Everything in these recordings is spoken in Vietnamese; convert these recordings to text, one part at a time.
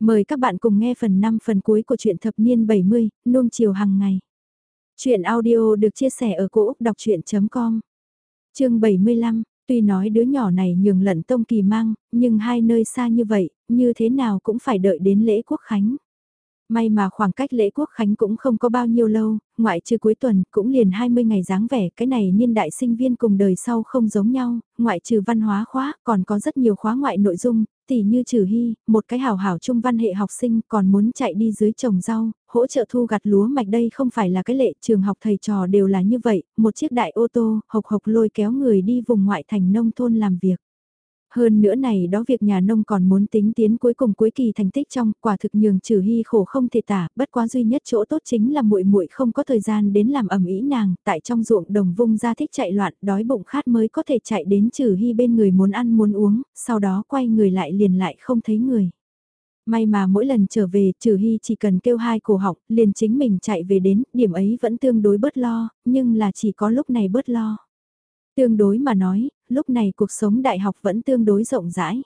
Mời các bạn cùng nghe phần 5 phần cuối của truyện thập niên 70, nuông chiều hàng ngày. Chuyện audio được chia sẻ ở cỗ đọc chuyện.com Chương 75, tuy nói đứa nhỏ này nhường lận tông kỳ mang, nhưng hai nơi xa như vậy, như thế nào cũng phải đợi đến lễ quốc khánh. May mà khoảng cách lễ quốc khánh cũng không có bao nhiêu lâu, ngoại trừ cuối tuần cũng liền 20 ngày dáng vẻ, cái này niên đại sinh viên cùng đời sau không giống nhau, ngoại trừ văn hóa khóa, còn có rất nhiều khóa ngoại nội dung, tỉ như trừ hy, một cái hảo hảo trung văn hệ học sinh còn muốn chạy đi dưới trồng rau, hỗ trợ thu gặt lúa mạch đây không phải là cái lệ trường học thầy trò đều là như vậy, một chiếc đại ô tô, hộc hộc lôi kéo người đi vùng ngoại thành nông thôn làm việc. Hơn nữa này đó việc nhà nông còn muốn tính tiến cuối cùng cuối kỳ thành tích trong, quả thực nhường trừ hy khổ không thể tả, bất quá duy nhất chỗ tốt chính là muội muội không có thời gian đến làm ẩm ý nàng, tại trong ruộng đồng vung ra thích chạy loạn, đói bụng khát mới có thể chạy đến trừ hy bên người muốn ăn muốn uống, sau đó quay người lại liền lại không thấy người. May mà mỗi lần trở về, trừ hy chỉ cần kêu hai cổ học, liền chính mình chạy về đến, điểm ấy vẫn tương đối bớt lo, nhưng là chỉ có lúc này bớt lo. Tương đối mà nói, lúc này cuộc sống đại học vẫn tương đối rộng rãi.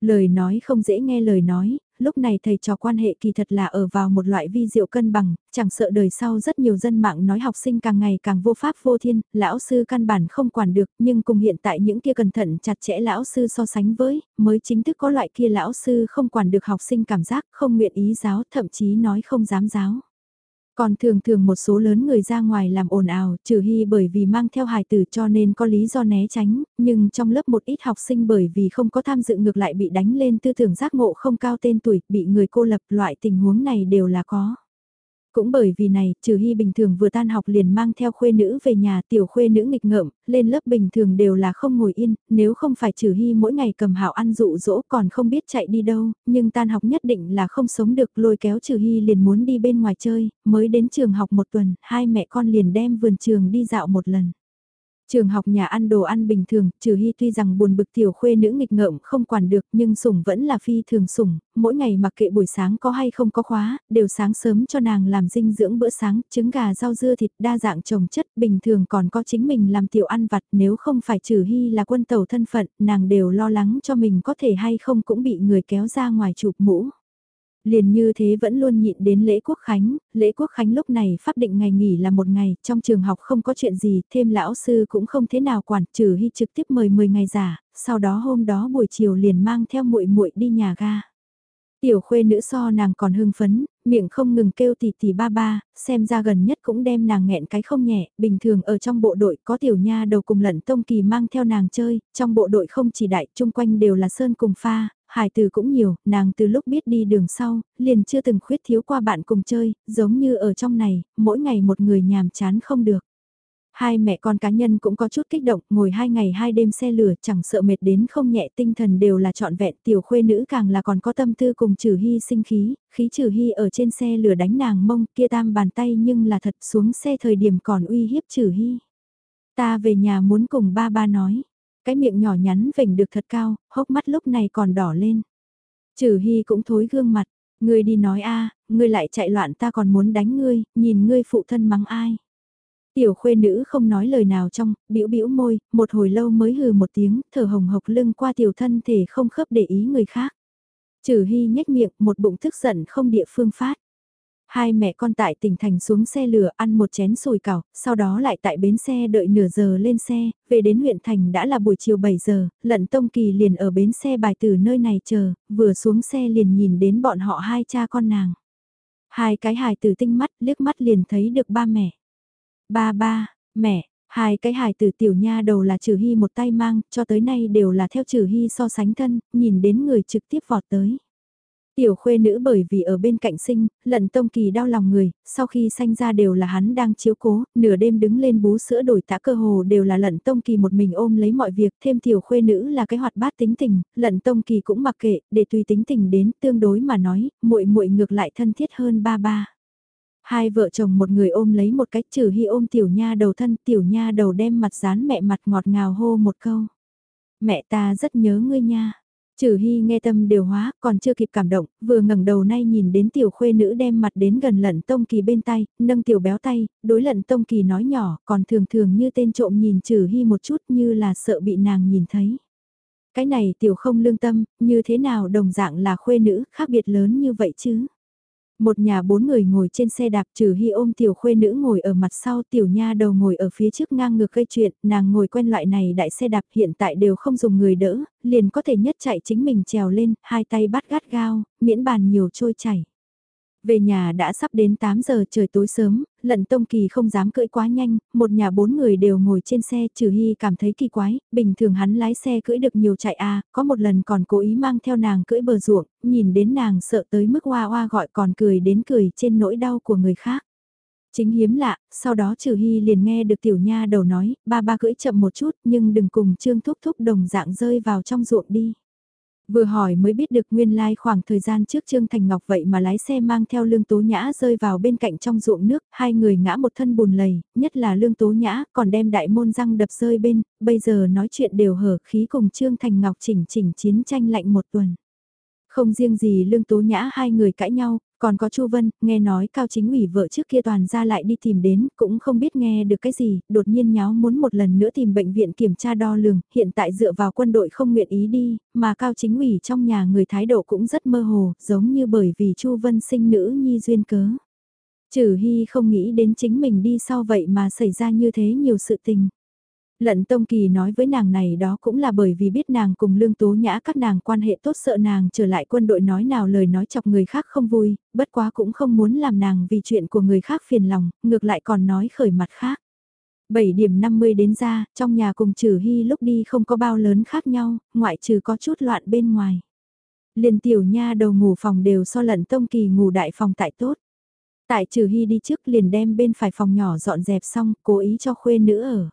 Lời nói không dễ nghe lời nói, lúc này thầy trò quan hệ kỳ thật là ở vào một loại vi diệu cân bằng, chẳng sợ đời sau rất nhiều dân mạng nói học sinh càng ngày càng vô pháp vô thiên, lão sư căn bản không quản được, nhưng cùng hiện tại những kia cẩn thận chặt chẽ lão sư so sánh với, mới chính thức có loại kia lão sư không quản được học sinh cảm giác, không nguyện ý giáo, thậm chí nói không dám giáo. Còn thường thường một số lớn người ra ngoài làm ồn ào, trừ hy bởi vì mang theo hài tử cho nên có lý do né tránh, nhưng trong lớp một ít học sinh bởi vì không có tham dự ngược lại bị đánh lên tư tưởng giác ngộ không cao tên tuổi, bị người cô lập loại tình huống này đều là có. Cũng bởi vì này, trừ hy bình thường vừa tan học liền mang theo khuê nữ về nhà tiểu khuê nữ nghịch ngợm, lên lớp bình thường đều là không ngồi yên, nếu không phải trừ hy mỗi ngày cầm hạo ăn dụ dỗ còn không biết chạy đi đâu, nhưng tan học nhất định là không sống được lôi kéo trừ hy liền muốn đi bên ngoài chơi, mới đến trường học một tuần, hai mẹ con liền đem vườn trường đi dạo một lần. Trường học nhà ăn đồ ăn bình thường, trừ hy tuy rằng buồn bực tiểu khuê nữ nghịch ngợm không quản được nhưng sủng vẫn là phi thường sủng, mỗi ngày mặc kệ buổi sáng có hay không có khóa, đều sáng sớm cho nàng làm dinh dưỡng bữa sáng, trứng gà rau dưa thịt đa dạng trồng chất, bình thường còn có chính mình làm tiểu ăn vặt nếu không phải trừ hy là quân tàu thân phận, nàng đều lo lắng cho mình có thể hay không cũng bị người kéo ra ngoài chụp mũ liền như thế vẫn luôn nhịn đến lễ quốc khánh, lễ quốc khánh lúc này pháp định ngày nghỉ là một ngày, trong trường học không có chuyện gì, thêm lão sư cũng không thế nào quản, trừ hy trực tiếp mời 10 ngày giả, sau đó hôm đó buổi chiều liền mang theo muội muội đi nhà ga. Tiểu khuê nữ so nàng còn hưng phấn, miệng không ngừng kêu tỷ tỷ ba ba, xem ra gần nhất cũng đem nàng nghẹn cái không nhẹ, bình thường ở trong bộ đội có tiểu nha đầu cùng lận tông kỳ mang theo nàng chơi, trong bộ đội không chỉ đại, chung quanh đều là sơn cùng pha, hài từ cũng nhiều, nàng từ lúc biết đi đường sau, liền chưa từng khuyết thiếu qua bạn cùng chơi, giống như ở trong này, mỗi ngày một người nhàm chán không được. Hai mẹ con cá nhân cũng có chút kích động, ngồi hai ngày hai đêm xe lửa chẳng sợ mệt đến không nhẹ tinh thần đều là trọn vẹn tiểu khuê nữ càng là còn có tâm tư cùng trừ hy sinh khí, khí trừ hy ở trên xe lửa đánh nàng mông kia tam bàn tay nhưng là thật xuống xe thời điểm còn uy hiếp trừ hy. Ta về nhà muốn cùng ba ba nói, cái miệng nhỏ nhắn vểnh được thật cao, hốc mắt lúc này còn đỏ lên. Trừ hy cũng thối gương mặt, ngươi đi nói a, ngươi lại chạy loạn ta còn muốn đánh ngươi, nhìn ngươi phụ thân mắng ai. Tiểu khuê nữ không nói lời nào trong, bĩu bĩu môi, một hồi lâu mới hừ một tiếng, thở hồng hộc lưng qua tiểu thân thể không khớp để ý người khác. Trừ hy nhếch miệng, một bụng thức giận không địa phương phát. Hai mẹ con tại tỉnh thành xuống xe lửa ăn một chén sùi cảo, sau đó lại tại bến xe đợi nửa giờ lên xe, về đến huyện thành đã là buổi chiều 7 giờ, lận tông kỳ liền ở bến xe bài từ nơi này chờ, vừa xuống xe liền nhìn đến bọn họ hai cha con nàng. Hai cái hài từ tinh mắt, liếc mắt liền thấy được ba mẹ. Ba ba, mẹ, hai cái hài từ tiểu nha đầu là trừ hy một tay mang, cho tới nay đều là theo trừ hy so sánh thân, nhìn đến người trực tiếp vọt tới. Tiểu khuê nữ bởi vì ở bên cạnh sinh, lận tông kỳ đau lòng người, sau khi sanh ra đều là hắn đang chiếu cố, nửa đêm đứng lên bú sữa đổi tã cơ hồ đều là lận tông kỳ một mình ôm lấy mọi việc, thêm tiểu khuê nữ là cái hoạt bát tính tình, lận tông kỳ cũng mặc kệ, để tùy tính tình đến tương đối mà nói, muội muội ngược lại thân thiết hơn ba ba. Hai vợ chồng một người ôm lấy một cách trừ hy ôm tiểu nha đầu thân, tiểu nha đầu đem mặt dán mẹ mặt ngọt ngào hô một câu. Mẹ ta rất nhớ ngươi nha. Trừ Hy nghe tâm đều hóa, còn chưa kịp cảm động, vừa ngẩng đầu nay nhìn đến tiểu khuê nữ đem mặt đến gần lận tông kỳ bên tay, nâng tiểu béo tay, đối lận tông kỳ nói nhỏ, còn thường thường như tên trộm nhìn Trừ Hy một chút như là sợ bị nàng nhìn thấy. Cái này tiểu không lương tâm, như thế nào đồng dạng là khuê nữ, khác biệt lớn như vậy chứ? Một nhà bốn người ngồi trên xe đạp trừ hy ôm tiểu khuê nữ ngồi ở mặt sau tiểu nha đầu ngồi ở phía trước ngang ngược gây chuyện, nàng ngồi quen loại này đại xe đạp hiện tại đều không dùng người đỡ, liền có thể nhất chạy chính mình trèo lên, hai tay bắt gắt gao, miễn bàn nhiều trôi chảy. Về nhà đã sắp đến 8 giờ trời tối sớm, lận tông kỳ không dám cưỡi quá nhanh, một nhà bốn người đều ngồi trên xe trừ hy cảm thấy kỳ quái, bình thường hắn lái xe cưỡi được nhiều chạy à, có một lần còn cố ý mang theo nàng cưỡi bờ ruộng, nhìn đến nàng sợ tới mức hoa hoa gọi còn cười đến cười trên nỗi đau của người khác. Chính hiếm lạ, sau đó trừ hy liền nghe được tiểu nha đầu nói, ba ba cưỡi chậm một chút nhưng đừng cùng trương thúc thúc đồng dạng rơi vào trong ruộng đi. Vừa hỏi mới biết được nguyên lai like khoảng thời gian trước Trương Thành Ngọc vậy mà lái xe mang theo lương tố nhã rơi vào bên cạnh trong ruộng nước, hai người ngã một thân bùn lầy, nhất là lương tố nhã còn đem đại môn răng đập rơi bên, bây giờ nói chuyện đều hở khí cùng Trương Thành Ngọc chỉnh chỉnh chiến tranh lạnh một tuần. Không riêng gì lương tố nhã hai người cãi nhau, còn có Chu Vân, nghe nói Cao Chính ủy vợ trước kia toàn ra lại đi tìm đến, cũng không biết nghe được cái gì, đột nhiên nháo muốn một lần nữa tìm bệnh viện kiểm tra đo lường, hiện tại dựa vào quân đội không nguyện ý đi, mà Cao Chính ủy trong nhà người thái độ cũng rất mơ hồ, giống như bởi vì Chu Vân sinh nữ nhi duyên cớ. Trừ Hy không nghĩ đến chính mình đi sau vậy mà xảy ra như thế nhiều sự tình. Lận Tông Kỳ nói với nàng này đó cũng là bởi vì biết nàng cùng lương tố nhã các nàng quan hệ tốt sợ nàng trở lại quân đội nói nào lời nói chọc người khác không vui, bất quá cũng không muốn làm nàng vì chuyện của người khác phiền lòng, ngược lại còn nói khởi mặt khác. 7 điểm 50 đến ra, trong nhà cùng trừ hy lúc đi không có bao lớn khác nhau, ngoại trừ có chút loạn bên ngoài. Liền tiểu nha đầu ngủ phòng đều so lận Tông Kỳ ngủ đại phòng tại tốt. Tại trừ hy đi trước liền đem bên phải phòng nhỏ dọn dẹp xong, cố ý cho khuê nữ ở.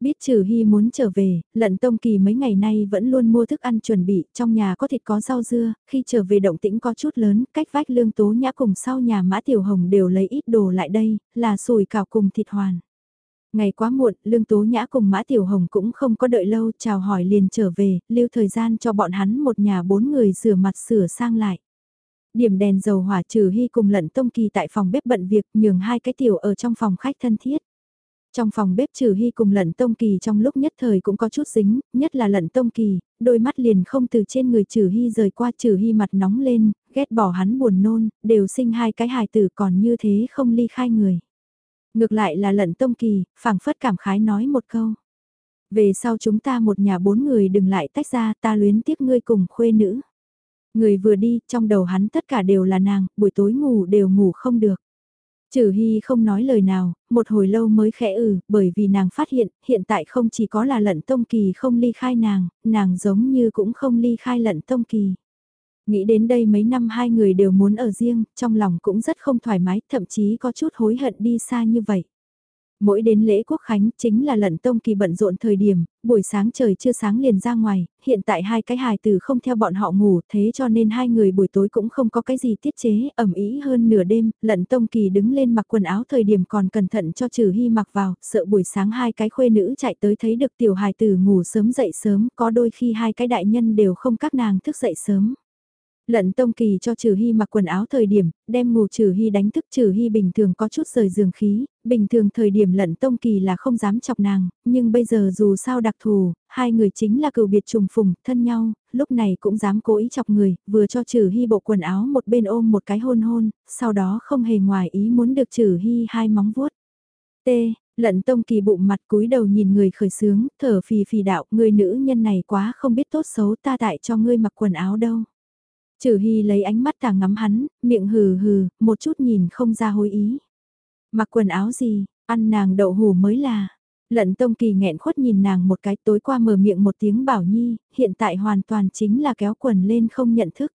Biết trừ hy muốn trở về, lận tông kỳ mấy ngày nay vẫn luôn mua thức ăn chuẩn bị, trong nhà có thịt có rau dưa, khi trở về động tĩnh có chút lớn, cách vách lương tố nhã cùng sau nhà mã tiểu hồng đều lấy ít đồ lại đây, là sùi cào cùng thịt hoàn. Ngày quá muộn, lương tố nhã cùng mã tiểu hồng cũng không có đợi lâu, chào hỏi liền trở về, lưu thời gian cho bọn hắn một nhà bốn người rửa mặt sửa sang lại. Điểm đèn dầu hỏa trừ hy cùng lận tông kỳ tại phòng bếp bận việc nhường hai cái tiểu ở trong phòng khách thân thiết. Trong phòng bếp trừ hy cùng lận tông kỳ trong lúc nhất thời cũng có chút dính, nhất là lận tông kỳ, đôi mắt liền không từ trên người trừ hy rời qua trừ hy mặt nóng lên, ghét bỏ hắn buồn nôn, đều sinh hai cái hài tử còn như thế không ly khai người. Ngược lại là lận tông kỳ, phảng phất cảm khái nói một câu. Về sau chúng ta một nhà bốn người đừng lại tách ra ta luyến tiếc ngươi cùng khuê nữ. Người vừa đi, trong đầu hắn tất cả đều là nàng, buổi tối ngủ đều ngủ không được. Trừ Hy không nói lời nào, một hồi lâu mới khẽ ừ, bởi vì nàng phát hiện, hiện tại không chỉ có là lận tông kỳ không ly khai nàng, nàng giống như cũng không ly khai lận tông kỳ. Nghĩ đến đây mấy năm hai người đều muốn ở riêng, trong lòng cũng rất không thoải mái, thậm chí có chút hối hận đi xa như vậy. Mỗi đến lễ quốc khánh chính là lận tông kỳ bận rộn thời điểm, buổi sáng trời chưa sáng liền ra ngoài, hiện tại hai cái hài tử không theo bọn họ ngủ thế cho nên hai người buổi tối cũng không có cái gì tiết chế, ẩm ý hơn nửa đêm, lận tông kỳ đứng lên mặc quần áo thời điểm còn cẩn thận cho trừ hy mặc vào, sợ buổi sáng hai cái khuê nữ chạy tới thấy được tiểu hài tử ngủ sớm dậy sớm, có đôi khi hai cái đại nhân đều không các nàng thức dậy sớm. Lận Tông Kỳ cho Trừ Hy mặc quần áo thời điểm, đem ngủ Trừ Hy đánh thức Trừ Hy bình thường có chút rời giường khí, bình thường thời điểm Lận Tông Kỳ là không dám chọc nàng, nhưng bây giờ dù sao đặc thù, hai người chính là cựu biệt trùng phùng, thân nhau, lúc này cũng dám cố ý chọc người, vừa cho Trừ Hy bộ quần áo một bên ôm một cái hôn hôn, sau đó không hề ngoài ý muốn được Trừ Hy hai móng vuốt. T. Lận Tông Kỳ bụng mặt cúi đầu nhìn người khởi sướng, thở phì phì đạo, người nữ nhân này quá không biết tốt xấu ta tại cho ngươi mặc quần áo đâu. Trừ Hy lấy ánh mắt tà ngắm hắn, miệng hừ hừ, một chút nhìn không ra hối ý. Mặc quần áo gì, ăn nàng đậu hủ mới là. Lận Tông Kỳ nghẹn khuất nhìn nàng một cái tối qua mở miệng một tiếng bảo nhi, hiện tại hoàn toàn chính là kéo quần lên không nhận thức.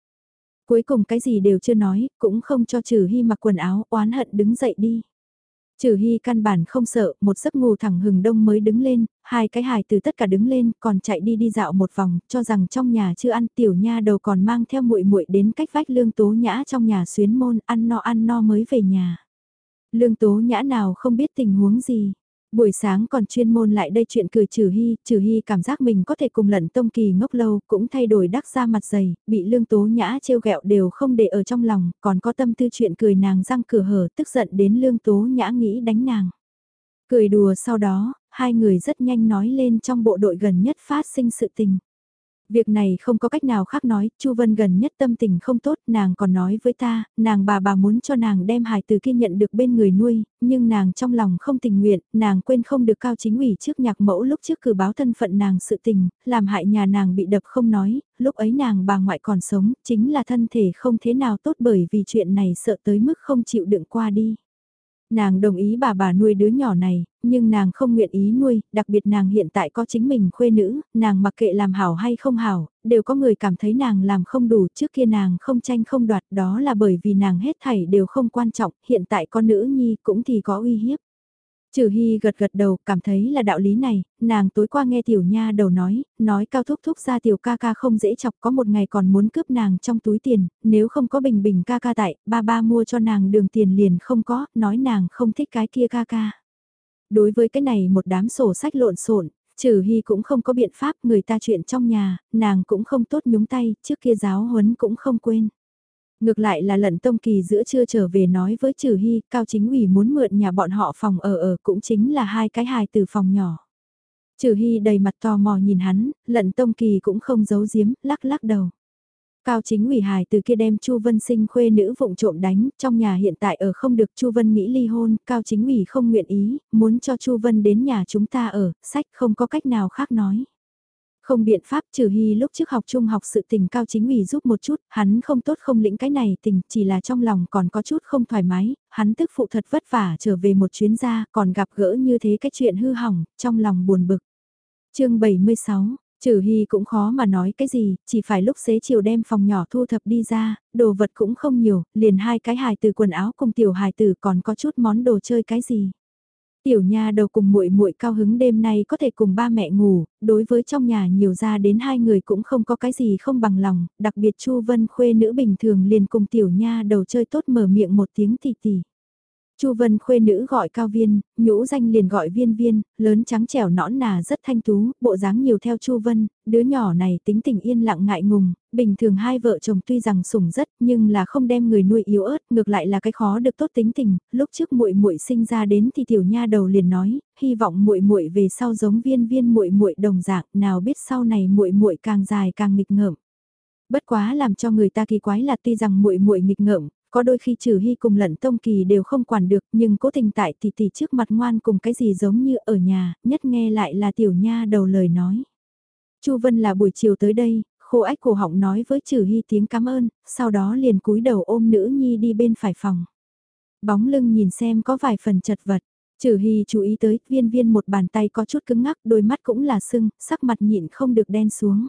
Cuối cùng cái gì đều chưa nói, cũng không cho Trừ Hy mặc quần áo, oán hận đứng dậy đi. Trừ Hy căn bản không sợ, một giấc ngủ thẳng hừng đông mới đứng lên, hai cái hài từ tất cả đứng lên, còn chạy đi đi dạo một vòng, cho rằng trong nhà chưa ăn tiểu nha đầu còn mang theo muội muội đến cách vách lương tố nhã trong nhà xuyến môn, ăn no ăn no mới về nhà. Lương tố nhã nào không biết tình huống gì, Buổi sáng còn chuyên môn lại đây chuyện cười trừ hy, trừ hy cảm giác mình có thể cùng lận tông kỳ ngốc lâu, cũng thay đổi đắc ra mặt dày, bị lương tố nhã trêu ghẹo đều không để ở trong lòng, còn có tâm tư chuyện cười nàng răng cửa hở, tức giận đến lương tố nhã nghĩ đánh nàng. Cười đùa sau đó, hai người rất nhanh nói lên trong bộ đội gần nhất phát sinh sự tình. Việc này không có cách nào khác nói, Chu Vân gần nhất tâm tình không tốt, nàng còn nói với ta, nàng bà bà muốn cho nàng đem hài từ kia nhận được bên người nuôi, nhưng nàng trong lòng không tình nguyện, nàng quên không được cao chính ủy trước nhạc mẫu lúc trước cử báo thân phận nàng sự tình, làm hại nhà nàng bị đập không nói, lúc ấy nàng bà ngoại còn sống, chính là thân thể không thế nào tốt bởi vì chuyện này sợ tới mức không chịu đựng qua đi. Nàng đồng ý bà bà nuôi đứa nhỏ này, nhưng nàng không nguyện ý nuôi, đặc biệt nàng hiện tại có chính mình khuê nữ, nàng mặc kệ làm hảo hay không hảo, đều có người cảm thấy nàng làm không đủ trước kia nàng không tranh không đoạt đó là bởi vì nàng hết thảy đều không quan trọng, hiện tại con nữ nhi cũng thì có uy hiếp. Trừ Hy gật gật đầu, cảm thấy là đạo lý này, nàng tối qua nghe tiểu nha đầu nói, nói cao thúc thúc ra tiểu ca ca không dễ chọc có một ngày còn muốn cướp nàng trong túi tiền, nếu không có bình bình ca ca tại, ba ba mua cho nàng đường tiền liền không có, nói nàng không thích cái kia ca ca. Đối với cái này một đám sổ sách lộn xộn Trừ Hy cũng không có biện pháp người ta chuyện trong nhà, nàng cũng không tốt nhúng tay, trước kia giáo huấn cũng không quên. Ngược lại là lận tông kỳ giữa trưa trở về nói với Trừ Hy, Cao Chính ủy muốn mượn nhà bọn họ phòng ở ở cũng chính là hai cái hài từ phòng nhỏ. Trừ Hy đầy mặt tò mò nhìn hắn, lận tông kỳ cũng không giấu giếm, lắc lắc đầu. Cao chính ủy hài từ kia đem Chu Vân sinh khuê nữ vụng trộm đánh, trong nhà hiện tại ở không được Chu Vân nghĩ ly hôn, Cao chính ủy không nguyện ý, muốn cho Chu Vân đến nhà chúng ta ở, sách không có cách nào khác nói. Không biện pháp trừ hy lúc trước học trung học sự tình cao chính ủy giúp một chút, hắn không tốt không lĩnh cái này tình, chỉ là trong lòng còn có chút không thoải mái, hắn tức phụ thật vất vả trở về một chuyến ra, còn gặp gỡ như thế cái chuyện hư hỏng, trong lòng buồn bực. chương 76 Trừ Hy cũng khó mà nói cái gì, chỉ phải lúc xế chiều đem phòng nhỏ thu thập đi ra, đồ vật cũng không nhiều, liền hai cái hài từ quần áo cùng tiểu hài từ còn có chút món đồ chơi cái gì. Tiểu nha đầu cùng muội muội cao hứng đêm nay có thể cùng ba mẹ ngủ, đối với trong nhà nhiều ra đến hai người cũng không có cái gì không bằng lòng, đặc biệt Chu Vân khuê nữ bình thường liền cùng tiểu nha đầu chơi tốt mở miệng một tiếng tì tì. Chu Vân khuê nữ gọi Cao Viên, nhũ danh liền gọi Viên Viên, lớn trắng trẻo nõn nà rất thanh tú, bộ dáng nhiều theo Chu Vân, đứa nhỏ này tính tình yên lặng ngại ngùng, bình thường hai vợ chồng tuy rằng sủng rất, nhưng là không đem người nuôi yếu ớt, ngược lại là cái khó được tốt tính tình, lúc trước muội muội sinh ra đến thì tiểu nha đầu liền nói, hy vọng muội muội về sau giống Viên Viên muội muội đồng dạng, nào biết sau này muội muội càng dài càng nghịch ngợm. Bất quá làm cho người ta kỳ quái là tuy rằng muội muội nghịch ngợm, có đôi khi trừ hy cùng lận tông kỳ đều không quản được nhưng cố tình tại tỷ tỷ trước mặt ngoan cùng cái gì giống như ở nhà, nhất nghe lại là tiểu nha đầu lời nói. Chu Vân là buổi chiều tới đây, khô ách cổ họng nói với trừ hy tiếng cảm ơn, sau đó liền cúi đầu ôm nữ nhi đi bên phải phòng. Bóng lưng nhìn xem có vài phần chật vật. Trừ Hy chú ý tới, viên viên một bàn tay có chút cứng ngắc, đôi mắt cũng là sưng, sắc mặt nhịn không được đen xuống.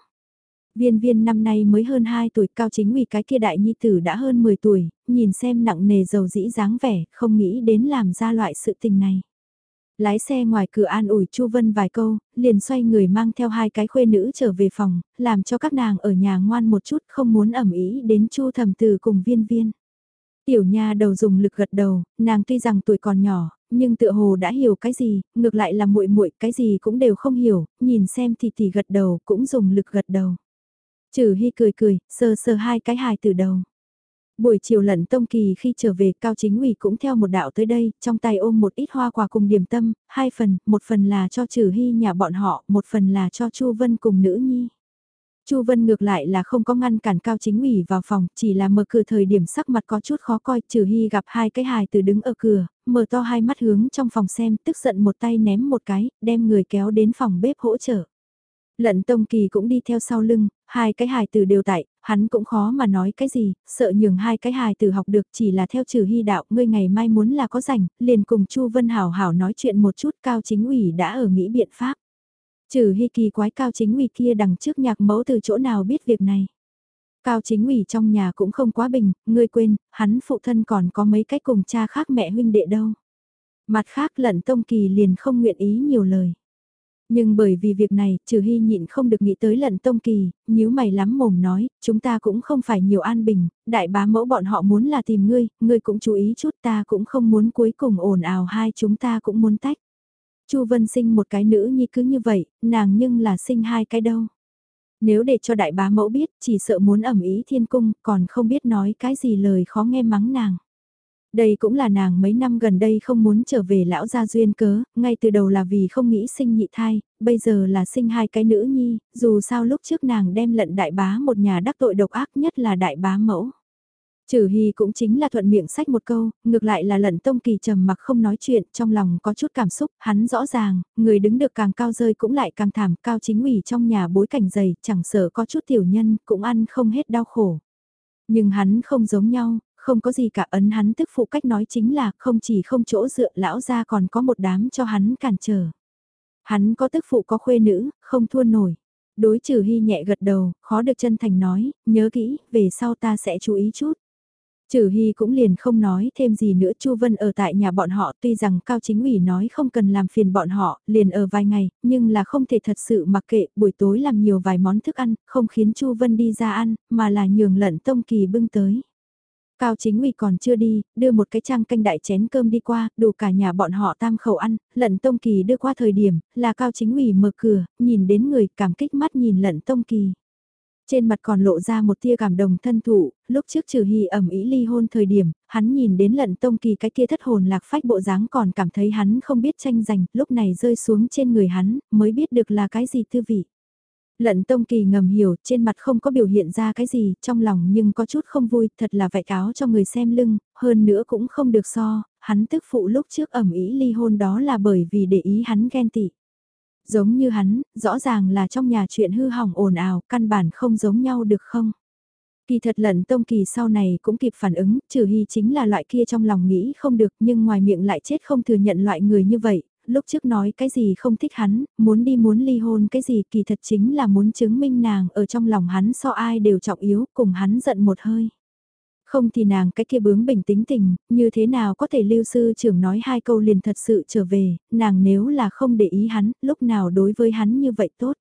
Viên viên năm nay mới hơn 2 tuổi cao chính vì cái kia đại nhi tử đã hơn 10 tuổi, nhìn xem nặng nề dầu dĩ dáng vẻ, không nghĩ đến làm ra loại sự tình này. Lái xe ngoài cửa an ủi Chu Vân vài câu, liền xoay người mang theo hai cái khuê nữ trở về phòng, làm cho các nàng ở nhà ngoan một chút không muốn ẩm ý đến Chu thầm từ cùng viên viên. Tiểu nha đầu dùng lực gật đầu, nàng tuy rằng tuổi còn nhỏ, nhưng tựa hồ đã hiểu cái gì, ngược lại là muội muội cái gì cũng đều không hiểu, nhìn xem thì thì gật đầu cũng dùng lực gật đầu. Trừ Hy cười cười, sờ sờ hai cái hài từ đầu. Buổi chiều lận tông kỳ khi trở về cao chính ủy cũng theo một đạo tới đây, trong tay ôm một ít hoa quà cùng điểm tâm, hai phần, một phần là cho trừ hy nhà bọn họ, một phần là cho Chu Vân cùng nữ nhi. Chu Vân ngược lại là không có ngăn cản Cao Chính ủy vào phòng, chỉ là mở cửa thời điểm sắc mặt có chút khó coi, trừ hy gặp hai cái hài từ đứng ở cửa, mở to hai mắt hướng trong phòng xem, tức giận một tay ném một cái, đem người kéo đến phòng bếp hỗ trợ. Lận Tông Kỳ cũng đi theo sau lưng, hai cái hài tử đều tại, hắn cũng khó mà nói cái gì, sợ nhường hai cái hài tử học được chỉ là theo trừ hy đạo, ngươi ngày mai muốn là có rảnh, liền cùng Chu Vân Hảo Hảo nói chuyện một chút cao chính ủy đã ở nghĩ biện pháp. Trừ hy kỳ quái cao chính ủy kia đằng trước nhạc mẫu từ chỗ nào biết việc này. Cao chính ủy trong nhà cũng không quá bình, ngươi quên, hắn phụ thân còn có mấy cái cùng cha khác mẹ huynh đệ đâu. Mặt khác lận tông kỳ liền không nguyện ý nhiều lời. Nhưng bởi vì việc này, trừ hy nhịn không được nghĩ tới lận tông kỳ, nếu mày lắm mồm nói, chúng ta cũng không phải nhiều an bình, đại bá mẫu bọn họ muốn là tìm ngươi, ngươi cũng chú ý chút ta cũng không muốn cuối cùng ồn ào hai chúng ta cũng muốn tách. Chu Vân sinh một cái nữ nhi cứ như vậy, nàng nhưng là sinh hai cái đâu. Nếu để cho đại bá mẫu biết, chỉ sợ muốn ẩm ý thiên cung, còn không biết nói cái gì lời khó nghe mắng nàng. Đây cũng là nàng mấy năm gần đây không muốn trở về lão gia duyên cớ, ngay từ đầu là vì không nghĩ sinh nhị thai, bây giờ là sinh hai cái nữ nhi, dù sao lúc trước nàng đem lận đại bá một nhà đắc tội độc ác nhất là đại bá mẫu. Trừ Hy cũng chính là thuận miệng sách một câu, ngược lại là lận tông kỳ trầm mặc không nói chuyện, trong lòng có chút cảm xúc, hắn rõ ràng, người đứng được càng cao rơi cũng lại càng thảm, cao chính ủy trong nhà bối cảnh dày, chẳng sợ có chút tiểu nhân, cũng ăn không hết đau khổ. Nhưng hắn không giống nhau, không có gì cả ấn hắn tức phụ cách nói chính là không chỉ không chỗ dựa lão ra còn có một đám cho hắn cản trở. Hắn có tức phụ có khuê nữ, không thua nổi. Đối trừ hy nhẹ gật đầu, khó được chân thành nói, nhớ kỹ, về sau ta sẽ chú ý chút. Trừ Hy cũng liền không nói thêm gì nữa Chu Vân ở tại nhà bọn họ tuy rằng Cao Chính ủy nói không cần làm phiền bọn họ, liền ở vài ngày, nhưng là không thể thật sự mặc kệ, buổi tối làm nhiều vài món thức ăn, không khiến Chu Vân đi ra ăn, mà là nhường lận tông kỳ bưng tới. Cao chính ủy còn chưa đi, đưa một cái trang canh đại chén cơm đi qua, đủ cả nhà bọn họ tam khẩu ăn, lận tông kỳ đưa qua thời điểm, là cao chính ủy mở cửa, nhìn đến người cảm kích mắt nhìn lận tông kỳ. Trên mặt còn lộ ra một tia cảm đồng thân thụ, lúc trước trừ hy ẩm ý ly hôn thời điểm, hắn nhìn đến lận tông kỳ cái kia thất hồn lạc phách bộ dáng còn cảm thấy hắn không biết tranh giành, lúc này rơi xuống trên người hắn, mới biết được là cái gì tư vị. Lận tông kỳ ngầm hiểu, trên mặt không có biểu hiện ra cái gì, trong lòng nhưng có chút không vui, thật là vạy cáo cho người xem lưng, hơn nữa cũng không được so, hắn tức phụ lúc trước ẩm ý ly hôn đó là bởi vì để ý hắn ghen tị. Giống như hắn, rõ ràng là trong nhà chuyện hư hỏng ồn ào, căn bản không giống nhau được không? Kỳ thật lận tông kỳ sau này cũng kịp phản ứng, trừ hy chính là loại kia trong lòng nghĩ không được nhưng ngoài miệng lại chết không thừa nhận loại người như vậy, lúc trước nói cái gì không thích hắn, muốn đi muốn ly hôn cái gì kỳ thật chính là muốn chứng minh nàng ở trong lòng hắn so ai đều trọng yếu cùng hắn giận một hơi. Không thì nàng cái kia bướng bình tĩnh tình, như thế nào có thể lưu sư trưởng nói hai câu liền thật sự trở về, nàng nếu là không để ý hắn, lúc nào đối với hắn như vậy tốt.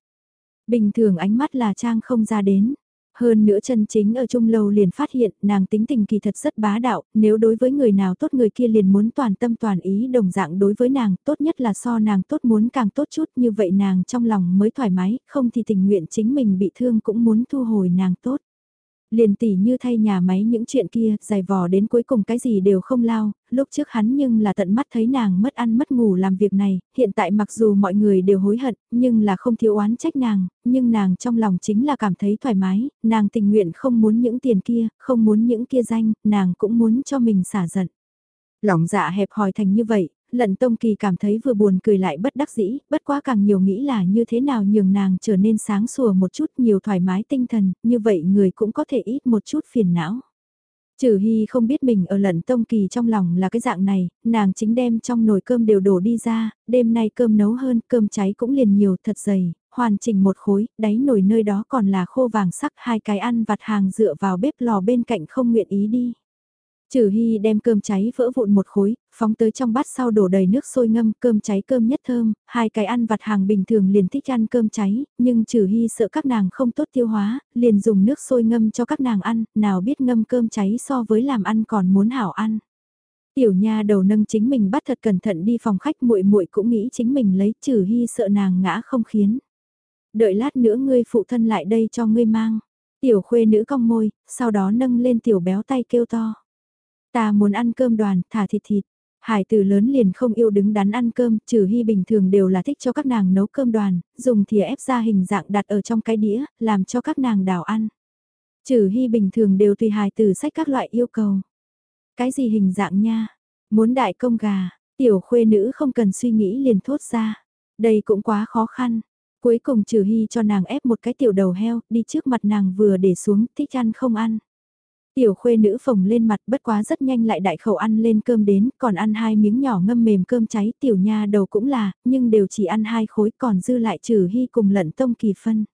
Bình thường ánh mắt là trang không ra đến. Hơn nữa chân chính ở trung lâu liền phát hiện nàng tính tình kỳ thật rất bá đạo, nếu đối với người nào tốt người kia liền muốn toàn tâm toàn ý đồng dạng đối với nàng, tốt nhất là so nàng tốt muốn càng tốt chút như vậy nàng trong lòng mới thoải mái, không thì tình nguyện chính mình bị thương cũng muốn thu hồi nàng tốt. Liền tỉ như thay nhà máy những chuyện kia, dài vò đến cuối cùng cái gì đều không lao, lúc trước hắn nhưng là tận mắt thấy nàng mất ăn mất ngủ làm việc này, hiện tại mặc dù mọi người đều hối hận, nhưng là không thiếu oán trách nàng, nhưng nàng trong lòng chính là cảm thấy thoải mái, nàng tình nguyện không muốn những tiền kia, không muốn những kia danh, nàng cũng muốn cho mình xả giận. Lòng dạ hẹp hòi thành như vậy, lận tông kỳ cảm thấy vừa buồn cười lại bất đắc dĩ, bất quá càng nhiều nghĩ là như thế nào nhường nàng trở nên sáng sủa một chút nhiều thoải mái tinh thần, như vậy người cũng có thể ít một chút phiền não. Trừ Hy không biết mình ở lận tông kỳ trong lòng là cái dạng này, nàng chính đem trong nồi cơm đều đổ đi ra, đêm nay cơm nấu hơn, cơm cháy cũng liền nhiều thật dày, hoàn chỉnh một khối, đáy nồi nơi đó còn là khô vàng sắc hai cái ăn vặt hàng dựa vào bếp lò bên cạnh không nguyện ý đi. Trừ Hy đem cơm cháy vỡ vụn một khối, phóng tới trong bát sau đổ đầy nước sôi ngâm, cơm cháy cơm nhất thơm, hai cái ăn vặt hàng bình thường liền thích ăn cơm cháy, nhưng Trừ Hy sợ các nàng không tốt tiêu hóa, liền dùng nước sôi ngâm cho các nàng ăn, nào biết ngâm cơm cháy so với làm ăn còn muốn hảo ăn. Tiểu nha đầu nâng chính mình bắt thật cẩn thận đi phòng khách muội muội cũng nghĩ chính mình lấy Trừ Hy sợ nàng ngã không khiến. Đợi lát nữa ngươi phụ thân lại đây cho ngươi mang. Tiểu khuê nữ cong môi, sau đó nâng lên tiểu béo tay kêu to. Ta muốn ăn cơm đoàn, thả thịt thịt. Hải tử lớn liền không yêu đứng đắn ăn cơm, trừ hy bình thường đều là thích cho các nàng nấu cơm đoàn, dùng thìa ép ra hình dạng đặt ở trong cái đĩa, làm cho các nàng đào ăn. Trừ hy bình thường đều tùy hải tử sách các loại yêu cầu. Cái gì hình dạng nha? Muốn đại công gà, tiểu khuê nữ không cần suy nghĩ liền thốt ra. Đây cũng quá khó khăn. Cuối cùng trừ hy cho nàng ép một cái tiểu đầu heo, đi trước mặt nàng vừa để xuống, thích ăn không ăn. Tiểu khuê nữ phồng lên mặt bất quá rất nhanh lại đại khẩu ăn lên cơm đến, còn ăn hai miếng nhỏ ngâm mềm cơm cháy tiểu nha đầu cũng là, nhưng đều chỉ ăn hai khối còn dư lại trừ hy cùng lận tông kỳ phân.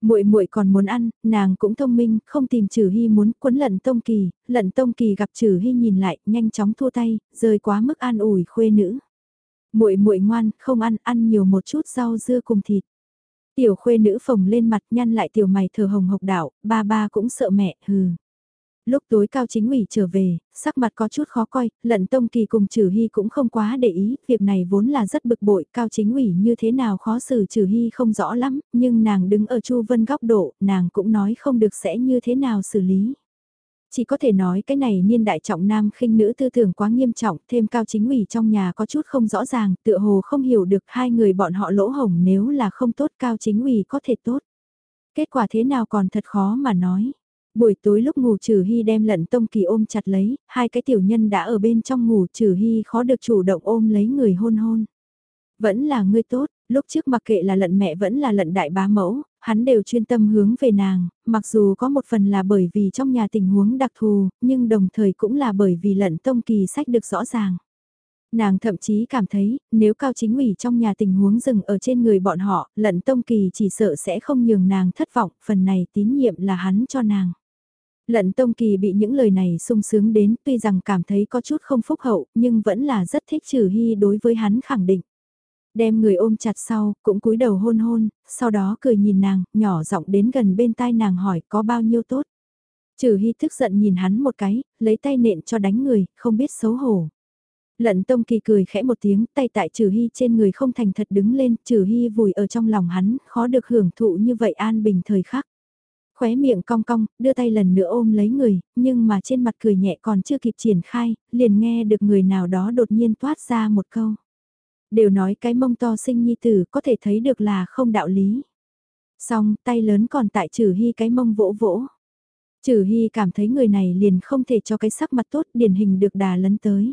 muội muội còn muốn ăn, nàng cũng thông minh, không tìm trừ hy muốn quấn lận tông kỳ, lận tông kỳ gặp trừ hy nhìn lại, nhanh chóng thua tay, rơi quá mức an ủi khuê nữ. muội muội ngoan, không ăn, ăn nhiều một chút rau dưa cùng thịt. Tiểu khuê nữ phồng lên mặt nhăn lại tiểu mày thờ hồng hộc đảo, ba ba cũng sợ mẹ, hừ. Lúc tối cao chính ủy trở về, sắc mặt có chút khó coi, lận tông kỳ cùng trừ hy cũng không quá để ý, việc này vốn là rất bực bội, cao chính ủy như thế nào khó xử trừ hy không rõ lắm, nhưng nàng đứng ở Chu Vân góc độ, nàng cũng nói không được sẽ như thế nào xử lý. Chỉ có thể nói cái này niên đại trọng nam khinh nữ tư tưởng quá nghiêm trọng, thêm cao chính ủy trong nhà có chút không rõ ràng, tựa hồ không hiểu được hai người bọn họ lỗ hổng nếu là không tốt cao chính ủy có thể tốt. Kết quả thế nào còn thật khó mà nói. Buổi tối lúc ngủ Trừ Hy đem lận tông kỳ ôm chặt lấy, hai cái tiểu nhân đã ở bên trong ngủ Trừ Hy khó được chủ động ôm lấy người hôn hôn. Vẫn là ngươi tốt, lúc trước mặc kệ là lận mẹ vẫn là lận đại bá mẫu, hắn đều chuyên tâm hướng về nàng, mặc dù có một phần là bởi vì trong nhà tình huống đặc thù, nhưng đồng thời cũng là bởi vì lận tông kỳ sách được rõ ràng. Nàng thậm chí cảm thấy, nếu cao chính ủy trong nhà tình huống dừng ở trên người bọn họ, lận tông kỳ chỉ sợ sẽ không nhường nàng thất vọng, phần này tín nhiệm là hắn cho nàng. Lận tông kỳ bị những lời này sung sướng đến, tuy rằng cảm thấy có chút không phúc hậu, nhưng vẫn là rất thích trừ hy đối với hắn khẳng định. Đem người ôm chặt sau, cũng cúi đầu hôn hôn, sau đó cười nhìn nàng, nhỏ giọng đến gần bên tai nàng hỏi có bao nhiêu tốt. Trừ hy tức giận nhìn hắn một cái, lấy tay nện cho đánh người, không biết xấu hổ. Lận Tông Kỳ cười khẽ một tiếng, tay tại Trừ Hy trên người không thành thật đứng lên, Trừ Hy vùi ở trong lòng hắn, khó được hưởng thụ như vậy an bình thời khắc. Khóe miệng cong cong, đưa tay lần nữa ôm lấy người, nhưng mà trên mặt cười nhẹ còn chưa kịp triển khai, liền nghe được người nào đó đột nhiên toát ra một câu. Đều nói cái mông to sinh nhi tử có thể thấy được là không đạo lý. Xong, tay lớn còn tại Trừ Hy cái mông vỗ vỗ. Trừ Hy cảm thấy người này liền không thể cho cái sắc mặt tốt điển hình được đà lấn tới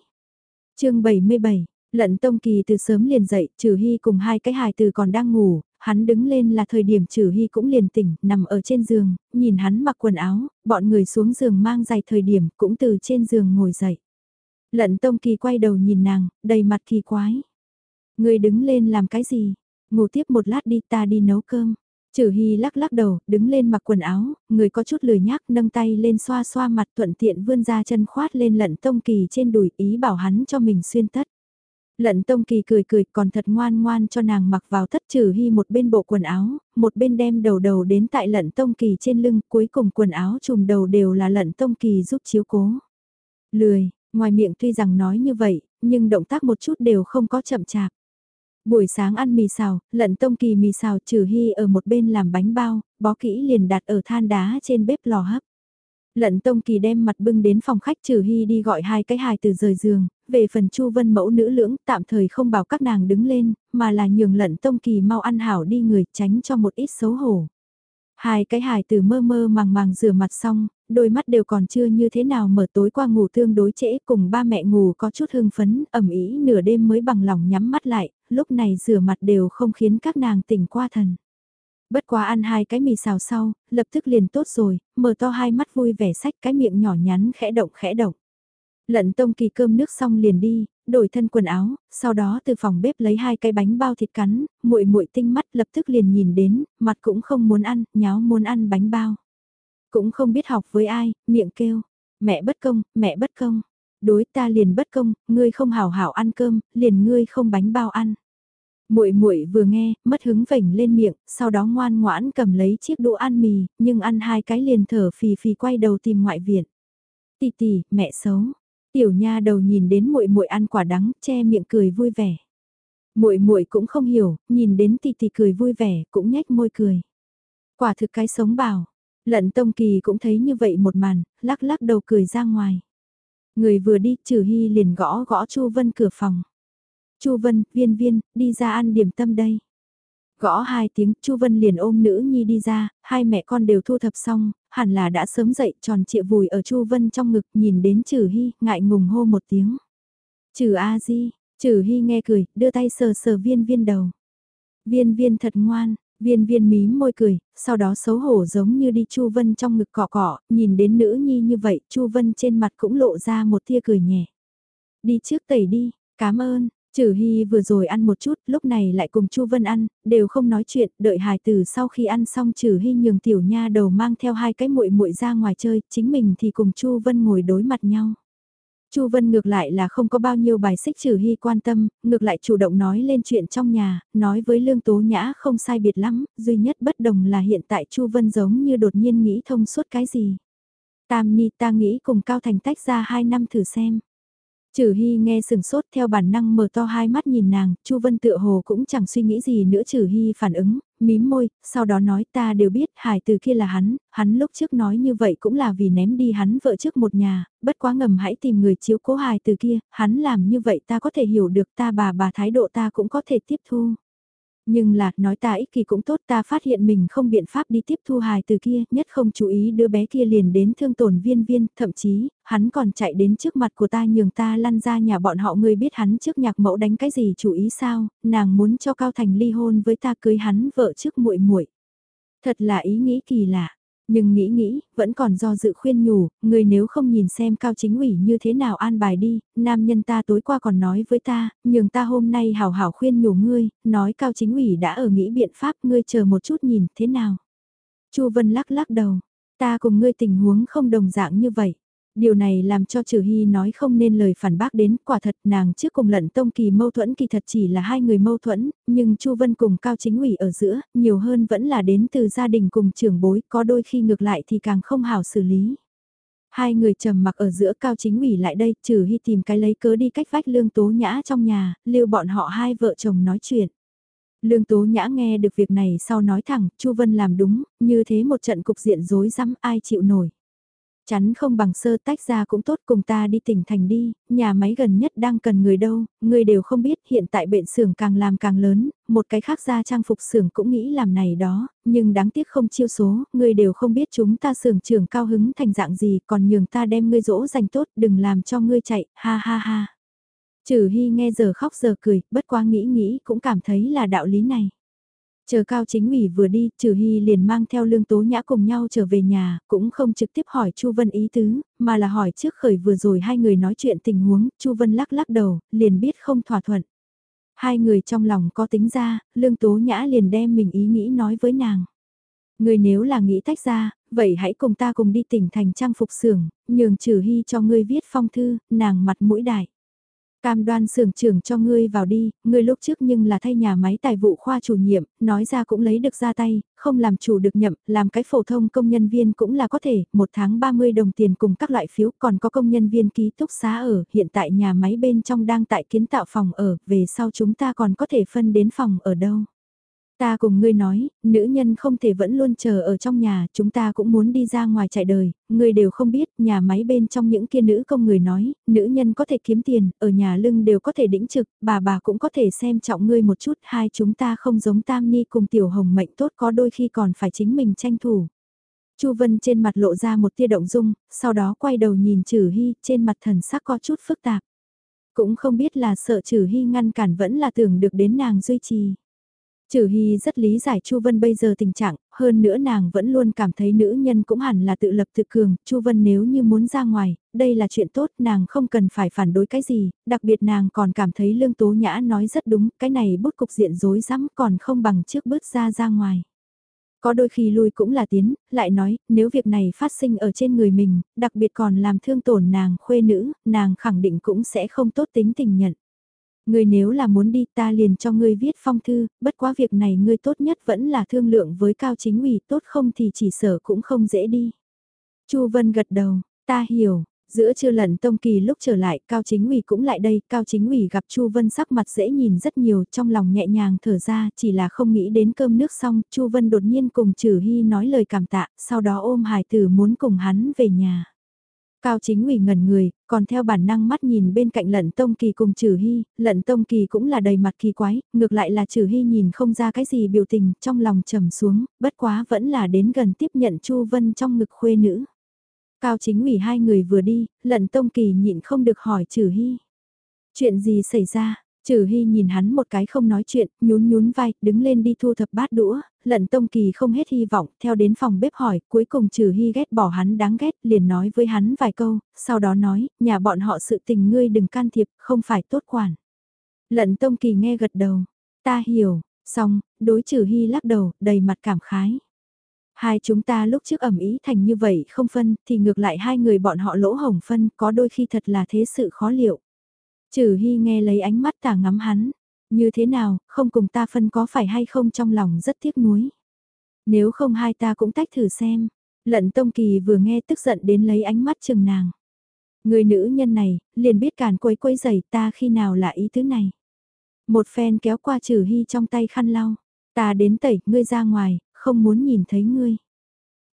chương 77, lận tông kỳ từ sớm liền dậy, trừ hy cùng hai cái hài từ còn đang ngủ, hắn đứng lên là thời điểm trừ hy cũng liền tỉnh, nằm ở trên giường, nhìn hắn mặc quần áo, bọn người xuống giường mang giày thời điểm cũng từ trên giường ngồi dậy. Lận tông kỳ quay đầu nhìn nàng, đầy mặt kỳ quái. Người đứng lên làm cái gì? Ngủ tiếp một lát đi ta đi nấu cơm. Trừ Hy lắc lắc đầu, đứng lên mặc quần áo, người có chút lười nhác nâng tay lên xoa xoa mặt thuận tiện vươn ra chân khoát lên lận tông kỳ trên đùi ý bảo hắn cho mình xuyên tất. Lận tông kỳ cười cười còn thật ngoan ngoan cho nàng mặc vào thất trừ hy một bên bộ quần áo, một bên đem đầu đầu đến tại lận tông kỳ trên lưng, cuối cùng quần áo trùm đầu đều là lận tông kỳ giúp chiếu cố. Lười, ngoài miệng tuy rằng nói như vậy, nhưng động tác một chút đều không có chậm chạp. Buổi sáng ăn mì xào, lận tông kỳ mì xào trừ hy ở một bên làm bánh bao, bó kỹ liền đặt ở than đá trên bếp lò hấp. Lận tông kỳ đem mặt bưng đến phòng khách trừ hy đi gọi hai cái hài từ rời giường, về phần chu vân mẫu nữ lưỡng tạm thời không bảo các nàng đứng lên, mà là nhường lận tông kỳ mau ăn hảo đi người tránh cho một ít xấu hổ. Hai cái hài từ mơ mơ màng màng rửa mặt xong, đôi mắt đều còn chưa như thế nào mở tối qua ngủ tương đối trễ cùng ba mẹ ngủ có chút hưng phấn, ẩm ý nửa đêm mới bằng lòng nhắm mắt lại, lúc này rửa mặt đều không khiến các nàng tỉnh qua thần. Bất quá ăn hai cái mì xào sau, lập tức liền tốt rồi, mở to hai mắt vui vẻ sách cái miệng nhỏ nhắn khẽ động khẽ động. Lận tông kỳ cơm nước xong liền đi, đổi thân quần áo, sau đó từ phòng bếp lấy hai cái bánh bao thịt cắn, muội muội tinh mắt lập tức liền nhìn đến, mặt cũng không muốn ăn, nháo muốn ăn bánh bao. Cũng không biết học với ai, miệng kêu, mẹ bất công, mẹ bất công, đối ta liền bất công, ngươi không hảo hảo ăn cơm, liền ngươi không bánh bao ăn. Muội muội vừa nghe, mất hứng vểnh lên miệng, sau đó ngoan ngoãn cầm lấy chiếc đũa ăn mì, nhưng ăn hai cái liền thở phì phì quay đầu tìm ngoại viện. Tì tì, mẹ xấu. Tiểu nha đầu nhìn đến muội muội ăn quả đắng, che miệng cười vui vẻ. Muội muội cũng không hiểu, nhìn đến tì tì cười vui vẻ, cũng nhếch môi cười. Quả thực cái sống bảo. Lận Tông Kỳ cũng thấy như vậy một màn, lắc lắc đầu cười ra ngoài. Người vừa đi, Trừ Hy liền gõ gõ Chu Vân cửa phòng. Chu Vân, viên viên, đi ra ăn điểm tâm đây. Gõ hai tiếng, Chu Vân liền ôm nữ nhi đi ra, hai mẹ con đều thu thập xong, hẳn là đã sớm dậy tròn trịa vùi ở Chu Vân trong ngực nhìn đến Trừ Hy, ngại ngùng hô một tiếng. Trừ A Di, Trừ Hy nghe cười, đưa tay sờ sờ viên viên đầu. Viên viên thật ngoan, viên viên mím môi cười, sau đó xấu hổ giống như đi Chu Vân trong ngực cọ cọ, nhìn đến nữ nhi như vậy, Chu Vân trên mặt cũng lộ ra một tia cười nhẹ. Đi trước tẩy đi, cảm ơn, Trừ Hy vừa rồi ăn một chút, lúc này lại cùng Chu Vân ăn, đều không nói chuyện, đợi hài tử sau khi ăn xong Trừ Hy nhường tiểu nha đầu mang theo hai cái muội muội ra ngoài chơi, chính mình thì cùng Chu Vân ngồi đối mặt nhau. Chu Vân ngược lại là không có bao nhiêu bài xích Trừ Hy quan tâm, ngược lại chủ động nói lên chuyện trong nhà, nói với Lương Tố Nhã không sai biệt lắm, duy nhất bất đồng là hiện tại Chu Vân giống như đột nhiên nghĩ thông suốt cái gì. Tam Ni ta nghĩ cùng Cao Thành tách ra hai năm thử xem. Trừ Hy nghe sừng sốt theo bản năng mở to hai mắt nhìn nàng, Chu Vân tựa hồ cũng chẳng suy nghĩ gì nữa Trừ Hy phản ứng, mím môi, sau đó nói ta đều biết hải từ kia là hắn, hắn lúc trước nói như vậy cũng là vì ném đi hắn vợ trước một nhà, bất quá ngầm hãy tìm người chiếu cố hải từ kia, hắn làm như vậy ta có thể hiểu được ta bà bà thái độ ta cũng có thể tiếp thu. Nhưng là, nói ta ích kỳ cũng tốt ta phát hiện mình không biện pháp đi tiếp thu hài từ kia, nhất không chú ý đứa bé kia liền đến thương tổn viên viên, thậm chí, hắn còn chạy đến trước mặt của ta nhường ta lăn ra nhà bọn họ người biết hắn trước nhạc mẫu đánh cái gì chú ý sao, nàng muốn cho Cao Thành ly hôn với ta cưới hắn vợ trước muội muội Thật là ý nghĩ kỳ lạ. Nhưng nghĩ nghĩ, vẫn còn do dự khuyên nhủ, người nếu không nhìn xem cao chính ủy như thế nào an bài đi, nam nhân ta tối qua còn nói với ta, nhưng ta hôm nay hảo hảo khuyên nhủ ngươi, nói cao chính ủy đã ở nghĩ biện pháp ngươi chờ một chút nhìn thế nào. Chu Vân lắc lắc đầu, ta cùng ngươi tình huống không đồng dạng như vậy. Điều này làm cho Trừ Hy nói không nên lời phản bác đến, quả thật nàng trước cùng lận tông kỳ mâu thuẫn kỳ thật chỉ là hai người mâu thuẫn, nhưng Chu Vân cùng Cao Chính ủy ở giữa, nhiều hơn vẫn là đến từ gia đình cùng trưởng bối, có đôi khi ngược lại thì càng không hảo xử lý. Hai người trầm mặc ở giữa Cao Chính ủy lại đây, Trừ Hy tìm cái lấy cớ đi cách vách lương tố nhã trong nhà, lưu bọn họ hai vợ chồng nói chuyện. Lương Tố Nhã nghe được việc này sau nói thẳng, Chu Vân làm đúng, như thế một trận cục diện rối rắm ai chịu nổi. Chắn không bằng sơ tách ra cũng tốt cùng ta đi tỉnh thành đi, nhà máy gần nhất đang cần người đâu, người đều không biết hiện tại bệnh xưởng càng làm càng lớn, một cái khác ra trang phục xưởng cũng nghĩ làm này đó, nhưng đáng tiếc không chiêu số, người đều không biết chúng ta xưởng trưởng cao hứng thành dạng gì còn nhường ta đem ngươi dỗ dành tốt đừng làm cho ngươi chạy, ha ha ha. Trừ Hy nghe giờ khóc giờ cười, bất quá nghĩ nghĩ cũng cảm thấy là đạo lý này. Chờ cao chính ủy vừa đi, trừ hy liền mang theo lương tố nhã cùng nhau trở về nhà, cũng không trực tiếp hỏi Chu Vân ý tứ, mà là hỏi trước khởi vừa rồi hai người nói chuyện tình huống, Chu Vân lắc lắc đầu, liền biết không thỏa thuận. Hai người trong lòng có tính ra, lương tố nhã liền đem mình ý nghĩ nói với nàng. Người nếu là nghĩ tách ra, vậy hãy cùng ta cùng đi tỉnh thành trang phục xưởng, nhường trừ hy cho ngươi viết phong thư, nàng mặt mũi đại. Cam đoan xưởng trưởng cho ngươi vào đi, ngươi lúc trước nhưng là thay nhà máy tài vụ khoa chủ nhiệm, nói ra cũng lấy được ra tay, không làm chủ được nhậm, làm cái phổ thông công nhân viên cũng là có thể, một tháng 30 đồng tiền cùng các loại phiếu, còn có công nhân viên ký túc xá ở, hiện tại nhà máy bên trong đang tại kiến tạo phòng ở, về sau chúng ta còn có thể phân đến phòng ở đâu. Ta cùng ngươi nói, nữ nhân không thể vẫn luôn chờ ở trong nhà, chúng ta cũng muốn đi ra ngoài chạy đời, ngươi đều không biết, nhà máy bên trong những kia nữ công người nói, nữ nhân có thể kiếm tiền, ở nhà lưng đều có thể đĩnh trực, bà bà cũng có thể xem trọng ngươi một chút, hai chúng ta không giống Tam Ni cùng Tiểu Hồng mệnh tốt có đôi khi còn phải chính mình tranh thủ. Chu Vân trên mặt lộ ra một tia động dung, sau đó quay đầu nhìn Trử Hy, trên mặt thần sắc có chút phức tạp. Cũng không biết là sợ Trử Hy ngăn cản vẫn là tưởng được đến nàng duy trì. Trừ Hy rất lý giải Chu Vân bây giờ tình trạng, hơn nữa nàng vẫn luôn cảm thấy nữ nhân cũng hẳn là tự lập tự cường, Chu Vân nếu như muốn ra ngoài, đây là chuyện tốt, nàng không cần phải phản đối cái gì, đặc biệt nàng còn cảm thấy Lương Tố Nhã nói rất đúng, cái này bút cục diện rối rắm còn không bằng trước bước ra ra ngoài. Có đôi khi lui cũng là tiến, lại nói, nếu việc này phát sinh ở trên người mình, đặc biệt còn làm thương tổn nàng khuê nữ, nàng khẳng định cũng sẽ không tốt tính tình nhận. Ngươi nếu là muốn đi ta liền cho ngươi viết phong thư, bất quá việc này ngươi tốt nhất vẫn là thương lượng với cao chính ủy tốt không thì chỉ sở cũng không dễ đi. Chu Vân gật đầu, ta hiểu, giữa trưa lần Tông Kỳ lúc trở lại, Cao Chính ủy cũng lại đây, Cao Chính ủy gặp Chu Vân sắc mặt dễ nhìn rất nhiều, trong lòng nhẹ nhàng thở ra, chỉ là không nghĩ đến cơm nước xong, Chu Vân đột nhiên cùng Trử Hy nói lời cảm tạ, sau đó ôm Hải Tử muốn cùng hắn về nhà. Cao chính ủy ngẩn người, còn theo bản năng mắt nhìn bên cạnh lận tông kỳ cùng trừ hy, lận tông kỳ cũng là đầy mặt kỳ quái, ngược lại là trừ hy nhìn không ra cái gì biểu tình, trong lòng trầm xuống, bất quá vẫn là đến gần tiếp nhận Chu Vân trong ngực khuê nữ. Cao chính ủy hai người vừa đi, lận tông kỳ nhịn không được hỏi trừ hy. Chuyện gì xảy ra, Trừ Hy nhìn hắn một cái không nói chuyện, nhún nhún vai, đứng lên đi thu thập bát đũa, lận Tông Kỳ không hết hy vọng, theo đến phòng bếp hỏi, cuối cùng Trừ Hy ghét bỏ hắn đáng ghét, liền nói với hắn vài câu, sau đó nói, nhà bọn họ sự tình ngươi đừng can thiệp, không phải tốt quản. Lận Tông Kỳ nghe gật đầu, ta hiểu, xong, đối Trừ Hy lắc đầu, đầy mặt cảm khái. Hai chúng ta lúc trước ẩm ý thành như vậy không phân, thì ngược lại hai người bọn họ lỗ hồng phân, có đôi khi thật là thế sự khó liệu. Trừ Hy nghe lấy ánh mắt tả ngắm hắn. Như thế nào, không cùng ta phân có phải hay không trong lòng rất tiếc nuối. Nếu không hai ta cũng tách thử xem. Lận Tông Kỳ vừa nghe tức giận đến lấy ánh mắt chừng nàng. Người nữ nhân này, liền biết càn quấy quấy giày ta khi nào là ý tứ này. Một phen kéo qua trừ hy trong tay khăn lau. Ta đến tẩy, ngươi ra ngoài, không muốn nhìn thấy ngươi.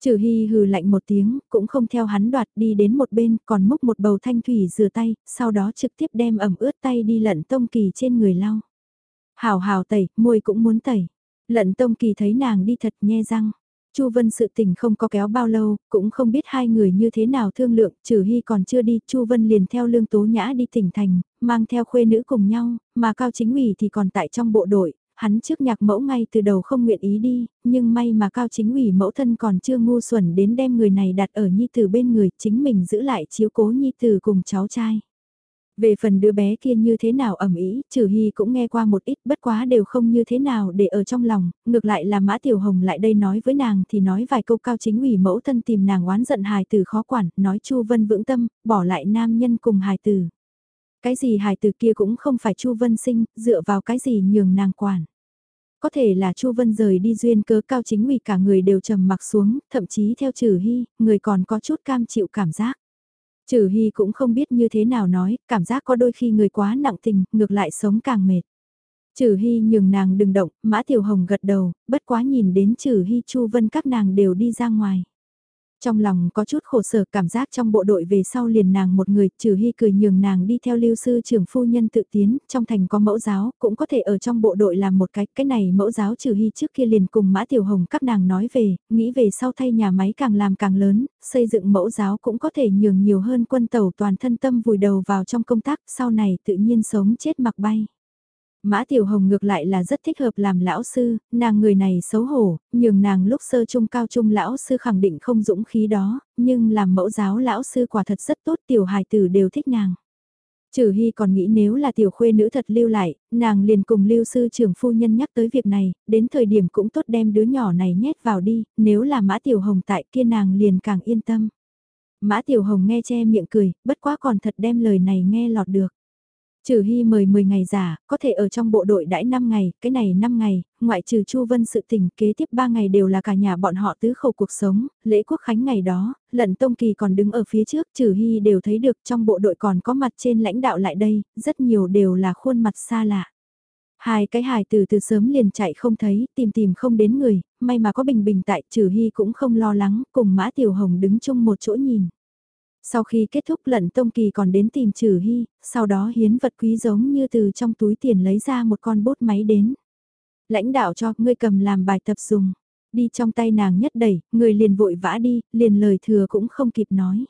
Trừ hy hừ lạnh một tiếng, cũng không theo hắn đoạt đi đến một bên, còn múc một bầu thanh thủy rửa tay, sau đó trực tiếp đem ẩm ướt tay đi lận tông kỳ trên người lau. Hào hào tẩy, môi cũng muốn tẩy. Lận tông kỳ thấy nàng đi thật nhe răng. Chu Vân sự tình không có kéo bao lâu, cũng không biết hai người như thế nào thương lượng, trừ hy còn chưa đi, Chu Vân liền theo lương tố nhã đi tỉnh thành, mang theo khuê nữ cùng nhau, mà Cao Chính ủy thì còn tại trong bộ đội, hắn trước nhạc mẫu ngay từ đầu không nguyện ý đi, nhưng may mà Cao Chính ủy mẫu thân còn chưa ngu xuẩn đến đem người này đặt ở Nhi Tử bên người, chính mình giữ lại chiếu cố Nhi Tử cùng cháu trai. Về phần đứa bé kia như thế nào ẩm ý, trừ hy cũng nghe qua một ít bất quá đều không như thế nào để ở trong lòng, ngược lại là Mã Tiểu Hồng lại đây nói với nàng thì nói vài câu cao chính ủy mẫu thân tìm nàng oán giận hài tử khó quản, nói Chu Vân vững tâm, bỏ lại nam nhân cùng hài tử. Cái gì hài tử kia cũng không phải Chu Vân sinh, dựa vào cái gì nhường nàng quản. Có thể là Chu Vân rời đi duyên cớ cao chính ủy cả người đều trầm mặc xuống, thậm chí theo trừ hy, người còn có chút cam chịu cảm giác. Trừ Hy cũng không biết như thế nào nói, cảm giác có đôi khi người quá nặng tình, ngược lại sống càng mệt. Trừ Hy nhường nàng đừng động, Mã Tiểu Hồng gật đầu, bất quá nhìn đến Trừ Hy Chu Vân các nàng đều đi ra ngoài. Trong lòng có chút khổ sở cảm giác trong bộ đội về sau liền nàng một người, trừ hy cười nhường nàng đi theo lưu sư trưởng phu nhân tự tiến, trong thành có mẫu giáo, cũng có thể ở trong bộ đội làm một cái, cái này mẫu giáo trừ hy trước kia liền cùng Mã Tiểu Hồng các nàng nói về, nghĩ về sau thay nhà máy càng làm càng lớn, xây dựng mẫu giáo cũng có thể nhường nhiều hơn quân tàu toàn thân tâm vùi đầu vào trong công tác, sau này tự nhiên sống chết mặc bay. Mã Tiểu Hồng ngược lại là rất thích hợp làm lão sư, nàng người này xấu hổ, nhưng nàng lúc sơ trung cao trung lão sư khẳng định không dũng khí đó, nhưng làm mẫu giáo lão sư quả thật rất tốt tiểu hài tử đều thích nàng. Trừ Hy còn nghĩ nếu là tiểu khuê nữ thật lưu lại, nàng liền cùng lưu sư trưởng phu nhân nhắc tới việc này, đến thời điểm cũng tốt đem đứa nhỏ này nhét vào đi, nếu là Mã Tiểu Hồng tại kia nàng liền càng yên tâm. Mã Tiểu Hồng nghe che miệng cười, bất quá còn thật đem lời này nghe lọt được. Trừ Hy mời 10 ngày giả, có thể ở trong bộ đội đãi 5 ngày, cái này 5 ngày, ngoại trừ Chu Vân sự tình kế tiếp 3 ngày đều là cả nhà bọn họ tứ khẩu cuộc sống, lễ quốc khánh ngày đó, lận Tông Kỳ còn đứng ở phía trước, Trừ Hy đều thấy được trong bộ đội còn có mặt trên lãnh đạo lại đây, rất nhiều đều là khuôn mặt xa lạ. Hai cái hài từ từ sớm liền chạy không thấy, tìm tìm không đến người, may mà có bình bình tại, Trừ Hy cũng không lo lắng, cùng Mã Tiểu Hồng đứng chung một chỗ nhìn. Sau khi kết thúc lận Tông Kỳ còn đến tìm Trừ Hy, sau đó hiến vật quý giống như từ trong túi tiền lấy ra một con bút máy đến. Lãnh đạo cho, ngươi cầm làm bài tập dùng. Đi trong tay nàng nhất đẩy, người liền vội vã đi, liền lời thừa cũng không kịp nói.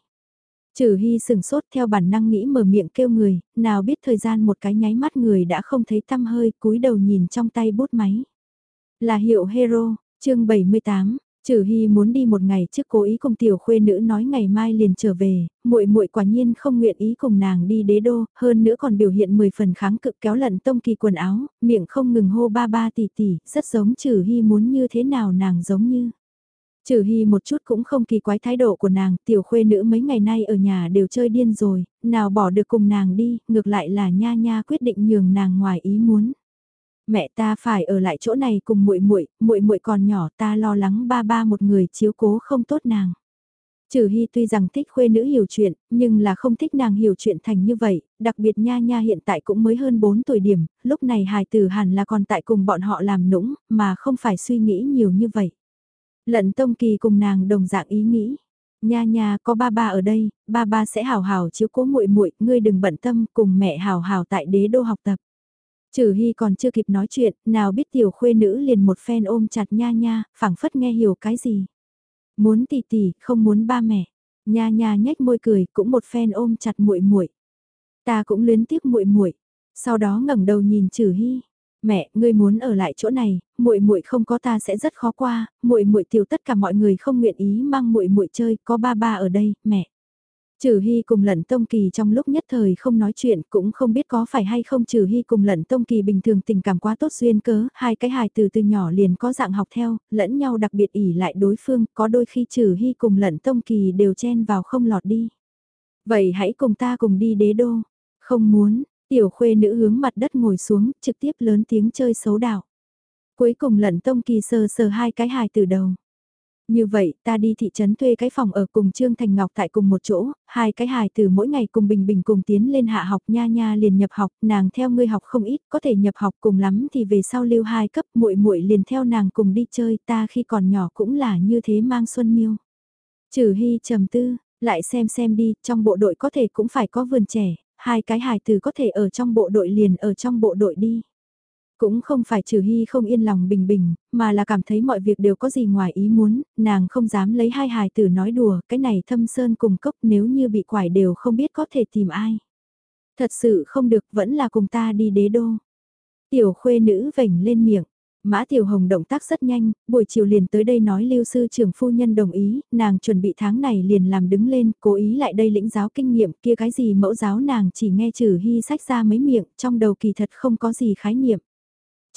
Trừ Hy sừng sốt theo bản năng nghĩ mở miệng kêu người, nào biết thời gian một cái nháy mắt người đã không thấy tăm hơi, cúi đầu nhìn trong tay bút máy. Là hiệu Hero, chương 78, Trừ Hy muốn đi một ngày trước cố ý cùng tiểu khuê nữ nói ngày mai liền trở về, muội muội quả nhiên không nguyện ý cùng nàng đi đế đô, hơn nữa còn biểu hiện 10 phần kháng cự kéo lận tông kỳ quần áo, miệng không ngừng hô ba ba tỷ tỷ, rất giống Trừ Hy muốn như thế nào nàng giống như. Trừ Hy một chút cũng không kỳ quái thái độ của nàng, tiểu khuê nữ mấy ngày nay ở nhà đều chơi điên rồi, nào bỏ được cùng nàng đi, ngược lại là nha nha quyết định nhường nàng ngoài ý muốn mẹ ta phải ở lại chỗ này cùng muội muội, muội muội còn nhỏ, ta lo lắng ba ba một người chiếu cố không tốt nàng. Trừ Hy tuy rằng thích khuê nữ hiểu chuyện, nhưng là không thích nàng hiểu chuyện thành như vậy, đặc biệt Nha Nha hiện tại cũng mới hơn 4 tuổi điểm, lúc này hài tử hẳn là còn tại cùng bọn họ làm nũng, mà không phải suy nghĩ nhiều như vậy. Lận Tông Kỳ cùng nàng đồng dạng ý nghĩ. Nha nha có ba ba ở đây, ba ba sẽ hào hào chiếu cố muội muội, ngươi đừng bận tâm cùng mẹ hào hào tại đế đô học tập. Trừ Hy còn chưa kịp nói chuyện, nào biết tiểu khuê nữ liền một phen ôm chặt nha nha, phảng phất nghe hiểu cái gì. Muốn tỷ tỷ, không muốn ba mẹ. Nha nha nhếch môi cười, cũng một phen ôm chặt muội muội. Ta cũng luyến tiếc muội muội. Sau đó ngẩng đầu nhìn Trừ Hy. Mẹ, ngươi muốn ở lại chỗ này, muội muội không có ta sẽ rất khó qua, muội muội tiểu tất cả mọi người không nguyện ý mang muội muội chơi, có ba ba ở đây, mẹ. Trừ Hy cùng Lận Tông Kỳ trong lúc nhất thời không nói chuyện cũng không biết có phải hay không Trừ Hy cùng Lận Tông Kỳ bình thường tình cảm quá tốt duyên cớ, hai cái hài từ từ nhỏ liền có dạng học theo, lẫn nhau đặc biệt ỉ lại đối phương, có đôi khi Trừ Hy cùng Lận Tông Kỳ đều chen vào không lọt đi. Vậy hãy cùng ta cùng đi đế đô. Không muốn, tiểu khuê nữ hướng mặt đất ngồi xuống, trực tiếp lớn tiếng chơi xấu đạo. Cuối cùng Lận Tông Kỳ sờ sờ hai cái hài từ đầu. Như vậy, ta đi thị trấn thuê cái phòng ở cùng Trương Thành Ngọc tại cùng một chỗ, hai cái hài từ mỗi ngày cùng Bình Bình cùng tiến lên hạ học nha nha liền nhập học, nàng theo ngươi học không ít, có thể nhập học cùng lắm thì về sau lưu hai cấp muội muội liền theo nàng cùng đi chơi, ta khi còn nhỏ cũng là như thế mang xuân miêu. Trừ Hy trầm tư, lại xem xem đi, trong bộ đội có thể cũng phải có vườn trẻ, hai cái hài từ có thể ở trong bộ đội liền ở trong bộ đội đi. Cũng không phải trừ hy không yên lòng bình bình, mà là cảm thấy mọi việc đều có gì ngoài ý muốn, nàng không dám lấy hai hài tử nói đùa, cái này thâm sơn cùng cốc nếu như bị quải đều không biết có thể tìm ai. Thật sự không được vẫn là cùng ta đi đế đô. Tiểu khuê nữ vểnh lên miệng. Mã Tiểu Hồng động tác rất nhanh, buổi chiều liền tới đây nói lưu sư trưởng phu nhân đồng ý, nàng chuẩn bị tháng này liền làm đứng lên, cố ý lại đây lĩnh giáo kinh nghiệm kia cái gì mẫu giáo nàng chỉ nghe trừ hy sách ra mấy miệng, trong đầu kỳ thật không có gì khái niệm.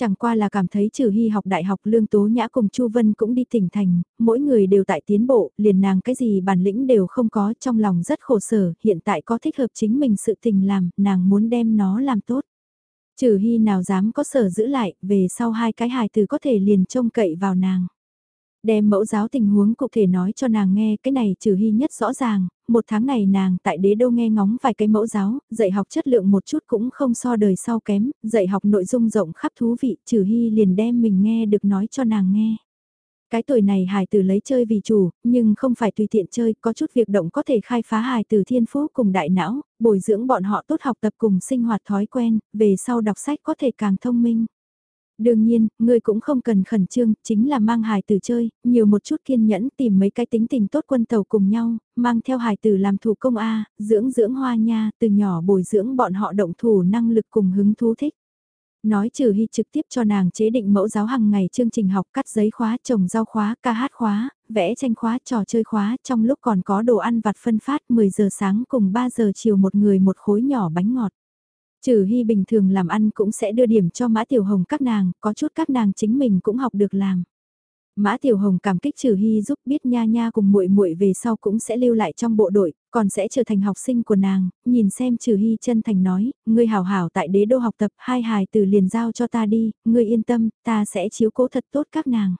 Chẳng qua là cảm thấy trừ hy học đại học lương tố nhã cùng Chu Vân cũng đi tỉnh thành, mỗi người đều tại tiến bộ, liền nàng cái gì bản lĩnh đều không có trong lòng rất khổ sở, hiện tại có thích hợp chính mình sự tình làm, nàng muốn đem nó làm tốt. Trừ hy nào dám có sở giữ lại, về sau hai cái hài từ có thể liền trông cậy vào nàng. Đem mẫu giáo tình huống cụ thể nói cho nàng nghe cái này trừ hy nhất rõ ràng, một tháng này nàng tại đế đô nghe ngóng vài cái mẫu giáo, dạy học chất lượng một chút cũng không so đời sau kém, dạy học nội dung rộng khắp thú vị, trừ hy liền đem mình nghe được nói cho nàng nghe. Cái tuổi này hài tử lấy chơi vì chủ, nhưng không phải tùy tiện chơi, có chút việc động có thể khai phá hài tử thiên phú cùng đại não, bồi dưỡng bọn họ tốt học tập cùng sinh hoạt thói quen, về sau đọc sách có thể càng thông minh. Đương nhiên, người cũng không cần khẩn trương, chính là mang hài tử chơi, nhiều một chút kiên nhẫn tìm mấy cái tính tình tốt quân tàu cùng nhau, mang theo hài tử làm thủ công A, dưỡng dưỡng hoa nha, từ nhỏ bồi dưỡng bọn họ động thủ năng lực cùng hứng thú thích. Nói trừ hy trực tiếp cho nàng chế định mẫu giáo hàng ngày chương trình học cắt giấy khóa, trồng rau khóa, ca hát khóa, vẽ tranh khóa, trò chơi khóa, trong lúc còn có đồ ăn vặt phân phát 10 giờ sáng cùng 3 giờ chiều một người một khối nhỏ bánh ngọt. Trừ hy bình thường làm ăn cũng sẽ đưa điểm cho mã tiểu hồng các nàng, có chút các nàng chính mình cũng học được làm. Mã Tiểu Hồng cảm kích Trừ Hy giúp biết Nha Nha cùng muội muội về sau cũng sẽ lưu lại trong bộ đội, còn sẽ trở thành học sinh của nàng, nhìn xem Trừ Hy chân thành nói, ngươi hảo hảo tại đế đô học tập, hai hài từ liền giao cho ta đi, ngươi yên tâm, ta sẽ chiếu cố thật tốt các nàng.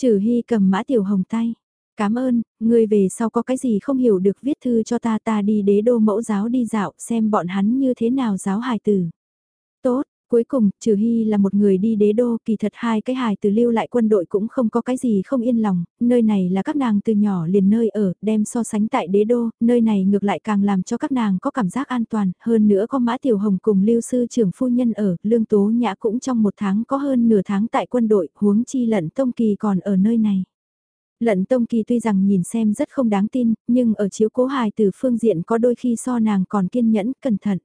Trừ Hy cầm Mã Tiểu Hồng tay, cảm ơn, ngươi về sau có cái gì không hiểu được viết thư cho ta ta đi đế đô mẫu giáo đi dạo xem bọn hắn như thế nào giáo hài tử. Tốt, Cuối cùng, trừ hy là một người đi đế đô, kỳ thật hai cái hài từ lưu lại quân đội cũng không có cái gì không yên lòng, nơi này là các nàng từ nhỏ liền nơi ở, đem so sánh tại đế đô, nơi này ngược lại càng làm cho các nàng có cảm giác an toàn, hơn nữa có mã tiểu hồng cùng lưu sư trưởng phu nhân ở, lương tố nhã cũng trong một tháng có hơn nửa tháng tại quân đội, huống chi lận tông kỳ còn ở nơi này. Lận Tông Kỳ tuy rằng nhìn xem rất không đáng tin, nhưng ở chiếu cố hài từ phương diện có đôi khi so nàng còn kiên nhẫn, cẩn thận.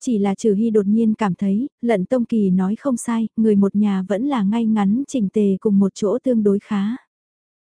Chỉ là trừ hy đột nhiên cảm thấy, lận tông kỳ nói không sai, người một nhà vẫn là ngay ngắn chỉnh tề cùng một chỗ tương đối khá.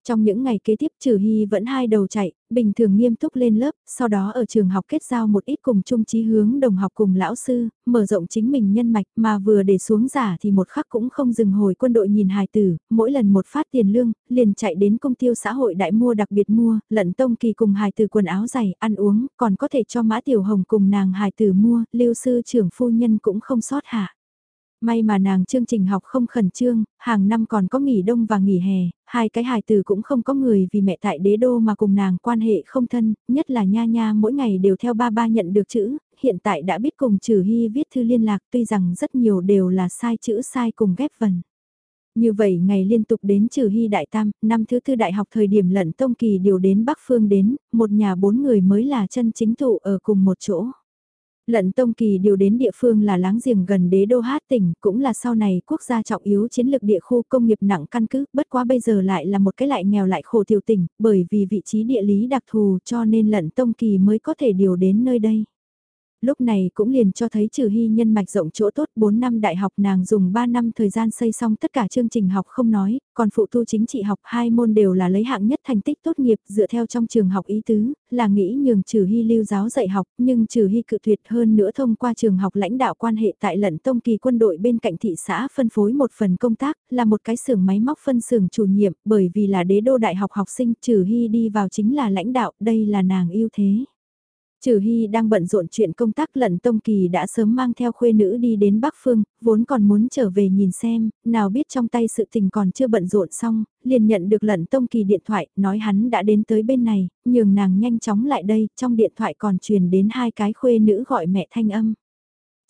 Trong những ngày kế tiếp Trừ Hy vẫn hai đầu chạy, bình thường nghiêm túc lên lớp, sau đó ở trường học kết giao một ít cùng chung chí hướng đồng học cùng lão sư, mở rộng chính mình nhân mạch mà vừa để xuống giả thì một khắc cũng không dừng hồi quân đội nhìn hài tử, mỗi lần một phát tiền lương, liền chạy đến công tiêu xã hội đại mua đặc biệt mua, lận tông kỳ cùng hài tử quần áo giày, ăn uống, còn có thể cho mã tiểu hồng cùng nàng hài tử mua, lưu sư trưởng phu nhân cũng không sót hạ. May mà nàng chương trình học không khẩn trương, hàng năm còn có nghỉ đông và nghỉ hè, hai cái hài tử cũng không có người vì mẹ tại đế đô mà cùng nàng quan hệ không thân, nhất là nha nha mỗi ngày đều theo ba ba nhận được chữ, hiện tại đã biết cùng trừ hy viết thư liên lạc tuy rằng rất nhiều đều là sai chữ sai cùng ghép vần. Như vậy ngày liên tục đến trừ hy đại tam, năm thứ tư đại học thời điểm lận tông kỳ điều đến Bắc Phương đến, một nhà bốn người mới là chân chính thụ ở cùng một chỗ. Lận Tông Kỳ điều đến địa phương là láng giềng gần đế đô hát tỉnh, cũng là sau này quốc gia trọng yếu chiến lược địa khu công nghiệp nặng căn cứ, bất quá bây giờ lại là một cái lại nghèo lại khổ tiểu tỉnh, bởi vì vị trí địa lý đặc thù cho nên Lận Tông Kỳ mới có thể điều đến nơi đây. Lúc này cũng liền cho thấy trừ hy nhân mạch rộng chỗ tốt 4 năm đại học nàng dùng 3 năm thời gian xây xong tất cả chương trình học không nói, còn phụ tu chính trị học hai môn đều là lấy hạng nhất thành tích tốt nghiệp dựa theo trong trường học ý tứ, là nghĩ nhường trừ hy lưu giáo dạy học nhưng trừ hy cự tuyệt hơn nữa thông qua trường học lãnh đạo quan hệ tại lận tông kỳ quân đội bên cạnh thị xã phân phối một phần công tác là một cái xưởng máy móc phân xưởng chủ nhiệm bởi vì là đế đô đại học học sinh trừ hy đi vào chính là lãnh đạo đây là nàng yêu thế. Trừ Hy đang bận rộn chuyện công tác lận Tông Kỳ đã sớm mang theo khuê nữ đi đến Bắc Phương, vốn còn muốn trở về nhìn xem, nào biết trong tay sự tình còn chưa bận rộn xong, liền nhận được lận Tông Kỳ điện thoại, nói hắn đã đến tới bên này, nhường nàng nhanh chóng lại đây, trong điện thoại còn truyền đến hai cái khuê nữ gọi mẹ thanh âm.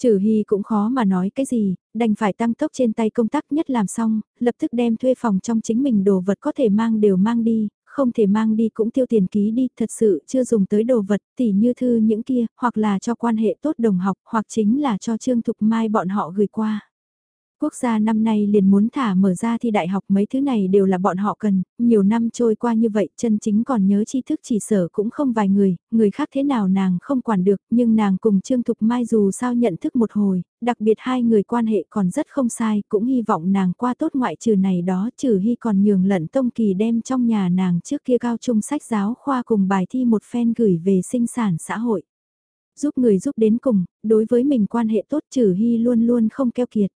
Trừ Hy cũng khó mà nói cái gì, đành phải tăng tốc trên tay công tác nhất làm xong, lập tức đem thuê phòng trong chính mình đồ vật có thể mang đều mang đi, không thể mang đi cũng tiêu tiền ký đi, thật sự chưa dùng tới đồ vật, tỉ như thư những kia, hoặc là cho quan hệ tốt đồng học, hoặc chính là cho Trương Thục Mai bọn họ gửi qua. Quốc gia năm nay liền muốn thả mở ra thi đại học mấy thứ này đều là bọn họ cần, nhiều năm trôi qua như vậy chân chính còn nhớ tri thức chỉ sở cũng không vài người, người khác thế nào nàng không quản được nhưng nàng cùng Trương Thục Mai dù sao nhận thức một hồi, đặc biệt hai người quan hệ còn rất không sai cũng hy vọng nàng qua tốt ngoại trừ này đó trừ hy còn nhường lận tông kỳ đem trong nhà nàng trước kia cao trung sách giáo khoa cùng bài thi một phen gửi về sinh sản xã hội. Giúp người giúp đến cùng, đối với mình quan hệ tốt trừ hy luôn luôn không keo kiệt.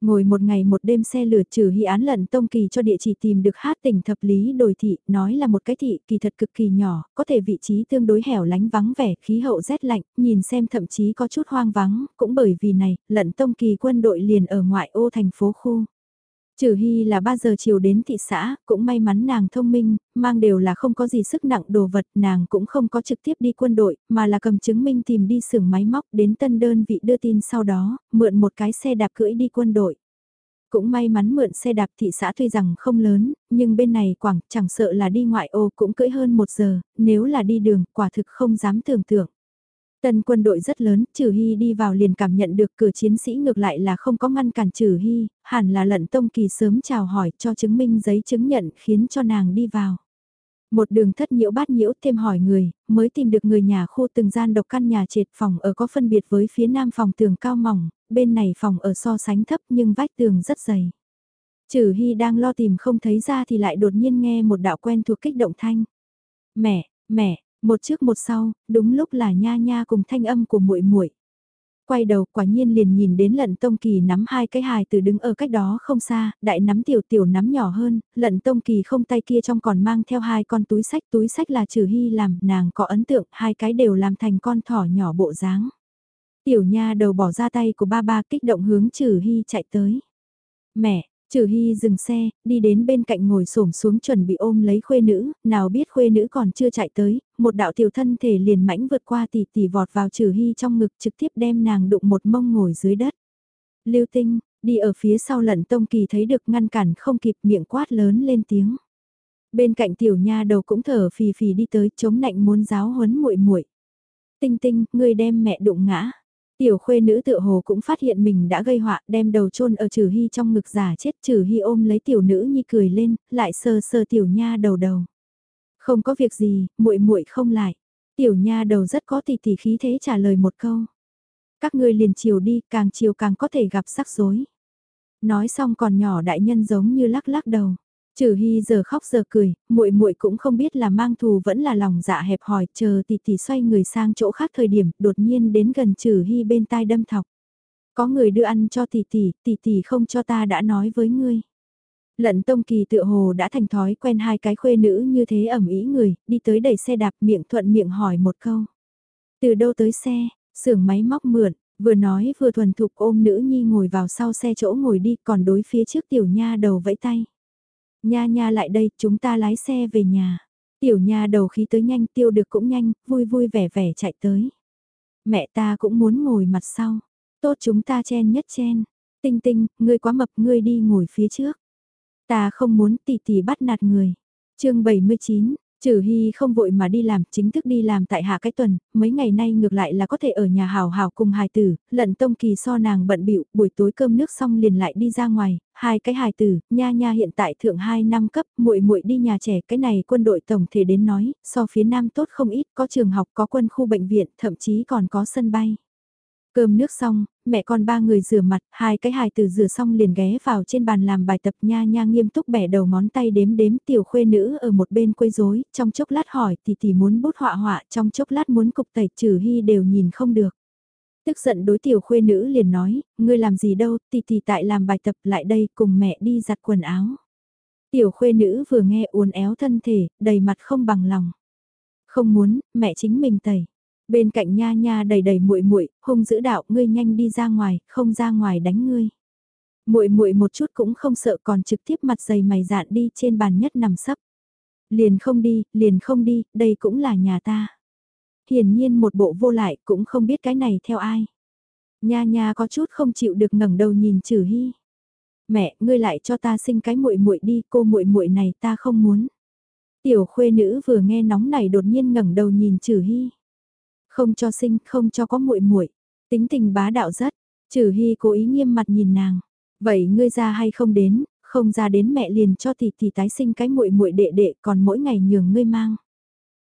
Ngồi một ngày một đêm xe lửa trừ hy án lận tông kỳ cho địa chỉ tìm được hát tỉnh thập lý đồi thị, nói là một cái thị kỳ thật cực kỳ nhỏ, có thể vị trí tương đối hẻo lánh vắng vẻ, khí hậu rét lạnh, nhìn xem thậm chí có chút hoang vắng, cũng bởi vì này, lận tông kỳ quân đội liền ở ngoại ô thành phố khu. Trừ Hy là 3 giờ chiều đến thị xã, cũng may mắn nàng thông minh, mang đều là không có gì sức nặng đồ vật, nàng cũng không có trực tiếp đi quân đội, mà là cầm chứng minh tìm đi xưởng máy móc đến tân đơn vị đưa tin sau đó, mượn một cái xe đạp cưỡi đi quân đội. Cũng may mắn mượn xe đạp thị xã tuy rằng không lớn, nhưng bên này quảng chẳng sợ là đi ngoại ô cũng cưỡi hơn một giờ, nếu là đi đường quả thực không dám tưởng tượng. Tân quân đội rất lớn, Trừ Hy đi vào liền cảm nhận được cửa chiến sĩ ngược lại là không có ngăn cản Trừ Hy, hẳn là lận tông kỳ sớm chào hỏi cho chứng minh giấy chứng nhận khiến cho nàng đi vào. Một đường thất nhiễu bát nhiễu thêm hỏi người, mới tìm được người nhà khu từng gian độc căn nhà trệt phòng ở có phân biệt với phía nam phòng tường cao mỏng, bên này phòng ở so sánh thấp nhưng vách tường rất dày. Trừ Hy đang lo tìm không thấy ra thì lại đột nhiên nghe một đạo quen thuộc kích động thanh. Mẹ, mẹ, một trước một sau, đúng lúc là nha nha cùng thanh âm của muội muội. Quay đầu quả nhiên liền nhìn đến lận tông kỳ nắm hai cái hài từ đứng ở cách đó không xa, đại nắm tiểu tiểu nắm nhỏ hơn, lận tông kỳ không tay kia trong còn mang theo hai con túi sách, túi sách là trừ hy làm, nàng có ấn tượng, hai cái đều làm thành con thỏ nhỏ bộ dáng. Tiểu nha đầu bỏ ra tay của ba ba kích động hướng trừ hy chạy tới. Mẹ, Trừ Hy dừng xe, đi đến bên cạnh ngồi xổm xuống chuẩn bị ôm lấy khuê nữ, nào biết khuê nữ còn chưa chạy tới, một đạo tiểu thân thể liền mãnh vượt qua tỷ tỷ vọt vào Trừ Hy trong ngực trực tiếp đem nàng đụng một mông ngồi dưới đất. Lưu Tinh, đi ở phía sau lận Tông Kỳ thấy được ngăn cản không kịp miệng quát lớn lên tiếng. Bên cạnh tiểu nha đầu cũng thở phì phì đi tới chống nạnh muốn giáo huấn muội muội. Tinh Tinh, ngươi đem mẹ đụng ngã. Tiểu khuê nữ tự hồ cũng phát hiện mình đã gây họa đem đầu chôn ở trừ hy trong ngực giả chết trừ hy ôm lấy tiểu nữ nhi cười lên, lại sơ sơ tiểu nha đầu đầu. Không có việc gì, muội muội không lại. Tiểu nha đầu rất có tỷ tỷ khí thế trả lời một câu. Các ngươi liền chiều đi, càng chiều càng có thể gặp rắc rối. Nói xong còn nhỏ đại nhân giống như lắc lắc đầu. Trừ Hy giờ khóc giờ cười, muội muội cũng không biết là mang thù vẫn là lòng dạ hẹp hòi, chờ tỷ tỷ xoay người sang chỗ khác thời điểm, đột nhiên đến gần Trừ Hy bên tai đâm thọc. Có người đưa ăn cho tỷ tỷ, tỷ tỷ không cho ta đã nói với ngươi. Lận Tông Kỳ tựa hồ đã thành thói quen hai cái khuê nữ như thế ẩm ý người, đi tới đẩy xe đạp miệng thuận miệng hỏi một câu. Từ đâu tới xe, xưởng máy móc mượn, vừa nói vừa thuần thục ôm nữ nhi ngồi vào sau xe chỗ ngồi đi còn đối phía trước tiểu nha đầu vẫy tay. Nha nha lại đây, chúng ta lái xe về nhà. Tiểu nha đầu khí tới nhanh, tiêu được cũng nhanh, vui vui vẻ vẻ chạy tới. Mẹ ta cũng muốn ngồi mặt sau. Tốt chúng ta chen nhất chen. Tinh tinh, ngươi quá mập, ngươi đi ngồi phía trước. Ta không muốn tì tì bắt nạt người. chương 79, Trừ Hy không vội mà đi làm, chính thức đi làm tại hạ cái tuần, mấy ngày nay ngược lại là có thể ở nhà hào hào cùng hài tử, lận tông kỳ so nàng bận bịu buổi tối cơm nước xong liền lại đi ra ngoài, hai cái hài tử, nha nha hiện tại thượng 2 năm cấp, muội muội đi nhà trẻ, cái này quân đội tổng thể đến nói, so phía nam tốt không ít, có trường học, có quân khu bệnh viện, thậm chí còn có sân bay. Cơm nước xong, mẹ con ba người rửa mặt, hai cái hài từ rửa xong liền ghé vào trên bàn làm bài tập nha nha nghiêm túc bẻ đầu ngón tay đếm đếm tiểu khuê nữ ở một bên quấy rối, trong chốc lát hỏi thì thì muốn bút họa họa, trong chốc lát muốn cục tẩy trừ hy đều nhìn không được. Tức giận đối tiểu khuê nữ liền nói, ngươi làm gì đâu, tì tì tại làm bài tập lại đây cùng mẹ đi giặt quần áo. Tiểu khuê nữ vừa nghe uốn éo thân thể, đầy mặt không bằng lòng. Không muốn, mẹ chính mình tẩy. Bên cạnh nha nha đầy đầy muội muội, hung dữ đạo, ngươi nhanh đi ra ngoài, không ra ngoài đánh ngươi. Muội muội một chút cũng không sợ còn trực tiếp mặt dày mày dạn đi trên bàn nhất nằm sấp. Liền không đi, liền không đi, đây cũng là nhà ta. Hiển nhiên một bộ vô lại cũng không biết cái này theo ai. Nha nha có chút không chịu được ngẩng đầu nhìn Trử Hy. Mẹ, ngươi lại cho ta sinh cái muội muội đi, cô muội muội này ta không muốn. Tiểu khuê nữ vừa nghe nóng này đột nhiên ngẩng đầu nhìn Trử Hy. Không cho sinh, không cho có muội muội. Tính tình bá đạo rất, trừ Hy cố ý nghiêm mặt nhìn nàng. Vậy ngươi ra hay không đến, không ra đến mẹ liền cho tỷ tỷ tái sinh cái muội muội đệ đệ còn mỗi ngày nhường ngươi mang.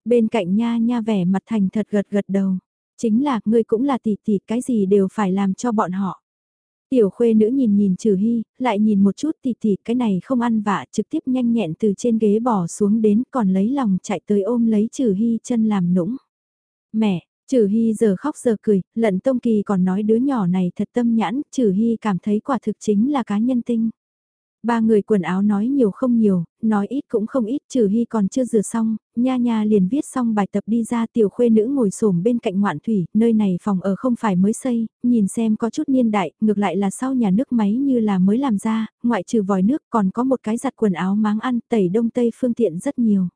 Bên cạnh nha nha vẻ mặt thành thật gật gật đầu. Chính là, ngươi cũng là tỷ tỷ, cái gì đều phải làm cho bọn họ. Tiểu khuê nữ nhìn nhìn trừ hy, lại nhìn một chút tỷ tỷ, cái này không ăn vạ, trực tiếp nhanh nhẹn từ trên ghế bỏ xuống đến, còn lấy lòng chạy tới ôm lấy trừ hy chân làm nũng. Mẹ, Trừ Hy giờ khóc giờ cười, lận Tông Kỳ còn nói đứa nhỏ này thật tâm nhãn, Trừ Hy cảm thấy quả thực chính là cá nhân tinh. Ba người quần áo nói nhiều không nhiều, nói ít cũng không ít, trừ hy còn chưa rửa xong, nha nha liền viết xong bài tập đi ra tiểu khuê nữ ngồi xổm bên cạnh ngoạn thủy, nơi này phòng ở không phải mới xây, nhìn xem có chút niên đại, ngược lại là sau nhà nước máy như là mới làm ra, ngoại trừ vòi nước còn có một cái giặt quần áo máng ăn, tẩy đông tây phương tiện rất nhiều.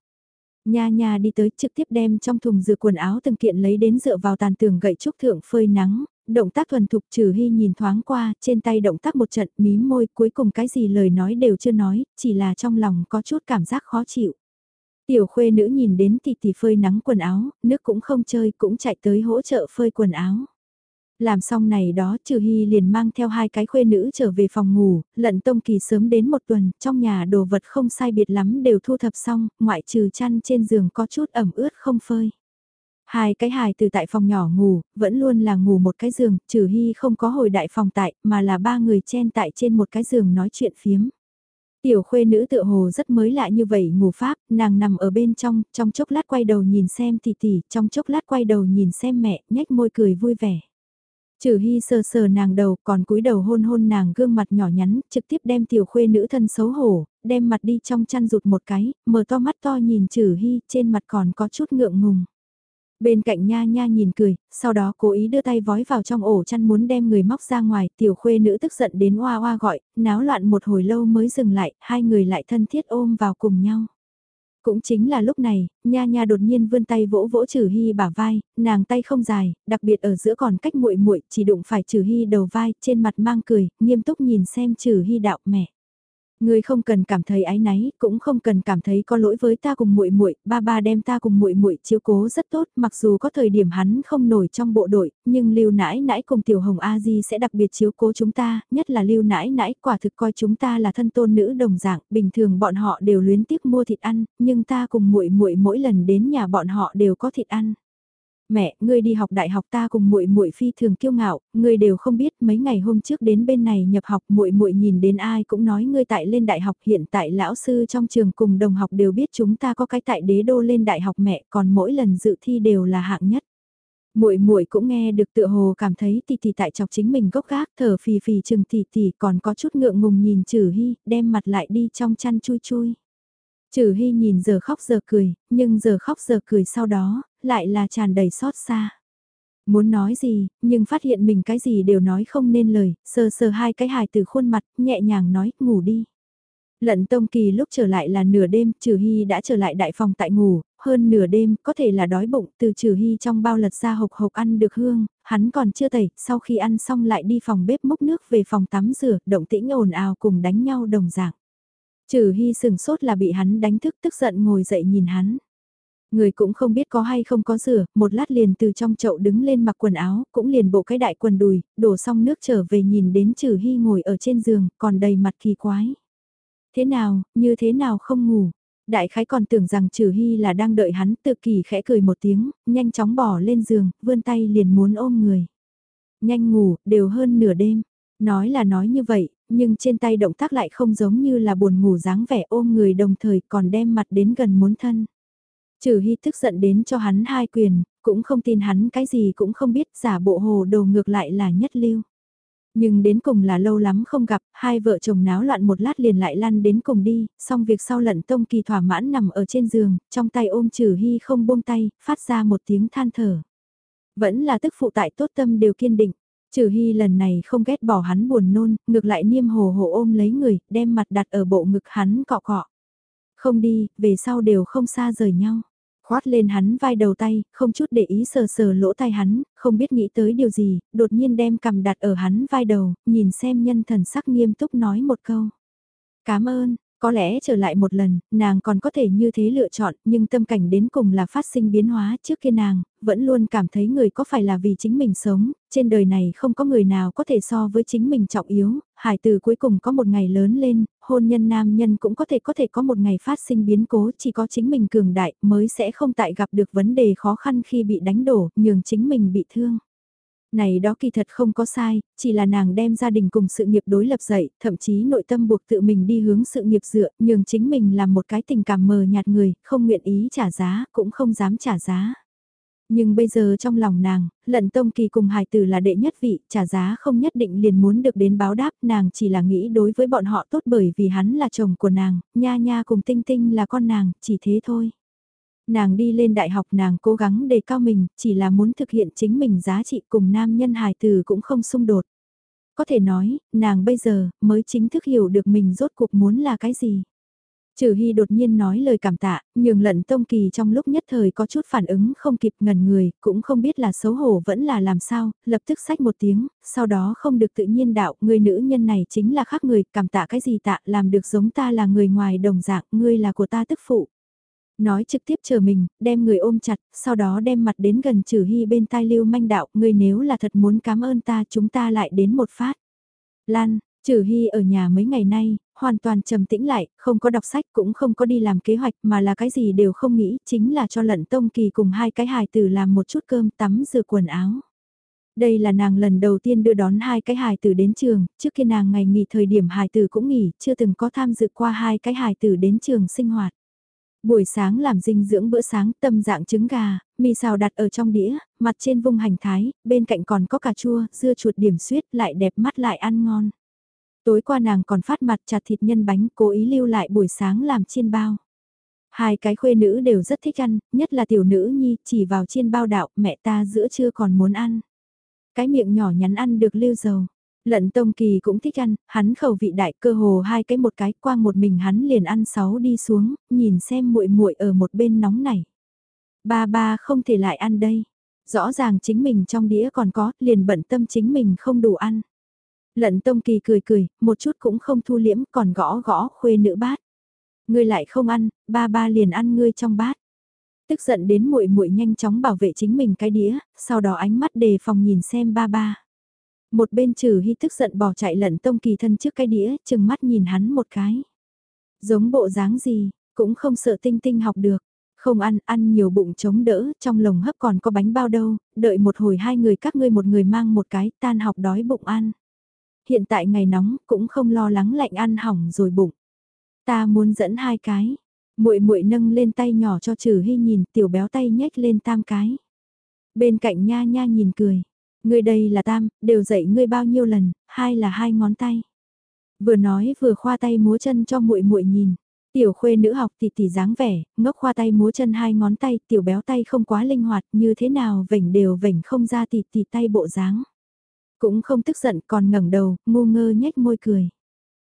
Nha nha đi tới trực tiếp đem trong thùng rửa quần áo từng kiện lấy đến dựa vào tàn tường gậy trúc thượng phơi nắng, động tác thuần thục trừ hy nhìn thoáng qua, trên tay động tác một trận mím môi cuối cùng cái gì lời nói đều chưa nói, chỉ là trong lòng có chút cảm giác khó chịu. Tiểu khuê nữ nhìn đến tỷ tỷ phơi nắng quần áo, nước cũng không chơi cũng chạy tới hỗ trợ phơi quần áo. Làm xong này đó trừ hy liền mang theo hai cái khuê nữ trở về phòng ngủ, lận tông kỳ sớm đến một tuần, trong nhà đồ vật không sai biệt lắm đều thu thập xong, ngoại trừ chăn trên giường có chút ẩm ướt không phơi. Hai cái hài từ tại phòng nhỏ ngủ, vẫn luôn là ngủ một cái giường, trừ hy không có hồi đại phòng tại, mà là ba người chen tại trên một cái giường nói chuyện phiếm. Tiểu khuê nữ tựa hồ rất mới lạ như vậy ngủ pháp, nàng nằm ở bên trong, trong chốc lát quay đầu nhìn xem tỷ tỷ, trong chốc lát quay đầu nhìn xem mẹ, nhếch môi cười vui vẻ. Trừ hy sờ sờ nàng đầu còn cúi đầu hôn hôn nàng gương mặt nhỏ nhắn, trực tiếp đem tiểu khuê nữ thân xấu hổ, đem mặt đi trong chăn rụt một cái, mở to mắt to nhìn trừ hy, trên mặt còn có chút ngượng ngùng. Bên cạnh nha nha nhìn cười, sau đó cố ý đưa tay vói vào trong ổ chăn muốn đem người móc ra ngoài, tiểu khuê nữ tức giận đến oa oa gọi, náo loạn một hồi lâu mới dừng lại, hai người lại thân thiết ôm vào cùng nhau. Cũng chính là lúc này, nha nha đột nhiên vươn tay vỗ vỗ trừ hy bả vai, nàng tay không dài, đặc biệt ở giữa còn cách muội muội chỉ đụng phải trừ hy đầu vai, trên mặt mang cười, nghiêm túc nhìn xem trừ hy đạo mẹ. Ngươi không cần cảm thấy ái náy, cũng không cần cảm thấy có lỗi với ta cùng muội muội, ba ba đem ta cùng muội muội chiếu cố rất tốt, mặc dù có thời điểm hắn không nổi trong bộ đội, nhưng Lưu Nãi Nãi cùng Tiểu Hồng A Di sẽ đặc biệt chiếu cố chúng ta, nhất là Lưu Nãi Nãi, quả thực coi chúng ta là thân tôn nữ đồng dạng, bình thường bọn họ đều luyến tiếc mua thịt ăn, nhưng ta cùng muội muội mỗi lần đến nhà bọn họ đều có thịt ăn. Mẹ, ngươi đi học đại học ta cùng muội muội phi thường kiêu ngạo, ngươi đều không biết mấy ngày hôm trước đến bên này nhập học muội muội nhìn đến ai cũng nói ngươi tại lên đại học hiện tại lão sư trong trường cùng đồng học đều biết chúng ta có cái tại đế đô lên đại học mẹ còn mỗi lần dự thi đều là hạng nhất. Muội muội cũng nghe được tựa hồ cảm thấy tỷ tỷ tại chọc chính mình gốc gác thở phì phì chừng tỷ tỷ còn có chút ngượng ngùng nhìn trừ Hy, đem mặt lại đi trong chăn chui chui. Trừ Hy nhìn giờ khóc giờ cười, nhưng giờ khóc giờ cười sau đó, lại là tràn đầy xót xa. Muốn nói gì, nhưng phát hiện mình cái gì đều nói không nên lời, sờ sờ hai cái hài từ khuôn mặt, nhẹ nhàng nói, ngủ đi. Lận Tông Kỳ lúc trở lại là nửa đêm, Trừ Hy đã trở lại đại phòng tại ngủ, hơn nửa đêm, có thể là đói bụng, từ Trừ Hy trong bao lật ra hộc hộc ăn được hương, hắn còn chưa tẩy, sau khi ăn xong lại đi phòng bếp múc nước về phòng tắm rửa, động tĩnh ồn ào cùng đánh nhau đồng dạng. Trừ Hy sừng sốt là bị hắn đánh thức tức giận ngồi dậy nhìn hắn. Người cũng không biết có hay không có rửa, một lát liền từ trong chậu đứng lên mặc quần áo, cũng liền bộ cái đại quần đùi, đổ xong nước trở về nhìn đến Trừ Hy ngồi ở trên giường, còn đầy mặt kỳ quái. Thế nào, như thế nào không ngủ? Đại khái còn tưởng rằng Trừ Hy là đang đợi hắn tự kỳ khẽ cười một tiếng, nhanh chóng bỏ lên giường, vươn tay liền muốn ôm người. Nhanh ngủ, đều hơn nửa đêm. Nói là nói như vậy, nhưng trên tay động tác lại không giống như là buồn ngủ dáng vẻ ôm người đồng thời còn đem mặt đến gần muốn thân. Trừ hy tức giận đến cho hắn hai quyền, cũng không tin hắn cái gì cũng không biết giả bộ hồ đồ ngược lại là nhất lưu. Nhưng đến cùng là lâu lắm không gặp, hai vợ chồng náo loạn một lát liền lại lăn đến cùng đi, xong việc sau lận tông kỳ thỏa mãn nằm ở trên giường, trong tay ôm trừ hy không buông tay, phát ra một tiếng than thở. Vẫn là tức phụ tại tốt tâm đều kiên định. Trừ Hy lần này không ghét bỏ hắn buồn nôn, ngược lại niêm hồ hồ ôm lấy người, đem mặt đặt ở bộ ngực hắn cọ cọ. Không đi, về sau đều không xa rời nhau. Khoát lên hắn vai đầu tay, không chút để ý sờ sờ lỗ tai hắn, không biết nghĩ tới điều gì, đột nhiên đem cầm đặt ở hắn vai đầu, nhìn xem nhân thần sắc nghiêm túc nói một câu. Cảm ơn, có lẽ trở lại một lần, nàng còn có thể như thế lựa chọn, nhưng tâm cảnh đến cùng là phát sinh biến hóa trước kia nàng, vẫn luôn cảm thấy người có phải là vì chính mình sống, trên đời này không có người nào có thể so với chính mình trọng yếu, hải từ cuối cùng có một ngày lớn lên, hôn nhân nam nhân cũng có thể có thể có một ngày phát sinh biến cố, chỉ có chính mình cường đại mới sẽ không tại gặp được vấn đề khó khăn khi bị đánh đổ, nhường chính mình bị thương. Này đó kỳ thật không có sai, chỉ là nàng đem gia đình cùng sự nghiệp đối lập dậy, thậm chí nội tâm buộc tự mình đi hướng sự nghiệp dựa, nhường chính mình làm một cái tình cảm mờ nhạt người, không nguyện ý trả giá, cũng không dám trả giá. Nhưng bây giờ trong lòng nàng, lận tông kỳ cùng hài tử là đệ nhất vị, trả giá không nhất định liền muốn được đến báo đáp, nàng chỉ là nghĩ đối với bọn họ tốt bởi vì hắn là chồng của nàng, nha nha cùng tinh tinh là con nàng, chỉ thế thôi. Nàng đi lên đại học nàng cố gắng đề cao mình, chỉ là muốn thực hiện chính mình giá trị cùng nam nhân hài tử cũng không xung đột. Có thể nói, nàng bây giờ mới chính thức hiểu được mình rốt cuộc muốn là cái gì. Trừ Hy đột nhiên nói lời cảm tạ, nhường lận tông kỳ trong lúc nhất thời có chút phản ứng không kịp ngần người, cũng không biết là xấu hổ vẫn là làm sao, lập tức sách một tiếng, sau đó không được tự nhiên đạo, người nữ nhân này chính là khác người, cảm tạ cái gì tạ, làm được giống ta là người ngoài đồng dạng, ngươi là của ta tức phụ. Nói trực tiếp chờ mình, đem người ôm chặt, sau đó đem mặt đến gần trừ hy bên tai lưu manh đạo, ngươi nếu là thật muốn cảm ơn ta chúng ta lại đến một phát. Lan, Trừ Hy ở nhà mấy ngày nay, hoàn toàn trầm tĩnh lại, không có đọc sách cũng không có đi làm kế hoạch mà là cái gì đều không nghĩ, chính là cho lận tông kỳ cùng hai cái hài tử làm một chút cơm tắm rửa quần áo. Đây là nàng lần đầu tiên đưa đón hai cái hài tử đến trường, trước khi nàng ngày nghỉ thời điểm hài tử cũng nghỉ, chưa từng có tham dự qua hai cái hài tử đến trường sinh hoạt. Buổi sáng làm dinh dưỡng bữa sáng tâm dạng trứng gà, mì xào đặt ở trong đĩa, mặt trên vung hành thái, bên cạnh còn có cà chua, dưa chuột điểm suyết lại đẹp mắt lại ăn ngon. Tối qua nàng còn phát mặt chặt thịt nhân bánh cố ý lưu lại buổi sáng làm chiên bao. Hai cái khuê nữ đều rất thích ăn, nhất là tiểu nữ nhi chỉ vào chiên bao đạo mẹ ta giữa trưa còn muốn ăn. Cái miệng nhỏ nhắn ăn được lưu dầu. Lận Tông Kỳ cũng thích ăn, hắn khẩu vị đại cơ hồ hai cái một cái quang một mình hắn liền ăn sáu đi xuống, nhìn xem muội muội ở một bên nóng này. Ba ba không thể lại ăn đây. Rõ ràng chính mình trong đĩa còn có, liền bận tâm chính mình không đủ ăn. Lận Tông Kỳ cười cười, một chút cũng không thu liễm còn gõ gõ khuê nữ bát. Ngươi lại không ăn, ba ba liền ăn ngươi trong bát. Tức giận đến muội muội nhanh chóng bảo vệ chính mình cái đĩa, sau đó ánh mắt đề phòng nhìn xem ba ba. Một bên trừ hy tức giận bỏ chạy lận Tông Kỳ thân trước cái đĩa, chừng mắt nhìn hắn một cái. Giống bộ dáng gì, cũng không sợ tinh tinh học được. Không ăn, ăn nhiều bụng chống đỡ, trong lồng hấp còn có bánh bao đâu, đợi một hồi hai người các ngươi một người mang một cái, tan học đói bụng ăn hiện tại ngày nóng cũng không lo lắng lạnh ăn hỏng rồi bụng. Ta muốn dẫn hai cái. Muội muội nâng lên tay nhỏ cho trừ Hy nhìn, tiểu béo tay nhếch lên tam cái. Bên cạnh nha nha nhìn cười, ngươi đây là tam, đều dạy ngươi bao nhiêu lần, hai là hai ngón tay. Vừa nói vừa khoa tay múa chân cho muội muội nhìn. Tiểu khuê nữ học tỷ tỷ dáng vẻ, ngốc khoa tay múa chân hai ngón tay, tiểu béo tay không quá linh hoạt, như thế nào vểnh đều vểnh không ra tỷ tỷ tay bộ dáng. Cũng không tức giận còn ngẩng đầu, ngu ngơ nhếch môi cười.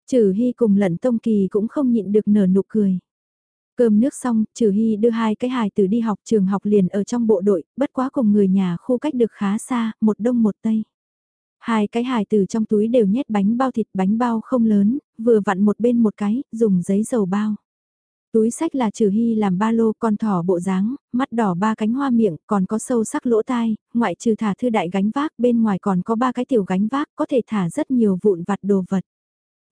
Trừ Hy cùng lận tông kỳ cũng không nhịn được nở nụ cười. Cơm nước xong, Trừ Hy đưa hai cái hài tử đi học trường học liền ở trong bộ đội, bất quá cùng người nhà khu cách được khá xa, một đông một tây. Hai cái hài tử trong túi đều nhét bánh bao thịt bánh bao không lớn, vừa vặn một bên một cái, dùng giấy dầu bao. Túi sách là trừ hy làm ba lô con thỏ bộ dáng, mắt đỏ ba cánh hoa miệng, còn có sâu sắc lỗ tai, ngoại trừ thả thư đại gánh vác bên ngoài còn có ba cái tiểu gánh vác có thể thả rất nhiều vụn vặt đồ vật.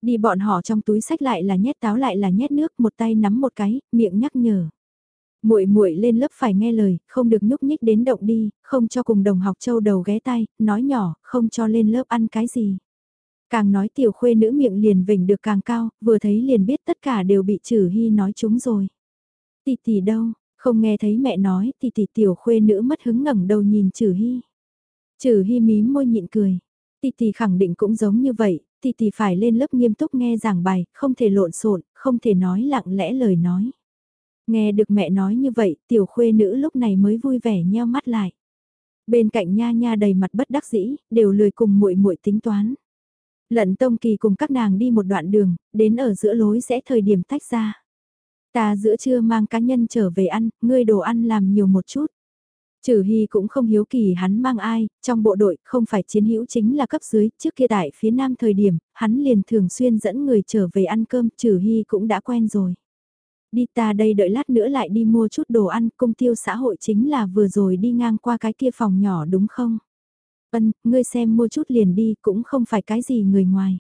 Đi bọn họ trong túi sách lại là nhét táo lại là nhét nước, một tay nắm một cái, miệng nhắc nhở. Muội muội lên lớp phải nghe lời, không được nhúc nhích đến động đi, không cho cùng đồng học châu đầu ghé tay, nói nhỏ, không cho lên lớp ăn cái gì. Càng nói tiểu khuê nữ miệng liền vỉnh được càng cao, vừa thấy liền biết tất cả đều bị trừ hy nói chúng rồi. Tỷ tỷ đâu, không nghe thấy mẹ nói tỷ tỷ tiểu khuê nữ mất hứng ngẩng đầu nhìn trừ hy. Trừ hy mí môi nhịn cười. Tỷ tỷ khẳng định cũng giống như vậy, tỷ tỷ phải lên lớp nghiêm túc nghe giảng bài, không thể lộn xộn, không thể nói lặng lẽ lời nói. Nghe được mẹ nói như vậy, tiểu khuê nữ lúc này mới vui vẻ nheo mắt lại. Bên cạnh nha nha đầy mặt bất đắc dĩ, đều lười cùng muội muội tính toán. Lận Tông Kỳ cùng các nàng đi một đoạn đường, đến ở giữa lối sẽ thời điểm tách ra. Ta giữa trưa mang cá nhân trở về ăn, ngươi đồ ăn làm nhiều một chút. Trừ Hy cũng không hiếu kỳ hắn mang ai, trong bộ đội không phải chiến hữu chính là cấp dưới, trước kia tại phía nam thời điểm, hắn liền thường xuyên dẫn người trở về ăn cơm, Trừ Hy cũng đã quen rồi. Đi ta đây đợi lát nữa lại đi mua chút đồ ăn, công tiêu xã hội chính là vừa rồi đi ngang qua cái kia phòng nhỏ đúng không? Ân, ngươi xem mua chút liền đi, cũng không phải cái gì người ngoài.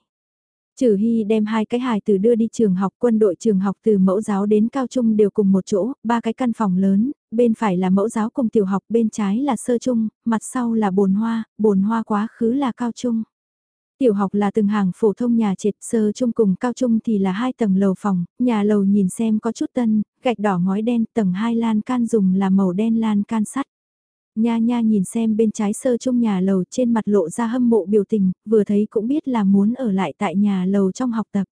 Trừ Hy đem hai cái hài từ đưa đi trường học quân đội trường học từ mẫu giáo đến cao trung đều cùng một chỗ, ba cái căn phòng lớn, bên phải là mẫu giáo cùng tiểu học, bên trái là sơ trung, mặt sau là bồn hoa, bồn hoa quá khứ là cao trung. Tiểu học là từng hàng phổ thông nhà trệt sơ trung cùng cao trung thì là hai tầng lầu phòng, nhà lầu nhìn xem có chút tân, gạch đỏ ngói đen, tầng hai lan can dùng là màu đen lan can sắt. Nha nha nhìn xem bên trái sơ trung nhà lầu trên mặt lộ ra hâm mộ biểu tình, vừa thấy cũng biết là muốn ở lại tại nhà lầu trong học tập.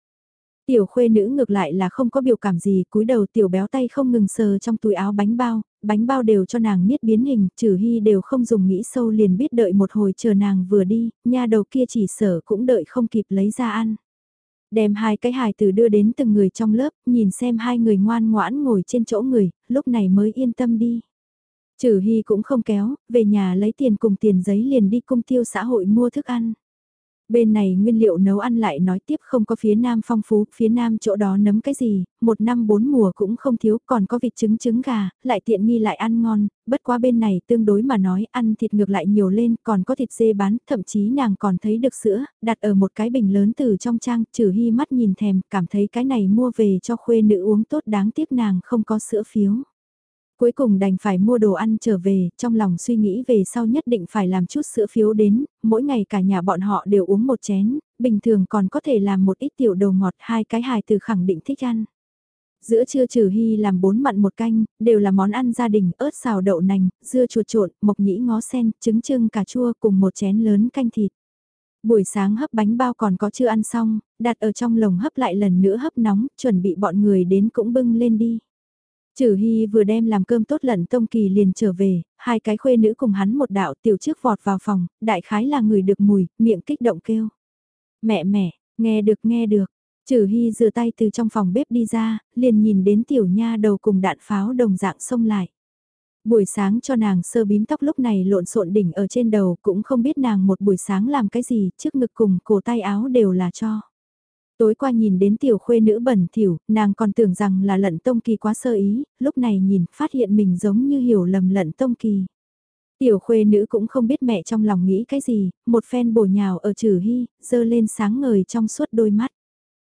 Tiểu khuê nữ ngược lại là không có biểu cảm gì, cúi đầu tiểu béo tay không ngừng sờ trong túi áo bánh bao, bánh bao đều cho nàng niết biến hình, trừ hy đều không dùng nghĩ sâu liền biết đợi một hồi chờ nàng vừa đi, nha đầu kia chỉ sở cũng đợi không kịp lấy ra ăn. Đem hai cái hài từ đưa đến từng người trong lớp, nhìn xem hai người ngoan ngoãn ngồi trên chỗ người, lúc này mới yên tâm đi. Trừ Hy cũng không kéo, về nhà lấy tiền cùng tiền giấy liền đi cung tiêu xã hội mua thức ăn. Bên này nguyên liệu nấu ăn lại nói tiếp không có phía nam phong phú, phía nam chỗ đó nấm cái gì, một năm bốn mùa cũng không thiếu, còn có vịt trứng trứng gà, lại tiện nghi lại ăn ngon, bất quá bên này tương đối mà nói ăn thịt ngược lại nhiều lên, còn có thịt dê bán, thậm chí nàng còn thấy được sữa, đặt ở một cái bình lớn từ trong trang, trừ hy mắt nhìn thèm, cảm thấy cái này mua về cho khuê nữ uống tốt đáng tiếc nàng không có sữa phiếu. Cuối cùng đành phải mua đồ ăn trở về, trong lòng suy nghĩ về sau nhất định phải làm chút sữa phiếu đến, mỗi ngày cả nhà bọn họ đều uống một chén, bình thường còn có thể làm một ít tiểu đồ ngọt hai cái hài từ khẳng định thích ăn. Giữa trưa trừ hy làm bốn mặn một canh, đều là món ăn gia đình, ớt xào đậu nành, dưa chuột trộn, mộc nhĩ ngó sen, trứng trưng cà chua cùng một chén lớn canh thịt. Buổi sáng hấp bánh bao còn có chưa ăn xong, đặt ở trong lồng hấp lại lần nữa hấp nóng, chuẩn bị bọn người đến cũng bưng lên đi. Trừ Hy vừa đem làm cơm tốt lận Tông Kỳ liền trở về, hai cái khuê nữ cùng hắn một đạo tiểu trước vọt vào phòng, đại khái là người được mùi, miệng kích động kêu. Mẹ mẹ, nghe được nghe được, Trừ Hy rửa tay từ trong phòng bếp đi ra, liền nhìn đến tiểu nha đầu cùng đạn pháo đồng dạng xông lại. Buổi sáng cho nàng sơ bím tóc lúc này lộn xộn đỉnh ở trên đầu cũng không biết nàng một buổi sáng làm cái gì trước ngực cùng cổ tay áo đều là cho. Tối qua nhìn đến tiểu khuê nữ bẩn thỉu, nàng còn tưởng rằng là lận tông kỳ quá sơ ý, lúc này nhìn phát hiện mình giống như hiểu lầm lận tông kỳ. Tiểu khuê nữ cũng không biết mẹ trong lòng nghĩ cái gì, một phen bổ nhào ở trừ hy, dơ lên sáng ngời trong suốt đôi mắt.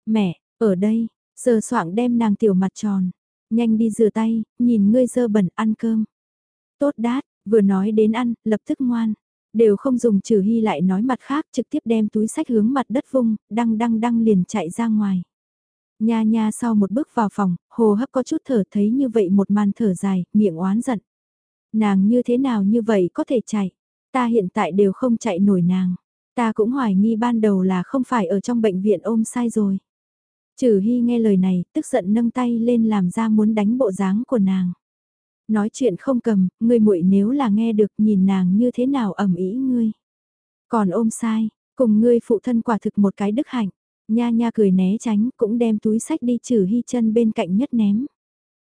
Mẹ, ở đây, sơ soạng đem nàng tiểu mặt tròn, nhanh đi rửa tay, nhìn ngươi dơ bẩn ăn cơm. Tốt đát, vừa nói đến ăn, lập tức ngoan. Đều không dùng trừ hy lại nói mặt khác trực tiếp đem túi sách hướng mặt đất vung, đăng đăng đăng liền chạy ra ngoài. Nha nha sau một bước vào phòng, hồ hấp có chút thở thấy như vậy một màn thở dài, miệng oán giận. Nàng như thế nào như vậy có thể chạy, ta hiện tại đều không chạy nổi nàng. Ta cũng hoài nghi ban đầu là không phải ở trong bệnh viện ôm sai rồi. Trừ hy nghe lời này, tức giận nâng tay lên làm ra muốn đánh bộ dáng của nàng. Nói chuyện không cầm, ngươi muội nếu là nghe được nhìn nàng như thế nào ẩm ý ngươi. Còn ôm sai, cùng ngươi phụ thân quả thực một cái đức hạnh. Nha nha cười né tránh cũng đem túi sách đi trừ hy chân bên cạnh nhất ném.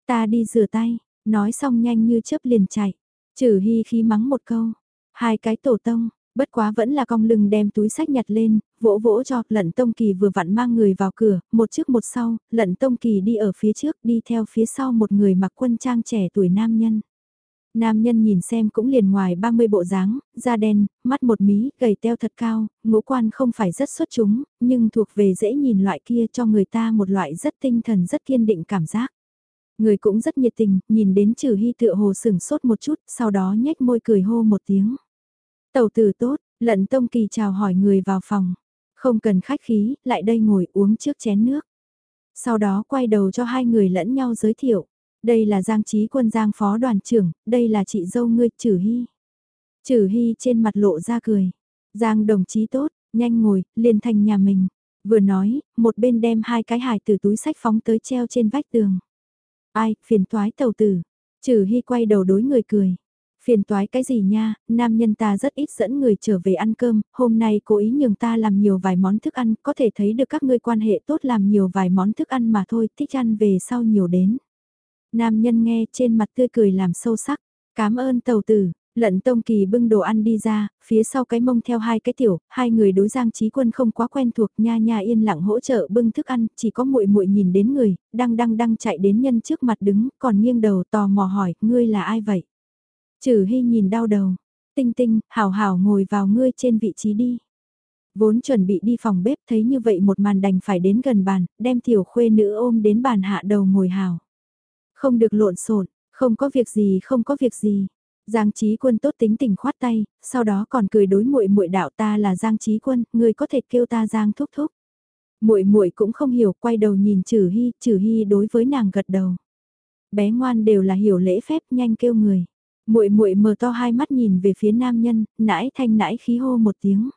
Ta đi rửa tay, nói xong nhanh như chớp liền chạy. Trừ hy khi mắng một câu. Hai cái tổ tông, Bất quá vẫn là cong lưng đem túi sách nhặt lên, vỗ vỗ cho, lận tông kỳ vừa vặn mang người vào cửa, một trước một sau, lận tông kỳ đi ở phía trước, đi theo phía sau một người mặc quân trang trẻ tuổi nam nhân. Nam nhân nhìn xem cũng liền ngoài 30 bộ dáng, da đen, mắt một mí, gầy teo thật cao, ngũ quan không phải rất xuất chúng, nhưng thuộc về dễ nhìn loại kia cho người ta một loại rất tinh thần rất kiên định cảm giác. Người cũng rất nhiệt tình, nhìn đến trừ hy tựa hồ sửng sốt một chút, sau đó nhếch môi cười hô một tiếng. Tàu tử tốt, lận tông kỳ chào hỏi người vào phòng. Không cần khách khí, lại đây ngồi uống trước chén nước. Sau đó quay đầu cho hai người lẫn nhau giới thiệu. Đây là Giang Trí Quân Giang Phó Đoàn trưởng, đây là chị dâu ngươi Trử Hy. Trử Hy trên mặt lộ ra cười. Giang đồng chí tốt, nhanh ngồi, liền thành nhà mình. Vừa nói, một bên đem hai cái hài từ túi sách phóng tới treo trên vách tường. Ai, phiền toái tàu tử. Trử Hy quay đầu đối người cười. Phiền toái cái gì nha, nam nhân ta rất ít dẫn người trở về ăn cơm, hôm nay cố ý nhường ta làm nhiều vài món thức ăn, có thể thấy được các ngươi quan hệ tốt làm nhiều vài món thức ăn mà thôi, thích ăn về sau nhiều đến. Nam nhân nghe trên mặt tươi cười làm sâu sắc, cảm ơn tàu tử, Lận Tông Kỳ bưng đồ ăn đi ra, phía sau cái mông theo hai cái tiểu, hai người đối Giang Chí Quân không quá quen thuộc, nha nha yên lặng hỗ trợ bưng thức ăn, chỉ có muội muội nhìn đến người, đang đang đang chạy đến nhân trước mặt đứng, còn nghiêng đầu tò mò hỏi, ngươi là ai vậy? Trừ Hy nhìn đau đầu, tinh tinh, hào hào ngồi vào ngươi trên vị trí đi. Vốn chuẩn bị đi phòng bếp thấy như vậy một màn đành phải đến gần bàn, đem tiểu khuê nữ ôm đến bàn hạ đầu ngồi hào. Không được lộn xộn, không có việc gì không có việc gì. Giang Chí Quân tốt tính tình khoát tay, sau đó còn cười đối muội muội đạo ta là Giang Chí Quân, người có thể kêu ta Giang thúc thúc. Muội muội cũng không hiểu, quay đầu nhìn Trử Hy, Trử Hy đối với nàng gật đầu. Bé ngoan đều là hiểu lễ phép, nhanh kêu người. Muội muội mở to hai mắt nhìn về phía nam nhân, nãi thanh nãi khí hô một tiếng.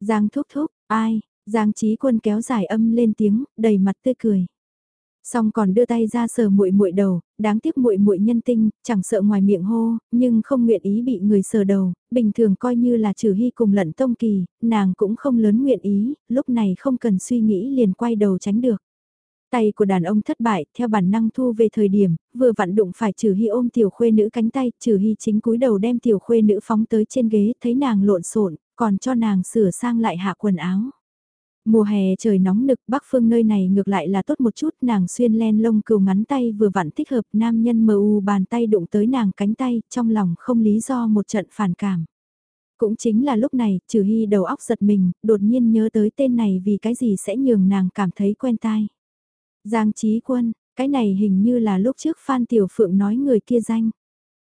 Giang thúc thúc, ai? Giang Chí Quân kéo dài âm lên tiếng, đầy mặt tươi cười. Xong còn đưa tay ra sờ muội muội đầu, đáng tiếc muội muội nhân tinh, chẳng sợ ngoài miệng hô, nhưng không nguyện ý bị người sờ đầu, bình thường coi như là trừ hy cùng lận tông kỳ, nàng cũng không lớn nguyện ý, lúc này không cần suy nghĩ liền quay đầu tránh được. Tay của đàn ông thất bại, theo bản năng thu về thời điểm, vừa vặn đụng phải trừ hy ôm tiểu khuê nữ cánh tay, trừ hy chính cúi đầu đem tiểu khuê nữ phóng tới trên ghế, thấy nàng lộn xộn còn cho nàng sửa sang lại hạ quần áo. Mùa hè trời nóng nực, bắc phương nơi này ngược lại là tốt một chút, nàng xuyên len lông cừu ngắn tay vừa vặn thích hợp, nam nhân mờ u bàn tay đụng tới nàng cánh tay, trong lòng không lý do một trận phản cảm. Cũng chính là lúc này, trừ hy đầu óc giật mình, đột nhiên nhớ tới tên này vì cái gì sẽ nhường nàng cảm thấy quen tai. Giang Chí Quân, cái này hình như là lúc trước Phan Tiểu Phượng nói người kia danh.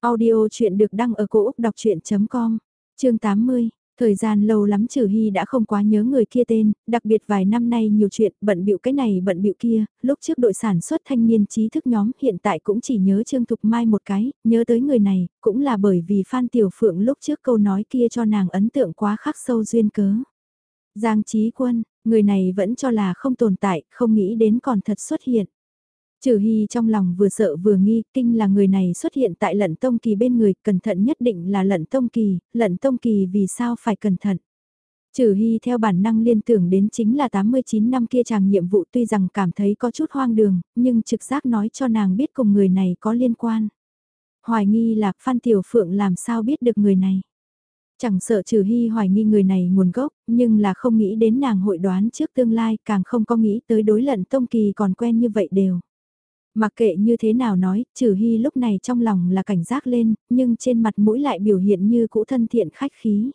Audio chuyện được đăng ở cổ Úc đọc chuyện.com, chương 80. Thời gian lâu lắm Trừ Hy đã không quá nhớ người kia tên, đặc biệt vài năm nay nhiều chuyện, bận bịu cái này bận bịu kia, lúc trước đội sản xuất thanh niên trí thức nhóm hiện tại cũng chỉ nhớ Trương Thục Mai một cái, nhớ tới người này, cũng là bởi vì Phan Tiểu Phượng lúc trước câu nói kia cho nàng ấn tượng quá khắc sâu duyên cớ. Giang Trí Quân, người này vẫn cho là không tồn tại, không nghĩ đến còn thật xuất hiện. Trừ Hy trong lòng vừa sợ vừa nghi, kinh là người này xuất hiện tại lận tông kỳ bên người, cẩn thận nhất định là lận tông kỳ, lận tông kỳ vì sao phải cẩn thận. Trừ Hy theo bản năng liên tưởng đến chính là 89 năm kia chàng nhiệm vụ tuy rằng cảm thấy có chút hoang đường, nhưng trực giác nói cho nàng biết cùng người này có liên quan. Hoài nghi là Phan Tiểu Phượng làm sao biết được người này. Chẳng sợ trừ hy hoài nghi người này nguồn gốc, nhưng là không nghĩ đến nàng hội đoán trước tương lai, càng không có nghĩ tới đối lận tông kỳ còn quen như vậy đều. Mặc kệ như thế nào nói, trừ hy lúc này trong lòng là cảnh giác lên, nhưng trên mặt mũi lại biểu hiện như cũ thân thiện khách khí.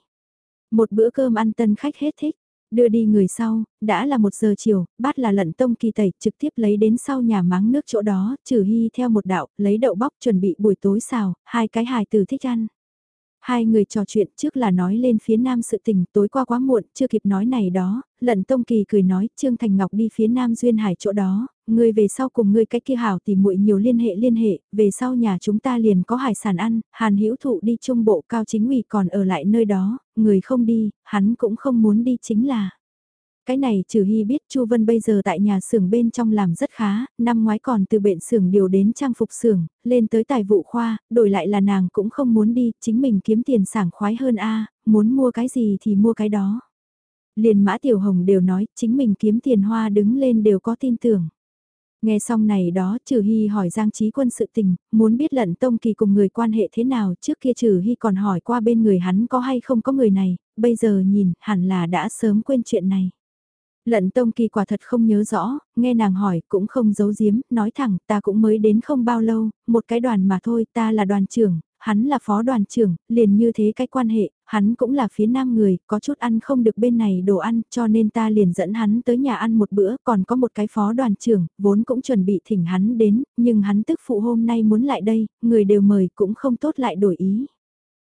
Một bữa cơm ăn tân khách hết thích, đưa đi người sau, đã là một giờ chiều, bát là lận tông kỳ tẩy, trực tiếp lấy đến sau nhà máng nước chỗ đó, trừ hy theo một đạo, lấy đậu bóc chuẩn bị buổi tối xào, hai cái hài từ thích ăn. Hai người trò chuyện trước là nói lên phía nam sự tình tối qua quá muộn, chưa kịp nói này đó, lận tông kỳ cười nói Trương Thành Ngọc đi phía nam duyên hải chỗ đó, người về sau cùng người cái kia hảo tìm muội nhiều liên hệ liên hệ, về sau nhà chúng ta liền có hải sản ăn, hàn hữu thụ đi trung bộ cao chính ủy còn ở lại nơi đó, người không đi, hắn cũng không muốn đi chính là. Cái này trừ hy biết Chu Vân bây giờ tại nhà xưởng bên trong làm rất khá, năm ngoái còn từ bệnh xưởng điều đến trang phục xưởng, lên tới tài vụ khoa, đổi lại là nàng cũng không muốn đi, chính mình kiếm tiền sảng khoái hơn a, muốn mua cái gì thì mua cái đó. Liền Mã Tiểu Hồng đều nói, chính mình kiếm tiền hoa đứng lên đều có tin tưởng. Nghe xong này đó, Trừ Hy hỏi Giang Trí Quân sự tình, muốn biết lận Tông Kỳ cùng người quan hệ thế nào, trước kia Trừ Hy còn hỏi qua bên người hắn có hay không có người này, bây giờ nhìn, hẳn là đã sớm quên chuyện này. Lận Tông Kỳ quả thật không nhớ rõ, nghe nàng hỏi cũng không giấu giếm, nói thẳng ta cũng mới đến không bao lâu, một cái đoàn mà thôi ta là đoàn trưởng, hắn là phó đoàn trưởng, liền như thế cái quan hệ, hắn cũng là phía nam người, có chút ăn không được bên này đồ ăn cho nên ta liền dẫn hắn tới nhà ăn một bữa, còn có một cái phó đoàn trưởng, vốn cũng chuẩn bị thỉnh hắn đến, nhưng hắn tức phụ hôm nay muốn lại đây, người đều mời cũng không tốt lại đổi ý.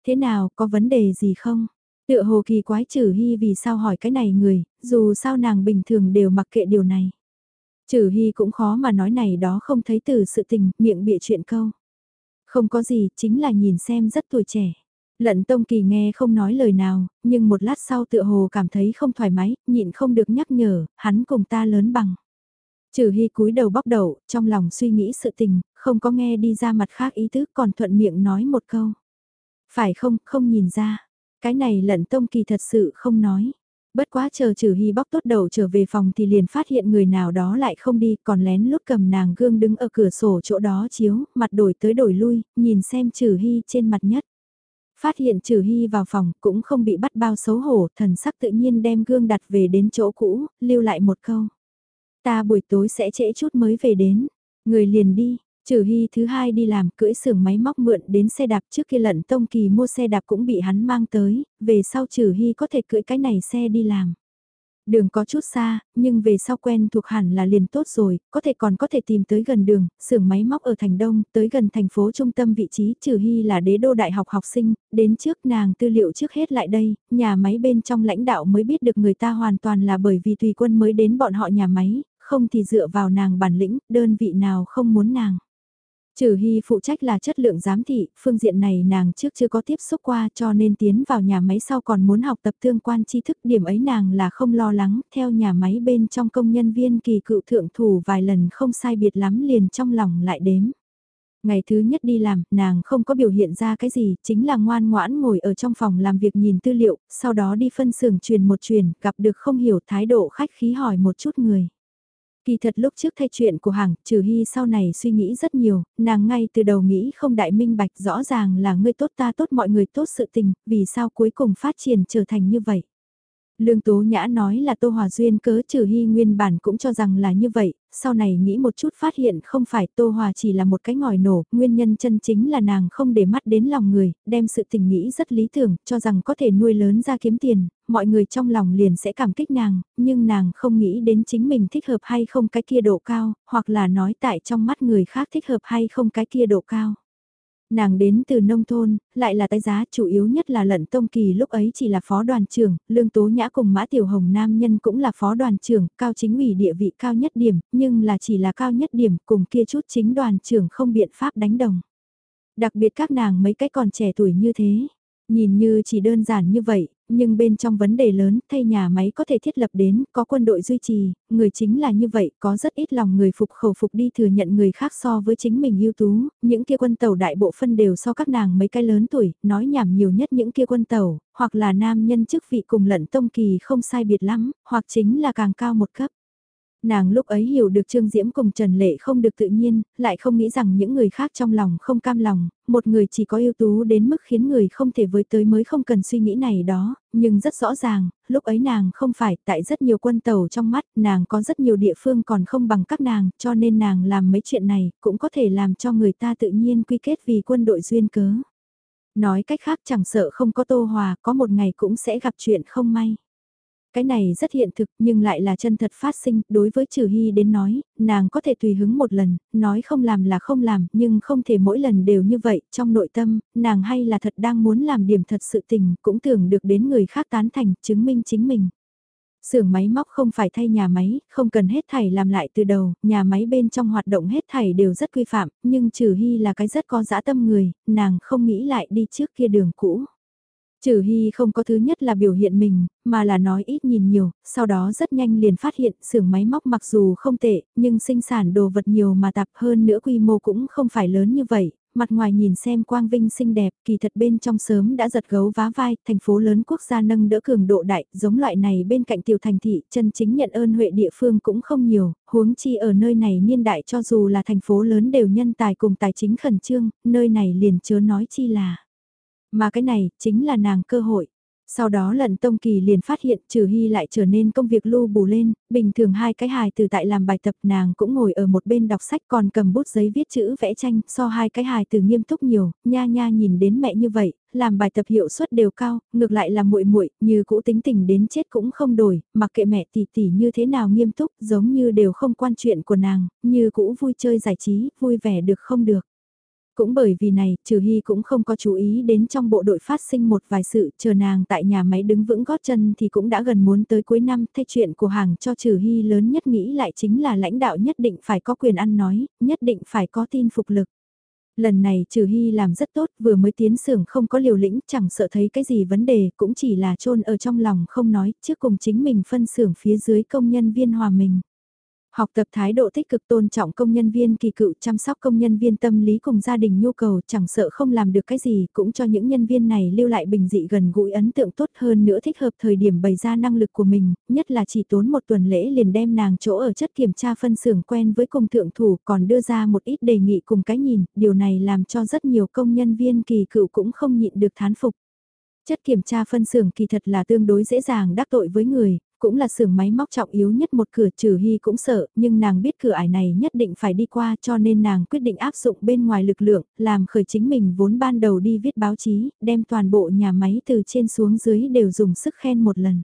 Thế nào, có vấn đề gì không? Tựa hồ kỳ quái trừ hy vì sao hỏi cái này người, dù sao nàng bình thường đều mặc kệ điều này. Trừ hy cũng khó mà nói này đó không thấy từ sự tình, miệng bịa chuyện câu. Không có gì, chính là nhìn xem rất tuổi trẻ. Lận Tông Kỳ nghe không nói lời nào, nhưng một lát sau tựa hồ cảm thấy không thoải mái, nhịn không được nhắc nhở, hắn cùng ta lớn bằng. Trừ hy cúi đầu bóc đầu, trong lòng suy nghĩ sự tình, không có nghe đi ra mặt khác ý tứ còn thuận miệng nói một câu. Phải không, không nhìn ra. Cái này lận tông kỳ thật sự không nói. Bất quá chờ trừ hy bóc tốt đầu trở về phòng thì liền phát hiện người nào đó lại không đi còn lén lút cầm nàng gương đứng ở cửa sổ chỗ đó chiếu, mặt đổi tới đổi lui, nhìn xem trừ hy trên mặt nhất. Phát hiện trừ hy vào phòng cũng không bị bắt bao xấu hổ, thần sắc tự nhiên đem gương đặt về đến chỗ cũ, lưu lại một câu. Ta buổi tối sẽ trễ chút mới về đến, người liền đi, Trừ Hy thứ hai đi làm cưỡi xưởng máy móc mượn đến xe đạp trước kia lận Tông Kỳ mua xe đạp cũng bị hắn mang tới, về sau Trừ Hy có thể cưỡi cái này xe đi làm. Đường có chút xa, nhưng về sau quen thuộc hẳn là liền tốt rồi, có thể còn có thể tìm tới gần đường, xưởng máy móc ở thành đông, tới gần thành phố trung tâm vị trí, trừ hy là đế đô đại học học sinh, đến trước nàng tư liệu trước hết lại đây, nhà máy bên trong lãnh đạo mới biết được người ta hoàn toàn là bởi vì tùy quân mới đến bọn họ nhà máy, không thì dựa vào nàng bản lĩnh, đơn vị nào không muốn nàng. Trừ Hy phụ trách là chất lượng giám thị, phương diện này nàng trước chưa có tiếp xúc qua cho nên tiến vào nhà máy sau còn muốn học tập tương quan tri thức điểm ấy nàng là không lo lắng, theo nhà máy bên trong công nhân viên kỳ cựu thượng thủ vài lần không sai biệt lắm liền trong lòng lại đếm. Ngày thứ nhất đi làm, nàng không có biểu hiện ra cái gì, chính là ngoan ngoãn ngồi ở trong phòng làm việc nhìn tư liệu, sau đó đi phân xưởng truyền một truyền, gặp được không hiểu thái độ khách khí hỏi một chút người. Kỳ thật lúc trước thay chuyện của hàng, trừ hy sau này suy nghĩ rất nhiều, nàng ngay từ đầu nghĩ không đại minh bạch rõ ràng là ngươi tốt ta tốt mọi người tốt sự tình, vì sao cuối cùng phát triển trở thành như vậy. Lương Tố Nhã nói là Tô Hòa Duyên cớ trừ hy nguyên bản cũng cho rằng là như vậy, sau này nghĩ một chút phát hiện không phải Tô Hòa chỉ là một cái ngòi nổ, nguyên nhân chân chính là nàng không để mắt đến lòng người, đem sự tình nghĩ rất lý tưởng, cho rằng có thể nuôi lớn ra kiếm tiền, mọi người trong lòng liền sẽ cảm kích nàng, nhưng nàng không nghĩ đến chính mình thích hợp hay không cái kia độ cao, hoặc là nói tại trong mắt người khác thích hợp hay không cái kia độ cao. Nàng đến từ nông thôn, lại là tái giá chủ yếu nhất là lận tông kỳ lúc ấy chỉ là phó đoàn trưởng, lương tố nhã cùng mã tiểu hồng nam nhân cũng là phó đoàn trưởng, cao chính ủy địa vị cao nhất điểm, nhưng là chỉ là cao nhất điểm cùng kia chút chính đoàn trưởng không biện pháp đánh đồng. Đặc biệt các nàng mấy cái còn trẻ tuổi như thế, Nhìn như chỉ đơn giản như vậy, nhưng bên trong vấn đề lớn, thay nhà máy có thể thiết lập đến, có quân đội duy trì, người chính là như vậy, có rất ít lòng người phục khẩu phục đi thừa nhận người khác so với chính mình ưu tú, những kia quân tàu đại bộ phân đều so các nàng mấy cái lớn tuổi, nói nhảm nhiều nhất những kia quân tàu, hoặc là nam nhân chức vị cùng lận tông kỳ không sai biệt lắm, hoặc chính là càng cao một cấp. Nàng lúc ấy hiểu được Trương Diễm cùng Trần Lệ không được tự nhiên, lại không nghĩ rằng những người khác trong lòng không cam lòng, một người chỉ có ưu tú đến mức khiến người không thể với tới mới không cần suy nghĩ này đó, nhưng rất rõ ràng, lúc ấy nàng không phải tại rất nhiều quân tàu trong mắt, nàng có rất nhiều địa phương còn không bằng các nàng, cho nên nàng làm mấy chuyện này cũng có thể làm cho người ta tự nhiên quy kết vì quân đội duyên cớ. Nói cách khác chẳng sợ không có Tô Hòa, có một ngày cũng sẽ gặp chuyện không may. Cái này rất hiện thực nhưng lại là chân thật phát sinh, đối với Trừ Hy đến nói, nàng có thể tùy hứng một lần, nói không làm là không làm, nhưng không thể mỗi lần đều như vậy, trong nội tâm, nàng hay là thật đang muốn làm điểm thật sự tình, cũng tưởng được đến người khác tán thành, chứng minh chính mình. Xưởng máy móc không phải thay nhà máy, không cần hết thảy làm lại từ đầu, nhà máy bên trong hoạt động hết thảy đều rất quy phạm, nhưng Trừ Hy là cái rất có dã tâm người, nàng không nghĩ lại đi trước kia đường cũ. Trừ Hy không có thứ nhất là biểu hiện mình, mà là nói ít nhìn nhiều, sau đó rất nhanh liền phát hiện xưởng máy móc mặc dù không tệ, nhưng sinh sản đồ vật nhiều mà tạp hơn nữa quy mô cũng không phải lớn như vậy. Mặt ngoài nhìn xem quang vinh xinh đẹp, kỳ thật bên trong sớm đã giật gấu vá vai, thành phố lớn quốc gia nâng đỡ cường độ đại, giống loại này bên cạnh tiểu thành thị, chân chính nhận ơn huệ địa phương cũng không nhiều, huống chi ở nơi này niên đại cho dù là thành phố lớn đều nhân tài cùng tài chính khẩn trương, nơi này liền chớ nói chi là mà cái này, chính là nàng cơ hội. Sau đó lần Tông Kỳ liền phát hiện trừ hy lại trở nên công việc lưu bù lên, bình thường hai cái hài từ tại làm bài tập nàng cũng ngồi ở một bên đọc sách còn cầm bút giấy viết chữ vẽ tranh, so hai cái hài từ nghiêm túc nhiều, nha nha nhìn đến mẹ như vậy, làm bài tập hiệu suất đều cao, ngược lại là muội muội như cũ tính tình đến chết cũng không đổi, mặc kệ mẹ tỷ tỷ như thế nào nghiêm túc, giống như đều không quan chuyện của nàng, như cũ vui chơi giải trí, vui vẻ được không được. Cũng bởi vì này, Trừ Hy cũng không có chú ý đến trong bộ đội phát sinh một vài sự, chờ nàng tại nhà máy đứng vững gót chân thì cũng đã gần muốn tới cuối năm, thay chuyện của hàng cho Trừ Hy lớn nhất nghĩ lại chính là lãnh đạo nhất định phải có quyền ăn nói, nhất định phải có tin phục lực. Lần này Trừ Hy làm rất tốt, vừa mới tiến xưởng không có liều lĩnh, chẳng sợ thấy cái gì vấn đề, cũng chỉ là chôn ở trong lòng không nói, trước cùng chính mình phân xưởng phía dưới công nhân viên hòa mình. Học tập thái độ tích cực tôn trọng công nhân viên kỳ cựu chăm sóc công nhân viên tâm lý cùng gia đình nhu cầu chẳng sợ không làm được cái gì cũng cho những nhân viên này lưu lại bình dị gần gũi ấn tượng tốt hơn nữa thích hợp thời điểm bày ra năng lực của mình, nhất là chỉ tốn một tuần lễ liền đem nàng chỗ ở chất kiểm tra phân xưởng quen với cùng thượng thủ còn đưa ra một ít đề nghị cùng cái nhìn, điều này làm cho rất nhiều công nhân viên kỳ cựu cũng không nhịn được thán phục. Chất kiểm tra phân xưởng kỳ thật là tương đối dễ dàng đắc tội với người, cũng là xưởng máy móc trọng yếu nhất một cửa trừ hy cũng sợ, nhưng nàng biết cửa ải này nhất định phải đi qua cho nên nàng quyết định áp dụng bên ngoài lực lượng, làm khởi chính mình vốn ban đầu đi viết báo chí, đem toàn bộ nhà máy từ trên xuống dưới đều dùng sức khen một lần.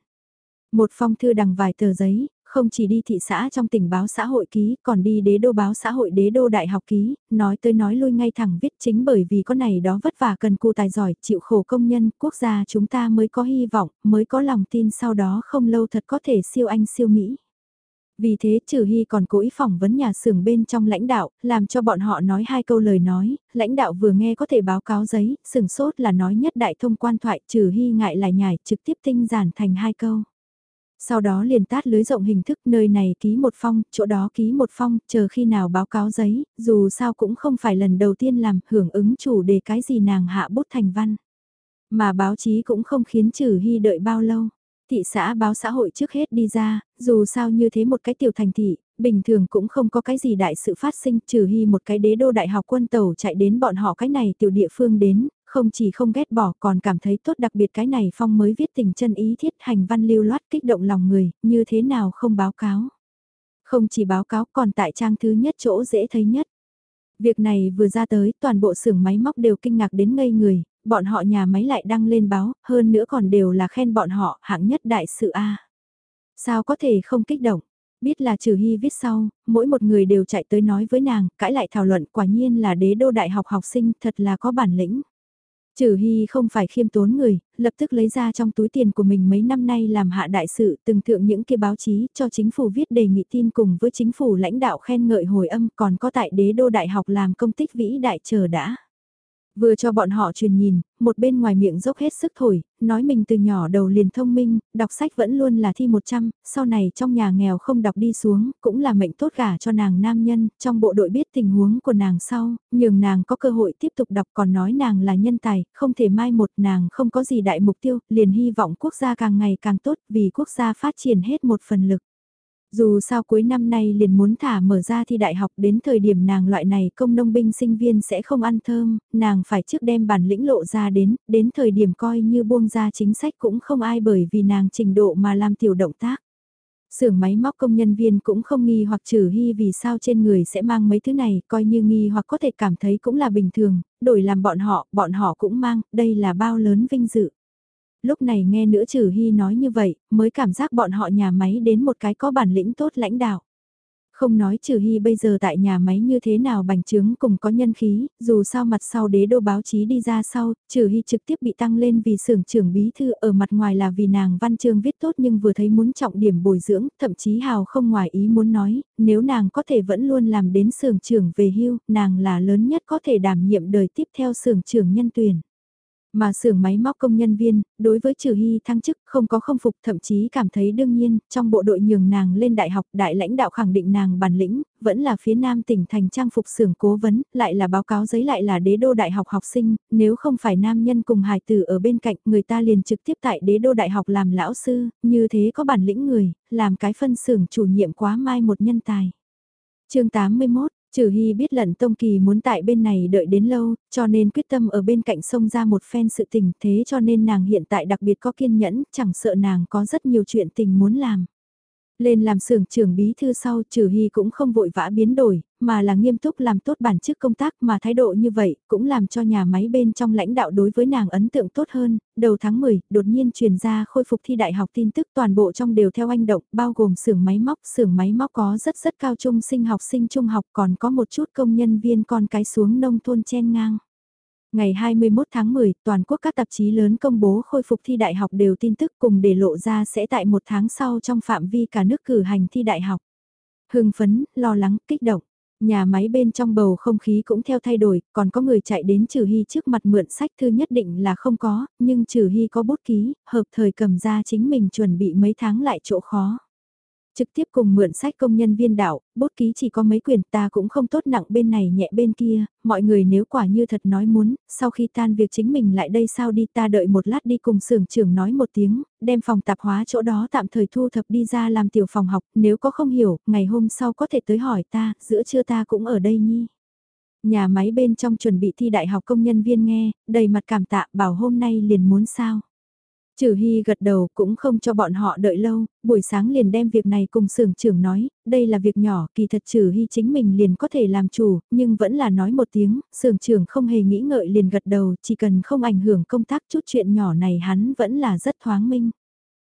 Một phong thư đằng vài tờ giấy, không chỉ đi thị xã trong tỉnh báo xã hội ký, còn đi đế đô báo xã hội đế đô đại học ký, nói tới nói lui ngay thẳng viết chính bởi vì có này đó vất vả cần cụ tài giỏi, chịu khổ công nhân, quốc gia chúng ta mới có hy vọng, mới có lòng tin sau đó không lâu thật có thể siêu anh siêu Mỹ. Vì thế trừ hy còn cố ý phỏng vấn nhà xưởng bên trong lãnh đạo, làm cho bọn họ nói hai câu lời nói, lãnh đạo vừa nghe có thể báo cáo giấy, sừng sốt là nói nhất đại thông quan thoại trừ hy ngại lại nhải trực tiếp tinh giản thành hai câu. Sau đó liền tát lưới rộng hình thức nơi này ký một phong, chỗ đó ký một phong, chờ khi nào báo cáo giấy, dù sao cũng không phải lần đầu tiên làm hưởng ứng chủ đề cái gì nàng hạ bút thành văn. Mà báo chí cũng không khiến trừ hy đợi bao lâu. Thị xã báo xã hội trước hết đi ra, dù sao như thế một cái tiểu thành thị, bình thường cũng không có cái gì đại sự phát sinh trừ hy một cái đế đô đại học quân tàu chạy đến bọn họ cái này tiểu địa phương đến, không chỉ không ghét bỏ còn cảm thấy tốt đặc biệt cái này phong mới viết tình chân ý thiết hành văn lưu loát kích động lòng người, như thế nào không báo cáo. Không chỉ báo cáo còn tại trang thứ nhất chỗ dễ thấy nhất. Việc này vừa ra tới toàn bộ xưởng máy móc đều kinh ngạc đến ngây người, bọn họ nhà máy lại đăng lên báo, hơn nữa còn đều là khen bọn họ hạng nhất đại sự A. Sao có thể không kích động? Biết là trừ hy viết sau, mỗi một người đều chạy tới nói với nàng, cãi lại thảo luận quả nhiên là đế đô đại học học sinh thật là có bản lĩnh. Trừ Hy không phải khiêm tốn người, lập tức lấy ra trong túi tiền của mình mấy năm nay làm hạ đại sự từng thượng những kia báo chí cho chính phủ viết đề nghị tin cùng với chính phủ lãnh đạo khen ngợi hồi âm còn có tại đế đô đại học làm công tích vĩ đại chờ đã. Vừa cho bọn họ truyền nhìn, một bên ngoài miệng dốc hết sức thổi, nói mình từ nhỏ đầu liền thông minh, đọc sách vẫn luôn là thi 100, sau này trong nhà nghèo không đọc đi xuống, cũng là mệnh tốt gả cho nàng nam nhân, trong bộ đội biết tình huống của nàng sau, nhường nàng có cơ hội tiếp tục đọc còn nói nàng là nhân tài, không thể mai một nàng không có gì đại mục tiêu, liền hy vọng quốc gia càng ngày càng tốt vì quốc gia phát triển hết một phần lực. Dù sao cuối năm nay liền muốn thả mở ra thi đại học đến thời điểm nàng loại này công nông binh sinh viên sẽ không ăn thơm, nàng phải trước đem bản lĩnh lộ ra đến, đến thời điểm coi như buông ra chính sách cũng không ai bởi vì nàng trình độ mà làm tiểu động tác. Xưởng máy móc công nhân viên cũng không nghi hoặc trừ hy vì sao trên người sẽ mang mấy thứ này, coi như nghi hoặc có thể cảm thấy cũng là bình thường, đổi làm bọn họ, bọn họ cũng mang, đây là bao lớn vinh dự lúc này nghe nữa trừ hy nói như vậy, mới cảm giác bọn họ nhà máy đến một cái có bản lĩnh tốt lãnh đạo. Không nói trừ hy bây giờ tại nhà máy như thế nào bành trướng cùng có nhân khí, dù sao mặt sau đế đô báo chí đi ra sau, trừ hy trực tiếp bị tăng lên vì xưởng trưởng bí thư ở mặt ngoài là vì nàng văn chương viết tốt nhưng vừa thấy muốn trọng điểm bồi dưỡng, thậm chí hào không ngoài ý muốn nói, nếu nàng có thể vẫn luôn làm đến xưởng trưởng về hưu, nàng là lớn nhất có thể đảm nhiệm đời tiếp theo xưởng trưởng nhân tuyển. Mà xưởng máy móc công nhân viên, đối với trừ hy thăng chức không có không phục thậm chí cảm thấy đương nhiên, trong bộ đội nhường nàng lên đại học đại lãnh đạo khẳng định nàng bản lĩnh, vẫn là phía nam tỉnh thành trang phục xưởng cố vấn, lại là báo cáo giấy lại là đế đô đại học học sinh, nếu không phải nam nhân cùng hài tử ở bên cạnh người ta liền trực tiếp tại đế đô đại học làm lão sư, như thế có bản lĩnh người, làm cái phân xưởng chủ nhiệm quá mai một nhân tài. chương 81 Trừ Hy biết lận Tông Kỳ muốn tại bên này đợi đến lâu, cho nên quyết tâm ở bên cạnh sông ra một phen sự tình thế cho nên nàng hiện tại đặc biệt có kiên nhẫn, chẳng sợ nàng có rất nhiều chuyện tình muốn làm. Lên làm xưởng trưởng bí thư sau trừ hy cũng không vội vã biến đổi, mà là nghiêm túc làm tốt bản chức công tác mà thái độ như vậy cũng làm cho nhà máy bên trong lãnh đạo đối với nàng ấn tượng tốt hơn. Đầu tháng 10, đột nhiên truyền ra khôi phục thi đại học tin tức toàn bộ trong đều theo anh động, bao gồm xưởng máy móc, xưởng máy móc có rất rất cao trung sinh học sinh trung học còn có một chút công nhân viên con cái xuống nông thôn chen ngang. Ngày 21 tháng 10, toàn quốc các tạp chí lớn công bố khôi phục thi đại học đều tin tức cùng để lộ ra sẽ tại một tháng sau trong phạm vi cả nước cử hành thi đại học. Hưng phấn, lo lắng, kích động. Nhà máy bên trong bầu không khí cũng theo thay đổi, còn có người chạy đến Trừ Hy trước mặt mượn sách thư nhất định là không có, nhưng Trừ Hy có bút ký, hợp thời cầm ra chính mình chuẩn bị mấy tháng lại chỗ khó trực tiếp cùng mượn sách công nhân viên đạo, bút ký chỉ có mấy quyền ta cũng không tốt nặng bên này nhẹ bên kia, mọi người nếu quả như thật nói muốn, sau khi tan việc chính mình lại đây sao đi ta đợi một lát đi cùng xưởng trưởng nói một tiếng, đem phòng tạp hóa chỗ đó tạm thời thu thập đi ra làm tiểu phòng học, nếu có không hiểu, ngày hôm sau có thể tới hỏi ta, giữa trưa ta cũng ở đây nhi. Nhà máy bên trong chuẩn bị thi đại học công nhân viên nghe, đầy mặt cảm tạ bảo hôm nay liền muốn sao. Trừ Hy gật đầu cũng không cho bọn họ đợi lâu, buổi sáng liền đem việc này cùng sưởng trưởng nói, đây là việc nhỏ, kỳ thật Trừ Hy chính mình liền có thể làm chủ, nhưng vẫn là nói một tiếng, sưởng trưởng không hề nghĩ ngợi liền gật đầu, chỉ cần không ảnh hưởng công tác chút chuyện nhỏ này hắn vẫn là rất thoáng minh.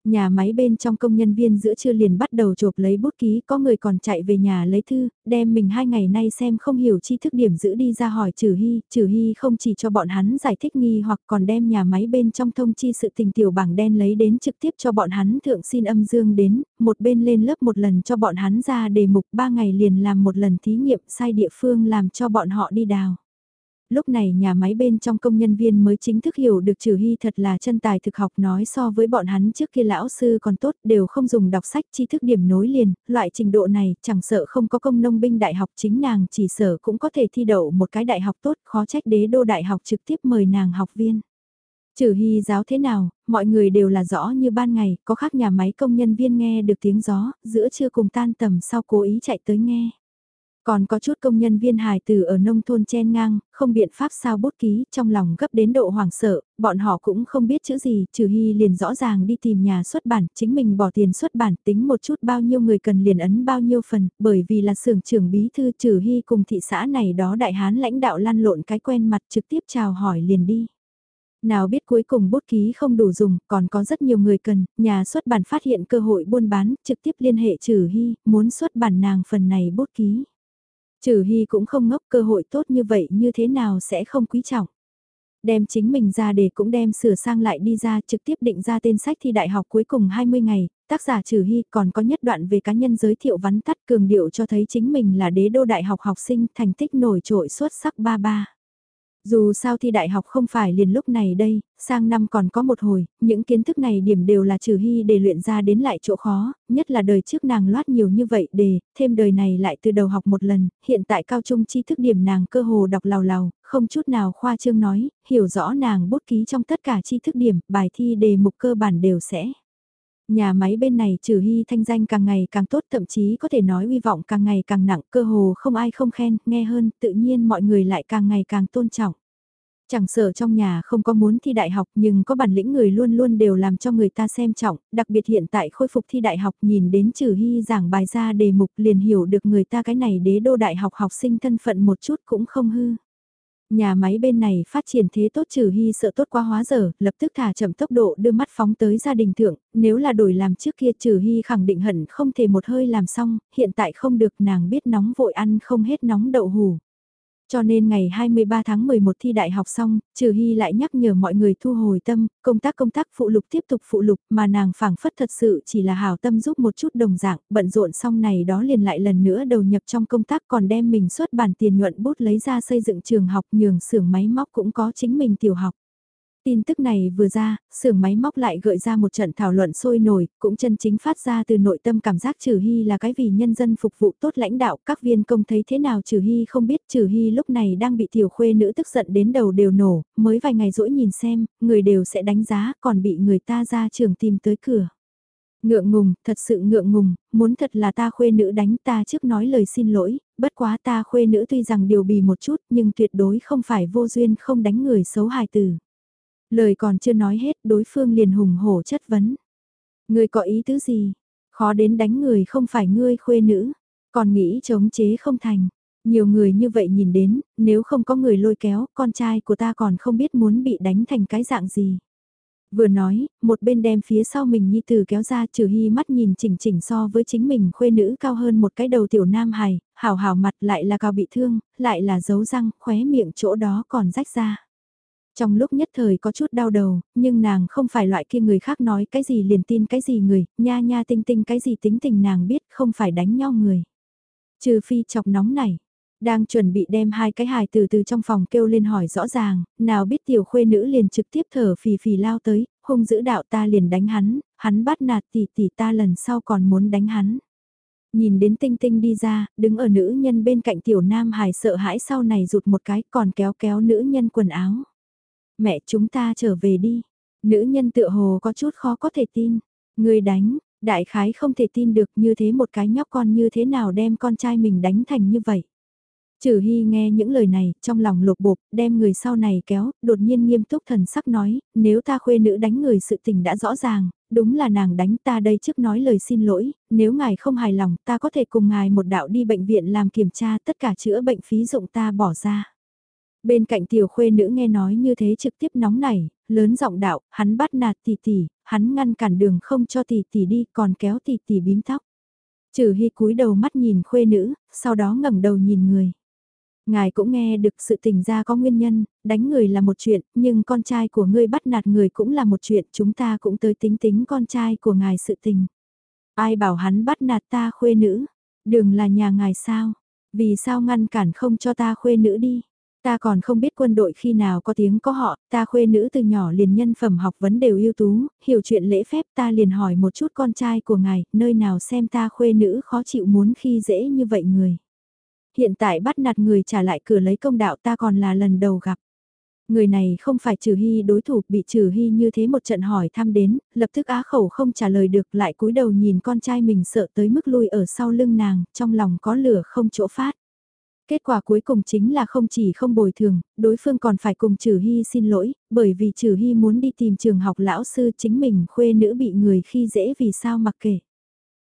Nhà máy bên trong công nhân viên giữa trưa liền bắt đầu chộp lấy bút ký, có người còn chạy về nhà lấy thư, đem mình hai ngày nay xem không hiểu chi thức điểm giữ đi ra hỏi Trừ Hy, Trừ Hy không chỉ cho bọn hắn giải thích nghi hoặc còn đem nhà máy bên trong thông chi sự tình tiểu bảng đen lấy đến trực tiếp cho bọn hắn thượng xin âm dương đến, một bên lên lớp một lần cho bọn hắn ra đề mục ba ngày liền làm một lần thí nghiệm sai địa phương làm cho bọn họ đi đào lúc này nhà máy bên trong công nhân viên mới chính thức hiểu được trừ hy thật là chân tài thực học nói so với bọn hắn trước kia lão sư còn tốt đều không dùng đọc sách tri thức điểm nối liền, loại trình độ này chẳng sợ không có công nông binh đại học chính nàng chỉ sợ cũng có thể thi đậu một cái đại học tốt khó trách đế đô đại học trực tiếp mời nàng học viên. Trừ hy giáo thế nào, mọi người đều là rõ như ban ngày, có khác nhà máy công nhân viên nghe được tiếng gió, giữa trưa cùng tan tầm sau cố ý chạy tới nghe. Còn có chút công nhân viên hài từ ở nông thôn chen ngang, không biện pháp sao bút ký, trong lòng gấp đến độ hoảng sợ, bọn họ cũng không biết chữ gì, trừ hy liền rõ ràng đi tìm nhà xuất bản, chính mình bỏ tiền xuất bản, tính một chút bao nhiêu người cần liền ấn bao nhiêu phần, bởi vì là xưởng trưởng bí thư trừ hy cùng thị xã này đó đại hán lãnh đạo lăn lộn cái quen mặt trực tiếp chào hỏi liền đi. Nào biết cuối cùng bút ký không đủ dùng, còn có rất nhiều người cần, nhà xuất bản phát hiện cơ hội buôn bán, trực tiếp liên hệ trừ hy, muốn xuất bản nàng phần này bút ký. Trừ Hy cũng không ngốc cơ hội tốt như vậy như thế nào sẽ không quý trọng. Đem chính mình ra để cũng đem sửa sang lại đi ra trực tiếp định ra tên sách thi đại học cuối cùng 20 ngày, tác giả Trừ Hy còn có nhất đoạn về cá nhân giới thiệu vắn tắt cường điệu cho thấy chính mình là đế đô đại học học sinh thành tích nổi trội xuất sắc ba ba. Dù sao thi đại học không phải liền lúc này đây, sang năm còn có một hồi, những kiến thức này điểm đều là trừ hy để luyện ra đến lại chỗ khó, nhất là đời trước nàng loát nhiều như vậy đề, thêm đời này lại từ đầu học một lần, hiện tại cao trung tri thức điểm nàng cơ hồ đọc lào lào, không chút nào khoa trương nói, hiểu rõ nàng bút ký trong tất cả tri thức điểm, bài thi đề mục cơ bản đều sẽ. Nhà máy bên này trừ hy thanh danh càng ngày càng tốt thậm chí có thể nói uy vọng càng ngày càng nặng cơ hồ không ai không khen, nghe hơn, tự nhiên mọi người lại càng ngày càng tôn trọng. Chẳng sợ trong nhà không có muốn thi đại học nhưng có bản lĩnh người luôn luôn đều làm cho người ta xem trọng, đặc biệt hiện tại khôi phục thi đại học nhìn đến trừ hy giảng bài ra đề mục liền hiểu được người ta cái này đế đô đại học học sinh thân phận một chút cũng không hư. Nhà máy bên này phát triển thế tốt trừ hy sợ tốt quá hóa giờ, lập tức thả chậm tốc độ đưa mắt phóng tới gia đình thượng, nếu là đổi làm trước kia trừ hy khẳng định hận không thể một hơi làm xong, hiện tại không được nàng biết nóng vội ăn không hết nóng đậu hủ. Cho nên ngày 23 tháng 11 thi đại học xong, Trừ Hy lại nhắc nhở mọi người thu hồi tâm, công tác công tác phụ lục tiếp tục phụ lục mà nàng phảng phất thật sự chỉ là hảo tâm giúp một chút đồng dạng, bận rộn xong này đó liền lại lần nữa đầu nhập trong công tác còn đem mình xuất bản tiền nhuận bút lấy ra xây dựng trường học nhường xưởng máy móc cũng có chính mình tiểu học. Tin tức này vừa ra, xưởng máy móc lại gợi ra một trận thảo luận sôi nổi, cũng chân chính phát ra từ nội tâm cảm giác Trừ Hy là cái vì nhân dân phục vụ tốt lãnh đạo, các viên công thấy thế nào Trừ Hy không biết Trừ Hy lúc này đang bị tiểu khuê nữ tức giận đến đầu đều nổ, mới vài ngày rỗi nhìn xem, người đều sẽ đánh giá, còn bị người ta ra trường tìm tới cửa. Ngượng ngùng, thật sự ngượng ngùng, muốn thật là ta khuê nữ đánh ta trước nói lời xin lỗi, bất quá ta khuê nữ tuy rằng điều bì một chút nhưng tuyệt đối không phải vô duyên không đánh người xấu hài tử. Lời còn chưa nói hết đối phương liền hùng hổ chất vấn. Ngươi có ý tứ gì? Khó đến đánh người không phải ngươi khuê nữ, còn nghĩ chống chế không thành. Nhiều người như vậy nhìn đến, nếu không có người lôi kéo, con trai của ta còn không biết muốn bị đánh thành cái dạng gì. Vừa nói, một bên đem phía sau mình nhi từ kéo ra trừ hy mắt nhìn chỉnh chỉnh so với chính mình khuê nữ cao hơn một cái đầu tiểu nam hài, hào hào mặt lại là cao bị thương, lại là dấu răng, khóe miệng chỗ đó còn rách ra. Trong lúc nhất thời có chút đau đầu, nhưng nàng không phải loại kia người khác nói cái gì liền tin cái gì người, nha nha tinh tinh cái gì tính tình nàng biết không phải đánh nhau người. Trừ phi chọc nóng này, đang chuẩn bị đem hai cái hài từ từ trong phòng kêu lên hỏi rõ ràng, nào biết tiểu khuê nữ liền trực tiếp thở phì phì lao tới, hung dữ đạo ta liền đánh hắn, hắn bắt nạt tỷ tỷ ta lần sau còn muốn đánh hắn. Nhìn đến tinh tinh đi ra, đứng ở nữ nhân bên cạnh tiểu nam hài sợ hãi sau này rụt một cái còn kéo kéo nữ nhân quần áo. Mẹ chúng ta trở về đi. Nữ nhân tựa hồ có chút khó có thể tin. Người đánh, đại khái không thể tin được như thế một cái nhóc con như thế nào đem con trai mình đánh thành như vậy. Trừ Hy nghe những lời này, trong lòng lục bục, đem người sau này kéo, đột nhiên nghiêm túc thần sắc nói, nếu ta khuê nữ đánh người sự tình đã rõ ràng, đúng là nàng đánh ta đây trước nói lời xin lỗi, nếu ngài không hài lòng ta có thể cùng ngài một đạo đi bệnh viện làm kiểm tra tất cả chữa bệnh phí dụng ta bỏ ra. Bên cạnh tiểu khuê nữ nghe nói như thế trực tiếp nóng nảy, lớn giọng đạo, hắn bắt nạt tỷ tỷ, hắn ngăn cản đường không cho tỷ tỷ đi còn kéo tỷ tỷ bím tóc. Trừ Hy cúi đầu mắt nhìn khuê nữ, sau đó ngẩng đầu nhìn người. Ngài cũng nghe được sự tình ra có nguyên nhân, đánh người là một chuyện, nhưng con trai của ngươi bắt nạt người cũng là một chuyện, chúng ta cũng tới tính tính con trai của ngài sự tình. Ai bảo hắn bắt nạt ta khuê nữ, đường là nhà ngài sao, vì sao ngăn cản không cho ta khuê nữ đi. Ta còn không biết quân đội khi nào có tiếng có họ, ta khuê nữ từ nhỏ liền nhân phẩm học vấn đều ưu tú, hiểu chuyện lễ phép ta liền hỏi một chút con trai của ngài, nơi nào xem ta khuê nữ khó chịu muốn khi dễ như vậy người hiện tại bắt nạt người trả lại cửa lấy công đạo ta còn là lần đầu gặp. Người này không phải trừ hy đối thủ bị trừ hy như thế một trận hỏi thăm đến, lập tức á khẩu không trả lời được lại cúi đầu nhìn con trai mình sợ tới mức lui ở sau lưng nàng, trong lòng có lửa không chỗ phát. Kết quả cuối cùng chính là không chỉ không bồi thường, đối phương còn phải cùng Trừ Hy xin lỗi, bởi vì Trừ Hy muốn đi tìm trường học lão sư chính mình khuê nữ bị người khi dễ vì sao mặc kệ.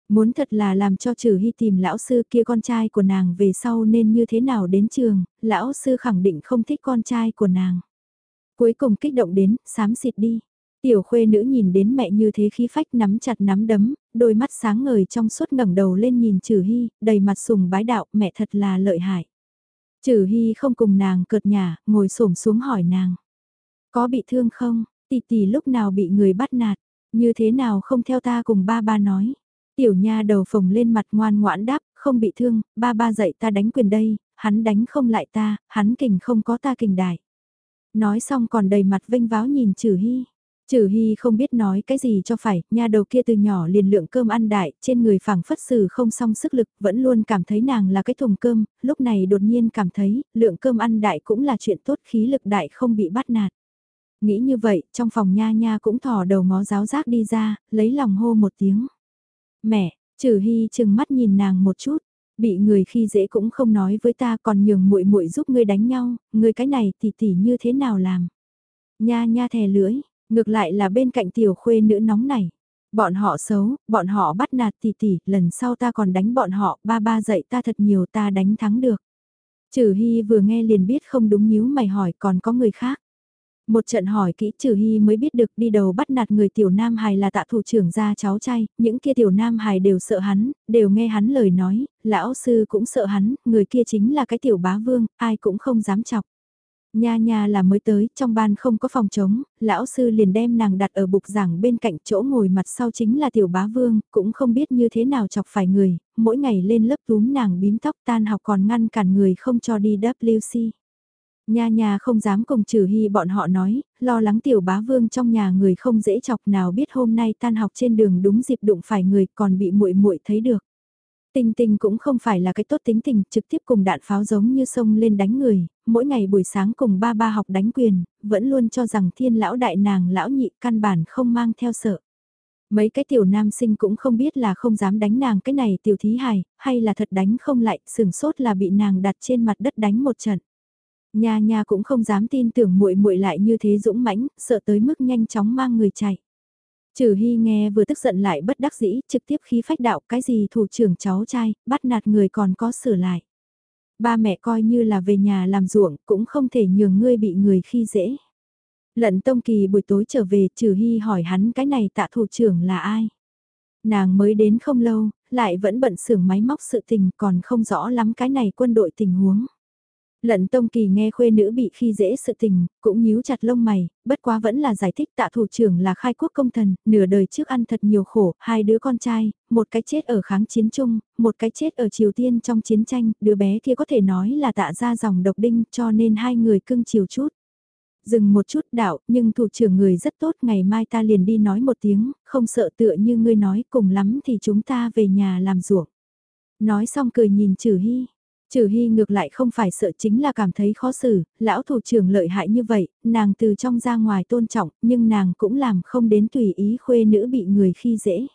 Muốn thật là làm cho trừ hy tìm lão sư kia con trai của nàng về sau nên như thế nào đến trường, lão sư khẳng định không thích con trai của nàng. Cuối cùng kích động đến, sám xịt đi. Tiểu khuê nữ nhìn đến mẹ như thế khí phách nắm chặt nắm đấm, đôi mắt sáng ngời trong suốt ngẩng đầu lên nhìn trừ hy, đầy mặt sùng bái đạo, mẹ thật là lợi hại. Trừ hy không cùng nàng cợt nhà, ngồi xổm xuống hỏi nàng. Có bị thương không, tỷ tỷ lúc nào bị người bắt nạt, như thế nào không theo ta cùng ba ba nói. Tiểu nha đầu phồng lên mặt ngoan ngoãn đáp, không bị thương, ba ba dạy ta đánh quyền đây, hắn đánh không lại ta, hắn kình không có ta kình đại. Nói xong còn đầy mặt vinh váo nhìn Trừ Hy. Trừ Hy không biết nói cái gì cho phải, nha đầu kia từ nhỏ liền lượng cơm ăn đại, trên người phẳng phất sử không song sức lực, vẫn luôn cảm thấy nàng là cái thùng cơm, lúc này đột nhiên cảm thấy, lượng cơm ăn đại cũng là chuyện tốt khí lực đại không bị bắt nạt. Nghĩ như vậy, trong phòng nha nha cũng thò đầu ngó giáo giác đi ra, lấy lòng hô một tiếng. Mẹ, trừ hy chừng mắt nhìn nàng một chút, bị người khi dễ cũng không nói với ta còn nhường muội muội giúp ngươi đánh nhau, ngươi cái này tỉ tỉ như thế nào làm. Nha nha thè lưỡi, ngược lại là bên cạnh tiểu khuê nữ nóng này. Bọn họ xấu, bọn họ bắt nạt tỷ tỉ, lần sau ta còn đánh bọn họ, ba ba dạy ta thật nhiều ta đánh thắng được. Trừ Hy vừa nghe liền biết không đúng nhíu mày hỏi còn có người khác. Một trận hỏi kỹ trừ hy mới biết được đi đầu bắt nạt người tiểu nam hài là tạ thủ trưởng gia cháu trai, những kia tiểu nam hài đều sợ hắn, đều nghe hắn lời nói, lão sư cũng sợ hắn, người kia chính là cái tiểu bá vương, ai cũng không dám chọc. Nha nha là mới tới, trong ban không có phòng trống, lão sư liền đem nàng đặt ở bục giảng bên cạnh chỗ ngồi mặt sau chính là tiểu bá vương, cũng không biết như thế nào chọc phải người, mỗi ngày lên lớp túm nàng bím tóc tan học còn ngăn cản người không cho đi WC. Nha nha không dám cùng trừ hy bọn họ nói, lo lắng tiểu bá vương trong nhà người không dễ chọc nào biết hôm nay tan học trên đường đúng dịp đụng phải người còn bị muội muội thấy được. Tinh tinh cũng không phải là cái tốt tính tình, trực tiếp cùng đạn pháo giống như sông lên đánh người, mỗi ngày buổi sáng cùng ba ba học đánh quyền, vẫn luôn cho rằng thiên lão đại nàng lão nhị căn bản không mang theo sợ. Mấy cái tiểu nam sinh cũng không biết là không dám đánh nàng cái này tiểu thí hài, hay là thật đánh không lại, sừng sốt là bị nàng đặt trên mặt đất đánh một trận. Nha nha cũng không dám tin tưởng muội muội lại như thế dũng mãnh, sợ tới mức nhanh chóng mang người chạy. Trừ Hy nghe vừa tức giận lại bất đắc dĩ, trực tiếp khí phách đạo cái gì thủ trưởng cháu trai, bắt nạt người còn có sửa lại. Ba mẹ coi như là về nhà làm ruộng, cũng không thể nhường ngươi bị người khi dễ. Lận Tông Kỳ buổi tối trở về, Trừ Hy hỏi hắn cái này tạ thủ trưởng là ai. Nàng mới đến không lâu, lại vẫn bận xưởng máy móc sự tình còn không rõ lắm cái này quân đội tình huống. Lận Tông Kỳ nghe khuê nữ bị khi dễ sự tình, cũng nhíu chặt lông mày, bất quá vẫn là giải thích tạ thủ trưởng là khai quốc công thần, nửa đời trước ăn thật nhiều khổ, hai đứa con trai, một cái chết ở kháng chiến chung, một cái chết ở Triều Tiên trong chiến tranh, đứa bé kia có thể nói là tạ ra dòng độc đinh cho nên hai người cưng chiều chút. Dừng một chút đạo, nhưng thủ trưởng người rất tốt, ngày mai ta liền đi nói một tiếng, không sợ tựa như ngươi nói cùng lắm thì chúng ta về nhà làm ruộng. Nói xong cười nhìn trừ Hy. Trừ Hy ngược lại không phải sợ chính là cảm thấy khó xử, lão thủ trưởng lợi hại như vậy, nàng từ trong ra ngoài tôn trọng, nhưng nàng cũng làm không đến tùy ý khuê nữ bị người khi dễ.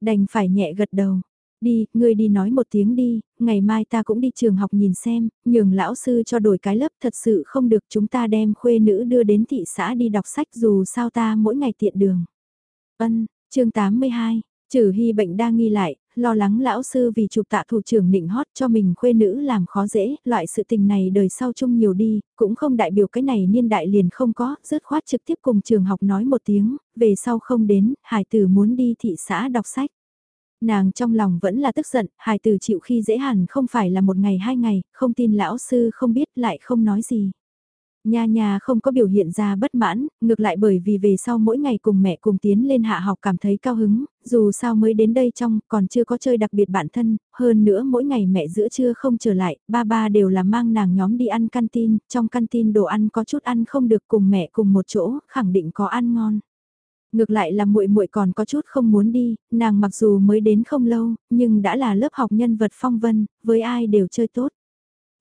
Đành phải nhẹ gật đầu. Đi, ngươi đi nói một tiếng đi, ngày mai ta cũng đi trường học nhìn xem, nhường lão sư cho đổi cái lớp thật sự không được chúng ta đem khuê nữ đưa đến thị xã đi đọc sách dù sao ta mỗi ngày tiện đường. Ân, chương 82, Trừ hy bệnh đa nghi lại, lo lắng lão sư vì chụp tạ thủ trưởng nịnh hót cho mình khuê nữ làm khó dễ, loại sự tình này đời sau chung nhiều đi, cũng không đại biểu cái này niên đại liền không có, dứt khoát trực tiếp cùng trường học nói một tiếng, về sau không đến, hải tử muốn đi thị xã đọc sách. Nàng trong lòng vẫn là tức giận, hải tử chịu khi dễ hẳn không phải là một ngày hai ngày, không tin lão sư không biết lại không nói gì. Nha nha không có biểu hiện ra bất mãn, ngược lại bởi vì về sau mỗi ngày cùng mẹ cùng tiến lên hạ học cảm thấy cao hứng, dù sao mới đến đây trong còn chưa có chơi đặc biệt bản thân, hơn nữa mỗi ngày mẹ giữa trưa không trở lại, ba ba đều là mang nàng nhóm đi ăn canteen, trong canteen đồ ăn có chút ăn không được cùng mẹ cùng một chỗ, khẳng định có ăn ngon. Ngược lại là muội muội còn có chút không muốn đi, nàng mặc dù mới đến không lâu, nhưng đã là lớp học nhân vật phong vân, với ai đều chơi tốt.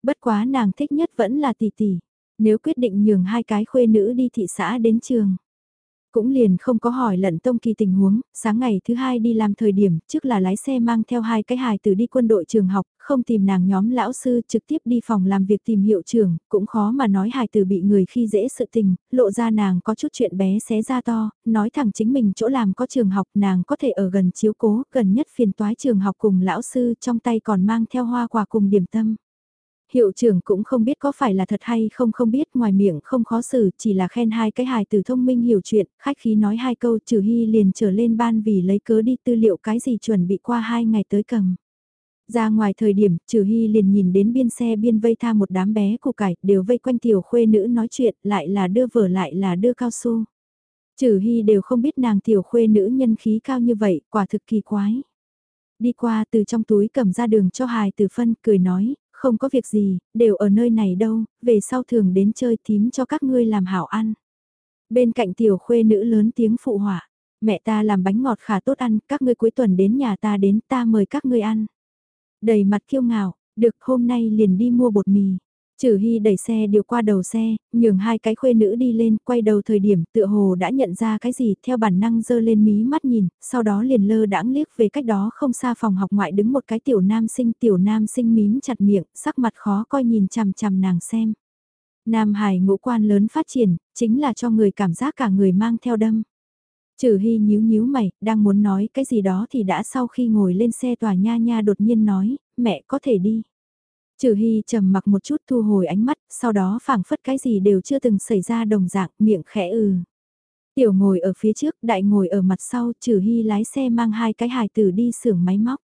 Bất quá nàng thích nhất vẫn là tỷ tỷ. Nếu quyết định nhường hai cái khuê nữ đi thị xã đến trường. Cũng liền không có hỏi lận tông kỳ tình huống, sáng ngày thứ hai đi làm thời điểm, trước là lái xe mang theo hai cái hài từ đi quân đội trường học, không tìm nàng nhóm lão sư trực tiếp đi phòng làm việc tìm hiệu trưởng, cũng khó mà nói hài từ bị người khi dễ sự tình, lộ ra nàng có chút chuyện bé xé ra to, nói thẳng chính mình chỗ làm có trường học nàng có thể ở gần chiếu cố, gần nhất phiền toái trường học cùng lão sư trong tay còn mang theo hoa quà cùng điểm tâm. Hiệu trưởng cũng không biết có phải là thật hay không không biết ngoài miệng không khó xử chỉ là khen hai cái hài từ thông minh hiểu chuyện, khách khí nói hai câu trừ hy liền trở lên ban vì lấy cớ đi tư liệu cái gì chuẩn bị qua hai ngày tới cầm. Ra ngoài thời điểm, trừ hy liền nhìn đến biên xe biên vây tha một đám bé củ cải, đều vây quanh tiểu khuê nữ nói chuyện, lại là đưa vở lại là đưa cao su. Trừ hy đều không biết nàng tiểu khuê nữ nhân khí cao như vậy, quả thực kỳ quái. Đi qua từ trong túi cầm ra đường cho hài từ phân, cười nói, không có việc gì, đều ở nơi này đâu, về sau thường đến chơi tím cho các ngươi làm hảo ăn. Bên cạnh tiểu khuê nữ lớn tiếng phụ họa, mẹ ta làm bánh ngọt khá tốt ăn, các ngươi cuối tuần đến nhà ta đến ta mời các ngươi ăn. Đầy mặt kiêu ngạo, được hôm nay liền đi mua bột mì. Trừ Hy đẩy xe điều qua đầu xe, nhường hai cái khuê nữ đi lên, quay đầu thời điểm tựa hồ đã nhận ra cái gì, theo bản năng dơ lên mí mắt nhìn, sau đó liền lơ đãng liếc về cách đó không xa phòng học ngoại đứng một cái tiểu nam sinh, tiểu nam sinh mím chặt miệng, sắc mặt khó coi nhìn chằm chằm nàng xem. Nam Hải ngũ quan lớn phát triển, chính là cho người cảm giác cả người mang theo đâm. Trừ Hy nhíu nhíu mày, đang muốn nói cái gì đó thì đã sau khi ngồi lên xe tòa nha nha đột nhiên nói, mẹ có thể đi. Trừ Hy trầm mặc một chút thu hồi ánh mắt, sau đó phảng phất cái gì đều chưa từng xảy ra đồng dạng, miệng khẽ ừ. Tiểu ngồi ở phía trước, đại ngồi ở mặt sau, Trừ Hy lái xe mang hai cái hài tử đi xưởng máy móc.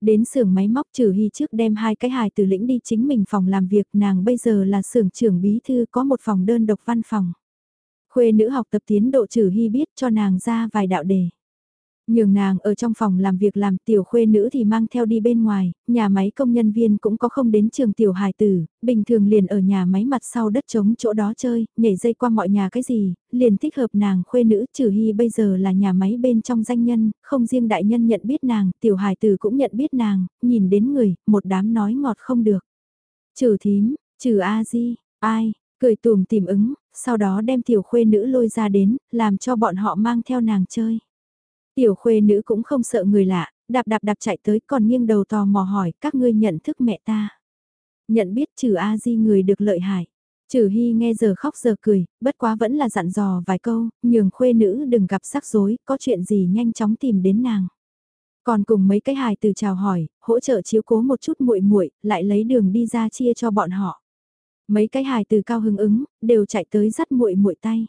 Đến xưởng máy móc Trừ Hy trước đem hai cái hài tử lĩnh đi chính mình phòng làm việc, nàng bây giờ là xưởng trưởng bí thư có một phòng đơn độc văn phòng. Khuê nữ học tập tiến độ Trừ Hy biết cho nàng ra vài đạo đề. Nhường nàng ở trong phòng làm việc làm tiểu khuê nữ thì mang theo đi bên ngoài, nhà máy công nhân viên cũng có không đến trường tiểu hài tử, bình thường liền ở nhà máy mặt sau đất trống chỗ đó chơi, nhảy dây qua mọi nhà cái gì, liền thích hợp nàng khuê nữ trừ hy bây giờ là nhà máy bên trong danh nhân, không riêng đại nhân nhận biết nàng, tiểu hài tử cũng nhận biết nàng, nhìn đến người, một đám nói ngọt không được. Trừ thím, trừ A-di, ai, cười tùm tìm ứng, sau đó đem tiểu khuê nữ lôi ra đến, làm cho bọn họ mang theo nàng chơi. Tiểu khuê nữ cũng không sợ người lạ, đạp đạp đạp chạy tới còn nghiêng đầu tò mò hỏi các ngươi nhận thức mẹ ta. Nhận biết trừ A-di người được lợi hại. Trừ Hy nghe giờ khóc giờ cười, bất quá vẫn là dặn dò vài câu, nhường khuê nữ đừng gặp rắc rối, có chuyện gì nhanh chóng tìm đến nàng. Còn cùng mấy cái hài từ chào hỏi, hỗ trợ chiếu cố một chút muội muội, lại lấy đường đi ra chia cho bọn họ. Mấy cái hài từ cao hứng ứng, đều chạy tới dắt muội muội tay.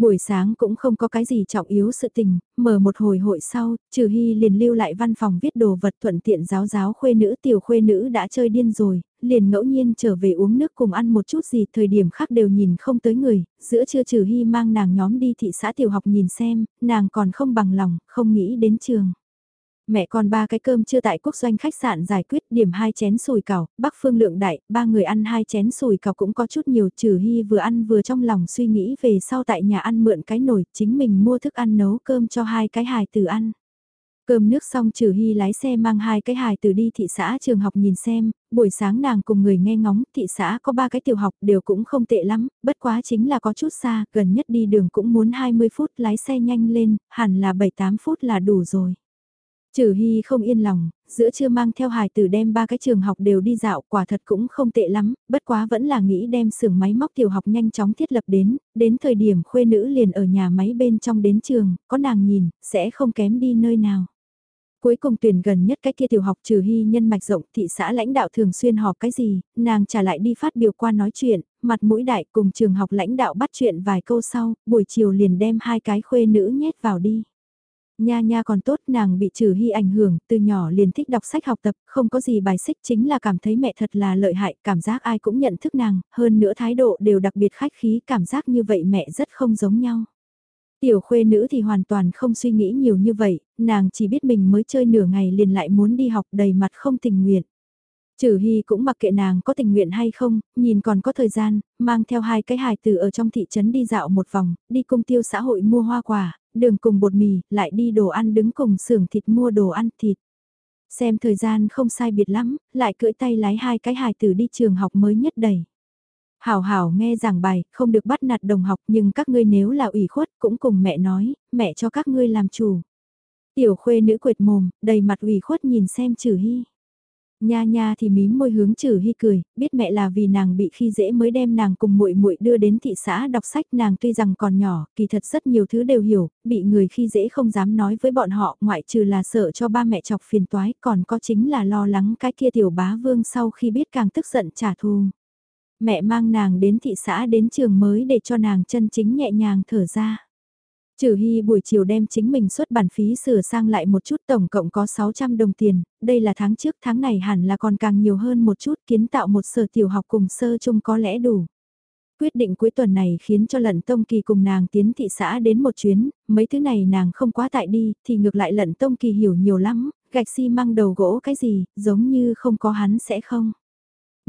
Buổi sáng cũng không có cái gì trọng yếu sự tình, mở một hồi hội sau, trừ hy liền lưu lại văn phòng viết đồ vật thuận tiện giáo giáo khuê nữ tiểu khuê nữ đã chơi điên rồi, liền ngẫu nhiên trở về uống nước cùng ăn một chút gì thời điểm khác đều nhìn không tới người, giữa trưa trừ hy mang nàng nhóm đi thị xã tiểu học nhìn xem, nàng còn không bằng lòng, không nghĩ đến trường mẹ con ba cái cơm chưa tại quốc doanh khách sạn giải quyết điểm hai chén sùi cảo, bắc phương lượng đại, ba người ăn hai chén sùi cảo cũng có chút nhiều trừ hy vừa ăn vừa trong lòng suy nghĩ về sau tại nhà ăn mượn cái nồi, chính mình mua thức ăn nấu cơm cho hai cái hài từ ăn. Cơm nước xong trừ hy lái xe mang hai cái hài từ đi thị xã trường học nhìn xem, buổi sáng nàng cùng người nghe ngóng, thị xã có ba cái tiểu học đều cũng không tệ lắm, bất quá chính là có chút xa, gần nhất đi đường cũng muốn 20 phút lái xe nhanh lên, hẳn là 7-8 phút là đủ rồi. Trừ Hy không yên lòng, giữa chưa mang theo hài tử đem ba cái trường học đều đi dạo quả thật cũng không tệ lắm, bất quá vẫn là nghĩ đem xưởng máy móc tiểu học nhanh chóng thiết lập đến, đến thời điểm khuê nữ liền ở nhà máy bên trong đến trường, có nàng nhìn, sẽ không kém đi nơi nào. Cuối cùng tuyển gần nhất cái kia tiểu học trừ hy nhân mạch rộng thị xã lãnh đạo thường xuyên họp cái gì, nàng trả lại đi phát biểu qua nói chuyện, mặt mũi đại cùng trường học lãnh đạo bắt chuyện vài câu sau, buổi chiều liền đem hai cái khuê nữ nhét vào đi. Nha nha còn tốt nàng bị trừ hy ảnh hưởng, từ nhỏ liền thích đọc sách học tập, không có gì bài xích chính là cảm thấy mẹ thật là lợi hại, cảm giác ai cũng nhận thức nàng, hơn nữa thái độ đều đặc biệt khách khí, cảm giác như vậy mẹ rất không giống nhau. Tiểu khuê nữ thì hoàn toàn không suy nghĩ nhiều như vậy, nàng chỉ biết mình mới chơi nửa ngày liền lại muốn đi học đầy mặt không tình nguyện. Trừ Hy cũng mặc kệ nàng có tình nguyện hay không, nhìn còn có thời gian, mang theo hai cái hài từ ở trong thị trấn đi dạo một vòng, đi công tiêu xã hội mua hoa quả, đường cùng bột mì, lại đi đồ ăn đứng cùng xưởng thịt mua đồ ăn thịt. Xem thời gian không sai biệt lắm, lại cưỡi tay lái hai cái hài tử đi trường học mới nhất đầy. Hảo hảo nghe giảng bài, không được bắt nạt đồng học nhưng các ngươi nếu là ủy khuất cũng cùng mẹ nói, mẹ cho các ngươi làm chủ. Tiểu khuê nữ quệt mồm, đầy mặt ủy khuất nhìn xem trừ hy. Nha nha thì mím môi hướng trừ hy cười, biết mẹ là vì nàng bị khi dễ mới đem nàng cùng muội muội đưa đến thị xã đọc sách nàng tuy rằng còn nhỏ, kỳ thật rất nhiều thứ đều hiểu, bị người khi dễ không dám nói với bọn họ ngoại trừ là sợ cho ba mẹ chọc phiền toái còn có chính là lo lắng cái kia tiểu bá vương sau khi biết càng tức giận trả thù. Mẹ mang nàng đến thị xã đến trường mới để cho nàng chân chính nhẹ nhàng thở ra. Trừ Hy buổi chiều đem chính mình xuất bản phí sửa sang lại một chút tổng cộng có 600 đồng tiền, đây là tháng trước tháng này hẳn là còn càng nhiều hơn một chút kiến tạo một sở tiểu học cùng sơ chung có lẽ đủ. Quyết định cuối tuần này khiến cho lận tông kỳ cùng nàng tiến thị xã đến một chuyến, mấy thứ này nàng không quá tại đi, thì ngược lại lận tông kỳ hiểu nhiều lắm, gạch xi măng đầu gỗ cái gì, giống như không có hắn sẽ không.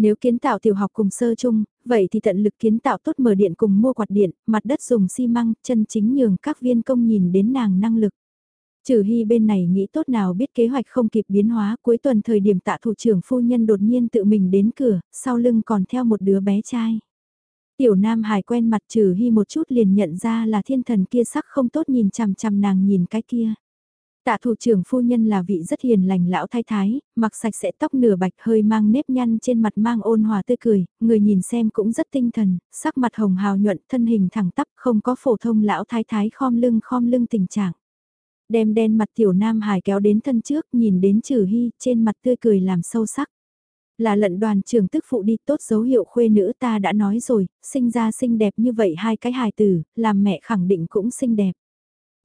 Nếu kiến tạo tiểu học cùng sơ chung, vậy thì tận lực kiến tạo tốt mở điện cùng mua quạt điện, mặt đất dùng xi măng, chân chính nhường các viên công nhìn đến nàng năng lực. Trừ hy bên này nghĩ tốt nào biết kế hoạch không kịp biến hóa cuối tuần thời điểm tạ thủ trưởng phu nhân đột nhiên tự mình đến cửa, sau lưng còn theo một đứa bé trai. Tiểu Nam Hải quen mặt trừ hy một chút liền nhận ra là thiên thần kia sắc không tốt nhìn chằm chằm nàng nhìn cái kia. Tạ thủ trưởng phu nhân là vị rất hiền lành lão thái thái, mặc sạch sẽ tóc nửa bạch hơi mang nếp nhăn trên mặt mang ôn hòa tươi cười, người nhìn xem cũng rất tinh thần, sắc mặt hồng hào nhuận thân hình thẳng tắp không có phổ thông lão thái thái khom lưng khom lưng tình trạng. Đem đen mặt tiểu nam hải kéo đến thân trước nhìn đến trừ hy trên mặt tươi cười làm sâu sắc. Là lận đoàn trưởng tức phụ đi tốt dấu hiệu khuê nữ ta đã nói rồi, sinh ra xinh đẹp như vậy hai cái hài tử, làm mẹ khẳng định cũng xinh đẹp.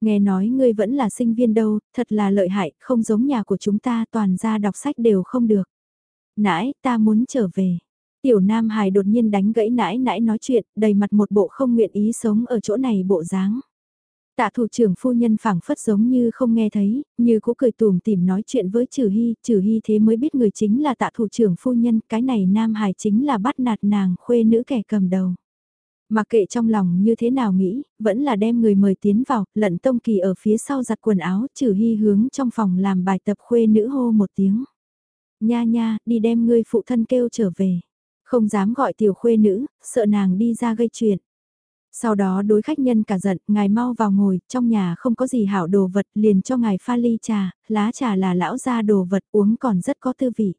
Nghe nói ngươi vẫn là sinh viên đâu, thật là lợi hại, không giống nhà của chúng ta toàn ra đọc sách đều không được. Nãi, ta muốn trở về. Tiểu Nam Hải đột nhiên đánh gãy nãi nãi nói chuyện, đầy mặt một bộ không nguyện ý sống ở chỗ này bộ dáng. Tạ thủ trưởng phu nhân phảng phất giống như không nghe thấy, như cũng cười tùm tìm nói chuyện với Trừ Hy, Trừ Hy thế mới biết người chính là tạ thủ trưởng phu nhân, cái này Nam Hải chính là bắt nạt nàng khuê nữ kẻ cầm đầu. Mà kệ trong lòng như thế nào nghĩ, vẫn là đem người mời tiến vào, lận tông kỳ ở phía sau giặt quần áo, trừ hy hướng trong phòng làm bài tập khuê nữ hô một tiếng. Nha nha, đi đem ngươi phụ thân kêu trở về. Không dám gọi tiểu khuê nữ, sợ nàng đi ra gây chuyện. Sau đó đối khách nhân cả giận, ngài mau vào ngồi, trong nhà không có gì hảo đồ vật, liền cho ngài pha ly trà, lá trà là lão gia đồ vật uống còn rất có tư vị.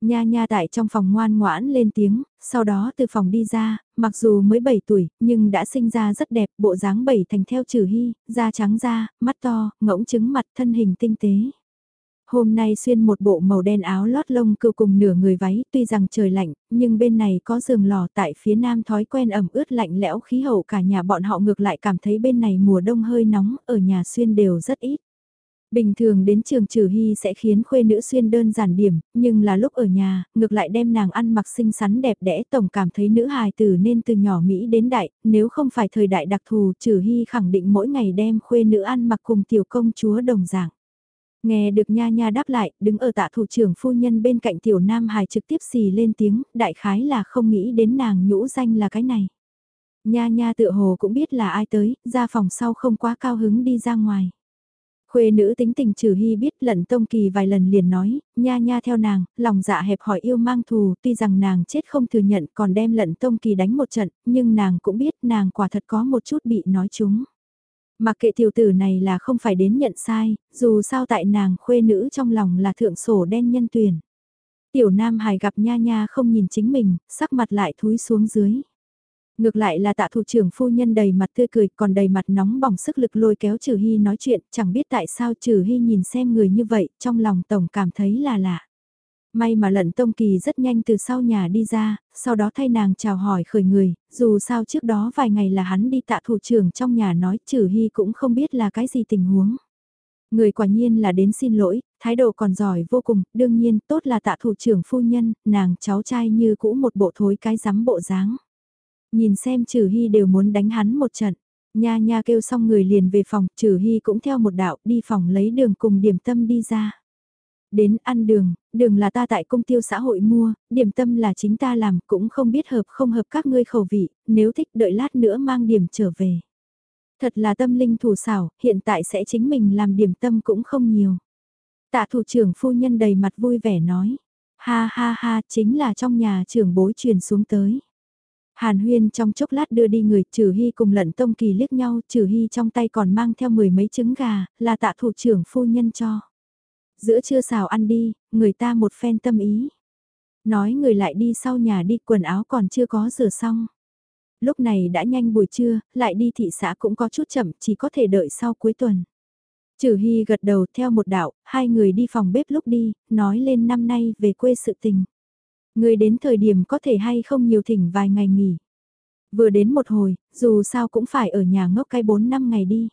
Nha nha tại trong phòng ngoan ngoãn lên tiếng, sau đó từ phòng đi ra, mặc dù mới 7 tuổi, nhưng đã sinh ra rất đẹp, bộ dáng bảy thành theo trừ hy, da trắng da, mắt to, ngỗng trứng mặt thân hình tinh tế. Hôm nay xuyên một bộ màu đen áo lót lông cừu cùng nửa người váy, tuy rằng trời lạnh, nhưng bên này có giường lò tại phía nam thói quen ẩm ướt lạnh lẽo khí hậu cả nhà bọn họ ngược lại cảm thấy bên này mùa đông hơi nóng, ở nhà xuyên đều rất ít. Bình thường đến trường trừ hy sẽ khiến khuê nữ xuyên đơn giản điểm, nhưng là lúc ở nhà, ngược lại đem nàng ăn mặc xinh xắn đẹp đẽ tổng cảm thấy nữ hài tử nên từ nhỏ Mỹ đến đại, nếu không phải thời đại đặc thù trừ hy khẳng định mỗi ngày đem khuê nữ ăn mặc cùng tiểu công chúa đồng dạng. Nghe được nha nha đáp lại, đứng ở tạ thủ trưởng phu nhân bên cạnh tiểu nam hài trực tiếp xì lên tiếng, đại khái là không nghĩ đến nàng nhũ danh là cái này. Nha nha tựa hồ cũng biết là ai tới, ra phòng sau không quá cao hứng đi ra ngoài. Khuê nữ tính tình trừ hy biết lận tông kỳ vài lần liền nói, nha nha theo nàng, lòng dạ hẹp hỏi yêu mang thù, tuy rằng nàng chết không thừa nhận còn đem lận tông kỳ đánh một trận, nhưng nàng cũng biết nàng quả thật có một chút bị nói chúng. Mặc kệ tiểu tử này là không phải đến nhận sai, dù sao tại nàng khuê nữ trong lòng là thượng sổ đen nhân tuyển. Tiểu Nam Hải gặp nha nha không nhìn chính mình, sắc mặt lại thúi xuống dưới. Ngược lại là tạ thủ trưởng phu nhân đầy mặt tươi cười còn đầy mặt nóng bỏng sức lực lôi kéo Trừ Hy nói chuyện, chẳng biết tại sao Trừ Hy nhìn xem người như vậy, trong lòng tổng cảm thấy là lạ. May mà lận tông kỳ rất nhanh từ sau nhà đi ra, sau đó thay nàng chào hỏi khởi người, dù sao trước đó vài ngày là hắn đi tạ thủ trưởng trong nhà nói Trừ Hy cũng không biết là cái gì tình huống. Người quả nhiên là đến xin lỗi, thái độ còn giỏi vô cùng, đương nhiên tốt là tạ thủ trưởng phu nhân, nàng cháu trai như cũ một bộ thối cái rắm bộ dáng. Nhìn xem trừ hy đều muốn đánh hắn một trận, nha nha kêu xong người liền về phòng, trừ hy cũng theo một đạo đi phòng lấy đường cùng điểm tâm đi ra. Đến ăn đường, đường là ta tại công tiêu xã hội mua, điểm tâm là chính ta làm cũng không biết hợp không hợp các ngươi khẩu vị, nếu thích đợi lát nữa mang điểm trở về. Thật là tâm linh thủ xảo, hiện tại sẽ chính mình làm điểm tâm cũng không nhiều. Tạ thủ trưởng phu nhân đầy mặt vui vẻ nói. Ha ha ha, chính là trong nhà trưởng bối truyền xuống tới. Hàn huyên trong chốc lát đưa đi người trừ hy cùng lận tông kỳ liếc nhau, trừ hy trong tay còn mang theo mười mấy trứng gà, là tạ thủ trưởng phu nhân cho. Giữa trưa xào ăn đi, người ta một phen tâm ý. Nói người lại đi sau nhà đi quần áo còn chưa có rửa xong lúc này đã nhanh buổi trưa, lại đi thị xã cũng có chút chậm, chỉ có thể đợi sau cuối tuần. Trừ Hy gật đầu theo một đạo, hai người đi phòng bếp lúc đi, nói lên năm nay về quê sự tình. Người đến thời điểm có thể hay không nhiều thỉnh vài ngày nghỉ. Vừa đến một hồi, dù sao cũng phải ở nhà ngốc cái 4 năm ngày đi.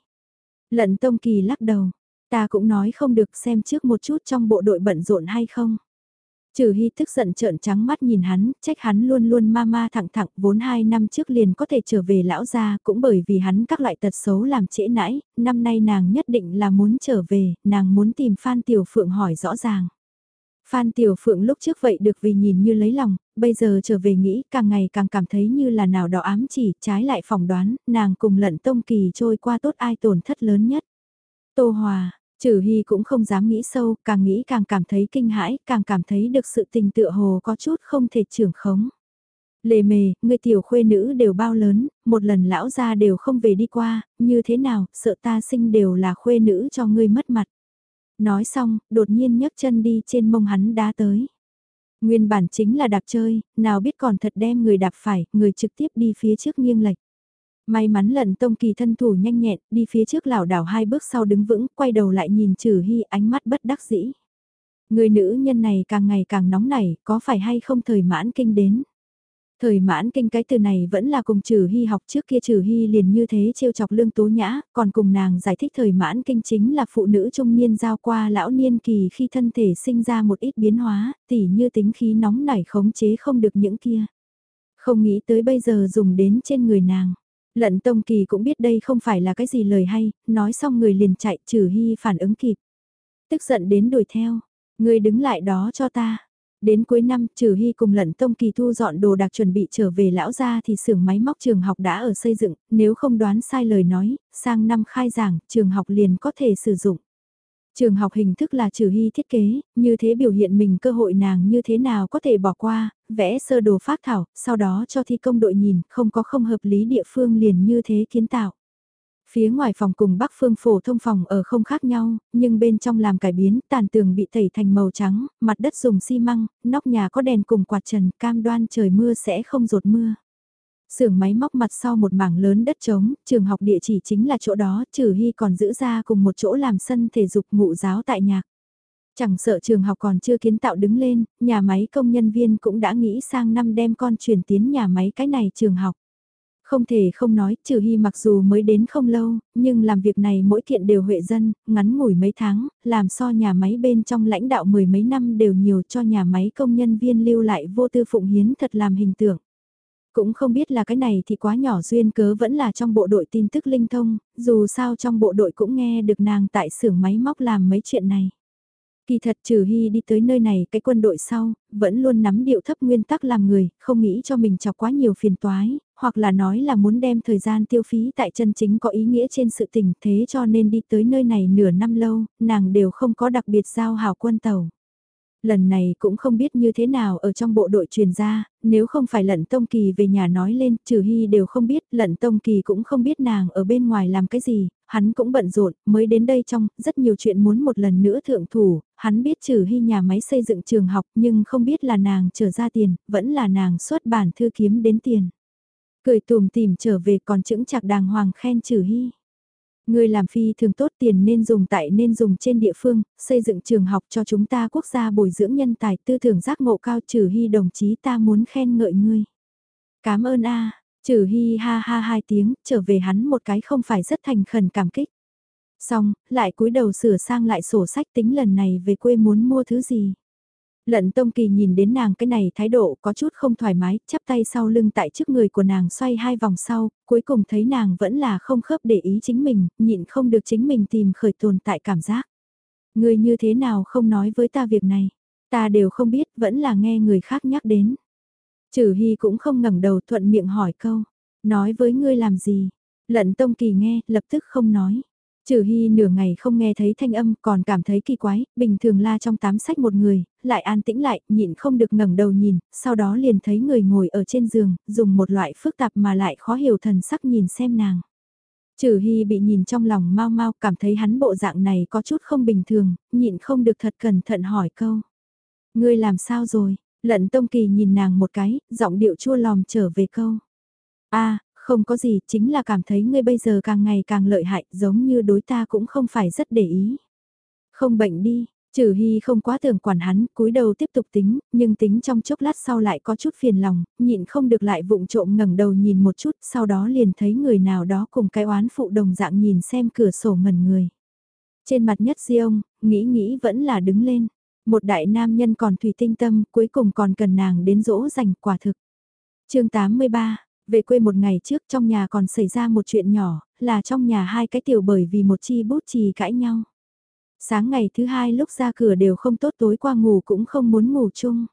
Lận Tông Kỳ lắc đầu, ta cũng nói không được xem trước một chút trong bộ đội bận rộn hay không. Trừ Hy tức giận trợn trắng mắt nhìn hắn, trách hắn luôn luôn ma ma thẳng thẳng vốn hai năm trước liền có thể trở về lão gia cũng bởi vì hắn các loại tật xấu làm trễ nãi, năm nay nàng nhất định là muốn trở về, nàng muốn tìm Phan Tiểu Phượng hỏi rõ ràng. Phan Tiểu Phượng lúc trước vậy được vì nhìn như lấy lòng, bây giờ trở về nghĩ càng ngày càng cảm thấy như là nào đó ám chỉ, trái lại phỏng đoán, nàng cùng lận tông kỳ trôi qua tốt ai tổn thất lớn nhất. Tô Hòa, Trừ Hy cũng không dám nghĩ sâu, càng nghĩ càng cảm thấy kinh hãi, càng cảm thấy được sự tình tựa hồ có chút không thể trưởng khống. Lề mề, người tiểu khuê nữ đều bao lớn, một lần lão gia đều không về đi qua, như thế nào, sợ ta sinh đều là khuê nữ cho ngươi mất mặt. Nói xong, đột nhiên nhấc chân đi trên mông hắn đá tới. Nguyên bản chính là đạp chơi, nào biết còn thật đem người đạp phải, người trực tiếp đi phía trước nghiêng lệch. May mắn lận tông kỳ thân thủ nhanh nhẹn, đi phía trước lảo đảo hai bước sau đứng vững, quay đầu lại nhìn trừ hy ánh mắt bất đắc dĩ. Người nữ nhân này càng ngày càng nóng nảy, có phải hay không thời mãn kinh đến. Thời mãn kinh cái từ này vẫn là cùng trừ hy học trước kia trừ hy liền như thế trêu chọc lương tố nhã, còn cùng nàng giải thích thời mãn kinh chính là phụ nữ trung niên giao qua lão niên kỳ khi thân thể sinh ra một ít biến hóa, tỉ như tính khí nóng nảy khống chế không được những kia. Không nghĩ tới bây giờ dùng đến trên người nàng. Lận Tông Kỳ cũng biết đây không phải là cái gì lời hay, nói xong người liền chạy trừ hy phản ứng kịp. Tức giận đến đuổi theo, người đứng lại đó cho ta. Đến cuối năm, trừ hy cùng lận tông kỳ thu dọn đồ đạc chuẩn bị trở về lão gia thì xưởng máy móc trường học đã ở xây dựng, nếu không đoán sai lời nói, sang năm khai giảng, trường học liền có thể sử dụng. Trường học hình thức là trừ hy thiết kế, như thế biểu hiện mình cơ hội nàng như thế nào có thể bỏ qua, vẽ sơ đồ phát thảo, sau đó cho thi công đội nhìn, không có không hợp lý địa phương liền như thế kiến tạo. Phía ngoài phòng cùng bắc phương phổ thông phòng ở không khác nhau, nhưng bên trong làm cải biến, tàn tường bị tẩy thành màu trắng, mặt đất dùng xi măng, nóc nhà có đèn cùng quạt trần, cam đoan trời mưa sẽ không rột mưa. xưởng máy móc mặt sau một mảng lớn đất trống, trường học địa chỉ chính là chỗ đó, trừ hy còn giữ ra cùng một chỗ làm sân thể dục ngụ giáo tại nhạc. Chẳng sợ trường học còn chưa kiến tạo đứng lên, nhà máy công nhân viên cũng đã nghĩ sang năm đem con chuyển tiến nhà máy cái này trường học. Không thể không nói, trừ hy mặc dù mới đến không lâu, nhưng làm việc này mỗi kiện đều huệ dân, ngắn ngủi mấy tháng, làm so nhà máy bên trong lãnh đạo mười mấy năm đều nhiều cho nhà máy công nhân viên lưu lại vô tư phụng hiến thật làm hình tượng. Cũng không biết là cái này thì quá nhỏ duyên cớ vẫn là trong bộ đội tin tức linh thông, dù sao trong bộ đội cũng nghe được nàng tại xưởng máy móc làm mấy chuyện này. Kỳ thật trừ hy đi tới nơi này cái quân đội sau, vẫn luôn nắm điệu thấp nguyên tắc làm người, không nghĩ cho mình chọc quá nhiều phiền toái, hoặc là nói là muốn đem thời gian tiêu phí tại chân chính có ý nghĩa trên sự tình thế cho nên đi tới nơi này nửa năm lâu, nàng đều không có đặc biệt giao hảo quân tàu lần này cũng không biết như thế nào ở trong bộ đội truyền ra, nếu không phải lận tông kỳ về nhà nói lên, trừ hy đều không biết, lận tông kỳ cũng không biết nàng ở bên ngoài làm cái gì, hắn cũng bận rộn, mới đến đây trong, rất nhiều chuyện muốn một lần nữa thượng thủ, hắn biết trừ hy nhà máy xây dựng trường học nhưng không biết là nàng trở ra tiền, vẫn là nàng xuất bản thư kiếm đến tiền. Cười tùm tìm trở về còn chững chạc đàng hoàng khen trừ hy. Người làm phi thường tốt tiền nên dùng tại nên dùng trên địa phương, xây dựng trường học cho chúng ta quốc gia bồi dưỡng nhân tài tư tưởng giác ngộ cao trừ hy đồng chí ta muốn khen ngợi ngươi. Cảm ơn a trừ hy ha ha hai tiếng, trở về hắn một cái không phải rất thành khẩn cảm kích. Xong, lại cúi đầu sửa sang lại sổ sách tính lần này về quê muốn mua thứ gì. Lận Tông Kỳ nhìn đến nàng cái này thái độ có chút không thoải mái, chắp tay sau lưng tại trước người của nàng xoay hai vòng sau, cuối cùng thấy nàng vẫn là không khớp để ý chính mình, nhịn không được chính mình tìm khởi tồn tại cảm giác. Người như thế nào không nói với ta việc này, ta đều không biết, vẫn là nghe người khác nhắc đến. Trừ Hy cũng không ngẩng đầu thuận miệng hỏi câu, nói với ngươi làm gì, lận Tông Kỳ nghe, lập tức không nói. Trừ Hy nửa ngày không nghe thấy thanh âm còn cảm thấy kỳ quái, bình thường la trong tám sách một người, lại an tĩnh lại, nhịn không được ngẩng đầu nhìn, sau đó liền thấy người ngồi ở trên giường, dùng một loại phức tạp mà lại khó hiểu thần sắc nhìn xem nàng. Trừ Hy bị nhìn trong lòng mau mau cảm thấy hắn bộ dạng này có chút không bình thường, nhịn không được thật cẩn thận hỏi câu. Ngươi làm sao rồi? Lận Tông Kỳ nhìn nàng một cái, giọng điệu chua lòm trở về câu. a không có gì, chính là cảm thấy ngươi bây giờ càng ngày càng lợi hại, giống như đối ta cũng không phải rất để ý. Không bệnh đi, Trừ Hy không quá tưởng quản hắn, cúi đầu tiếp tục tính, nhưng tính trong chốc lát sau lại có chút phiền lòng, nhịn không được lại vụng trộm ngẩng đầu nhìn một chút, sau đó liền thấy người nào đó cùng cái oán phụ đồng dạng nhìn xem cửa sổ ngẩn người. Trên mặt nhất di ông, nghĩ nghĩ vẫn là đứng lên. Một đại nam nhân còn thủy tinh tâm, cuối cùng còn cần nàng đến dỗ dành quả thực. chương 83 về quê một ngày trước trong nhà còn xảy ra một chuyện nhỏ, là trong nhà hai cái tiểu bởi vì một chi bút chì cãi nhau. Sáng ngày thứ hai lúc ra cửa đều không tốt tối qua ngủ cũng không muốn ngủ chung.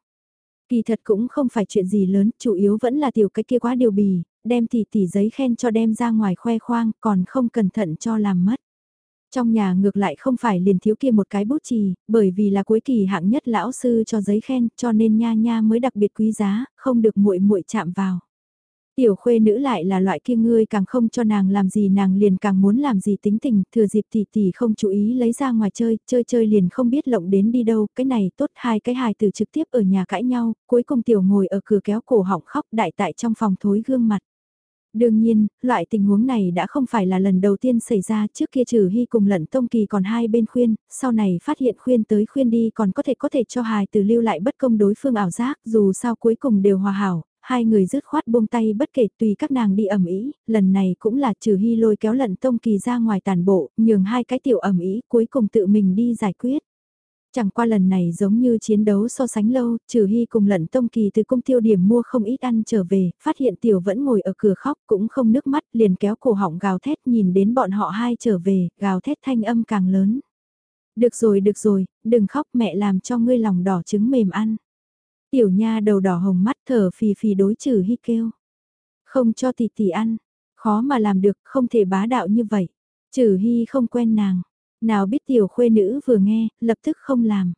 Kỳ thật cũng không phải chuyện gì lớn, chủ yếu vẫn là tiểu cái kia quá điều bì, đem thì tỉ giấy khen cho đem ra ngoài khoe khoang, còn không cẩn thận cho làm mất. Trong nhà ngược lại không phải liền thiếu kia một cái bút chì, bởi vì là cuối kỳ hạng nhất lão sư cho giấy khen, cho nên nha nha mới đặc biệt quý giá, không được muội muội chạm vào. Tiểu khuê nữ lại là loại kia ngươi càng không cho nàng làm gì nàng liền càng muốn làm gì tính tình, thừa dịp tỷ tỷ không chú ý lấy ra ngoài chơi, chơi chơi liền không biết lộng đến đi đâu, cái này tốt hai cái hài từ trực tiếp ở nhà cãi nhau, cuối cùng tiểu ngồi ở cửa kéo cổ họng khóc đại tại trong phòng thối gương mặt. Đương nhiên, loại tình huống này đã không phải là lần đầu tiên xảy ra trước kia trừ hy cùng lận tông kỳ còn hai bên khuyên, sau này phát hiện khuyên tới khuyên đi còn có thể có thể cho hài từ lưu lại bất công đối phương ảo giác dù sao cuối cùng đều hòa hảo, hai người dứt khoát buông tay bất kể tùy các nàng đi ẩm ý, lần này cũng là trừ hy lôi kéo lận tông kỳ ra ngoài tàn bộ, nhường hai cái tiểu ẩm ý cuối cùng tự mình đi giải quyết. Chẳng qua lần này giống như chiến đấu so sánh lâu, trừ hy cùng lận tông kỳ từ cung tiêu điểm mua không ít ăn trở về, phát hiện tiểu vẫn ngồi ở cửa khóc cũng không nước mắt, liền kéo cổ họng gào thét nhìn đến bọn họ hai trở về, gào thét thanh âm càng lớn. Được rồi được rồi, đừng khóc mẹ làm cho ngươi lòng đỏ trứng mềm ăn. Tiểu nha đầu đỏ hồng mắt thở phì phì đối trừ hy kêu. Không cho tỷ tỷ ăn, khó mà làm được, không thể bá đạo như vậy. Trừ hy không quen nàng, nào biết tiểu khuê nữ vừa nghe, lập tức không làm.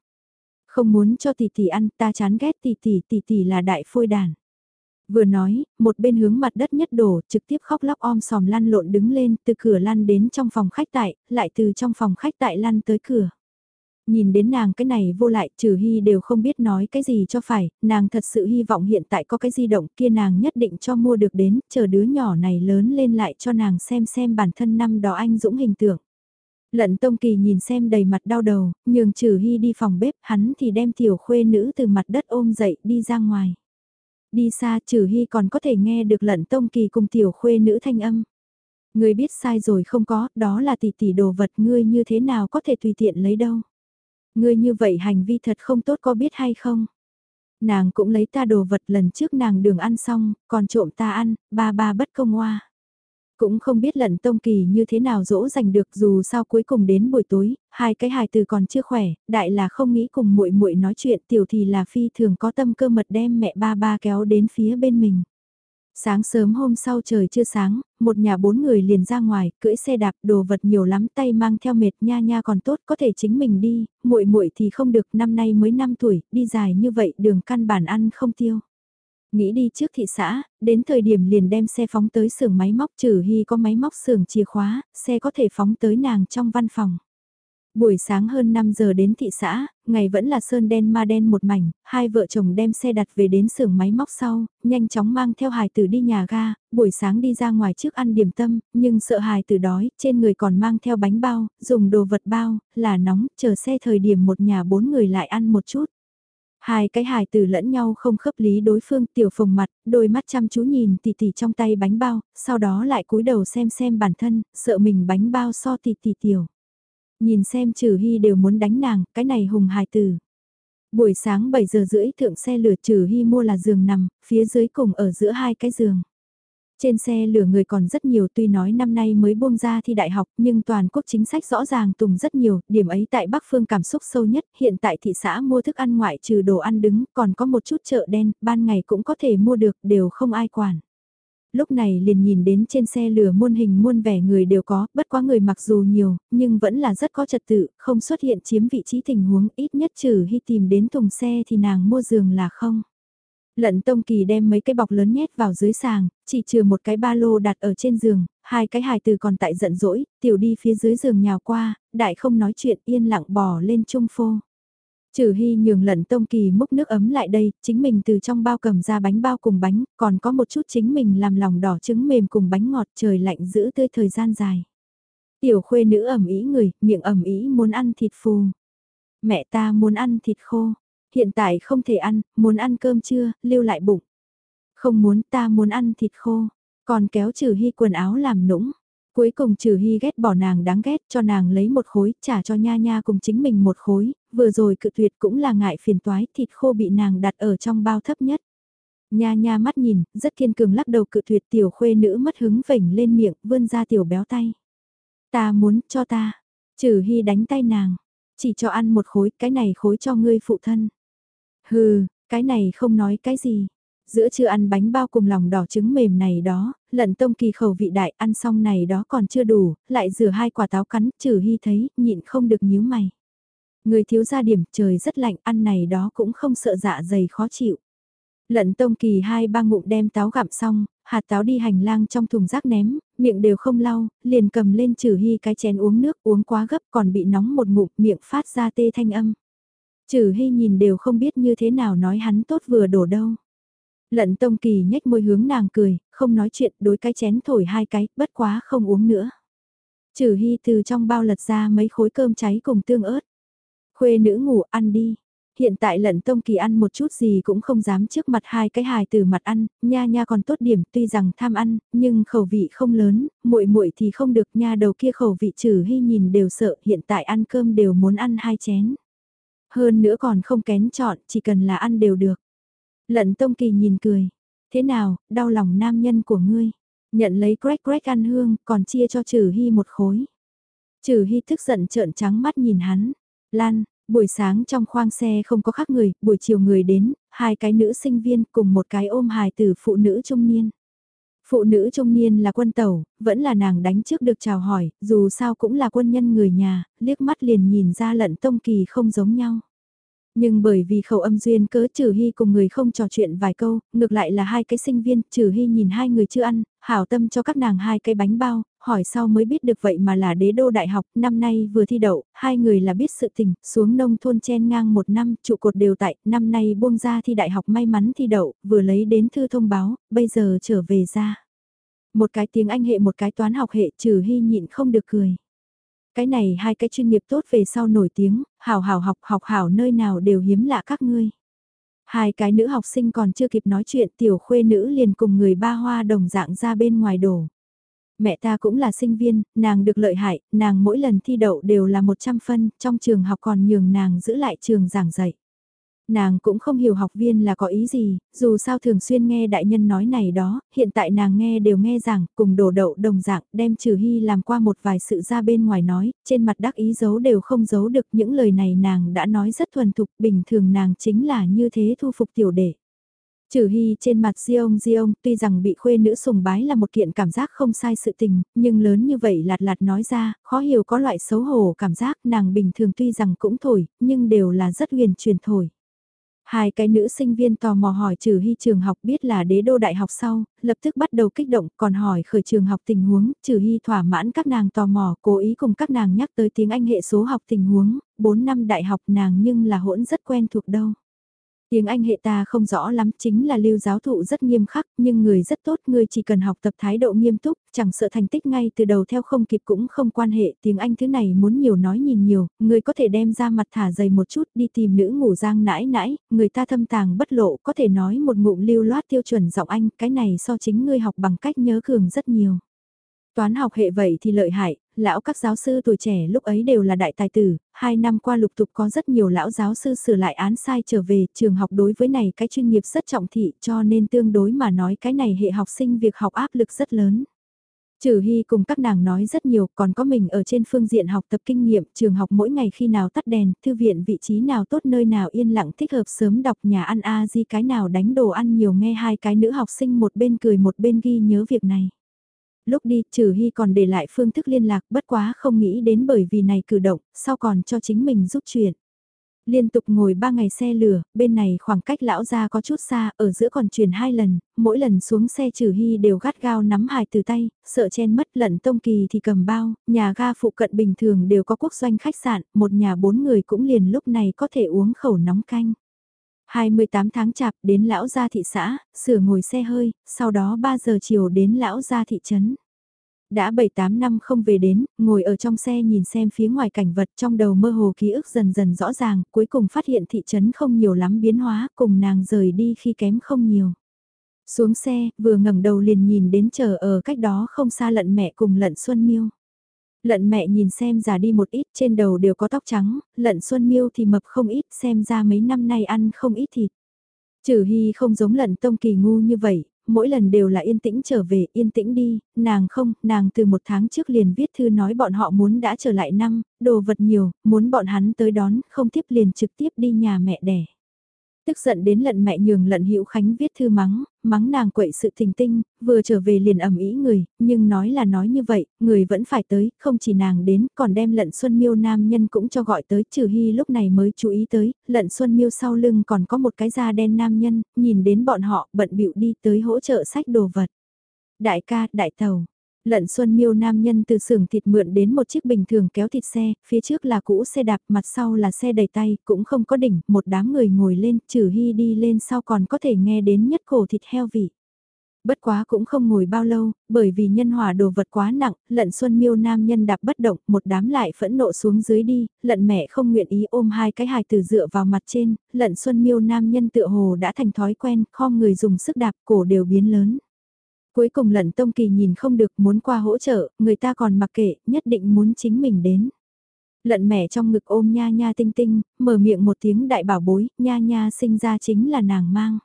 Không muốn cho tỷ tỷ ăn, ta chán ghét tỷ tỷ, tỷ tỷ là đại phôi đàn. Vừa nói, một bên hướng mặt đất nhất đổ, trực tiếp khóc lóc om sòm lăn lộn đứng lên, từ cửa lăn đến trong phòng khách tại, lại từ trong phòng khách tại lăn tới cửa. Nhìn đến nàng cái này vô lại, trừ hy đều không biết nói cái gì cho phải, nàng thật sự hy vọng hiện tại có cái di động kia nàng nhất định cho mua được đến, chờ đứa nhỏ này lớn lên lại cho nàng xem xem bản thân năm đó anh dũng hình tượng. Lận Tông Kỳ nhìn xem đầy mặt đau đầu, nhường trừ hy đi phòng bếp, hắn thì đem tiểu khuê nữ từ mặt đất ôm dậy đi ra ngoài. Đi xa trừ hy còn có thể nghe được lận Tông Kỳ cùng tiểu khuê nữ thanh âm. Ngươi biết sai rồi không có, đó là tỷ tỷ đồ vật ngươi như thế nào có thể tùy tiện lấy đâu. Ngươi như vậy hành vi thật không tốt có biết hay không? Nàng cũng lấy ta đồ vật lần trước nàng đường ăn xong, còn trộm ta ăn, ba ba bất công hoa. Cũng không biết lận tông kỳ như thế nào dỗ dành được dù sao cuối cùng đến buổi tối, hai cái hài từ còn chưa khỏe, đại là không nghĩ cùng muội muội nói chuyện tiểu thì là phi thường có tâm cơ mật đem mẹ ba ba kéo đến phía bên mình. Sáng sớm hôm sau trời chưa sáng, một nhà bốn người liền ra ngoài, cưỡi xe đạp, đồ vật nhiều lắm, tay mang theo mệt nha nha còn tốt, có thể chính mình đi, muội muội thì không được, năm nay mới 5 tuổi, đi dài như vậy, đường căn bản ăn không tiêu. Nghĩ đi trước thị xã, đến thời điểm liền đem xe phóng tới xưởng máy móc trừ hy có máy móc xưởng chìa khóa, xe có thể phóng tới nàng trong văn phòng. Buổi sáng hơn 5 giờ đến thị xã, ngày vẫn là sơn đen ma đen một mảnh, hai vợ chồng đem xe đặt về đến xưởng máy móc sau, nhanh chóng mang theo hài tử đi nhà ga, buổi sáng đi ra ngoài trước ăn điểm tâm, nhưng sợ hài tử đói, trên người còn mang theo bánh bao, dùng đồ vật bao, là nóng, chờ xe thời điểm một nhà bốn người lại ăn một chút. Hai cái hài tử lẫn nhau không khớp lý đối phương tiểu phồng mặt, đôi mắt chăm chú nhìn tỷ tỷ trong tay bánh bao, sau đó lại cúi đầu xem xem bản thân, sợ mình bánh bao so tỷ tỷ tiểu. Nhìn xem trừ hy đều muốn đánh nàng, cái này hùng hài tử. Buổi sáng 7 giờ rưỡi thượng xe lửa trừ hy mua là giường nằm, phía dưới cùng ở giữa hai cái giường. Trên xe lửa người còn rất nhiều tuy nói năm nay mới buông ra thi đại học nhưng toàn quốc chính sách rõ ràng tùng rất nhiều, điểm ấy tại Bắc Phương cảm xúc sâu nhất, hiện tại thị xã mua thức ăn ngoại trừ đồ ăn đứng, còn có một chút chợ đen, ban ngày cũng có thể mua được, đều không ai quản lúc này liền nhìn đến trên xe lửa muôn hình muôn vẻ người đều có, bất quá người mặc dù nhiều, nhưng vẫn là rất có trật tự, không xuất hiện chiếm vị trí tình huống ít nhất trừ khi tìm đến thùng xe thì nàng mua giường là không. Lận Tông Kỳ đem mấy cái bọc lớn nhét vào dưới sàng, chỉ trừ một cái ba lô đặt ở trên giường, hai cái hài từ còn tại giận dỗi, tiểu đi phía dưới giường nhào qua, đại không nói chuyện yên lặng bò lên trung phô. Trừ Hy nhường lận Tông Kỳ múc nước ấm lại đây, chính mình từ trong bao cầm ra bánh bao cùng bánh, còn có một chút chính mình làm lòng đỏ trứng mềm cùng bánh ngọt trời lạnh giữ tươi thời gian dài. Tiểu khuê nữ ẩm ý người, miệng ẩm ý muốn ăn thịt phù. Mẹ ta muốn ăn thịt khô, hiện tại không thể ăn, muốn ăn cơm trưa, lưu lại bụng. Không muốn ta muốn ăn thịt khô, còn kéo trừ hy quần áo làm nũng. Cuối cùng trừ hy ghét bỏ nàng đáng ghét cho nàng lấy một khối trả cho nha nha cùng chính mình một khối, vừa rồi cự tuyệt cũng là ngại phiền toái thịt khô bị nàng đặt ở trong bao thấp nhất. Nha nha mắt nhìn, rất kiên cường lắc đầu cự tuyệt tiểu khuê nữ mất hứng vểnh lên miệng vươn ra tiểu béo tay. Ta muốn cho ta, trừ hy đánh tay nàng, chỉ cho ăn một khối, cái này khối cho ngươi phụ thân. Hừ, cái này không nói cái gì. Giữa chưa ăn bánh bao cùng lòng đỏ trứng mềm này đó, lận tông kỳ khẩu vị đại ăn xong này đó còn chưa đủ, lại rửa hai quả táo cắn, trừ hy thấy, nhịn không được nhíu mày. Người thiếu gia điểm trời rất lạnh, ăn này đó cũng không sợ dạ dày khó chịu. Lận tông kỳ hai ba ngụm đem táo gặm xong, hạt táo đi hành lang trong thùng rác ném, miệng đều không lau, liền cầm lên trừ hy cái chén uống nước uống quá gấp còn bị nóng một ngụm miệng phát ra tê thanh âm. Trừ hy nhìn đều không biết như thế nào nói hắn tốt vừa đổ đâu. Lận tông kỳ nhếch môi hướng nàng cười, không nói chuyện đối cái chén thổi hai cái, bất quá không uống nữa. Trừ hy từ trong bao lật ra mấy khối cơm cháy cùng tương ớt. Khuê nữ ngủ ăn đi. Hiện tại lận tông kỳ ăn một chút gì cũng không dám trước mặt hai cái hài từ mặt ăn, nha nha còn tốt điểm tuy rằng tham ăn, nhưng khẩu vị không lớn, muội muội thì không được nha đầu kia khẩu vị trừ hy nhìn đều sợ hiện tại ăn cơm đều muốn ăn hai chén. Hơn nữa còn không kén chọn, chỉ cần là ăn đều được. Lận Tông Kỳ nhìn cười. Thế nào, đau lòng nam nhân của ngươi. Nhận lấy Greg Greg ăn hương, còn chia cho Trừ Hy một khối. Trừ Hy tức giận trợn trắng mắt nhìn hắn. Lan, buổi sáng trong khoang xe không có khác người, buổi chiều người đến, hai cái nữ sinh viên cùng một cái ôm hài từ phụ nữ trung niên. Phụ nữ trung niên là quân tàu, vẫn là nàng đánh trước được chào hỏi, dù sao cũng là quân nhân người nhà, liếc mắt liền nhìn ra lận tông kỳ không giống nhau. Nhưng bởi vì khẩu âm duyên cớ Trừ Hy cùng người không trò chuyện vài câu, ngược lại là hai cái sinh viên, Trừ Hy nhìn hai người chưa ăn, hảo tâm cho các nàng hai cái bánh bao, hỏi sau mới biết được vậy mà là đế đô đại học, năm nay vừa thi đậu, hai người là biết sự tình, xuống nông thôn chen ngang một năm, trụ cột đều tại, năm nay buông ra thi đại học may mắn thi đậu, vừa lấy đến thư thông báo, bây giờ trở về ra. Một cái tiếng Anh hệ một cái toán học hệ Trừ Hy nhịn không được cười. Cái này hai cái chuyên nghiệp tốt về sau nổi tiếng, hảo hảo học học hảo nơi nào đều hiếm lạ các ngươi. Hai cái nữ học sinh còn chưa kịp nói chuyện tiểu khuê nữ liền cùng người ba hoa đồng dạng ra bên ngoài đổ. Mẹ ta cũng là sinh viên, nàng được lợi hại, nàng mỗi lần thi đậu đều là 100 phân, trong trường học còn nhường nàng giữ lại trường giảng dạy. Nàng cũng không hiểu học viên là có ý gì, dù sao thường xuyên nghe đại nhân nói này đó, hiện tại nàng nghe đều nghe rằng, cùng đổ đậu đồng dạng, đem trừ hy làm qua một vài sự ra bên ngoài nói, trên mặt đắc ý giấu đều không giấu được những lời này nàng đã nói rất thuần thục, bình thường nàng chính là như thế thu phục tiểu đệ. Trừ hy trên mặt Diông Diông tuy rằng bị khuê nữ sùng bái là một kiện cảm giác không sai sự tình, nhưng lớn như vậy lạt lạt nói ra, khó hiểu có loại xấu hổ cảm giác nàng bình thường tuy rằng cũng thổi, nhưng đều là rất huyền truyền thổi. Hai cái nữ sinh viên tò mò hỏi trừ hy trường học biết là đế đô đại học sau, lập tức bắt đầu kích động còn hỏi khởi trường học tình huống, trừ hy thỏa mãn các nàng tò mò cố ý cùng các nàng nhắc tới tiếng Anh hệ số học tình huống, 4 năm đại học nàng nhưng là hỗn rất quen thuộc đâu. Tiếng Anh hệ ta không rõ lắm chính là lưu giáo thụ rất nghiêm khắc nhưng người rất tốt người chỉ cần học tập thái độ nghiêm túc, chẳng sợ thành tích ngay từ đầu theo không kịp cũng không quan hệ tiếng Anh thứ này muốn nhiều nói nhìn nhiều, người có thể đem ra mặt thả dày một chút đi tìm nữ ngủ giang nãi nãi, người ta thâm tàng bất lộ có thể nói một ngụm lưu loát tiêu chuẩn giọng Anh cái này so chính ngươi học bằng cách nhớ cường rất nhiều. Toán học hệ vậy thì lợi hại, lão các giáo sư tuổi trẻ lúc ấy đều là đại tài tử, hai năm qua lục tục có rất nhiều lão giáo sư sửa lại án sai trở về, trường học đối với này cái chuyên nghiệp rất trọng thị cho nên tương đối mà nói cái này hệ học sinh việc học áp lực rất lớn. Trừ Hy cùng các nàng nói rất nhiều, còn có mình ở trên phương diện học tập kinh nghiệm, trường học mỗi ngày khi nào tắt đèn, thư viện vị trí nào tốt nơi nào yên lặng thích hợp sớm đọc nhà ăn a di cái nào đánh đồ ăn nhiều nghe hai cái nữ học sinh một bên cười một bên ghi nhớ việc này lúc đi trừ hy còn để lại phương thức liên lạc bất quá không nghĩ đến bởi vì này cử động, sau còn cho chính mình giúp chuyện. Liên tục ngồi ba ngày xe lửa, bên này khoảng cách lão ra có chút xa, ở giữa còn chuyển hai lần, mỗi lần xuống xe trừ hy đều gắt gao nắm hài từ tay, sợ chen mất lận tông kỳ thì cầm bao, nhà ga phụ cận bình thường đều có quốc doanh khách sạn, một nhà bốn người cũng liền lúc này có thể uống khẩu nóng canh. 28 tháng chạp đến lão gia thị xã, sửa ngồi xe hơi, sau đó 3 giờ chiều đến lão gia thị trấn. Đã 7-8 năm không về đến, ngồi ở trong xe nhìn xem phía ngoài cảnh vật trong đầu mơ hồ ký ức dần dần rõ ràng, cuối cùng phát hiện thị trấn không nhiều lắm biến hóa, cùng nàng rời đi khi kém không nhiều. Xuống xe, vừa ngẩng đầu liền nhìn đến chờ ở cách đó không xa lận mẹ cùng lận Xuân Miêu. Lận mẹ nhìn xem già đi một ít trên đầu đều có tóc trắng, lận Xuân Miêu thì mập không ít xem ra mấy năm nay ăn không ít thịt. Trừ Hy không giống lận Tông Kỳ ngu như vậy, mỗi lần đều là yên tĩnh trở về, yên tĩnh đi, nàng không, nàng từ một tháng trước liền viết thư nói bọn họ muốn đã trở lại năm, đồ vật nhiều, muốn bọn hắn tới đón, không tiếp liền trực tiếp đi nhà mẹ đẻ. Tức giận đến lận mẹ nhường lận hữu khánh viết thư mắng, mắng nàng quậy sự tình tinh, vừa trở về liền ẩm ý người, nhưng nói là nói như vậy, người vẫn phải tới, không chỉ nàng đến, còn đem lận xuân miêu nam nhân cũng cho gọi tới, trừ hy lúc này mới chú ý tới, lận xuân miêu sau lưng còn có một cái da đen nam nhân, nhìn đến bọn họ, bận bịu đi tới hỗ trợ sách đồ vật. Đại ca, đại tàu, Lận Xuân Miêu nam nhân từ xưởng thịt mượn đến một chiếc bình thường kéo thịt xe, phía trước là cũ xe đạp, mặt sau là xe đầy tay, cũng không có đỉnh, một đám người ngồi lên, trừ hy đi lên sau còn có thể nghe đến nhất cổ thịt heo vị. Bất quá cũng không ngồi bao lâu, bởi vì nhân hòa đồ vật quá nặng, lận xuân miêu nam nhân đạp bất động, một đám lại phẫn nộ xuống dưới đi, lận mẹ không nguyện ý ôm hai cái hài từ dựa vào mặt trên, lận xuân miêu nam nhân tựa hồ đã thành thói quen, kho người dùng sức đạp cổ đều biến lớn. Cuối cùng lận tông kỳ nhìn không được muốn qua hỗ trợ, người ta còn mặc kệ, nhất định muốn chính mình đến. Lận mẹ trong ngực ôm nha nha tinh tinh, mở miệng một tiếng đại bảo bối, nha nha sinh ra chính là nàng mang.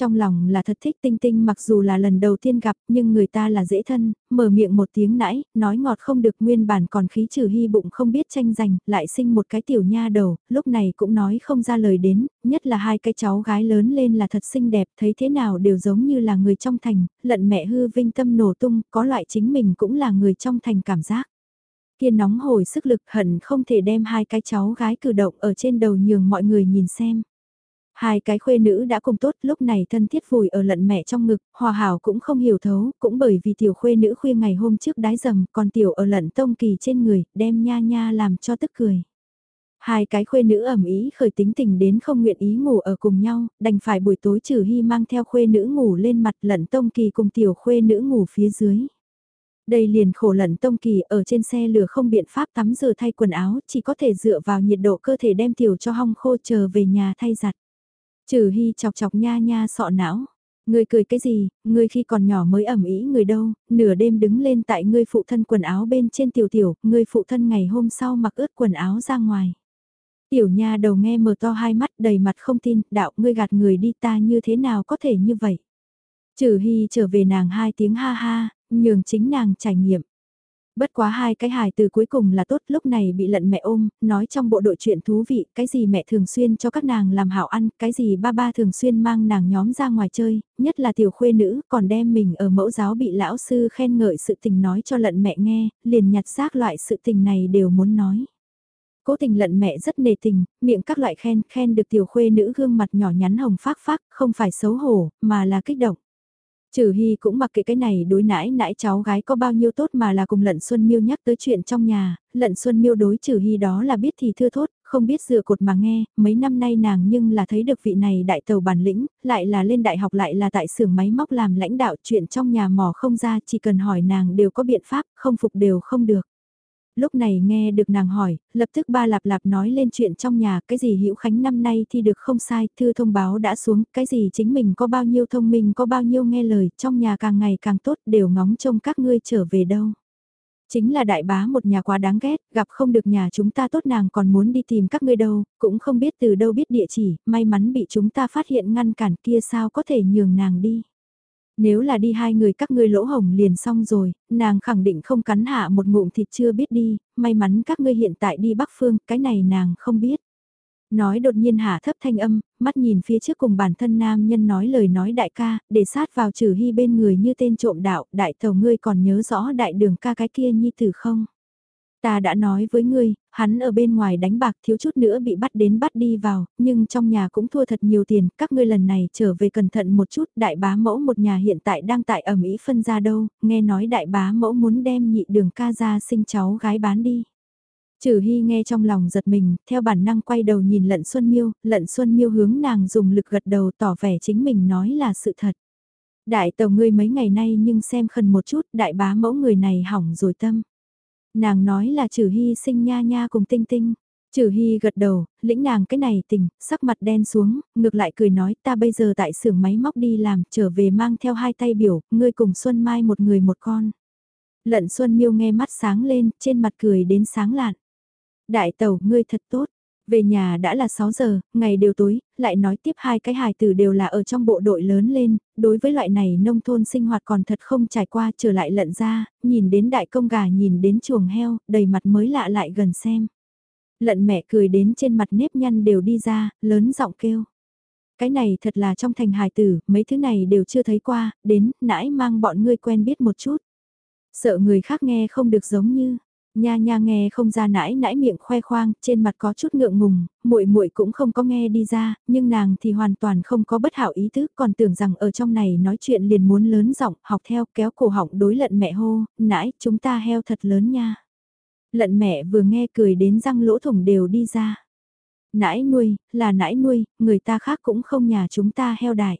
Trong lòng là thật thích tinh tinh mặc dù là lần đầu tiên gặp nhưng người ta là dễ thân, mở miệng một tiếng nãy, nói ngọt không được nguyên bản còn khí trừ hy bụng không biết tranh giành, lại sinh một cái tiểu nha đầu, lúc này cũng nói không ra lời đến, nhất là hai cái cháu gái lớn lên là thật xinh đẹp, thấy thế nào đều giống như là người trong thành, lận mẹ hư vinh tâm nổ tung, có loại chính mình cũng là người trong thành cảm giác. Kiên nóng hồi sức lực hận không thể đem hai cái cháu gái cử động ở trên đầu nhường mọi người nhìn xem. Hai cái khuê nữ đã cùng tốt lúc này thân thiết vùi ở lận mẹ trong ngực, hòa hảo cũng không hiểu thấu, cũng bởi vì tiểu khuê nữ khuya ngày hôm trước đái dầm, còn tiểu ở lận tông kỳ trên người, đem nha nha làm cho tức cười. Hai cái khuê nữ ẩm ý khởi tính tình đến không nguyện ý ngủ ở cùng nhau, đành phải buổi tối trừ hy mang theo khuê nữ ngủ lên mặt lận tông kỳ cùng tiểu khuê nữ ngủ phía dưới. Đây liền khổ lận tông kỳ ở trên xe lửa không biện pháp tắm rửa thay quần áo, chỉ có thể dựa vào nhiệt độ cơ thể đem tiểu cho hong khô chờ về nhà thay giặt. Trừ hy chọc chọc nha nha sọ não. Ngươi cười cái gì, ngươi khi còn nhỏ mới ẩm ý người đâu, nửa đêm đứng lên tại ngươi phụ thân quần áo bên trên tiểu tiểu, ngươi phụ thân ngày hôm sau mặc ướt quần áo ra ngoài. Tiểu nha đầu nghe mở to hai mắt đầy mặt không tin, đạo ngươi gạt người đi ta như thế nào có thể như vậy. Trừ hy trở về nàng hai tiếng ha ha, nhường chính nàng trải nghiệm. Bất quá hai cái hài từ cuối cùng là tốt lúc này bị lận mẹ ôm, nói trong bộ đội chuyện thú vị, cái gì mẹ thường xuyên cho các nàng làm hảo ăn, cái gì ba ba thường xuyên mang nàng nhóm ra ngoài chơi, nhất là tiểu khuê nữ, còn đem mình ở mẫu giáo bị lão sư khen ngợi sự tình nói cho lận mẹ nghe, liền nhặt xác loại sự tình này đều muốn nói. Cố tình lận mẹ rất nề tình, miệng các loại khen, khen được tiểu khuê nữ gương mặt nhỏ nhắn hồng phác phác, không phải xấu hổ, mà là kích động. Trừ Hy cũng mặc kệ cái này đối nãi nãi cháu gái có bao nhiêu tốt mà là cùng Lận Xuân Miêu nhắc tới chuyện trong nhà, Lận Xuân Miêu đối Trừ Hy đó là biết thì thưa thốt, không biết dựa cột mà nghe, mấy năm nay nàng nhưng là thấy được vị này đại tàu bản lĩnh, lại là lên đại học lại là tại xưởng máy móc làm lãnh đạo chuyện trong nhà mò không ra chỉ cần hỏi nàng đều có biện pháp, không phục đều không được lúc này nghe được nàng hỏi, lập tức ba lạp lạp nói lên chuyện trong nhà, cái gì hữu Khánh năm nay thì được không sai, thư thông báo đã xuống, cái gì chính mình có bao nhiêu thông minh có bao nhiêu nghe lời, trong nhà càng ngày càng tốt đều ngóng trông các ngươi trở về đâu. Chính là đại bá một nhà quá đáng ghét, gặp không được nhà chúng ta tốt nàng còn muốn đi tìm các ngươi đâu, cũng không biết từ đâu biết địa chỉ, may mắn bị chúng ta phát hiện ngăn cản kia sao có thể nhường nàng đi. Nếu là đi hai người các ngươi lỗ hồng liền xong rồi, nàng khẳng định không cắn hạ một ngụm thịt chưa biết đi, may mắn các ngươi hiện tại đi Bắc Phương, cái này nàng không biết. Nói đột nhiên hạ thấp thanh âm, mắt nhìn phía trước cùng bản thân nam nhân nói lời nói đại ca, để sát vào trừ hy bên người như tên trộm đạo, đại thầu ngươi còn nhớ rõ đại đường ca cái kia nhi tử không? Ta đã nói với ngươi, hắn ở bên ngoài đánh bạc thiếu chút nữa bị bắt đến bắt đi vào, nhưng trong nhà cũng thua thật nhiều tiền, các ngươi lần này trở về cẩn thận một chút, đại bá mẫu một nhà hiện tại đang tại ở Mỹ phân ra đâu, nghe nói đại bá mẫu muốn đem nhị đường ca ra sinh cháu gái bán đi. Trừ Hy nghe trong lòng giật mình, theo bản năng quay đầu nhìn Lận Xuân Miêu, Lận Xuân Miêu hướng nàng dùng lực gật đầu tỏ vẻ chính mình nói là sự thật. Đại tàu ngươi mấy ngày nay nhưng xem khẩn một chút, đại bá mẫu người này hỏng rồi tâm. Nàng nói là trừ hy sinh nha nha cùng tinh tinh. Trừ hy gật đầu, lĩnh nàng cái này tình, sắc mặt đen xuống, ngược lại cười nói ta bây giờ tại xưởng máy móc đi làm, trở về mang theo hai tay biểu, ngươi cùng Xuân Mai một người một con. Lận Xuân miêu nghe mắt sáng lên, trên mặt cười đến sáng lạn. Đại tàu, ngươi thật tốt, về nhà đã là 6 giờ, ngày đều tối, lại nói tiếp hai cái hài tử đều là ở trong bộ đội lớn lên, đối với loại này nông thôn sinh hoạt còn thật không trải qua trở lại lận ra, nhìn đến đại công gà nhìn đến chuồng heo, đầy mặt mới lạ lại gần xem. Lận mẹ cười đến trên mặt nếp nhăn đều đi ra, lớn giọng kêu. Cái này thật là trong thành hài tử, mấy thứ này đều chưa thấy qua, đến, nãy mang bọn ngươi quen biết một chút. Sợ người khác nghe không được giống như, Nha nha nghe không ra nãi nãi miệng khoe khoang, trên mặt có chút ngượng ngùng, muội muội cũng không có nghe đi ra, nhưng nàng thì hoàn toàn không có bất hảo ý tứ, còn tưởng rằng ở trong này nói chuyện liền muốn lớn giọng, học theo kéo cổ họng đối lận mẹ hô, nãi, chúng ta heo thật lớn nha. Lận mẹ vừa nghe cười đến răng lỗ thủng đều đi ra. Nãi nuôi, là nãi nuôi, người ta khác cũng không nhà chúng ta heo đại.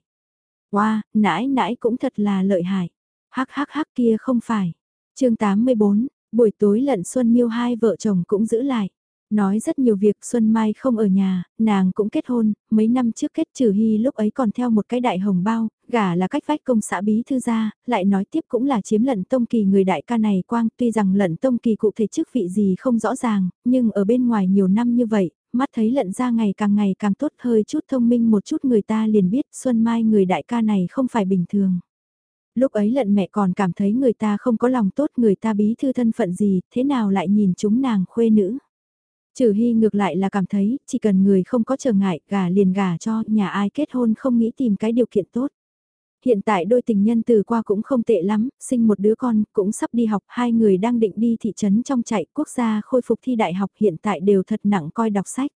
Wow, nãi nãi cũng thật là lợi hại. Hắc hắc hắc kia không phải. chương 84, Buổi tối lận Xuân Miêu hai vợ chồng cũng giữ lại. Nói rất nhiều việc Xuân Mai không ở nhà, nàng cũng kết hôn, mấy năm trước kết trừ hy lúc ấy còn theo một cái đại hồng bao, gả là cách vách công xã bí thư gia, lại nói tiếp cũng là chiếm lận tông kỳ người đại ca này quang, tuy rằng lận tông kỳ cụ thể chức vị gì không rõ ràng, nhưng ở bên ngoài nhiều năm như vậy, mắt thấy lận ra ngày càng ngày càng tốt hơi chút thông minh một chút người ta liền biết Xuân Mai người đại ca này không phải bình thường lúc ấy lận mẹ còn cảm thấy người ta không có lòng tốt người ta bí thư thân phận gì, thế nào lại nhìn chúng nàng khuê nữ. Trừ hy ngược lại là cảm thấy, chỉ cần người không có trở ngại, gà liền gà cho, nhà ai kết hôn không nghĩ tìm cái điều kiện tốt. Hiện tại đôi tình nhân từ qua cũng không tệ lắm, sinh một đứa con, cũng sắp đi học, hai người đang định đi thị trấn trong chạy, quốc gia khôi phục thi đại học hiện tại đều thật nặng coi đọc sách.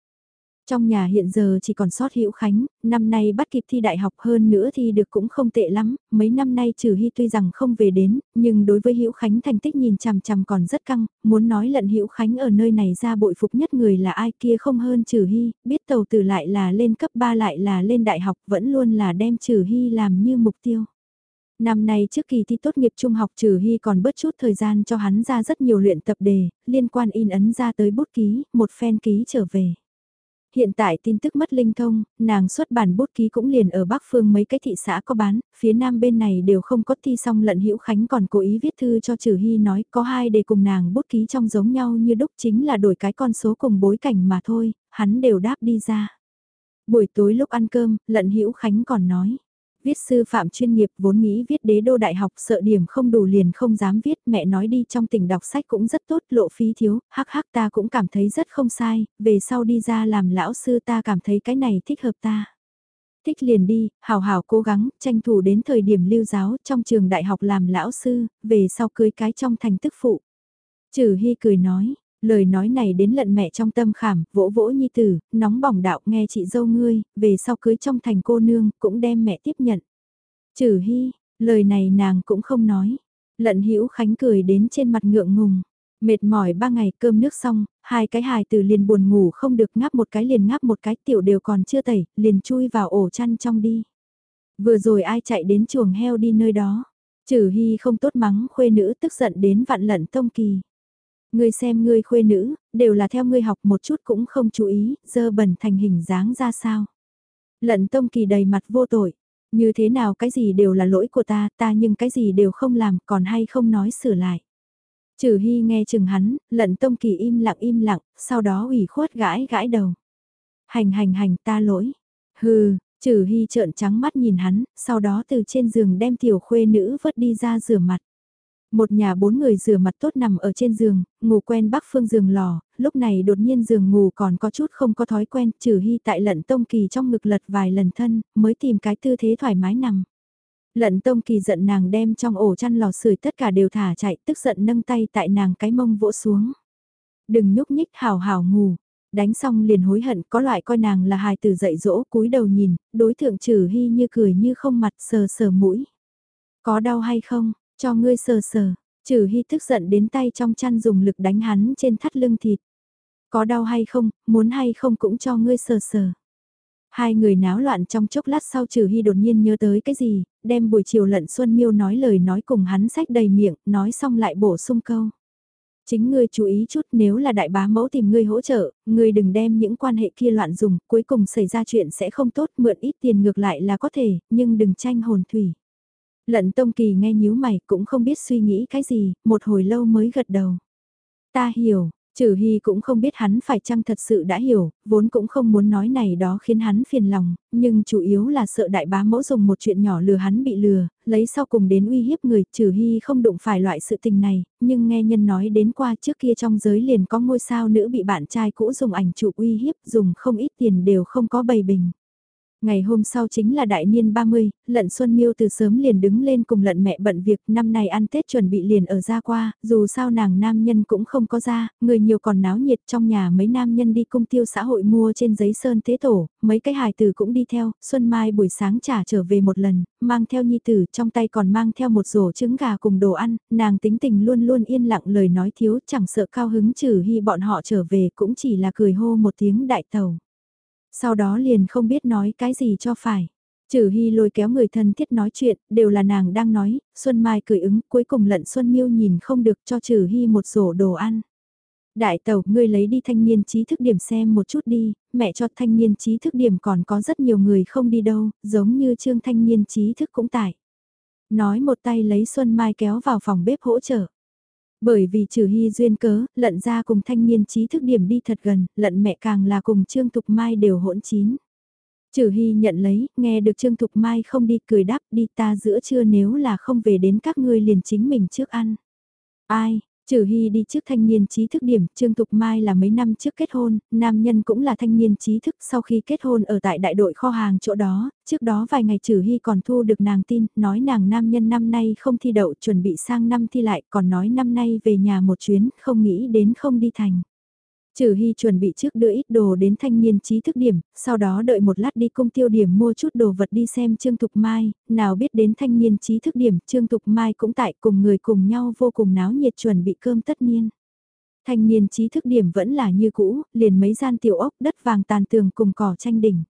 Trong nhà hiện giờ chỉ còn sót Hữu Khánh, năm nay bắt kịp thi đại học hơn nữa thì được cũng không tệ lắm, mấy năm nay trừ Hy tuy rằng không về đến, nhưng đối với Hữu Khánh thành tích nhìn chằm chằm còn rất căng, muốn nói lận Hữu Khánh ở nơi này ra bội phục nhất người là ai kia không hơn trừ Hy, biết tàu từ lại là lên cấp 3 lại là lên đại học vẫn luôn là đem trừ Hy làm như mục tiêu. Năm nay trước kỳ thi tốt nghiệp trung học trừ hy còn bớt chút thời gian cho hắn ra rất nhiều luyện tập đề, liên quan in ấn ra tới bút ký, một phen ký trở về hiện tại tin tức mất linh thông, nàng xuất bản bút ký cũng liền ở Bắc Phương mấy cái thị xã có bán, phía nam bên này đều không có thi xong lận hữu Khánh còn cố ý viết thư cho Trừ Hy nói có hai để cùng nàng bút ký trong giống nhau như đúc chính là đổi cái con số cùng bối cảnh mà thôi, hắn đều đáp đi ra. Buổi tối lúc ăn cơm, lận hữu Khánh còn nói viết sư phạm chuyên nghiệp vốn nghĩ viết đế đô đại học sợ điểm không đủ liền không dám viết mẹ nói đi trong tỉnh đọc sách cũng rất tốt lộ phí thiếu, hắc hắc ta cũng cảm thấy rất không sai, về sau đi ra làm lão sư ta cảm thấy cái này thích hợp ta. Thích liền đi, hào hào cố gắng, tranh thủ đến thời điểm lưu giáo trong trường đại học làm lão sư, về sau cưới cái trong thành tức phụ. Trừ Hy cười nói, Lời nói này đến lận mẹ trong tâm khảm, vỗ vỗ nhi tử, nóng bỏng đạo nghe chị dâu ngươi, về sau cưới trong thành cô nương, cũng đem mẹ tiếp nhận. Trừ hy, lời này nàng cũng không nói. Lận hữu Khánh cười đến trên mặt ngượng ngùng. Mệt mỏi ba ngày cơm nước xong, hai cái hài từ liền buồn ngủ không được ngáp một cái liền ngáp một cái tiểu đều còn chưa tẩy, liền chui vào ổ chăn trong đi. Vừa rồi ai chạy đến chuồng heo đi nơi đó. Trừ hy không tốt mắng khuê nữ tức giận đến vạn lận tông kỳ. Ngươi xem ngươi khuê nữ, đều là theo ngươi học một chút cũng không chú ý, dơ bẩn thành hình dáng ra sao. Lận tông kỳ đầy mặt vô tội, như thế nào cái gì đều là lỗi của ta, ta nhưng cái gì đều không làm, còn hay không nói sửa lại. Trừ hy nghe chừng hắn, lận tông kỳ im lặng im lặng, sau đó ủy khuất gãi gãi đầu. Hành hành hành ta lỗi. Hừ, trừ hy trợn trắng mắt nhìn hắn, sau đó từ trên giường đem tiểu khuê nữ vớt đi ra rửa mặt. Một nhà bốn người rửa mặt tốt nằm ở trên giường, ngủ quen bắc phương giường lò, lúc này đột nhiên giường ngủ còn có chút không có thói quen, trừ hy tại lận tông kỳ trong ngực lật vài lần thân, mới tìm cái tư thế thoải mái nằm. Lận tông kỳ giận nàng đem trong ổ chăn lò sưởi tất cả đều thả chạy, tức giận nâng tay tại nàng cái mông vỗ xuống. Đừng nhúc nhích hào hào ngủ, đánh xong liền hối hận có loại coi nàng là hài tử dạy dỗ cúi đầu nhìn, đối thượng trừ hy như cười như không mặt sờ sờ mũi. Có đau hay không, cho ngươi sờ sờ, trừ hy tức giận đến tay trong chăn dùng lực đánh hắn trên thắt lưng thịt. Có đau hay không, muốn hay không cũng cho ngươi sờ sờ. Hai người náo loạn trong chốc lát sau trừ hy đột nhiên nhớ tới cái gì, đem buổi chiều lận Xuân Miêu nói lời nói cùng hắn sách đầy miệng, nói xong lại bổ sung câu. Chính ngươi chú ý chút nếu là đại bá mẫu tìm ngươi hỗ trợ, ngươi đừng đem những quan hệ kia loạn dùng, cuối cùng xảy ra chuyện sẽ không tốt, mượn ít tiền ngược lại là có thể, nhưng đừng tranh hồn thủy. Lận Tông Kỳ nghe nhíu mày cũng không biết suy nghĩ cái gì, một hồi lâu mới gật đầu. Ta hiểu, Trừ Hy cũng không biết hắn phải chăng thật sự đã hiểu, vốn cũng không muốn nói này đó khiến hắn phiền lòng, nhưng chủ yếu là sợ đại bá mẫu dùng một chuyện nhỏ lừa hắn bị lừa, lấy sau cùng đến uy hiếp người, Trừ Hy không đụng phải loại sự tình này, nhưng nghe nhân nói đến qua trước kia trong giới liền có ngôi sao nữ bị bạn trai cũ dùng ảnh chụp uy hiếp, dùng không ít tiền đều không có bày bình. Ngày hôm sau chính là đại niên 30, lận Xuân Miêu từ sớm liền đứng lên cùng lận mẹ bận việc năm nay ăn Tết chuẩn bị liền ở ra qua, dù sao nàng nam nhân cũng không có ra, người nhiều còn náo nhiệt trong nhà mấy nam nhân đi cung tiêu xã hội mua trên giấy sơn tế tổ, mấy cái hài tử cũng đi theo, Xuân Mai buổi sáng trả trở về một lần, mang theo nhi tử trong tay còn mang theo một rổ trứng gà cùng đồ ăn, nàng tính tình luôn luôn yên lặng lời nói thiếu chẳng sợ cao hứng trừ hy bọn họ trở về cũng chỉ là cười hô một tiếng đại tàu. Sau đó liền không biết nói cái gì cho phải. Trừ Hy lôi kéo người thân thiết nói chuyện, đều là nàng đang nói, Xuân Mai cười ứng, cuối cùng lận Xuân Miêu nhìn không được cho Trừ Hy một rổ đồ ăn. Đại tàu, ngươi lấy đi thanh niên trí thức điểm xem một chút đi, mẹ cho thanh niên trí thức điểm còn có rất nhiều người không đi đâu, giống như trương thanh niên trí thức cũng tại. Nói một tay lấy Xuân Mai kéo vào phòng bếp hỗ trợ. Bởi vì trừ hy duyên cớ, lận ra cùng thanh niên trí thức điểm đi thật gần, lận mẹ càng là cùng Trương Thục Mai đều hỗn chín. Trừ hy nhận lấy, nghe được Trương Thục Mai không đi cười đáp đi ta giữa trưa nếu là không về đến các ngươi liền chính mình trước ăn. Ai, Trừ Hy đi trước thanh niên trí thức điểm, Trương Thục Mai là mấy năm trước kết hôn, nam nhân cũng là thanh niên trí thức sau khi kết hôn ở tại đại đội kho hàng chỗ đó, trước đó vài ngày Trừ Hy còn thu được nàng tin, nói nàng nam nhân năm nay không thi đậu chuẩn bị sang năm thi lại, còn nói năm nay về nhà một chuyến, không nghĩ đến không đi thành. Trừ Hy chuẩn bị trước đưa ít đồ đến thanh niên trí thức điểm, sau đó đợi một lát đi công tiêu điểm mua chút đồ vật đi xem Trương Thục Mai, nào biết đến thanh niên trí thức điểm, Trương Thục Mai cũng tại cùng người cùng nhau vô cùng náo nhiệt chuẩn bị cơm tất niên. Thanh niên trí thức điểm vẫn là như cũ, liền mấy gian tiểu ốc đất vàng tàn tường cùng cỏ tranh đỉnh.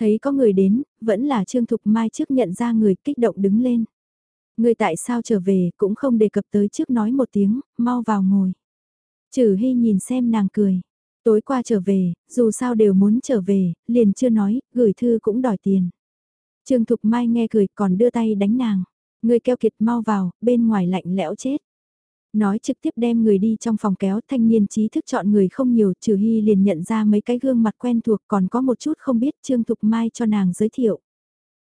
Thấy có người đến, vẫn là Trương Thục Mai trước nhận ra người kích động đứng lên. Người tại sao trở về cũng không đề cập tới trước nói một tiếng, mau vào ngồi. Trừ Hy nhìn xem nàng cười. Tối qua trở về, dù sao đều muốn trở về, liền chưa nói, gửi thư cũng đòi tiền. Trương Thục Mai nghe cười còn đưa tay đánh nàng. Người keo kiệt mau vào, bên ngoài lạnh lẽo chết. Nói trực tiếp đem người đi trong phòng kéo thanh niên trí thức chọn người không nhiều trừ hy liền nhận ra mấy cái gương mặt quen thuộc còn có một chút không biết Trương Thục Mai cho nàng giới thiệu.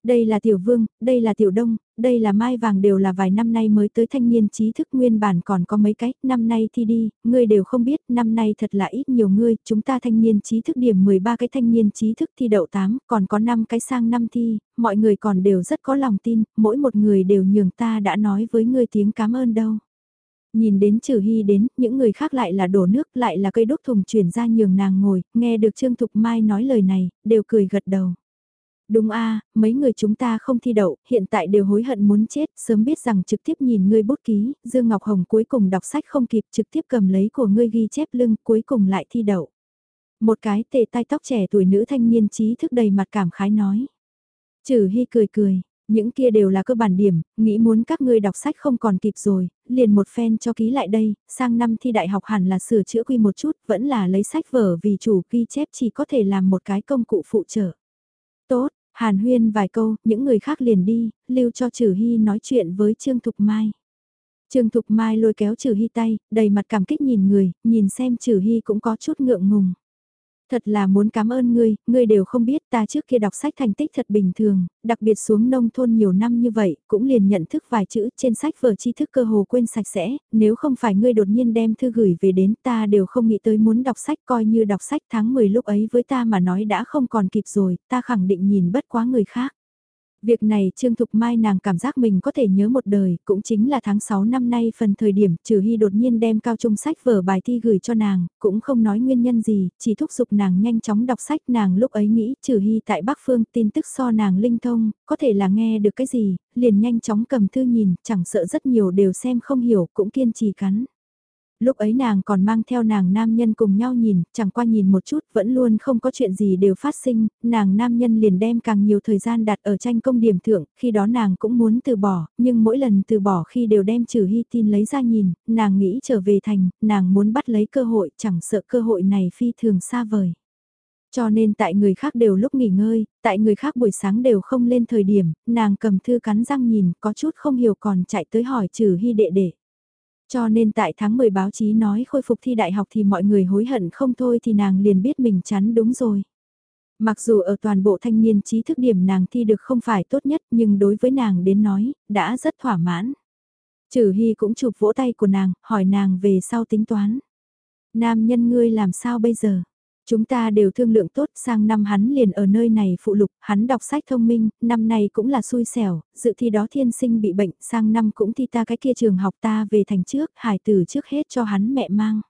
Đây là Tiểu Vương, đây là Tiểu Đông, đây là Mai Vàng đều là vài năm nay mới tới thanh niên trí thức nguyên bản còn có mấy cái, năm nay thi đi, ngươi đều không biết, năm nay thật là ít nhiều ngươi, chúng ta thanh niên trí thức điểm 13 cái thanh niên trí thức thi đậu 8, còn có 5 cái sang năm thi, mọi người còn đều rất có lòng tin, mỗi một người đều nhường ta đã nói với ngươi tiếng cảm ơn đâu. Nhìn đến trừ hy đến, những người khác lại là đổ nước, lại là cây đốt thùng chuyển ra nhường nàng ngồi, nghe được Trương Thục Mai nói lời này, đều cười gật đầu. Đúng a mấy người chúng ta không thi đậu, hiện tại đều hối hận muốn chết, sớm biết rằng trực tiếp nhìn ngươi bút ký, Dương Ngọc Hồng cuối cùng đọc sách không kịp trực tiếp cầm lấy của ngươi ghi chép lưng, cuối cùng lại thi đậu. Một cái tề tai tóc trẻ tuổi nữ thanh niên trí thức đầy mặt cảm khái nói. Trừ hy cười cười, những kia đều là cơ bản điểm, nghĩ muốn các ngươi đọc sách không còn kịp rồi, liền một phen cho ký lại đây, sang năm thi đại học hẳn là sửa chữa quy một chút, vẫn là lấy sách vở vì chủ ghi chép chỉ có thể làm một cái công cụ phụ trợ. Tốt, Hàn huyên vài câu, những người khác liền đi, lưu cho Trử Hy nói chuyện với Trương Thục Mai. Trương Thục Mai lôi kéo Trử Hy tay, đầy mặt cảm kích nhìn người, nhìn xem Trử Hy cũng có chút ngượng ngùng. Thật là muốn cảm ơn ngươi, ngươi đều không biết ta trước kia đọc sách thành tích thật bình thường, đặc biệt xuống nông thôn nhiều năm như vậy, cũng liền nhận thức vài chữ trên sách vở tri thức cơ hồ quên sạch sẽ, nếu không phải ngươi đột nhiên đem thư gửi về đến ta đều không nghĩ tới muốn đọc sách coi như đọc sách tháng 10 lúc ấy với ta mà nói đã không còn kịp rồi, ta khẳng định nhìn bất quá người khác. Việc này Trương Thục Mai nàng cảm giác mình có thể nhớ một đời, cũng chính là tháng 6 năm nay phần thời điểm trừ hy đột nhiên đem cao trung sách vở bài thi gửi cho nàng, cũng không nói nguyên nhân gì, chỉ thúc giục nàng nhanh chóng đọc sách nàng lúc ấy nghĩ trừ hy tại Bắc Phương tin tức so nàng linh thông, có thể là nghe được cái gì, liền nhanh chóng cầm thư nhìn, chẳng sợ rất nhiều đều xem không hiểu cũng kiên trì cắn. Lúc ấy nàng còn mang theo nàng nam nhân cùng nhau nhìn, chẳng qua nhìn một chút vẫn luôn không có chuyện gì đều phát sinh, nàng nam nhân liền đem càng nhiều thời gian đặt ở tranh công điểm thượng, khi đó nàng cũng muốn từ bỏ, nhưng mỗi lần từ bỏ khi đều đem trừ hy tin lấy ra nhìn, nàng nghĩ trở về thành, nàng muốn bắt lấy cơ hội, chẳng sợ cơ hội này phi thường xa vời. Cho nên tại người khác đều lúc nghỉ ngơi, tại người khác buổi sáng đều không lên thời điểm, nàng cầm thư cắn răng nhìn, có chút không hiểu còn chạy tới hỏi trừ hy đệ đệ. Cho nên tại tháng 10 báo chí nói khôi phục thi đại học thì mọi người hối hận không thôi thì nàng liền biết mình chắn đúng rồi. Mặc dù ở toàn bộ thanh niên trí thức điểm nàng thi được không phải tốt nhất nhưng đối với nàng đến nói, đã rất thỏa mãn. Trừ Hy cũng chụp vỗ tay của nàng, hỏi nàng về sau tính toán. Nam nhân ngươi làm sao bây giờ? Chúng ta đều thương lượng tốt sang năm hắn liền ở nơi này phụ lục, hắn đọc sách thông minh, năm nay cũng là xui xẻo, dự thi đó thiên sinh bị bệnh, sang năm cũng thi ta cái kia trường học ta về thành trước, hải tử trước hết cho hắn mẹ mang.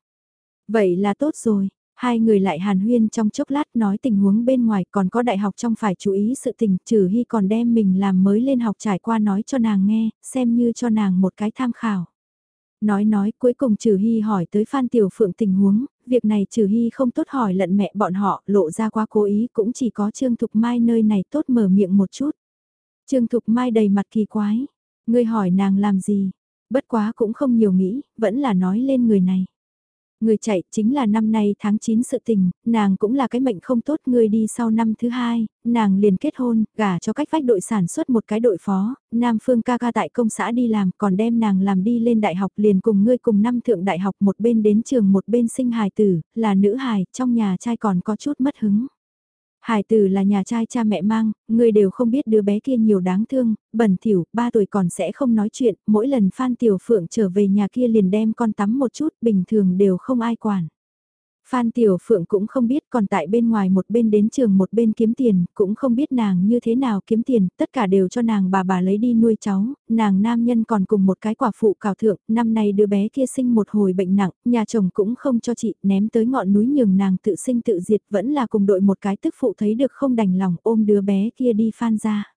Vậy là tốt rồi, hai người lại hàn huyên trong chốc lát nói tình huống bên ngoài còn có đại học trong phải chú ý sự tình, trừ hy còn đem mình làm mới lên học trải qua nói cho nàng nghe, xem như cho nàng một cái tham khảo. Nói nói cuối cùng Trừ Hy hỏi tới Phan Tiểu Phượng tình huống, việc này Trừ Hy không tốt hỏi lận mẹ bọn họ lộ ra quá cố ý cũng chỉ có Trương Thục Mai nơi này tốt mở miệng một chút. Trương Thục Mai đầy mặt kỳ quái, ngươi hỏi nàng làm gì, bất quá cũng không nhiều nghĩ, vẫn là nói lên người này. Người chạy chính là năm nay tháng 9 sự tình, nàng cũng là cái mệnh không tốt người đi sau năm thứ hai, nàng liền kết hôn, gả cho cách vách đội sản xuất một cái đội phó, Nam Phương ca ca tại công xã đi làm còn đem nàng làm đi lên đại học liền cùng ngươi cùng năm thượng đại học một bên đến trường một bên sinh hài tử, là nữ hài, trong nhà trai còn có chút mất hứng. Hải tử là nhà trai cha mẹ mang, người đều không biết đứa bé kia nhiều đáng thương, bẩn thỉu, ba tuổi còn sẽ không nói chuyện, mỗi lần Phan Tiểu Phượng trở về nhà kia liền đem con tắm một chút, bình thường đều không ai quản. Phan Tiểu Phượng cũng không biết còn tại bên ngoài một bên đến trường một bên kiếm tiền, cũng không biết nàng như thế nào kiếm tiền, tất cả đều cho nàng bà bà lấy đi nuôi cháu, nàng nam nhân còn cùng một cái quả phụ cào thượng, năm nay đứa bé kia sinh một hồi bệnh nặng, nhà chồng cũng không cho chị, ném tới ngọn núi nhường nàng tự sinh tự diệt vẫn là cùng đội một cái tức phụ thấy được không đành lòng ôm đứa bé kia đi phan ra.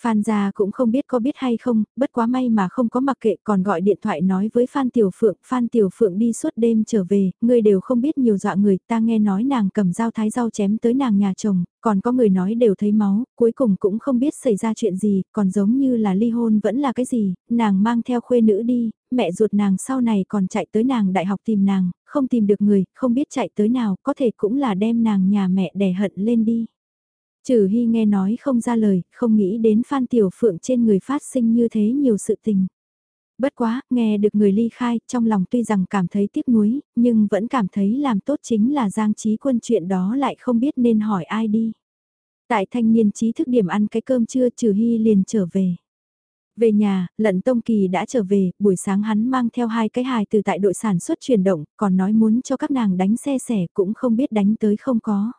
Phan gia cũng không biết có biết hay không, bất quá may mà không có mặc kệ còn gọi điện thoại nói với Phan Tiểu Phượng, Phan Tiểu Phượng đi suốt đêm trở về, người đều không biết nhiều dọa người, ta nghe nói nàng cầm dao thái dao chém tới nàng nhà chồng, còn có người nói đều thấy máu, cuối cùng cũng không biết xảy ra chuyện gì, còn giống như là ly hôn vẫn là cái gì, nàng mang theo khuê nữ đi, mẹ ruột nàng sau này còn chạy tới nàng đại học tìm nàng, không tìm được người, không biết chạy tới nào, có thể cũng là đem nàng nhà mẹ đẻ hận lên đi. Trừ Hy nghe nói không ra lời, không nghĩ đến Phan Tiểu Phượng trên người phát sinh như thế nhiều sự tình. Bất quá, nghe được người ly khai, trong lòng tuy rằng cảm thấy tiếc nuối, nhưng vẫn cảm thấy làm tốt chính là Giang Trí Quân chuyện đó lại không biết nên hỏi ai đi. Tại thanh niên trí thức điểm ăn cái cơm trưa Trừ Hy liền trở về. Về nhà, lận Tông Kỳ đã trở về, buổi sáng hắn mang theo hai cái hài từ tại đội sản xuất chuyển động, còn nói muốn cho các nàng đánh xe xẻ cũng không biết đánh tới không có.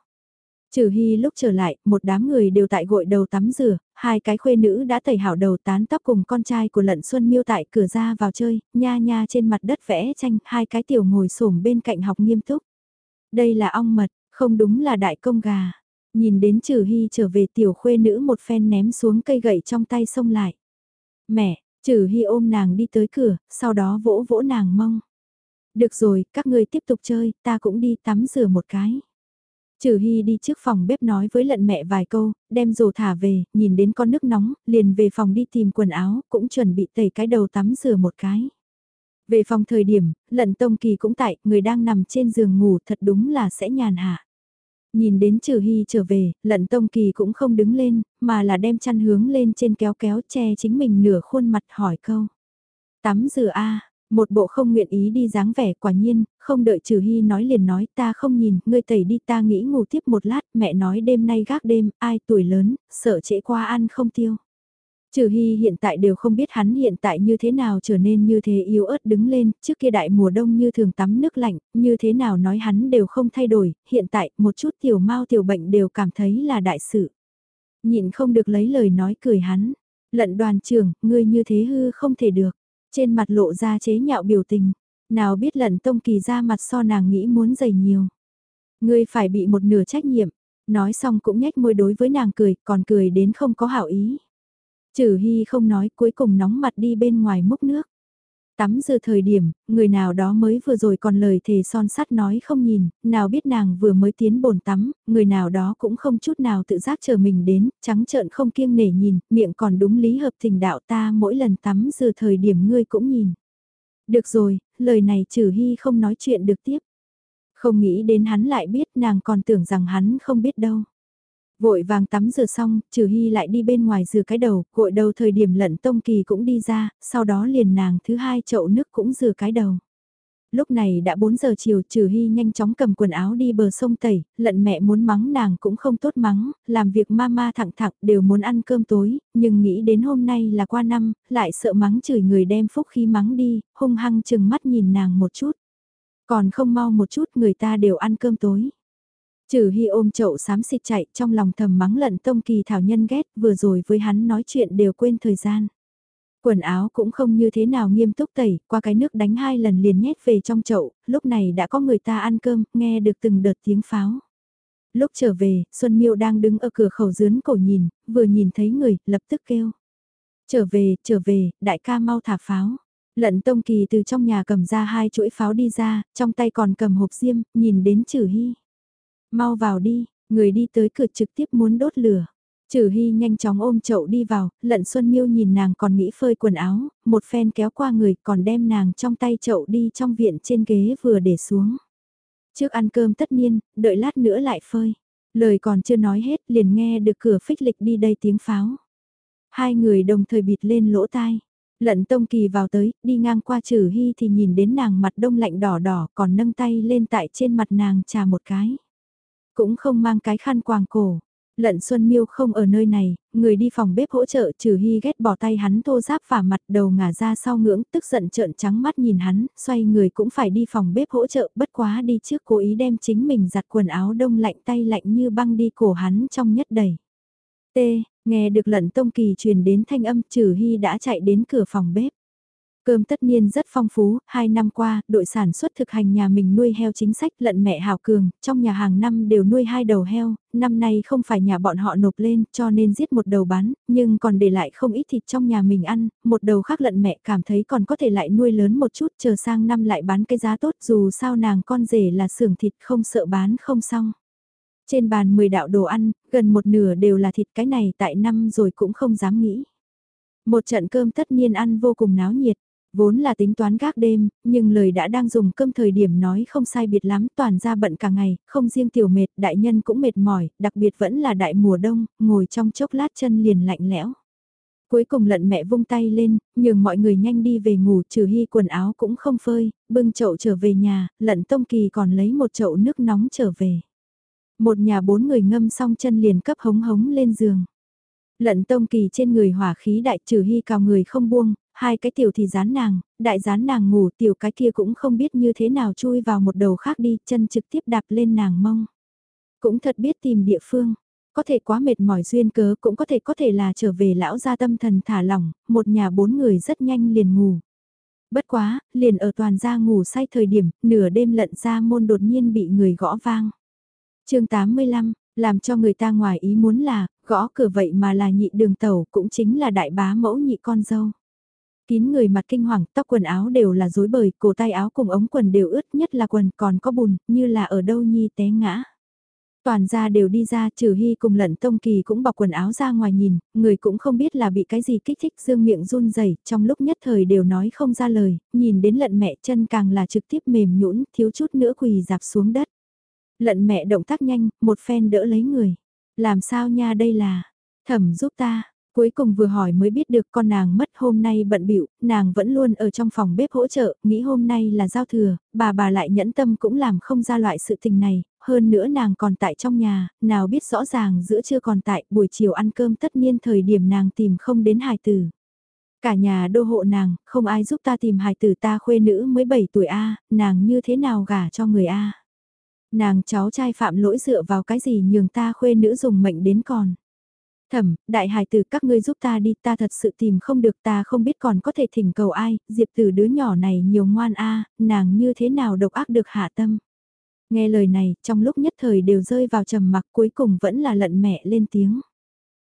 Trừ Hy lúc trở lại, một đám người đều tại gội đầu tắm rửa, hai cái khuê nữ đã tẩy hảo đầu tán tóc cùng con trai của lận Xuân Miêu tại cửa ra vào chơi, nha nha trên mặt đất vẽ tranh, hai cái tiểu ngồi xổm bên cạnh học nghiêm túc. Đây là ong mật, không đúng là đại công gà. Nhìn đến Trừ Hy trở về tiểu khuê nữ một phen ném xuống cây gậy trong tay xông lại. Mẹ, Trừ Hy ôm nàng đi tới cửa, sau đó vỗ vỗ nàng mông. Được rồi, các người tiếp tục chơi, ta cũng đi tắm rửa một cái. Trừ Hy đi trước phòng bếp nói với lận mẹ vài câu, đem rổ thả về, nhìn đến con nước nóng, liền về phòng đi tìm quần áo, cũng chuẩn bị tẩy cái đầu tắm rửa một cái. Về phòng thời điểm, lận tông kỳ cũng tại, người đang nằm trên giường ngủ thật đúng là sẽ nhàn hạ. Nhìn đến trừ hy trở về, lận tông kỳ cũng không đứng lên, mà là đem chăn hướng lên trên kéo kéo che chính mình nửa khuôn mặt hỏi câu. Tắm rửa a một bộ không nguyện ý đi dáng vẻ quả nhiên, không đợi trừ hy nói liền nói ta không nhìn, ngươi tẩy đi ta nghĩ ngủ tiếp một lát, mẹ nói đêm nay gác đêm, ai tuổi lớn, sợ trễ qua ăn không tiêu. Trừ Hy hiện tại đều không biết hắn hiện tại như thế nào trở nên như thế yếu ớt đứng lên, trước kia đại mùa đông như thường tắm nước lạnh, như thế nào nói hắn đều không thay đổi, hiện tại một chút tiểu mau tiểu bệnh đều cảm thấy là đại sự. Nhịn không được lấy lời nói cười hắn, lận đoàn trưởng, ngươi như thế hư không thể được, trên mặt lộ ra chế nhạo biểu tình, nào biết lận tông kỳ ra mặt so nàng nghĩ muốn dày nhiều. Ngươi phải bị một nửa trách nhiệm, nói xong cũng nhếch môi đối với nàng cười, còn cười đến không có hảo ý. Trừ Hy không nói cuối cùng nóng mặt đi bên ngoài múc nước. Tắm giờ thời điểm, người nào đó mới vừa rồi còn lời thề son sắt nói không nhìn, nào biết nàng vừa mới tiến bồn tắm, người nào đó cũng không chút nào tự giác chờ mình đến, trắng trợn không kiêng nể nhìn, miệng còn đúng lý hợp tình đạo ta mỗi lần tắm giờ thời điểm ngươi cũng nhìn. Được rồi, lời này trừ hy không nói chuyện được tiếp. Không nghĩ đến hắn lại biết nàng còn tưởng rằng hắn không biết đâu. Vội vàng tắm rửa xong, trừ hy lại đi bên ngoài rửa cái đầu, gội đầu thời điểm lận tông kỳ cũng đi ra, sau đó liền nàng thứ hai chậu nước cũng rửa cái đầu. Lúc này đã 4 giờ chiều trừ hy nhanh chóng cầm quần áo đi bờ sông tẩy, lận mẹ muốn mắng nàng cũng không tốt mắng, làm việc mama thẳng thẳng đều muốn ăn cơm tối, nhưng nghĩ đến hôm nay là qua năm, lại sợ mắng chửi người đem phúc khí mắng đi, hung hăng chừng mắt nhìn nàng một chút. Còn không mau một chút người ta đều ăn cơm tối. Trừ Hy ôm chậu xám xịt chạy trong lòng thầm mắng lận tông kỳ thảo nhân ghét vừa rồi với hắn nói chuyện đều quên thời gian. Quần áo cũng không như thế nào nghiêm túc tẩy, qua cái nước đánh hai lần liền nhét về trong chậu, lúc này đã có người ta ăn cơm, nghe được từng đợt tiếng pháo. Lúc trở về, Xuân Miêu đang đứng ở cửa khẩu dướn cổ nhìn, vừa nhìn thấy người, lập tức kêu. Trở về, trở về, đại ca mau thả pháo. Lận Tông Kỳ từ trong nhà cầm ra hai chuỗi pháo đi ra, trong tay còn cầm hộp diêm, nhìn đến Trử Hy. Mau vào đi, người đi tới cửa trực tiếp muốn đốt lửa. Trừ Hy nhanh chóng ôm chậu đi vào, lận Xuân Miêu nhìn nàng còn nghĩ phơi quần áo, một phen kéo qua người còn đem nàng trong tay chậu đi trong viện trên ghế vừa để xuống. Trước ăn cơm tất nhiên, đợi lát nữa lại phơi. Lời còn chưa nói hết liền nghe được cửa phích lịch đi đây tiếng pháo. Hai người đồng thời bịt lên lỗ tai. Lận Tông Kỳ vào tới, đi ngang qua Trừ Hy thì nhìn đến nàng mặt đông lạnh đỏ đỏ còn nâng tay lên tại trên mặt nàng trà một cái. Cũng không mang cái khăn quàng cổ. Lận Xuân Miêu không ở nơi này, người đi phòng bếp hỗ trợ trừ hy ghét bỏ tay hắn thô giáp và mặt đầu ngả ra sau ngưỡng tức giận trợn trắng mắt nhìn hắn, xoay người cũng phải đi phòng bếp hỗ trợ bất quá đi trước cố ý đem chính mình giặt quần áo đông lạnh tay lạnh như băng đi cổ hắn trong nhất đầy. T, nghe được lận tông kỳ truyền đến thanh âm trừ hy đã chạy đến cửa phòng bếp. Cơm tất nhiên rất phong phú, hai năm qua, đội sản xuất thực hành nhà mình nuôi heo chính sách lận mẹ hào cường, trong nhà hàng năm đều nuôi hai đầu heo, năm nay không phải nhà bọn họ nộp lên cho nên giết một đầu bán, nhưng còn để lại không ít thịt trong nhà mình ăn, một đầu khác lận mẹ cảm thấy còn có thể lại nuôi lớn một chút chờ sang năm lại bán cái giá tốt dù sao nàng con rể là xưởng thịt không sợ bán không xong. Trên bàn 10 đạo đồ ăn, gần một nửa đều là thịt cái này tại năm rồi cũng không dám nghĩ. Một trận cơm tất nhiên ăn vô cùng náo nhiệt. Vốn là tính toán gác đêm, nhưng lời đã đang dùng cơm thời điểm nói không sai biệt lắm, toàn ra bận cả ngày, không riêng tiểu mệt, đại nhân cũng mệt mỏi, đặc biệt vẫn là đại mùa đông, ngồi trong chốc lát chân liền lạnh lẽo. Cuối cùng lận mẹ vung tay lên, nhường mọi người nhanh đi về ngủ, trừ hy quần áo cũng không phơi, bưng chậu trở về nhà, lận tông kỳ còn lấy một chậu nước nóng trở về. Một nhà bốn người ngâm xong chân liền cấp hống hống lên giường. Lận tông kỳ trên người hỏa khí đại trừ hy cào người không buông, hai cái tiểu thì dán nàng, đại dán nàng ngủ tiểu cái kia cũng không biết như thế nào chui vào một đầu khác đi, chân trực tiếp đạp lên nàng mông. Cũng thật biết tìm địa phương, có thể quá mệt mỏi duyên cớ cũng có thể có thể là trở về lão gia tâm thần thả lỏng, một nhà bốn người rất nhanh liền ngủ. Bất quá, liền ở toàn gia ngủ say thời điểm, nửa đêm lận ra môn đột nhiên bị người gõ vang. chương 85, làm cho người ta ngoài ý muốn là, gõ cửa vậy mà là nhị đường tẩu cũng chính là đại bá mẫu nhị con dâu. Kín người mặt kinh hoàng, tóc quần áo đều là rối bời, cổ tay áo cùng ống quần đều ướt nhất là quần còn có bùn, như là ở đâu nhi té ngã. Toàn ra đều đi ra, trừ hy cùng lận tông kỳ cũng bọc quần áo ra ngoài nhìn, người cũng không biết là bị cái gì kích thích dương miệng run rẩy trong lúc nhất thời đều nói không ra lời, nhìn đến lận mẹ chân càng là trực tiếp mềm nhũn thiếu chút nữa quỳ dạp xuống đất. Lận mẹ động tác nhanh, một phen đỡ lấy người. Làm sao nha đây là, thẩm giúp ta, Cuối cùng vừa hỏi mới biết được con nàng mất hôm nay bận bịu nàng vẫn luôn ở trong phòng bếp hỗ trợ, nghĩ hôm nay là giao thừa, bà bà lại nhẫn tâm cũng làm không ra loại sự tình này, hơn nữa nàng còn tại trong nhà, nào biết rõ ràng giữa trưa còn tại, buổi chiều ăn cơm tất nhiên thời điểm nàng tìm không đến hài tử. Cả nhà đô hộ nàng, không ai giúp ta tìm hài tử ta khuê nữ mới 7 tuổi A, nàng như thế nào gả cho người A. Nàng cháu trai phạm lỗi dựa vào cái gì nhường ta khuê nữ dùng mệnh đến còn. Thẩm, đại hài tử các ngươi giúp ta đi, ta thật sự tìm không được ta không biết còn có thể thỉnh cầu ai, diệp từ đứa nhỏ này nhiều ngoan a nàng như thế nào độc ác được hạ tâm. Nghe lời này, trong lúc nhất thời đều rơi vào trầm mặc cuối cùng vẫn là lận mẹ lên tiếng.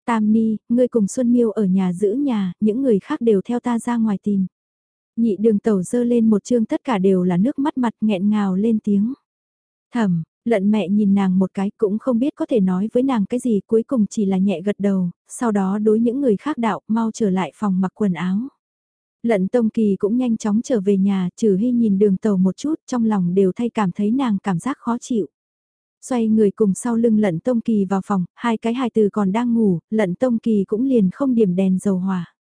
Tam Ni, ngươi cùng Xuân Miêu ở nhà giữ nhà, những người khác đều theo ta ra ngoài tìm. Nhị đường tẩu dơ lên một chương tất cả đều là nước mắt mặt nghẹn ngào lên tiếng. Thẩm, Lận mẹ nhìn nàng một cái cũng không biết có thể nói với nàng cái gì cuối cùng chỉ là nhẹ gật đầu, sau đó đối những người khác đạo mau trở lại phòng mặc quần áo. Lận Tông Kỳ cũng nhanh chóng trở về nhà, trừ hy nhìn đường tàu một chút trong lòng đều thay cảm thấy nàng cảm giác khó chịu. Xoay người cùng sau lưng lận Tông Kỳ vào phòng, hai cái hài từ còn đang ngủ, lận Tông Kỳ cũng liền không điểm đèn dầu hỏa.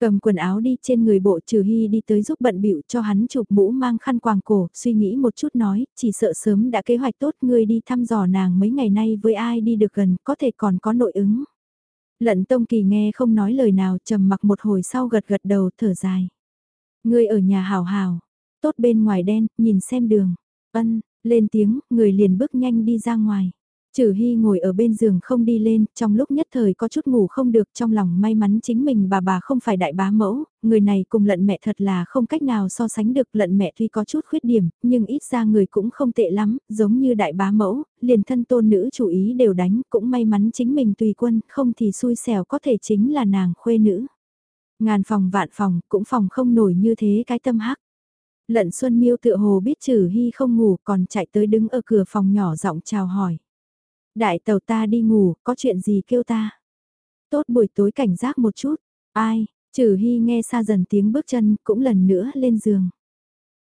Cầm quần áo đi trên người bộ trừ hy đi tới giúp bận bịu cho hắn chụp mũ mang khăn quàng cổ, suy nghĩ một chút nói, chỉ sợ sớm đã kế hoạch tốt ngươi đi thăm dò nàng mấy ngày nay với ai đi được gần, có thể còn có nội ứng. Lận Tông Kỳ nghe không nói lời nào, trầm mặc một hồi sau gật gật đầu thở dài. Ngươi ở nhà hào hào, tốt bên ngoài đen, nhìn xem đường. Ân, lên tiếng, người liền bước nhanh đi ra ngoài. Trừ Hy ngồi ở bên giường không đi lên, trong lúc nhất thời có chút ngủ không được trong lòng may mắn chính mình bà bà không phải đại bá mẫu, người này cùng lận mẹ thật là không cách nào so sánh được lận mẹ tuy có chút khuyết điểm, nhưng ít ra người cũng không tệ lắm, giống như đại bá mẫu, liền thân tôn nữ chủ ý đều đánh, cũng may mắn chính mình tùy quân, không thì xui xẻo có thể chính là nàng khuê nữ. Ngàn phòng vạn phòng, cũng phòng không nổi như thế cái tâm hắc. Lận Xuân Miêu tựa hồ biết trừ Hy không ngủ còn chạy tới đứng ở cửa phòng nhỏ giọng chào hỏi. Đại tàu ta đi ngủ, có chuyện gì kêu ta? Tốt buổi tối cảnh giác một chút. Ai, trừ hy nghe xa dần tiếng bước chân, cũng lần nữa lên giường.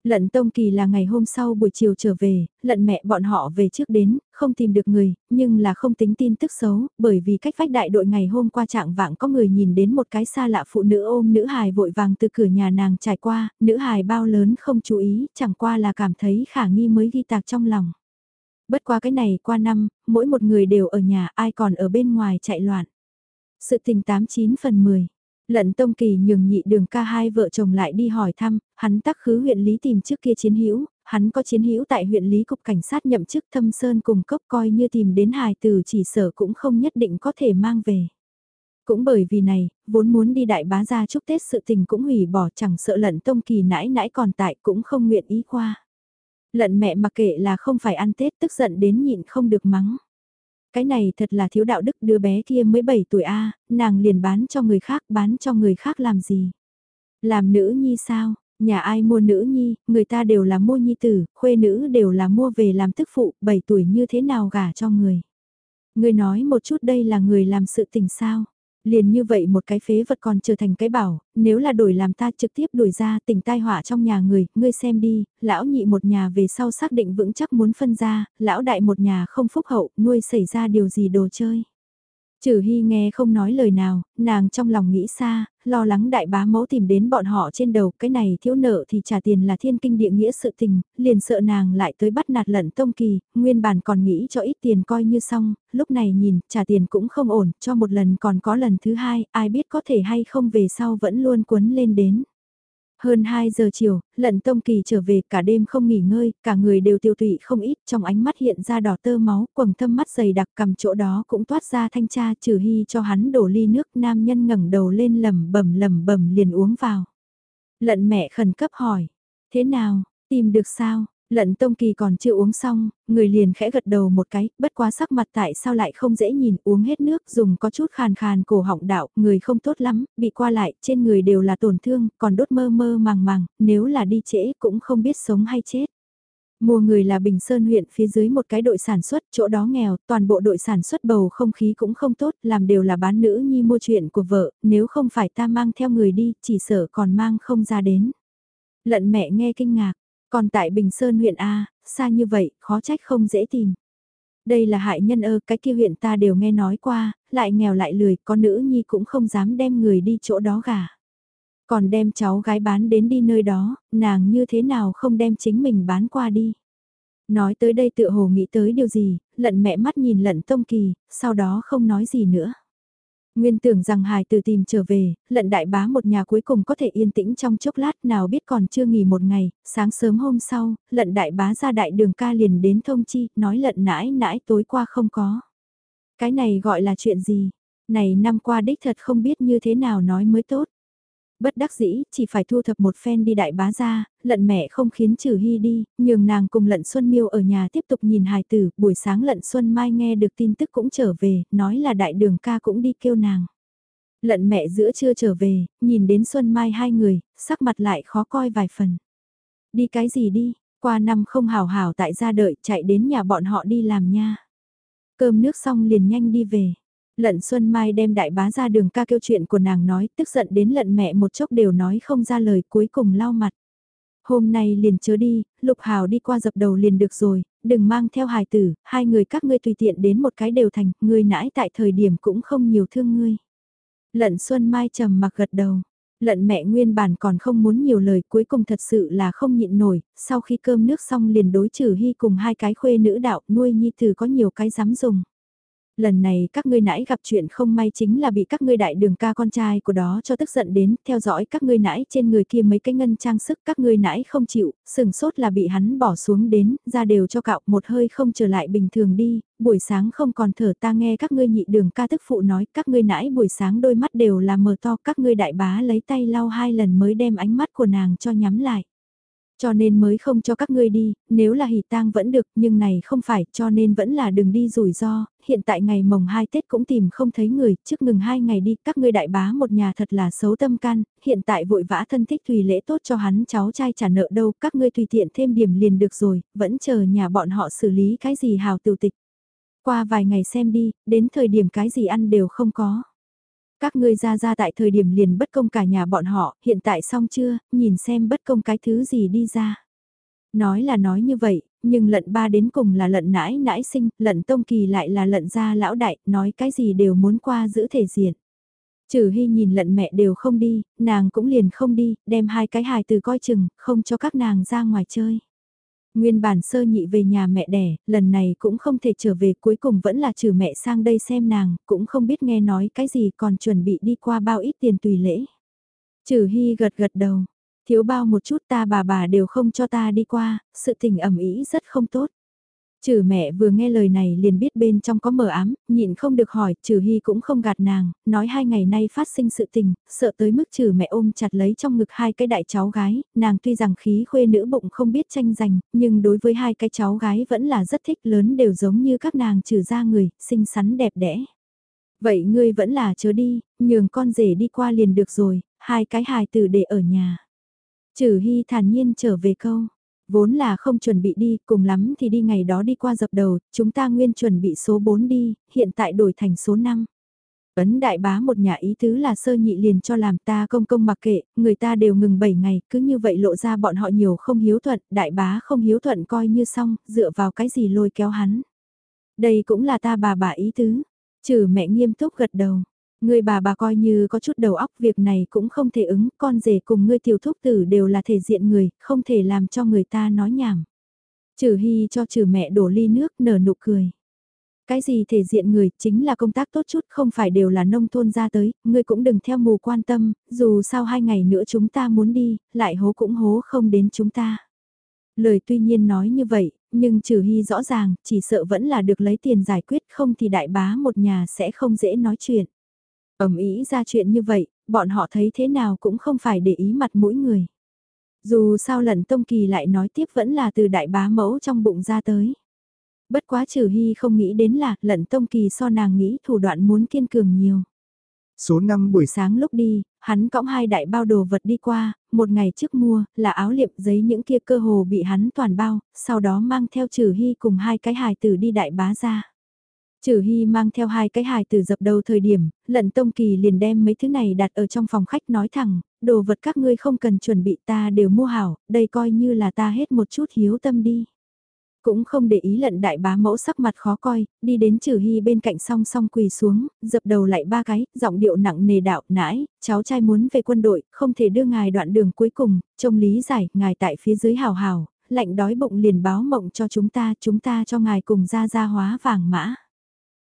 Lận Tông Kỳ là ngày hôm sau buổi chiều trở về, lận mẹ bọn họ về trước đến, không tìm được người, nhưng là không tính tin tức xấu, bởi vì cách vách đại đội ngày hôm qua trạng vạng có người nhìn đến một cái xa lạ phụ nữ ôm nữ hài vội vàng từ cửa nhà nàng trải qua, nữ hài bao lớn không chú ý, chẳng qua là cảm thấy khả nghi mới ghi tạc trong lòng. Bất qua cái này qua năm, mỗi một người đều ở nhà ai còn ở bên ngoài chạy loạn. Sự tình 89 phần 10. Lận Tông Kỳ nhường nhị đường ca hai vợ chồng lại đi hỏi thăm, hắn tắc khứ huyện Lý tìm trước kia chiến hữu hắn có chiến hữu tại huyện Lý Cục Cảnh sát nhậm chức thâm sơn cùng cốc coi như tìm đến hài từ chỉ sở cũng không nhất định có thể mang về. Cũng bởi vì này, vốn muốn đi đại bá ra chúc Tết sự tình cũng hủy bỏ chẳng sợ lận Tông Kỳ nãi nãi còn tại cũng không nguyện ý qua. Lận mẹ mặc kệ là không phải ăn Tết tức giận đến nhịn không được mắng. Cái này thật là thiếu đạo đức đứa bé kia mới 7 tuổi A, nàng liền bán cho người khác, bán cho người khác làm gì? Làm nữ nhi sao? Nhà ai mua nữ nhi, người ta đều là mua nhi tử, khuê nữ đều là mua về làm tức phụ, 7 tuổi như thế nào gả cho người. Người nói một chút đây là người làm sự tình sao? Liền như vậy một cái phế vật còn trở thành cái bảo, nếu là đổi làm ta trực tiếp đuổi ra tình tai họa trong nhà người, ngươi xem đi, lão nhị một nhà về sau xác định vững chắc muốn phân ra, lão đại một nhà không phúc hậu, nuôi xảy ra điều gì đồ chơi. Trừ Hy nghe không nói lời nào, nàng trong lòng nghĩ xa, lo lắng đại bá mẫu tìm đến bọn họ trên đầu, cái này thiếu nợ thì trả tiền là thiên kinh địa nghĩa sự tình, liền sợ nàng lại tới bắt nạt lận tông kỳ, nguyên bản còn nghĩ cho ít tiền coi như xong, lúc này nhìn, trả tiền cũng không ổn, cho một lần còn có lần thứ hai, ai biết có thể hay không về sau vẫn luôn cuốn lên đến. Hơn 2 giờ chiều, lận tông kỳ trở về cả đêm không nghỉ ngơi, cả người đều tiêu tụy không ít, trong ánh mắt hiện ra đỏ tơ máu, quầng thâm mắt dày đặc cầm chỗ đó cũng toát ra thanh tra trừ hy cho hắn đổ ly nước nam nhân ngẩng đầu lên lầm bẩm lầm bẩm liền uống vào. Lận mẹ khẩn cấp hỏi, thế nào, tìm được sao, Lận Tông Kỳ còn chưa uống xong, người liền khẽ gật đầu một cái, bất quá sắc mặt tại sao lại không dễ nhìn, uống hết nước, dùng có chút khàn khàn cổ họng đạo, người không tốt lắm, bị qua lại, trên người đều là tổn thương, còn đốt mơ mơ màng màng, nếu là đi trễ cũng không biết sống hay chết. Mua người là Bình Sơn huyện phía dưới một cái đội sản xuất, chỗ đó nghèo, toàn bộ đội sản xuất bầu không khí cũng không tốt, làm đều là bán nữ nhi mua chuyện của vợ, nếu không phải ta mang theo người đi, chỉ sợ còn mang không ra đến. Lận mẹ nghe kinh ngạc, còn tại Bình Sơn huyện A, xa như vậy, khó trách không dễ tìm. Đây là hại nhân ơ, cái kia huyện ta đều nghe nói qua, lại nghèo lại lười, con nữ nhi cũng không dám đem người đi chỗ đó gả. Còn đem cháu gái bán đến đi nơi đó, nàng như thế nào không đem chính mình bán qua đi. Nói tới đây tự hồ nghĩ tới điều gì, lận mẹ mắt nhìn lận tông kỳ, sau đó không nói gì nữa. Nguyên tưởng rằng hài từ tìm trở về, lận đại bá một nhà cuối cùng có thể yên tĩnh trong chốc lát nào biết còn chưa nghỉ một ngày, sáng sớm hôm sau, lận đại bá ra đại đường ca liền đến thông chi, nói lận nãi nãi tối qua không có. Cái này gọi là chuyện gì? Này năm qua đích thật không biết như thế nào nói mới tốt. Bất đắc dĩ, chỉ phải thu thập một phen đi đại bá ra, lận mẹ không khiến trừ hy đi, nhường nàng cùng lận Xuân Miêu ở nhà tiếp tục nhìn hài tử, buổi sáng lận Xuân Mai nghe được tin tức cũng trở về, nói là đại đường ca cũng đi kêu nàng. Lận mẹ giữa trưa trở về, nhìn đến Xuân Mai hai người, sắc mặt lại khó coi vài phần. Đi cái gì đi, qua năm không hào hào tại gia đợi, chạy đến nhà bọn họ đi làm nha. Cơm nước xong liền nhanh đi về. Lận Xuân Mai đem đại bá ra đường ca kêu chuyện của nàng nói, tức giận đến lận mẹ một chốc đều nói không ra lời cuối cùng lau mặt. Hôm nay liền chớ đi, Lục Hào đi qua dập đầu liền được rồi, đừng mang theo hài tử, hai người các ngươi tùy tiện đến một cái đều thành, ngươi nãi tại thời điểm cũng không nhiều thương ngươi. Lận Xuân Mai trầm mặc gật đầu. Lận mẹ nguyên bản còn không muốn nhiều lời cuối cùng thật sự là không nhịn nổi, sau khi cơm nước xong liền đối trừ hy cùng hai cái khuê nữ đạo nuôi nhi tử có nhiều cái dám dùng. Lần này các ngươi nãy gặp chuyện không may chính là bị các ngươi đại đường ca con trai của đó cho tức giận đến, theo dõi các ngươi nãy trên người kia mấy cái ngân trang sức các ngươi nãy không chịu, sừng sốt là bị hắn bỏ xuống đến, ra đều cho cạo một hơi không trở lại bình thường đi, buổi sáng không còn thở ta nghe các ngươi nhị đường ca tức phụ nói các ngươi nãy buổi sáng đôi mắt đều là mờ to các ngươi đại bá lấy tay lau hai lần mới đem ánh mắt của nàng cho nhắm lại. Cho nên mới không cho các ngươi đi, nếu là hỷ tang vẫn được nhưng này không phải cho nên vẫn là đừng đi rủi ro, hiện tại ngày mồng 2 Tết cũng tìm không thấy người, trước ngừng hai ngày đi, các ngươi đại bá một nhà thật là xấu tâm can, hiện tại vội vã thân thích tùy lễ tốt cho hắn cháu trai trả nợ đâu, các ngươi tùy tiện thêm điểm liền được rồi, vẫn chờ nhà bọn họ xử lý cái gì hào tiểu tịch. Qua vài ngày xem đi, đến thời điểm cái gì ăn đều không có. Các ngươi ra ra tại thời điểm liền bất công cả nhà bọn họ, hiện tại xong chưa, nhìn xem bất công cái thứ gì đi ra. Nói là nói như vậy, nhưng lận ba đến cùng là lận nãi nãi sinh, lận tông kỳ lại là lận gia lão đại, nói cái gì đều muốn qua giữ thể diện. Trừ hy nhìn lận mẹ đều không đi, nàng cũng liền không đi, đem hai cái hài từ coi chừng, không cho các nàng ra ngoài chơi. Nguyên bản sơ nhị về nhà mẹ đẻ, lần này cũng không thể trở về cuối cùng vẫn là trừ mẹ sang đây xem nàng, cũng không biết nghe nói cái gì còn chuẩn bị đi qua bao ít tiền tùy lễ. Trừ hy gật gật đầu, thiếu bao một chút ta bà bà đều không cho ta đi qua, sự tình ẩm ý rất không tốt. Trừ mẹ vừa nghe lời này liền biết bên trong có mờ ám, nhịn không được hỏi, trừ hy cũng không gạt nàng, nói hai ngày nay phát sinh sự tình, sợ tới mức trừ mẹ ôm chặt lấy trong ngực hai cái đại cháu gái, nàng tuy rằng khí khuê nữ bụng không biết tranh giành, nhưng đối với hai cái cháu gái vẫn là rất thích lớn đều giống như các nàng trừ ra người, xinh xắn đẹp đẽ. Vậy ngươi vẫn là chớ đi, nhường con rể đi qua liền được rồi, hai cái hài tử để ở nhà. Trừ hy thản nhiên trở về câu Vốn là không chuẩn bị đi, cùng lắm thì đi ngày đó đi qua dập đầu, chúng ta nguyên chuẩn bị số 4 đi, hiện tại đổi thành số 5. Ấn đại bá một nhà ý tứ là sơ nhị liền cho làm ta công công mặc kệ, người ta đều ngừng 7 ngày, cứ như vậy lộ ra bọn họ nhiều không hiếu thuận, đại bá không hiếu thuận coi như xong, dựa vào cái gì lôi kéo hắn. Đây cũng là ta bà bà ý tứ, trừ mẹ nghiêm túc gật đầu. Người bà bà coi như có chút đầu óc việc này cũng không thể ứng, con rể cùng ngươi tiểu thúc tử đều là thể diện người, không thể làm cho người ta nói nhảm. Trừ hy cho trừ mẹ đổ ly nước nở nụ cười. Cái gì thể diện người chính là công tác tốt chút không phải đều là nông thôn ra tới, ngươi cũng đừng theo mù quan tâm, dù sao hai ngày nữa chúng ta muốn đi, lại hố cũng hố không đến chúng ta. Lời tuy nhiên nói như vậy, nhưng trừ hy rõ ràng, chỉ sợ vẫn là được lấy tiền giải quyết không thì đại bá một nhà sẽ không dễ nói chuyện ầm ý ra chuyện như vậy, bọn họ thấy thế nào cũng không phải để ý mặt mỗi người. Dù sao lần Tông Kỳ lại nói tiếp vẫn là từ đại bá mẫu trong bụng ra tới. Bất quá trừ hy không nghĩ đến là lận Tông Kỳ so nàng nghĩ thủ đoạn muốn kiên cường nhiều. Số 5 buổi sáng lúc đi, hắn cõng hai đại bao đồ vật đi qua, một ngày trước mua, là áo liệm giấy những kia cơ hồ bị hắn toàn bao, sau đó mang theo trừ hy cùng hai cái hài tử đi đại bá ra. Trừ Hy mang theo hai cái hài từ dập đầu thời điểm, lận Tông Kỳ liền đem mấy thứ này đặt ở trong phòng khách nói thẳng, đồ vật các ngươi không cần chuẩn bị ta đều mua hảo, đây coi như là ta hết một chút hiếu tâm đi. Cũng không để ý lận đại bá mẫu sắc mặt khó coi, đi đến trừ hy bên cạnh song song quỳ xuống, dập đầu lại ba cái, giọng điệu nặng nề đạo, nãi, cháu trai muốn về quân đội, không thể đưa ngài đoạn đường cuối cùng, trông lý giải, ngài tại phía dưới hào hào, lạnh đói bụng liền báo mộng cho chúng ta, chúng ta cho ngài cùng ra ra hóa vàng mã.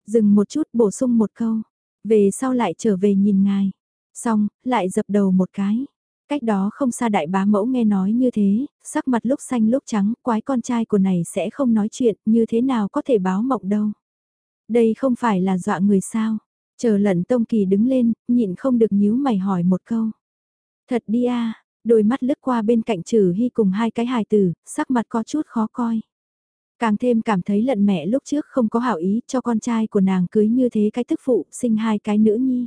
Dừng một chút bổ sung một câu, về sau lại trở về nhìn ngài, xong, lại dập đầu một cái. Cách đó không xa đại bá mẫu nghe nói như thế, sắc mặt lúc xanh lúc trắng, quái con trai của này sẽ không nói chuyện, như thế nào có thể báo mộng đâu. Đây không phải là dọa người sao. Chờ lận Tông Kỳ đứng lên, nhịn không được nhíu mày hỏi một câu. Thật đi a đôi mắt lướt qua bên cạnh trừ hy cùng hai cái hài tử, sắc mặt có chút khó coi. Càng thêm cảm thấy lận mẹ lúc trước không có hảo ý cho con trai của nàng cưới như thế cái tức phụ, sinh hai cái nữ nhi.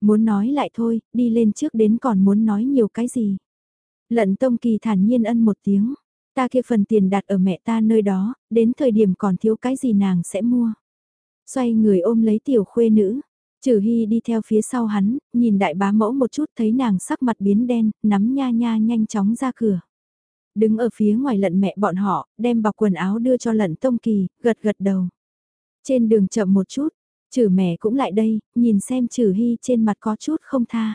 Muốn nói lại thôi, đi lên trước đến còn muốn nói nhiều cái gì. Lận Tông Kỳ thản nhiên ân một tiếng, ta kia phần tiền đặt ở mẹ ta nơi đó, đến thời điểm còn thiếu cái gì nàng sẽ mua. Xoay người ôm lấy tiểu khuê nữ, Trừ Hy đi theo phía sau hắn, nhìn đại bá mẫu một chút thấy nàng sắc mặt biến đen, nắm nha nha nhanh chóng ra cửa. Đứng ở phía ngoài lận mẹ bọn họ, đem bọc quần áo đưa cho lận Tông Kỳ, gật gật đầu. Trên đường chậm một chút, chử mẹ cũng lại đây, nhìn xem chử hy trên mặt có chút không tha.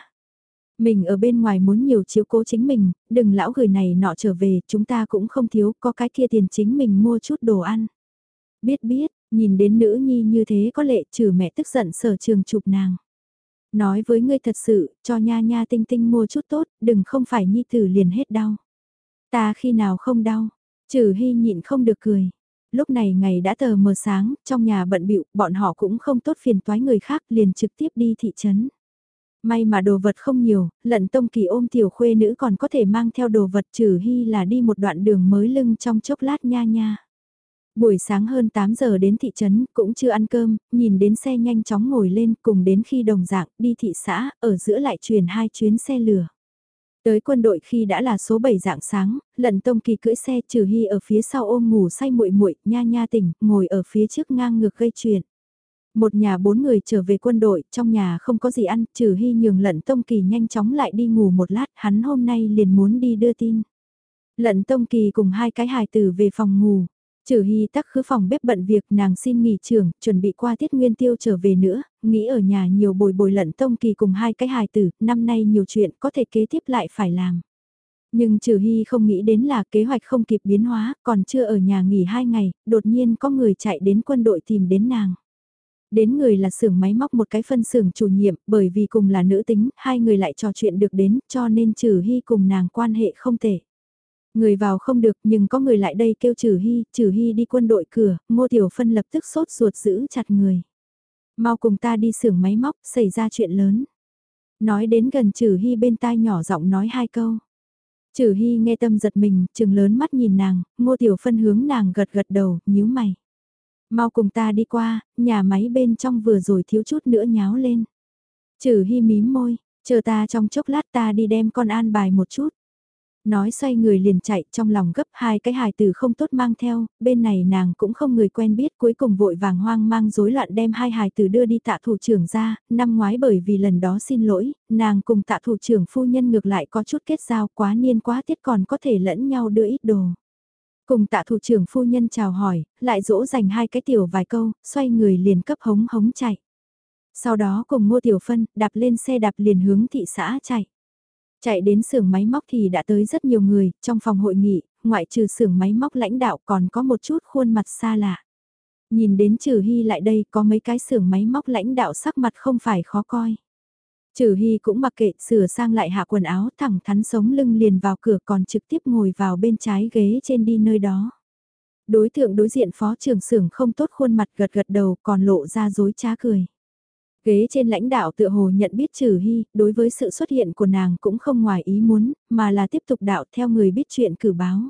Mình ở bên ngoài muốn nhiều chiếu cố chính mình, đừng lão gửi này nọ trở về, chúng ta cũng không thiếu, có cái kia tiền chính mình mua chút đồ ăn. Biết biết, nhìn đến nữ nhi như thế có lệ trừ mẹ tức giận sở trường chụp nàng. Nói với ngươi thật sự, cho nha nha tinh tinh mua chút tốt, đừng không phải nhi tử liền hết đau. Ta khi nào không đau, trừ hy nhịn không được cười. Lúc này ngày đã tờ mờ sáng, trong nhà bận bịu bọn họ cũng không tốt phiền toái người khác liền trực tiếp đi thị trấn. May mà đồ vật không nhiều, lận tông kỳ ôm tiểu khuê nữ còn có thể mang theo đồ vật trừ hy là đi một đoạn đường mới lưng trong chốc lát nha nha. Buổi sáng hơn 8 giờ đến thị trấn, cũng chưa ăn cơm, nhìn đến xe nhanh chóng ngồi lên cùng đến khi đồng dạng đi thị xã, ở giữa lại chuyển hai chuyến xe lửa. Tới quân đội khi đã là số 7 dạng sáng, lận tông kỳ cưỡi xe trừ hy ở phía sau ôm ngủ say muội muội nha nha tỉnh, ngồi ở phía trước ngang ngược gây chuyện. Một nhà bốn người trở về quân đội, trong nhà không có gì ăn, trừ hy nhường lận tông kỳ nhanh chóng lại đi ngủ một lát, hắn hôm nay liền muốn đi đưa tin. Lận tông kỳ cùng hai cái hài tử về phòng ngủ, Trừ Hy tắc khứ phòng bếp bận việc nàng xin nghỉ trường, chuẩn bị qua tiết nguyên tiêu trở về nữa, nghĩ ở nhà nhiều bồi bồi lận tông kỳ cùng hai cái hài tử, năm nay nhiều chuyện có thể kế tiếp lại phải làm. Nhưng Trừ Hy không nghĩ đến là kế hoạch không kịp biến hóa, còn chưa ở nhà nghỉ hai ngày, đột nhiên có người chạy đến quân đội tìm đến nàng. Đến người là xưởng máy móc một cái phân xưởng chủ nhiệm, bởi vì cùng là nữ tính, hai người lại trò chuyện được đến, cho nên Trừ Hy cùng nàng quan hệ không tệ. Người vào không được nhưng có người lại đây kêu trừ hy, trừ hy đi quân đội cửa, ngô tiểu phân lập tức sốt ruột giữ chặt người. Mau cùng ta đi xưởng máy móc, xảy ra chuyện lớn. Nói đến gần trừ hy bên tai nhỏ giọng nói hai câu. Trừ hy nghe tâm giật mình, trừng lớn mắt nhìn nàng, ngô tiểu phân hướng nàng gật gật đầu, nhíu mày. Mau cùng ta đi qua, nhà máy bên trong vừa rồi thiếu chút nữa nháo lên. Trừ hy mím môi, chờ ta trong chốc lát ta đi đem con an bài một chút. Nói xoay người liền chạy trong lòng gấp hai cái hài tử không tốt mang theo, bên này nàng cũng không người quen biết cuối cùng vội vàng hoang mang rối loạn đem hai hài tử đưa đi tạ thủ trưởng ra, năm ngoái bởi vì lần đó xin lỗi, nàng cùng tạ thủ trưởng phu nhân ngược lại có chút kết giao quá niên quá tiết còn có thể lẫn nhau đưa ít đồ. Cùng tạ thủ trưởng phu nhân chào hỏi, lại dỗ dành hai cái tiểu vài câu, xoay người liền cấp hống hống chạy. Sau đó cùng Ngô Tiểu Phân, đạp lên xe đạp liền hướng thị xã chạy. Chạy đến xưởng máy móc thì đã tới rất nhiều người, trong phòng hội nghị, ngoại trừ xưởng máy móc lãnh đạo còn có một chút khuôn mặt xa lạ. Nhìn đến trừ hy lại đây có mấy cái xưởng máy móc lãnh đạo sắc mặt không phải khó coi. Trừ hy cũng mặc kệ sửa sang lại hạ quần áo thẳng thắn sống lưng liền vào cửa còn trực tiếp ngồi vào bên trái ghế trên đi nơi đó. Đối tượng đối diện phó trưởng xưởng không tốt khuôn mặt gật gật đầu còn lộ ra dối trá cười. Ghế trên lãnh đạo tựa hồ nhận biết trừ hy, đối với sự xuất hiện của nàng cũng không ngoài ý muốn, mà là tiếp tục đạo theo người biết chuyện cử báo.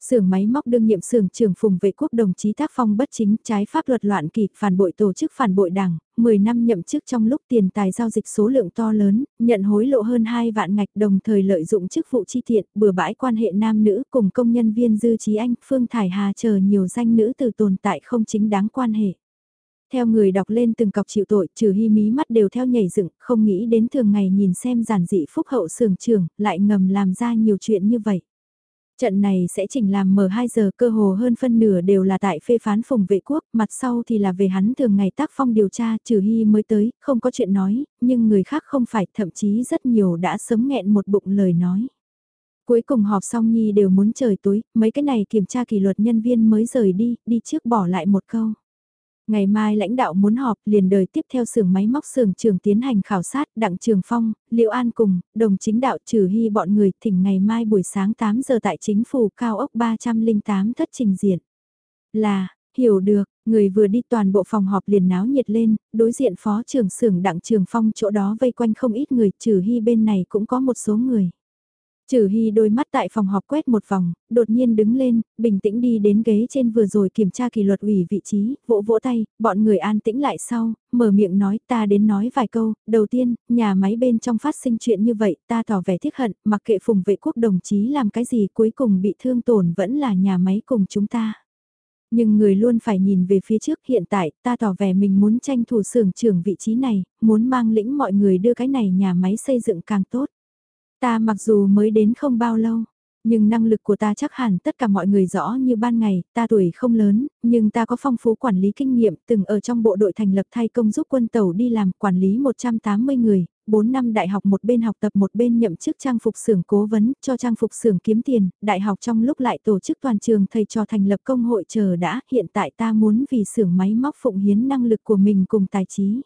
Sưởng máy móc đương nhiệm sưởng trưởng phùng vệ quốc đồng chí tác phong bất chính trái pháp luật loạn kỳ phản bội tổ chức phản bội đảng, 10 năm nhậm chức trong lúc tiền tài giao dịch số lượng to lớn, nhận hối lộ hơn 2 vạn ngạch đồng thời lợi dụng chức vụ chi tiện, bừa bãi quan hệ nam nữ cùng công nhân viên Dư Trí Anh, Phương Thải Hà chờ nhiều danh nữ từ tồn tại không chính đáng quan hệ. Theo người đọc lên từng cọc chịu tội, trừ hy mí mắt đều theo nhảy dựng, không nghĩ đến thường ngày nhìn xem giản dị phúc hậu sường trường, lại ngầm làm ra nhiều chuyện như vậy. Trận này sẽ chỉnh làm mở 2 giờ cơ hồ hơn phân nửa đều là tại phê phán phùng vệ quốc, mặt sau thì là về hắn thường ngày tác phong điều tra, trừ hy mới tới, không có chuyện nói, nhưng người khác không phải, thậm chí rất nhiều đã sớm nghẹn một bụng lời nói. Cuối cùng họp xong Nhi đều muốn trời tối, mấy cái này kiểm tra kỷ luật nhân viên mới rời đi, đi trước bỏ lại một câu. Ngày mai lãnh đạo muốn họp liền đời tiếp theo xưởng máy móc xưởng trường tiến hành khảo sát đặng trường phong, liệu an cùng, đồng chính đạo trừ hy bọn người thỉnh ngày mai buổi sáng 8 giờ tại chính phủ cao ốc 308 thất trình diện. Là, hiểu được, người vừa đi toàn bộ phòng họp liền náo nhiệt lên, đối diện phó trưởng xưởng đặng trường phong chỗ đó vây quanh không ít người trừ hy bên này cũng có một số người. Trừ Hy đôi mắt tại phòng họp quét một vòng, đột nhiên đứng lên, bình tĩnh đi đến ghế trên vừa rồi kiểm tra kỷ luật ủy vị trí, vỗ vỗ tay, bọn người an tĩnh lại sau, mở miệng nói ta đến nói vài câu, đầu tiên, nhà máy bên trong phát sinh chuyện như vậy, ta tỏ vẻ tiếc hận, mặc kệ phùng vệ quốc đồng chí làm cái gì cuối cùng bị thương tổn vẫn là nhà máy cùng chúng ta. Nhưng người luôn phải nhìn về phía trước hiện tại, ta tỏ vẻ mình muốn tranh thủ xưởng trưởng vị trí này, muốn mang lĩnh mọi người đưa cái này nhà máy xây dựng càng tốt. Ta mặc dù mới đến không bao lâu, nhưng năng lực của ta chắc hẳn tất cả mọi người rõ như ban ngày, ta tuổi không lớn, nhưng ta có phong phú quản lý kinh nghiệm, từng ở trong bộ đội thành lập thay công giúp quân tàu đi làm quản lý 180 người, 4 năm đại học một bên học tập một bên nhậm chức trang phục xưởng cố vấn cho trang phục xưởng kiếm tiền, đại học trong lúc lại tổ chức toàn trường thầy cho thành lập công hội chờ đã, hiện tại ta muốn vì xưởng máy móc phụng hiến năng lực của mình cùng tài trí.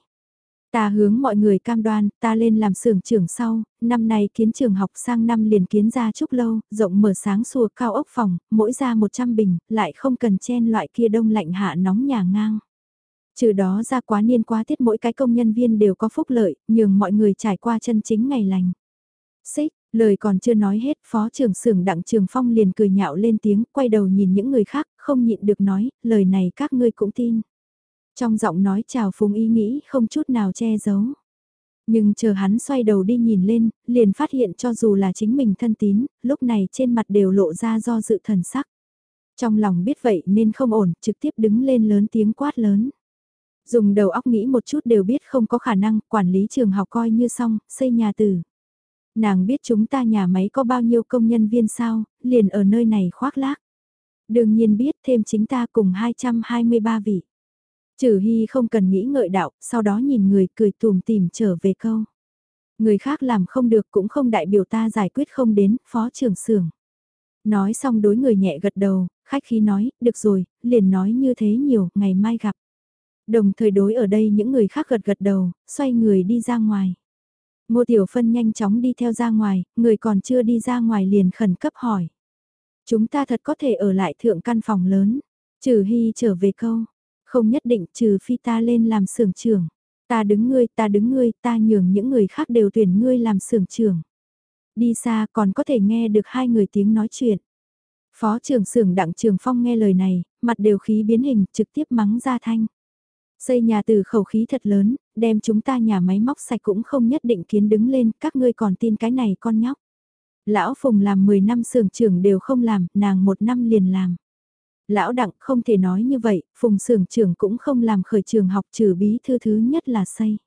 Ta hướng mọi người cam đoan, ta lên làm xưởng trưởng sau, năm nay kiến trường học sang năm liền kiến ra chúc lâu, rộng mở sáng sủa cao ốc phòng, mỗi ra 100 bình, lại không cần chen loại kia đông lạnh hạ nóng nhà ngang. Trừ đó ra quá niên quá tiết mỗi cái công nhân viên đều có phúc lợi, nhường mọi người trải qua chân chính ngày lành. Xích, lời còn chưa nói hết, phó trưởng xưởng đặng trường phong liền cười nhạo lên tiếng, quay đầu nhìn những người khác, không nhịn được nói, lời này các ngươi cũng tin. Trong giọng nói chào phúng ý nghĩ không chút nào che giấu. Nhưng chờ hắn xoay đầu đi nhìn lên, liền phát hiện cho dù là chính mình thân tín, lúc này trên mặt đều lộ ra do dự thần sắc. Trong lòng biết vậy nên không ổn, trực tiếp đứng lên lớn tiếng quát lớn. Dùng đầu óc nghĩ một chút đều biết không có khả năng, quản lý trường học coi như xong, xây nhà từ. Nàng biết chúng ta nhà máy có bao nhiêu công nhân viên sao, liền ở nơi này khoác lác. Đương nhiên biết thêm chính ta cùng 223 vị. Trừ Hy không cần nghĩ ngợi đạo, sau đó nhìn người cười tùm tìm trở về câu. Người khác làm không được cũng không đại biểu ta giải quyết không đến, phó trưởng xưởng. Nói xong đối người nhẹ gật đầu, khách khí nói, được rồi, liền nói như thế nhiều, ngày mai gặp. Đồng thời đối ở đây những người khác gật gật đầu, xoay người đi ra ngoài. Ngô Tiểu Phân nhanh chóng đi theo ra ngoài, người còn chưa đi ra ngoài liền khẩn cấp hỏi. Chúng ta thật có thể ở lại thượng căn phòng lớn, trừ hy trở về câu, không nhất định trừ phi ta lên làm sưởng trưởng. Ta đứng ngươi, ta đứng ngươi, ta nhường những người khác đều tuyển ngươi làm sưởng trưởng. Đi xa còn có thể nghe được hai người tiếng nói chuyện. Phó trưởng xưởng đặng trường phong nghe lời này, mặt đều khí biến hình, trực tiếp mắng ra thanh. Xây nhà từ khẩu khí thật lớn, đem chúng ta nhà máy móc sạch cũng không nhất định kiến đứng lên, các ngươi còn tin cái này con nhóc. Lão Phùng làm 10 năm sưởng trưởng đều không làm, nàng một năm liền làm. Lão Đặng không thể nói như vậy, Phùng sưởng trưởng cũng không làm khởi trường học trừ bí thư thứ nhất là xây.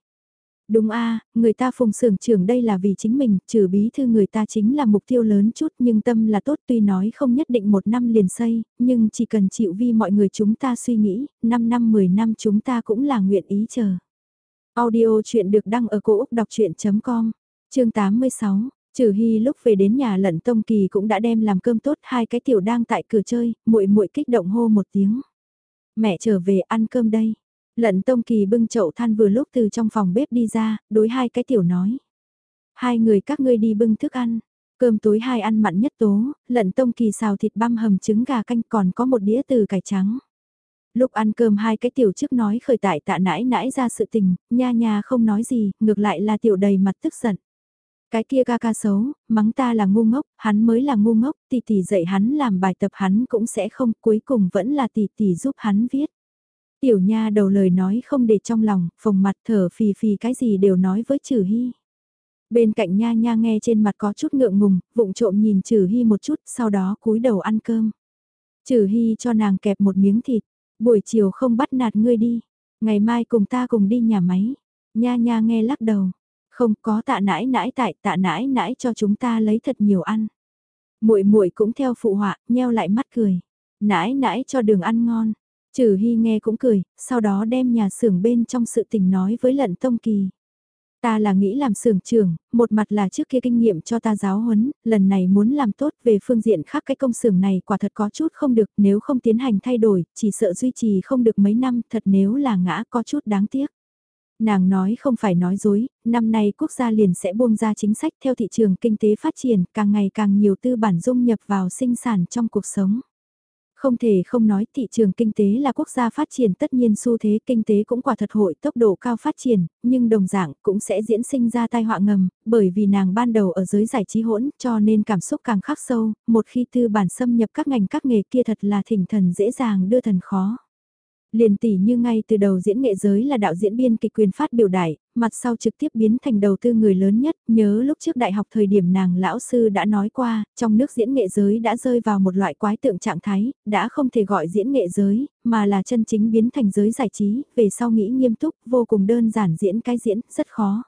Đúng a, người ta phùng sưởng trưởng đây là vì chính mình, trừ bí thư người ta chính là mục tiêu lớn chút nhưng tâm là tốt tuy nói không nhất định một năm liền xây, nhưng chỉ cần chịu vi mọi người chúng ta suy nghĩ, 5 năm 10 năm chúng ta cũng là nguyện ý chờ. Audio chuyện được đăng ở cổ Úc đọc chuyện.com, chương 86. Trừ Hy lúc về đến nhà lận Tông Kỳ cũng đã đem làm cơm tốt hai cái tiểu đang tại cửa chơi, muội muội kích động hô một tiếng. Mẹ trở về ăn cơm đây. Lận Tông Kỳ bưng chậu than vừa lúc từ trong phòng bếp đi ra, đối hai cái tiểu nói. Hai người các ngươi đi bưng thức ăn. Cơm tối hai ăn mặn nhất tố, lận Tông Kỳ xào thịt băm hầm trứng gà canh còn có một đĩa từ cải trắng. Lúc ăn cơm hai cái tiểu trước nói khởi tại tạ nãi nãi ra sự tình, nha nha không nói gì, ngược lại là tiểu đầy mặt tức giận. Cái kia ca ca xấu, mắng ta là ngu ngốc, hắn mới là ngu ngốc, tỷ tỷ dạy hắn làm bài tập hắn cũng sẽ không, cuối cùng vẫn là tỷ tỷ giúp hắn viết. Tiểu nha đầu lời nói không để trong lòng, phồng mặt thở phì phì cái gì đều nói với trừ hy. Bên cạnh nha nha nghe trên mặt có chút ngượng ngùng, vụng trộm nhìn trừ hy một chút, sau đó cúi đầu ăn cơm. Trừ hy cho nàng kẹp một miếng thịt, buổi chiều không bắt nạt ngươi đi, ngày mai cùng ta cùng đi nhà máy. Nha nha nghe lắc đầu, không có tạ nãi nãi tại tạ nãi nãi cho chúng ta lấy thật nhiều ăn. muội muội cũng theo phụ họa, nheo lại mắt cười. Nãi nãi cho đường ăn ngon, Trừ Hy nghe cũng cười, sau đó đem nhà xưởng bên trong sự tình nói với lận tông kỳ. Ta là nghĩ làm xưởng trưởng, một mặt là trước kia kinh nghiệm cho ta giáo huấn, lần này muốn làm tốt về phương diện khác cái công xưởng này quả thật có chút không được nếu không tiến hành thay đổi, chỉ sợ duy trì không được mấy năm thật nếu là ngã có chút đáng tiếc. Nàng nói không phải nói dối, năm nay quốc gia liền sẽ buông ra chính sách theo thị trường kinh tế phát triển, càng ngày càng nhiều tư bản dung nhập vào sinh sản trong cuộc sống. Không thể không nói thị trường kinh tế là quốc gia phát triển tất nhiên xu thế kinh tế cũng quả thật hội tốc độ cao phát triển, nhưng đồng dạng cũng sẽ diễn sinh ra tai họa ngầm, bởi vì nàng ban đầu ở giới giải trí hỗn cho nên cảm xúc càng khắc sâu, một khi tư bản xâm nhập các ngành các nghề kia thật là thỉnh thần dễ dàng đưa thần khó. Liền tỷ như ngay từ đầu diễn nghệ giới là đạo diễn biên kịch quyền phát biểu đại, mặt sau trực tiếp biến thành đầu tư người lớn nhất, nhớ lúc trước đại học thời điểm nàng lão sư đã nói qua, trong nước diễn nghệ giới đã rơi vào một loại quái tượng trạng thái, đã không thể gọi diễn nghệ giới, mà là chân chính biến thành giới giải trí, về sau nghĩ nghiêm túc, vô cùng đơn giản diễn cái diễn, rất khó.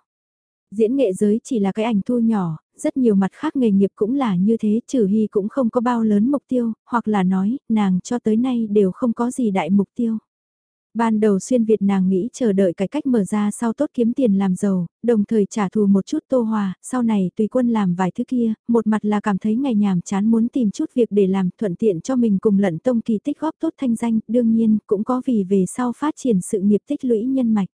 Diễn nghệ giới chỉ là cái ảnh thu nhỏ, rất nhiều mặt khác nghề nghiệp cũng là như thế, trừ hy cũng không có bao lớn mục tiêu, hoặc là nói, nàng cho tới nay đều không có gì đại mục tiêu. Ban đầu xuyên Việt nàng nghĩ chờ đợi cải cách mở ra sau tốt kiếm tiền làm giàu, đồng thời trả thù một chút tô hòa, sau này tùy quân làm vài thứ kia, một mặt là cảm thấy ngày nhàm chán muốn tìm chút việc để làm thuận tiện cho mình cùng lận tông kỳ tích góp tốt thanh danh, đương nhiên cũng có vì về sau phát triển sự nghiệp tích lũy nhân mạch.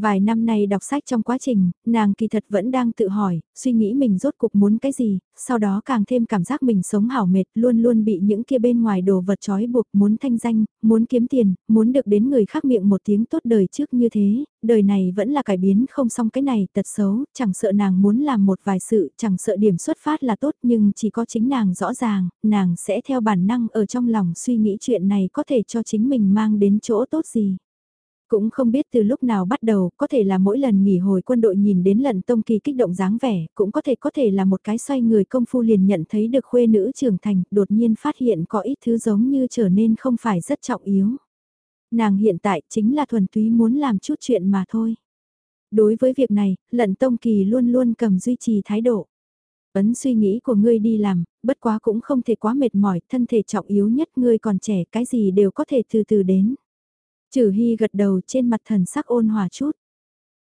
Vài năm nay đọc sách trong quá trình, nàng kỳ thật vẫn đang tự hỏi, suy nghĩ mình rốt cuộc muốn cái gì, sau đó càng thêm cảm giác mình sống hảo mệt, luôn luôn bị những kia bên ngoài đồ vật trói buộc, muốn thanh danh, muốn kiếm tiền, muốn được đến người khác miệng một tiếng tốt đời trước như thế, đời này vẫn là cải biến không xong cái này tật xấu, chẳng sợ nàng muốn làm một vài sự, chẳng sợ điểm xuất phát là tốt nhưng chỉ có chính nàng rõ ràng, nàng sẽ theo bản năng ở trong lòng suy nghĩ chuyện này có thể cho chính mình mang đến chỗ tốt gì. Cũng không biết từ lúc nào bắt đầu, có thể là mỗi lần nghỉ hồi quân đội nhìn đến lận tông kỳ kích động dáng vẻ, cũng có thể có thể là một cái xoay người công phu liền nhận thấy được khuê nữ trưởng thành, đột nhiên phát hiện có ít thứ giống như trở nên không phải rất trọng yếu. Nàng hiện tại chính là thuần túy muốn làm chút chuyện mà thôi. Đối với việc này, lận tông kỳ luôn luôn cầm duy trì thái độ. Ấn suy nghĩ của ngươi đi làm, bất quá cũng không thể quá mệt mỏi, thân thể trọng yếu nhất ngươi còn trẻ, cái gì đều có thể từ từ đến. Trừ Hy gật đầu trên mặt thần sắc ôn hòa chút.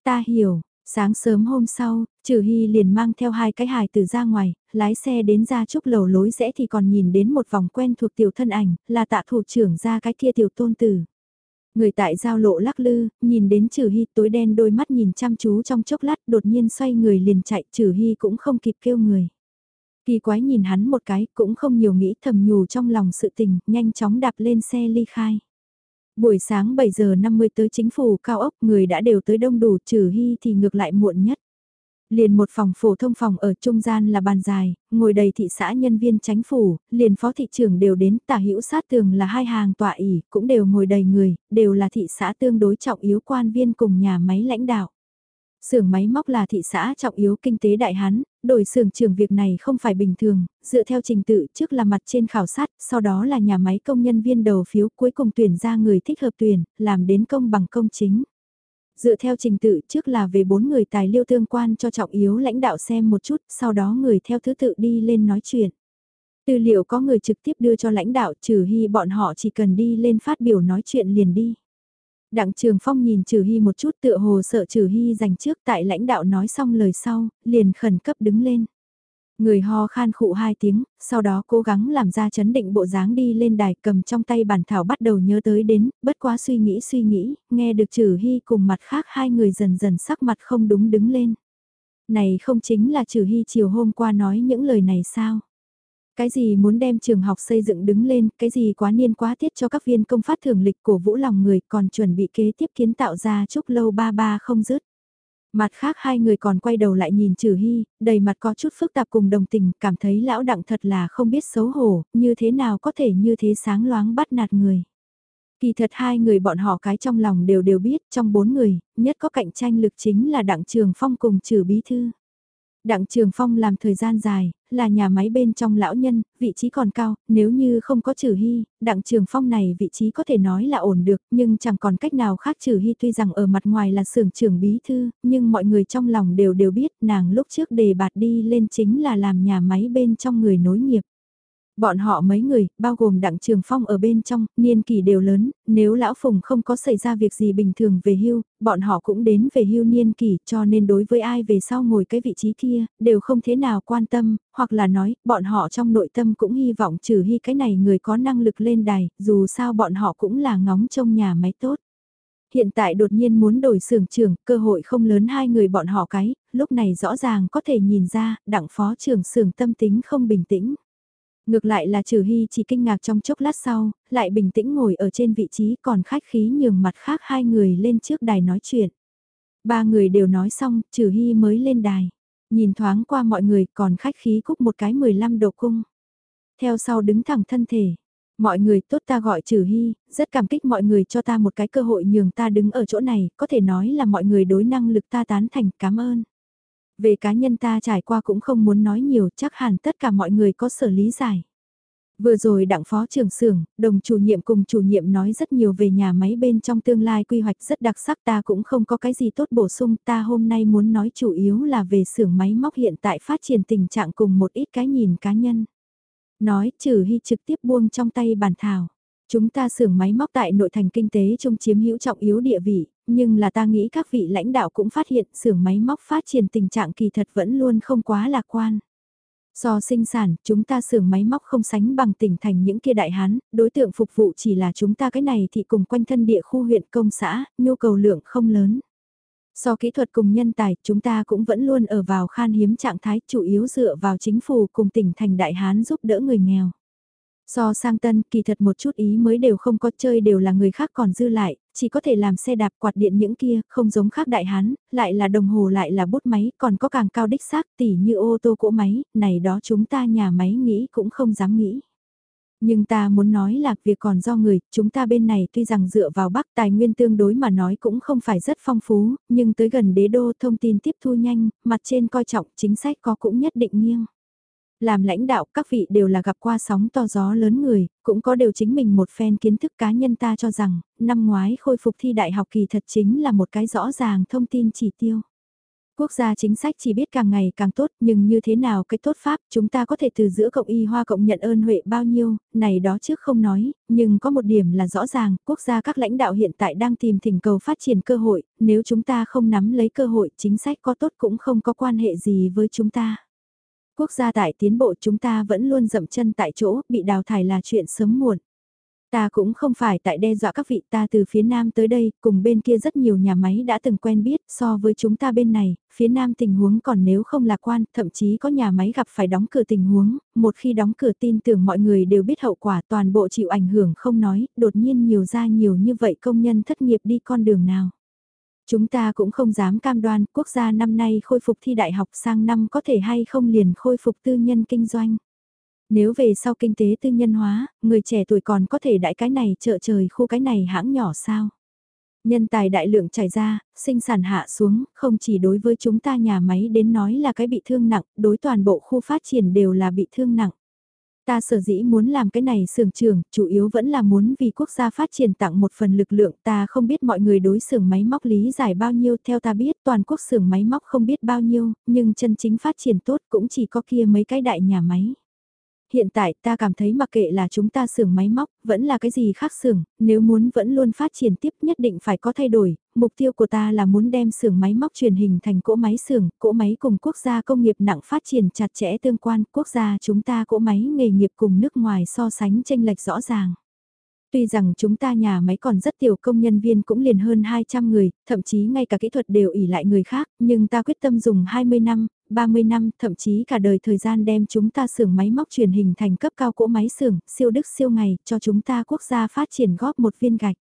Ta hiểu, sáng sớm hôm sau, Trừ Hy liền mang theo hai cái hài từ ra ngoài, lái xe đến ra trúc lầu lối rẽ thì còn nhìn đến một vòng quen thuộc tiểu thân ảnh, là tạ thủ trưởng ra cái kia tiểu tôn tử. Người tại giao lộ lắc lư, nhìn đến Trừ Hy tối đen đôi mắt nhìn chăm chú trong chốc lát đột nhiên xoay người liền chạy Trừ Hy cũng không kịp kêu người. Kỳ quái nhìn hắn một cái cũng không nhiều nghĩ thầm nhủ trong lòng sự tình, nhanh chóng đạp lên xe ly khai. Buổi sáng 7 giờ 50 tới chính phủ cao ốc người đã đều tới đông đủ trừ hy thì ngược lại muộn nhất. Liền một phòng phổ thông phòng ở trung gian là bàn dài, ngồi đầy thị xã nhân viên chánh phủ, liền phó thị trưởng đều đến tả hữu sát tường là hai hàng tọa ỉ, cũng đều ngồi đầy người, đều là thị xã tương đối trọng yếu quan viên cùng nhà máy lãnh đạo. Xưởng máy móc là thị xã trọng yếu kinh tế đại hán, đổi xưởng trưởng việc này không phải bình thường, dựa theo trình tự trước là mặt trên khảo sát, sau đó là nhà máy công nhân viên đầu phiếu cuối cùng tuyển ra người thích hợp tuyển, làm đến công bằng công chính. Dựa theo trình tự trước là về bốn người tài liệu tương quan cho trọng yếu lãnh đạo xem một chút, sau đó người theo thứ tự đi lên nói chuyện. Tư liệu có người trực tiếp đưa cho lãnh đạo trừ hy bọn họ chỉ cần đi lên phát biểu nói chuyện liền đi. Đặng Trường Phong nhìn Trừ Hy một chút tựa hồ sợ Trừ Hy dành trước tại lãnh đạo nói xong lời sau, liền khẩn cấp đứng lên. Người ho khan khụ hai tiếng, sau đó cố gắng làm ra chấn định bộ dáng đi lên đài cầm trong tay bản thảo bắt đầu nhớ tới đến, bất quá suy nghĩ suy nghĩ, nghe được Trừ Hy cùng mặt khác hai người dần dần sắc mặt không đúng đứng lên. Này không chính là Trừ Hy chiều hôm qua nói những lời này sao? Cái gì muốn đem trường học xây dựng đứng lên, cái gì quá niên quá tiết cho các viên công phát thường lịch của vũ lòng người còn chuẩn bị kế tiếp kiến tạo ra chúc lâu ba ba không dứt. Mặt khác hai người còn quay đầu lại nhìn Trừ Hy, đầy mặt có chút phức tạp cùng đồng tình, cảm thấy lão đặng thật là không biết xấu hổ, như thế nào có thể như thế sáng loáng bắt nạt người. Kỳ thật hai người bọn họ cái trong lòng đều đều biết, trong bốn người, nhất có cạnh tranh lực chính là đặng trường phong cùng trừ bí thư. Đặng Trường Phong làm thời gian dài, là nhà máy bên trong lão nhân, vị trí còn cao, nếu như không có trừ hy, Đặng Trường Phong này vị trí có thể nói là ổn được, nhưng chẳng còn cách nào khác trừ hy tuy rằng ở mặt ngoài là xưởng trưởng bí thư, nhưng mọi người trong lòng đều đều biết nàng lúc trước đề bạt đi lên chính là làm nhà máy bên trong người nối nghiệp. Bọn họ mấy người, bao gồm Đặng Trường Phong ở bên trong, niên kỳ đều lớn, nếu Lão Phùng không có xảy ra việc gì bình thường về hưu, bọn họ cũng đến về hưu niên kỳ cho nên đối với ai về sau ngồi cái vị trí kia, đều không thế nào quan tâm, hoặc là nói, bọn họ trong nội tâm cũng hy vọng trừ hy cái này người có năng lực lên đài, dù sao bọn họ cũng là ngóng trông nhà máy tốt hiện tại đột nhiên muốn đổi xưởng trưởng, cơ hội không lớn hai người bọn họ cái, lúc này rõ ràng có thể nhìn ra, đặng phó trưởng xưởng tâm tính không bình tĩnh. Ngược lại là Trừ Hy chỉ kinh ngạc trong chốc lát sau, lại bình tĩnh ngồi ở trên vị trí còn khách khí nhường mặt khác hai người lên trước đài nói chuyện. Ba người đều nói xong, Trừ Hy mới lên đài. Nhìn thoáng qua mọi người còn khách khí cúc một cái 15 độ cung. Theo sau đứng thẳng thân thể. Mọi người tốt ta gọi Trừ Hy, rất cảm kích mọi người cho ta một cái cơ hội nhường ta đứng ở chỗ này, có thể nói là mọi người đối năng lực ta tán thành, cảm ơn. Về cá nhân ta trải qua cũng không muốn nói nhiều, chắc hẳn tất cả mọi người có sở lý giải. Vừa rồi đặng phó trưởng xưởng, đồng chủ nhiệm cùng chủ nhiệm nói rất nhiều về nhà máy bên trong tương lai quy hoạch rất đặc sắc ta cũng không có cái gì tốt bổ sung ta hôm nay muốn nói chủ yếu là về xưởng máy móc hiện tại phát triển tình trạng cùng một ít cái nhìn cá nhân. Nói trừ hy trực tiếp buông trong tay bàn thảo. Chúng ta xưởng máy móc tại nội thành kinh tế trung chiếm hữu trọng yếu địa vị, nhưng là ta nghĩ các vị lãnh đạo cũng phát hiện xưởng máy móc phát triển tình trạng kỳ thật vẫn luôn không quá lạc quan. Do sinh sản, chúng ta xưởng máy móc không sánh bằng tỉnh thành những kia đại hán, đối tượng phục vụ chỉ là chúng ta cái này thì cùng quanh thân địa khu huyện công xã, nhu cầu lượng không lớn. So kỹ thuật cùng nhân tài, chúng ta cũng vẫn luôn ở vào khan hiếm trạng thái chủ yếu dựa vào chính phủ cùng tỉnh thành đại hán giúp đỡ người nghèo. So sang tân, kỳ thật một chút ý mới đều không có chơi đều là người khác còn dư lại, chỉ có thể làm xe đạp quạt điện những kia, không giống khác đại hán, lại là đồng hồ lại là bút máy, còn có càng cao đích xác tỉ như ô tô cỗ máy, này đó chúng ta nhà máy nghĩ cũng không dám nghĩ. Nhưng ta muốn nói là việc còn do người, chúng ta bên này tuy rằng dựa vào Bắc tài nguyên tương đối mà nói cũng không phải rất phong phú, nhưng tới gần đế đô thông tin tiếp thu nhanh, mặt trên coi trọng chính sách có cũng nhất định nghiêng. Làm lãnh đạo các vị đều là gặp qua sóng to gió lớn người, cũng có đều chính mình một phen kiến thức cá nhân ta cho rằng, năm ngoái khôi phục thi đại học kỳ thật chính là một cái rõ ràng thông tin chỉ tiêu. Quốc gia chính sách chỉ biết càng ngày càng tốt nhưng như thế nào cái tốt pháp chúng ta có thể từ giữa cộng y hoa cộng nhận ơn huệ bao nhiêu, này đó trước không nói, nhưng có một điểm là rõ ràng, quốc gia các lãnh đạo hiện tại đang tìm thỉnh cầu phát triển cơ hội, nếu chúng ta không nắm lấy cơ hội chính sách có tốt cũng không có quan hệ gì với chúng ta. Quốc gia tại tiến bộ chúng ta vẫn luôn dậm chân tại chỗ, bị đào thải là chuyện sớm muộn. Ta cũng không phải tại đe dọa các vị ta từ phía nam tới đây, cùng bên kia rất nhiều nhà máy đã từng quen biết, so với chúng ta bên này, phía nam tình huống còn nếu không lạc quan, thậm chí có nhà máy gặp phải đóng cửa tình huống, một khi đóng cửa tin tưởng mọi người đều biết hậu quả toàn bộ chịu ảnh hưởng không nói, đột nhiên nhiều ra nhiều như vậy công nhân thất nghiệp đi con đường nào. Chúng ta cũng không dám cam đoan quốc gia năm nay khôi phục thi đại học sang năm có thể hay không liền khôi phục tư nhân kinh doanh. Nếu về sau kinh tế tư nhân hóa, người trẻ tuổi còn có thể đại cái này trợ trời khu cái này hãng nhỏ sao? Nhân tài đại lượng trải ra, sinh sản hạ xuống, không chỉ đối với chúng ta nhà máy đến nói là cái bị thương nặng, đối toàn bộ khu phát triển đều là bị thương nặng. Ta sở dĩ muốn làm cái này sưởng trường, chủ yếu vẫn là muốn vì quốc gia phát triển tặng một phần lực lượng. Ta không biết mọi người đối xưởng máy móc lý giải bao nhiêu theo ta biết toàn quốc xưởng máy móc không biết bao nhiêu, nhưng chân chính phát triển tốt cũng chỉ có kia mấy cái đại nhà máy hiện tại ta cảm thấy mặc kệ là chúng ta xưởng máy móc, vẫn là cái gì khác xưởng, nếu muốn vẫn luôn phát triển tiếp nhất định phải có thay đổi, mục tiêu của ta là muốn đem xưởng máy móc truyền hình thành cỗ máy xưởng, cỗ máy cùng quốc gia công nghiệp nặng phát triển chặt chẽ tương quan, quốc gia chúng ta cỗ máy nghề nghiệp cùng nước ngoài so sánh tranh lệch rõ ràng. Tuy rằng chúng ta nhà máy còn rất tiểu công nhân viên cũng liền hơn 200 người, thậm chí ngay cả kỹ thuật đều ỉ lại người khác, nhưng ta quyết tâm dùng 20 năm, 30 năm, thậm chí cả đời thời gian đem chúng ta xưởng máy móc truyền hình thành cấp cao cỗ máy xưởng, siêu đức siêu ngày, cho chúng ta quốc gia phát triển góp một viên gạch.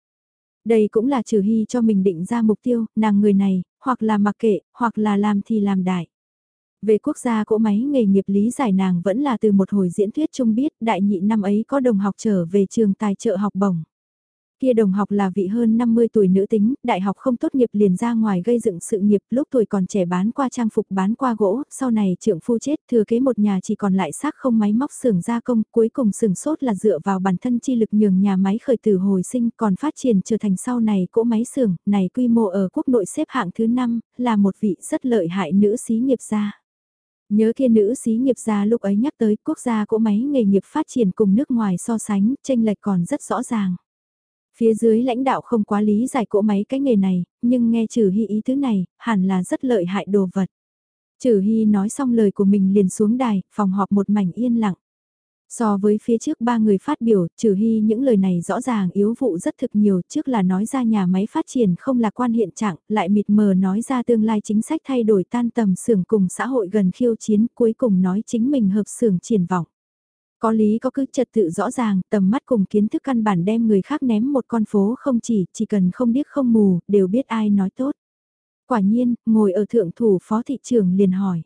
Đây cũng là trừ hy cho mình định ra mục tiêu, nàng người này, hoặc là mặc kệ, hoặc là làm thì làm đại. Về quốc gia cỗ máy nghề nghiệp lý giải nàng vẫn là từ một hồi diễn thuyết chung biết đại nhị năm ấy có đồng học trở về trường tài trợ học bổng. Kia đồng học là vị hơn 50 tuổi nữ tính, đại học không tốt nghiệp liền ra ngoài gây dựng sự nghiệp, lúc tuổi còn trẻ bán qua trang phục bán qua gỗ, sau này trưởng phu chết thừa kế một nhà chỉ còn lại xác không máy móc xưởng gia công, cuối cùng sừng sốt là dựa vào bản thân chi lực nhường nhà máy khởi tử hồi sinh còn phát triển trở thành sau này cỗ máy xưởng, này quy mô ở quốc nội xếp hạng thứ 5, là một vị rất lợi hại nữ xí nghiệp gia. Nhớ kia nữ xí nghiệp gia lúc ấy nhắc tới quốc gia cỗ máy nghề nghiệp phát triển cùng nước ngoài so sánh, tranh lệch còn rất rõ ràng. Phía dưới lãnh đạo không quá lý giải cỗ máy cái nghề này, nhưng nghe trừ hy ý thứ này, hẳn là rất lợi hại đồ vật. Trừ hy nói xong lời của mình liền xuống đài, phòng họp một mảnh yên lặng. So với phía trước ba người phát biểu, trừ hy những lời này rõ ràng yếu vụ rất thực nhiều, trước là nói ra nhà máy phát triển không là quan hiện trạng, lại mịt mờ nói ra tương lai chính sách thay đổi tan tầm xưởng cùng xã hội gần khiêu chiến, cuối cùng nói chính mình hợp xưởng triển vọng. Có lý có cứ trật tự rõ ràng, tầm mắt cùng kiến thức căn bản đem người khác ném một con phố không chỉ, chỉ cần không biết không mù, đều biết ai nói tốt. Quả nhiên, ngồi ở thượng thủ phó thị trường liền hỏi.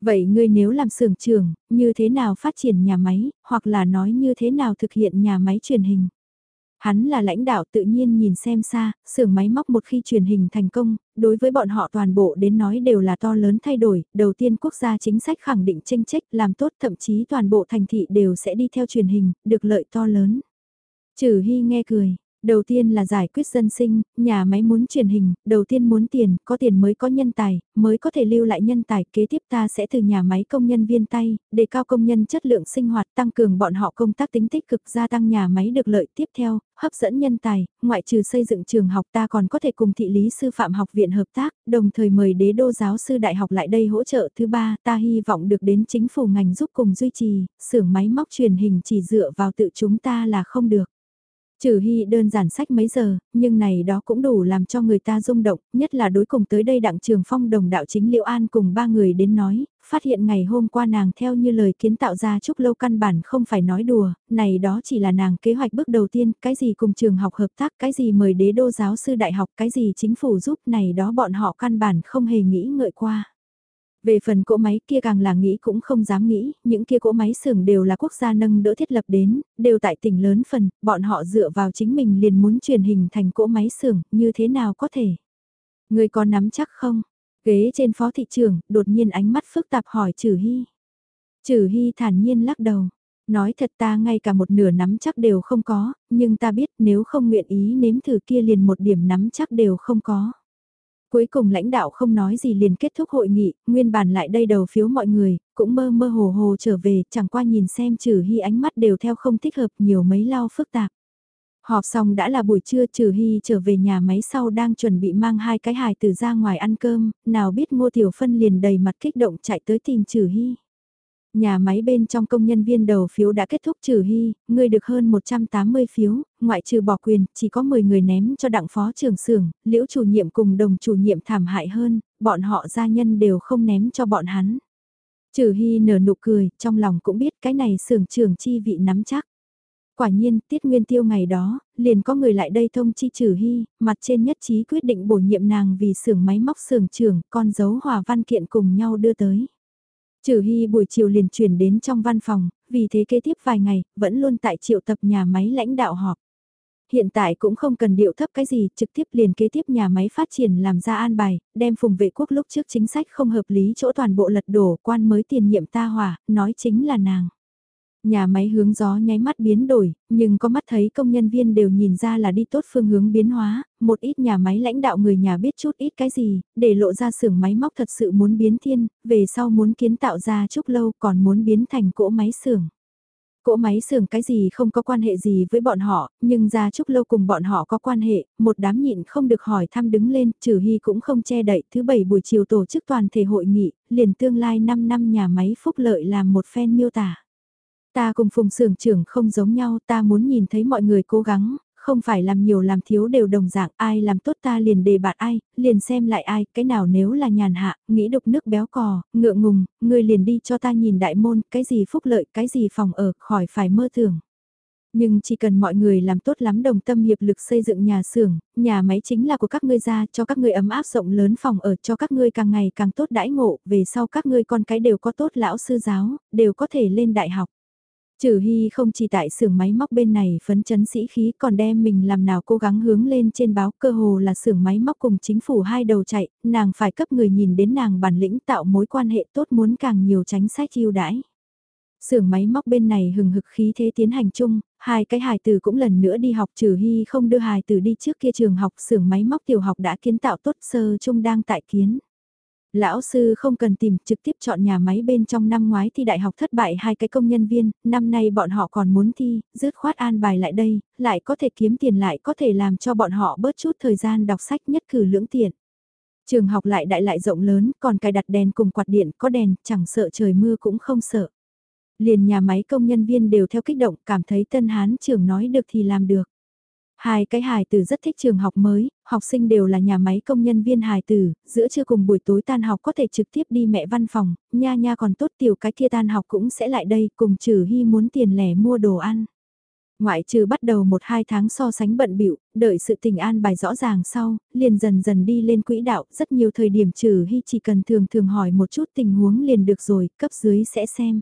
Vậy ngươi nếu làm xưởng trường, như thế nào phát triển nhà máy, hoặc là nói như thế nào thực hiện nhà máy truyền hình? Hắn là lãnh đạo tự nhiên nhìn xem xa, xưởng máy móc một khi truyền hình thành công, đối với bọn họ toàn bộ đến nói đều là to lớn thay đổi, đầu tiên quốc gia chính sách khẳng định tranh trách làm tốt thậm chí toàn bộ thành thị đều sẽ đi theo truyền hình, được lợi to lớn. Trừ Hy nghe cười, Đầu tiên là giải quyết dân sinh, nhà máy muốn truyền hình, đầu tiên muốn tiền, có tiền mới có nhân tài, mới có thể lưu lại nhân tài, kế tiếp ta sẽ từ nhà máy công nhân viên tay, đề cao công nhân chất lượng sinh hoạt, tăng cường bọn họ công tác tính tích cực, gia tăng nhà máy được lợi tiếp theo, hấp dẫn nhân tài, ngoại trừ xây dựng trường học ta còn có thể cùng thị lý sư phạm học viện hợp tác, đồng thời mời đế đô giáo sư đại học lại đây hỗ trợ. Thứ ba, ta hy vọng được đến chính phủ ngành giúp cùng duy trì, xưởng máy móc truyền hình chỉ dựa vào tự chúng ta là không được. Trừ hy đơn giản sách mấy giờ, nhưng này đó cũng đủ làm cho người ta rung động, nhất là đối cùng tới đây đặng trường phong đồng đạo chính Liễu An cùng ba người đến nói, phát hiện ngày hôm qua nàng theo như lời kiến tạo ra chúc lâu căn bản không phải nói đùa, này đó chỉ là nàng kế hoạch bước đầu tiên, cái gì cùng trường học hợp tác, cái gì mời đế đô giáo sư đại học, cái gì chính phủ giúp này đó bọn họ căn bản không hề nghĩ ngợi qua. Về phần cỗ máy kia càng là nghĩ cũng không dám nghĩ, những kia cỗ máy xưởng đều là quốc gia nâng đỡ thiết lập đến, đều tại tỉnh lớn phần, bọn họ dựa vào chính mình liền muốn truyền hình thành cỗ máy xưởng, như thế nào có thể? Người có nắm chắc không? Ghế trên phó thị trường, đột nhiên ánh mắt phức tạp hỏi Trừ Hy. Trừ Hy thản nhiên lắc đầu. Nói thật ta ngay cả một nửa nắm chắc đều không có, nhưng ta biết nếu không nguyện ý nếm thử kia liền một điểm nắm chắc đều không có. Cuối cùng lãnh đạo không nói gì liền kết thúc hội nghị, nguyên bản lại đây đầu phiếu mọi người, cũng mơ mơ hồ hồ trở về, chẳng qua nhìn xem trừ hy ánh mắt đều theo không thích hợp nhiều mấy lao phức tạp. Họp xong đã là buổi trưa trừ hy trở về nhà máy sau đang chuẩn bị mang hai cái hài từ ra ngoài ăn cơm, nào biết ngô tiểu phân liền đầy mặt kích động chạy tới tìm trừ hy. Nhà máy bên trong công nhân viên đầu phiếu đã kết thúc trừ hy, người được hơn 180 phiếu, ngoại trừ bỏ quyền, chỉ có 10 người ném cho đặng phó trưởng xưởng, liễu chủ nhiệm cùng đồng chủ nhiệm thảm hại hơn, bọn họ gia nhân đều không ném cho bọn hắn. Trừ hy nở nụ cười, trong lòng cũng biết cái này xưởng trưởng chi vị nắm chắc. Quả nhiên, tiết nguyên tiêu ngày đó, liền có người lại đây thông chi trừ hy, mặt trên nhất trí quyết định bổ nhiệm nàng vì xưởng máy móc xưởng trưởng, con dấu hòa văn kiện cùng nhau đưa tới. Trừ Hy buổi chiều liền chuyển đến trong văn phòng, vì thế kế tiếp vài ngày, vẫn luôn tại triệu tập nhà máy lãnh đạo họp. hiện tại cũng không cần điệu thấp cái gì, trực tiếp liền kế tiếp nhà máy phát triển làm ra an bài, đem phùng vệ quốc lúc trước chính sách không hợp lý chỗ toàn bộ lật đổ quan mới tiền nhiệm ta hòa, nói chính là nàng. Nhà máy hướng gió nháy mắt biến đổi, nhưng có mắt thấy công nhân viên đều nhìn ra là đi tốt phương hướng biến hóa, một ít nhà máy lãnh đạo người nhà biết chút ít cái gì, để lộ ra xưởng máy móc thật sự muốn biến thiên, về sau muốn kiến tạo ra chút lâu còn muốn biến thành cỗ máy xưởng. Cỗ máy xưởng cái gì không có quan hệ gì với bọn họ, nhưng ra chúc lâu cùng bọn họ có quan hệ, một đám nhịn không được hỏi thăm đứng lên, trừ hy cũng không che đậy. Thứ bảy buổi chiều tổ chức toàn thể hội nghị, liền tương lai 5 năm nhà máy phúc lợi làm một phen miêu tả. Ta cùng phùng xưởng trưởng không giống nhau, ta muốn nhìn thấy mọi người cố gắng, không phải làm nhiều làm thiếu đều đồng dạng, ai làm tốt ta liền đề bạt ai, liền xem lại ai, cái nào nếu là nhàn hạ, nghĩ đục nước béo cò, ngượng ngùng, người liền đi cho ta nhìn đại môn, cái gì phúc lợi, cái gì phòng ở, khỏi phải mơ tưởng. Nhưng chỉ cần mọi người làm tốt lắm đồng tâm hiệp lực xây dựng nhà xưởng, nhà máy chính là của các ngươi ra cho các ngươi ấm áp rộng lớn phòng ở cho các ngươi càng ngày càng tốt đãi ngộ, về sau các ngươi con cái đều có tốt lão sư giáo, đều có thể lên đại học. Trừ Hy không chỉ tại xưởng máy móc bên này phấn chấn sĩ khí còn đem mình làm nào cố gắng hướng lên trên báo cơ hồ là xưởng máy móc cùng chính phủ hai đầu chạy, nàng phải cấp người nhìn đến nàng bản lĩnh tạo mối quan hệ tốt muốn càng nhiều tránh sách ưu đãi. Xưởng máy móc bên này hừng hực khí thế tiến hành chung, hai cái hài tử cũng lần nữa đi học trừ hy không đưa hài tử đi trước kia trường học xưởng máy móc tiểu học đã kiến tạo tốt sơ chung đang tại kiến. Lão sư không cần tìm, trực tiếp chọn nhà máy bên trong năm ngoái thi đại học thất bại hai cái công nhân viên, năm nay bọn họ còn muốn thi, dứt khoát an bài lại đây, lại có thể kiếm tiền lại có thể làm cho bọn họ bớt chút thời gian đọc sách nhất cử lưỡng tiện. Trường học lại đại lại rộng lớn, còn cài đặt đèn cùng quạt điện, có đèn, chẳng sợ trời mưa cũng không sợ. Liền nhà máy công nhân viên đều theo kích động, cảm thấy Tân Hán trưởng nói được thì làm được. Hai cái hài tử rất thích trường học mới, học sinh đều là nhà máy công nhân viên hài tử, giữa trưa cùng buổi tối tan học có thể trực tiếp đi mẹ văn phòng, nha nha còn tốt tiểu cái kia tan học cũng sẽ lại đây cùng trừ hy muốn tiền lẻ mua đồ ăn. Ngoại trừ bắt đầu một hai tháng so sánh bận bịu đợi sự tình an bài rõ ràng sau, liền dần dần đi lên quỹ đạo, rất nhiều thời điểm trừ hy chỉ cần thường thường hỏi một chút tình huống liền được rồi, cấp dưới sẽ xem.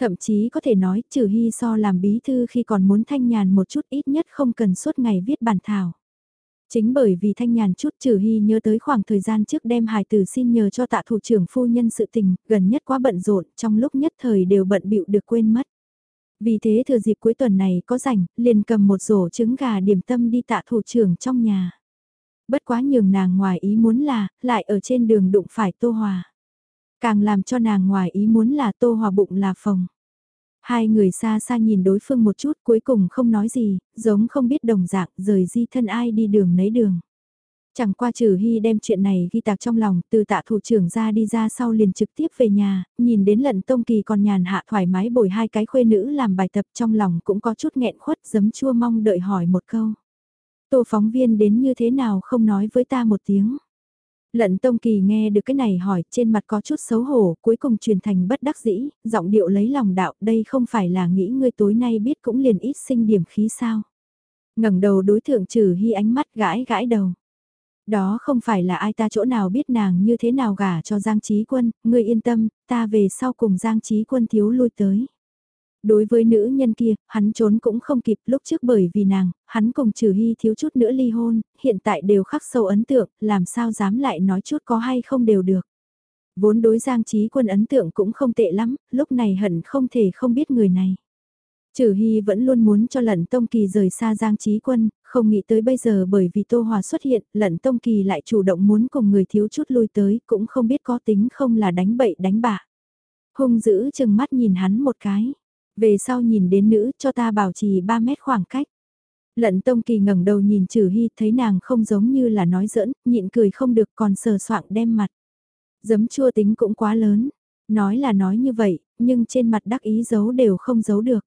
Thậm chí có thể nói trừ hy so làm bí thư khi còn muốn thanh nhàn một chút ít nhất không cần suốt ngày viết bản thảo. Chính bởi vì thanh nhàn chút trừ hy nhớ tới khoảng thời gian trước đem hài tử xin nhờ cho tạ thủ trưởng phu nhân sự tình, gần nhất quá bận rộn, trong lúc nhất thời đều bận bịu được quên mất. Vì thế thừa dịp cuối tuần này có rảnh, liền cầm một rổ trứng gà điểm tâm đi tạ thủ trưởng trong nhà. Bất quá nhường nàng ngoài ý muốn là, lại ở trên đường đụng phải Tô Hòa. Càng làm cho nàng ngoài ý muốn là Tô Hòa bụng là phòng. Hai người xa xa nhìn đối phương một chút cuối cùng không nói gì, giống không biết đồng dạng rời di thân ai đi đường nấy đường. Chẳng qua trừ hy đem chuyện này ghi tạc trong lòng, từ tạ thủ trưởng ra đi ra sau liền trực tiếp về nhà, nhìn đến lận tông kỳ còn nhàn hạ thoải mái bồi hai cái khuê nữ làm bài tập trong lòng cũng có chút nghẹn khuất giấm chua mong đợi hỏi một câu. Tô phóng viên đến như thế nào không nói với ta một tiếng. Lận Tông Kỳ nghe được cái này hỏi, trên mặt có chút xấu hổ, cuối cùng truyền thành bất đắc dĩ, giọng điệu lấy lòng đạo, đây không phải là nghĩ ngươi tối nay biết cũng liền ít sinh điểm khí sao. ngẩng đầu đối thượng trừ hy ánh mắt gãi gãi đầu. Đó không phải là ai ta chỗ nào biết nàng như thế nào gả cho Giang Trí Quân, ngươi yên tâm, ta về sau cùng Giang Trí Quân thiếu lui tới. Đối với nữ nhân kia, hắn trốn cũng không kịp lúc trước bởi vì nàng, hắn cùng trừ hy thiếu chút nữa ly hôn, hiện tại đều khắc sâu ấn tượng, làm sao dám lại nói chút có hay không đều được. Vốn đối Giang Trí Quân ấn tượng cũng không tệ lắm, lúc này hận không thể không biết người này. Trừ Hy vẫn luôn muốn cho Lận Tông Kỳ rời xa Giang Trí Quân, không nghĩ tới bây giờ bởi vì Tô Hòa xuất hiện, Lận Tông Kỳ lại chủ động muốn cùng người thiếu chút lui tới, cũng không biết có tính không là đánh bậy đánh bạ. Hung dữ chừng mắt nhìn hắn một cái. Về sau nhìn đến nữ cho ta bảo trì 3 mét khoảng cách. Lận Tông Kỳ ngẩng đầu nhìn Trừ Hy thấy nàng không giống như là nói giỡn, nhịn cười không được còn sờ soạng đem mặt. Giấm chua tính cũng quá lớn, nói là nói như vậy, nhưng trên mặt đắc ý giấu đều không giấu được.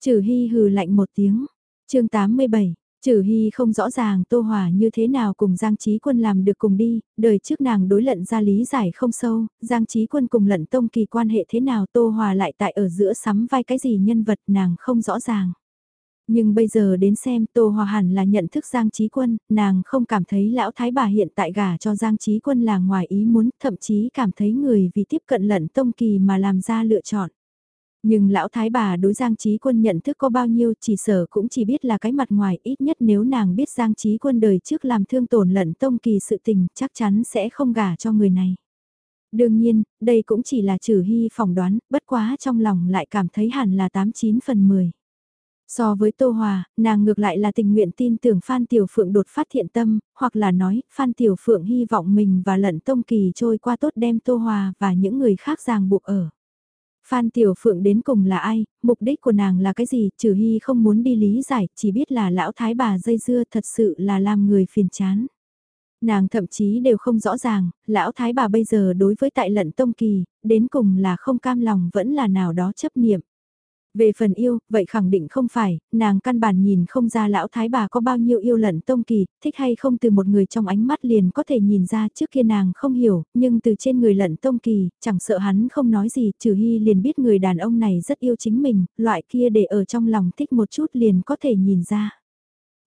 Trừ Hy hừ lạnh một tiếng. chương 87, Trừ Hy không rõ ràng Tô Hòa như thế nào cùng Giang Trí Quân làm được cùng đi, đời trước nàng đối lận ra lý giải không sâu, Giang Trí Quân cùng lận tông kỳ quan hệ thế nào Tô Hòa lại tại ở giữa sắm vai cái gì nhân vật nàng không rõ ràng. Nhưng bây giờ đến xem Tô Hòa hẳn là nhận thức Giang Trí Quân, nàng không cảm thấy lão thái bà hiện tại gả cho Giang Trí Quân là ngoài ý muốn, thậm chí cảm thấy người vì tiếp cận lận tông kỳ mà làm ra lựa chọn. Nhưng lão thái bà đối Giang Trí Quân nhận thức có bao nhiêu chỉ sở cũng chỉ biết là cái mặt ngoài ít nhất nếu nàng biết Giang Trí Quân đời trước làm thương tổn lận tông kỳ sự tình chắc chắn sẽ không gả cho người này. Đương nhiên, đây cũng chỉ là trừ hy phỏng đoán, bất quá trong lòng lại cảm thấy hẳn là 89 phần 10. So với Tô Hòa, nàng ngược lại là tình nguyện tin tưởng Phan Tiểu Phượng đột phát thiện tâm, hoặc là nói, Phan Tiểu Phượng hy vọng mình và lận tông kỳ trôi qua tốt đem Tô Hòa và những người khác ràng buộc ở. Phan Tiểu Phượng đến cùng là ai, mục đích của nàng là cái gì, trừ hy không muốn đi lý giải, chỉ biết là lão thái bà dây dưa thật sự là làm người phiền chán. Nàng thậm chí đều không rõ ràng, lão thái bà bây giờ đối với tại lận tông kỳ, đến cùng là không cam lòng vẫn là nào đó chấp niệm. Về phần yêu, vậy khẳng định không phải, nàng căn bản nhìn không ra lão thái bà có bao nhiêu yêu lận tông kỳ, thích hay không từ một người trong ánh mắt liền có thể nhìn ra trước kia nàng không hiểu, nhưng từ trên người lận tông kỳ, chẳng sợ hắn không nói gì, trừ hy liền biết người đàn ông này rất yêu chính mình, loại kia để ở trong lòng thích một chút liền có thể nhìn ra.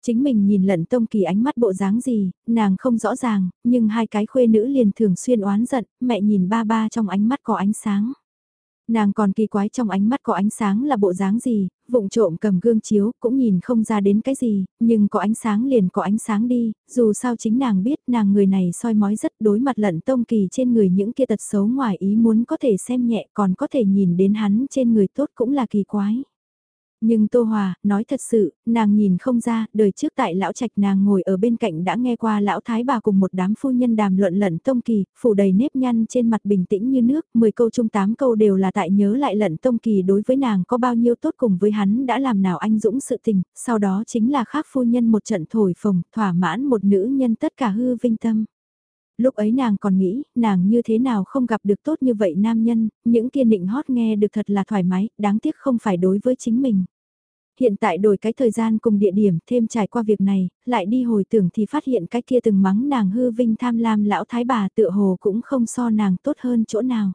Chính mình nhìn lận tông kỳ ánh mắt bộ dáng gì, nàng không rõ ràng, nhưng hai cái khuê nữ liền thường xuyên oán giận, mẹ nhìn ba ba trong ánh mắt có ánh sáng. Nàng còn kỳ quái trong ánh mắt có ánh sáng là bộ dáng gì, vụng trộm cầm gương chiếu cũng nhìn không ra đến cái gì, nhưng có ánh sáng liền có ánh sáng đi, dù sao chính nàng biết nàng người này soi mói rất đối mặt lận tông kỳ trên người những kia tật xấu ngoài ý muốn có thể xem nhẹ còn có thể nhìn đến hắn trên người tốt cũng là kỳ quái. Nhưng Tô Hòa, nói thật sự, nàng nhìn không ra, đời trước tại lão trạch nàng ngồi ở bên cạnh đã nghe qua lão thái bà cùng một đám phu nhân đàm luận lận tông kỳ, phủ đầy nếp nhăn trên mặt bình tĩnh như nước, 10 câu chung 8 câu đều là tại nhớ lại lận tông kỳ đối với nàng có bao nhiêu tốt cùng với hắn đã làm nào anh dũng sự tình, sau đó chính là khác phu nhân một trận thổi phồng, thỏa mãn một nữ nhân tất cả hư vinh tâm lúc ấy nàng còn nghĩ, nàng như thế nào không gặp được tốt như vậy nam nhân, những kia nịnh hót nghe được thật là thoải mái, đáng tiếc không phải đối với chính mình. Hiện tại đổi cái thời gian cùng địa điểm thêm trải qua việc này, lại đi hồi tưởng thì phát hiện cái kia từng mắng nàng hư vinh tham lam lão thái bà tựa hồ cũng không so nàng tốt hơn chỗ nào.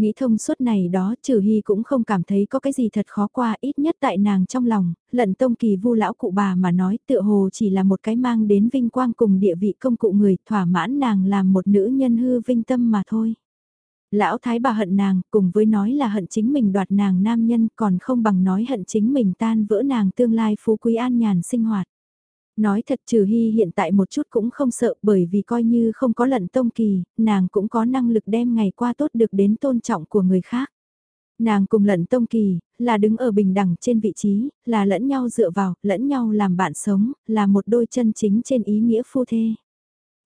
Nghĩ thông suốt này đó trừ hy cũng không cảm thấy có cái gì thật khó qua ít nhất tại nàng trong lòng, lận tông kỳ vu lão cụ bà mà nói tựa hồ chỉ là một cái mang đến vinh quang cùng địa vị công cụ người thỏa mãn nàng làm một nữ nhân hư vinh tâm mà thôi. Lão thái bà hận nàng cùng với nói là hận chính mình đoạt nàng nam nhân còn không bằng nói hận chính mình tan vỡ nàng tương lai phú quý an nhàn sinh hoạt. Nói thật trừ hy hiện tại một chút cũng không sợ bởi vì coi như không có lận tông kỳ, nàng cũng có năng lực đem ngày qua tốt được đến tôn trọng của người khác. Nàng cùng lận tông kỳ, là đứng ở bình đẳng trên vị trí, là lẫn nhau dựa vào, lẫn nhau làm bạn sống, là một đôi chân chính trên ý nghĩa phu thê.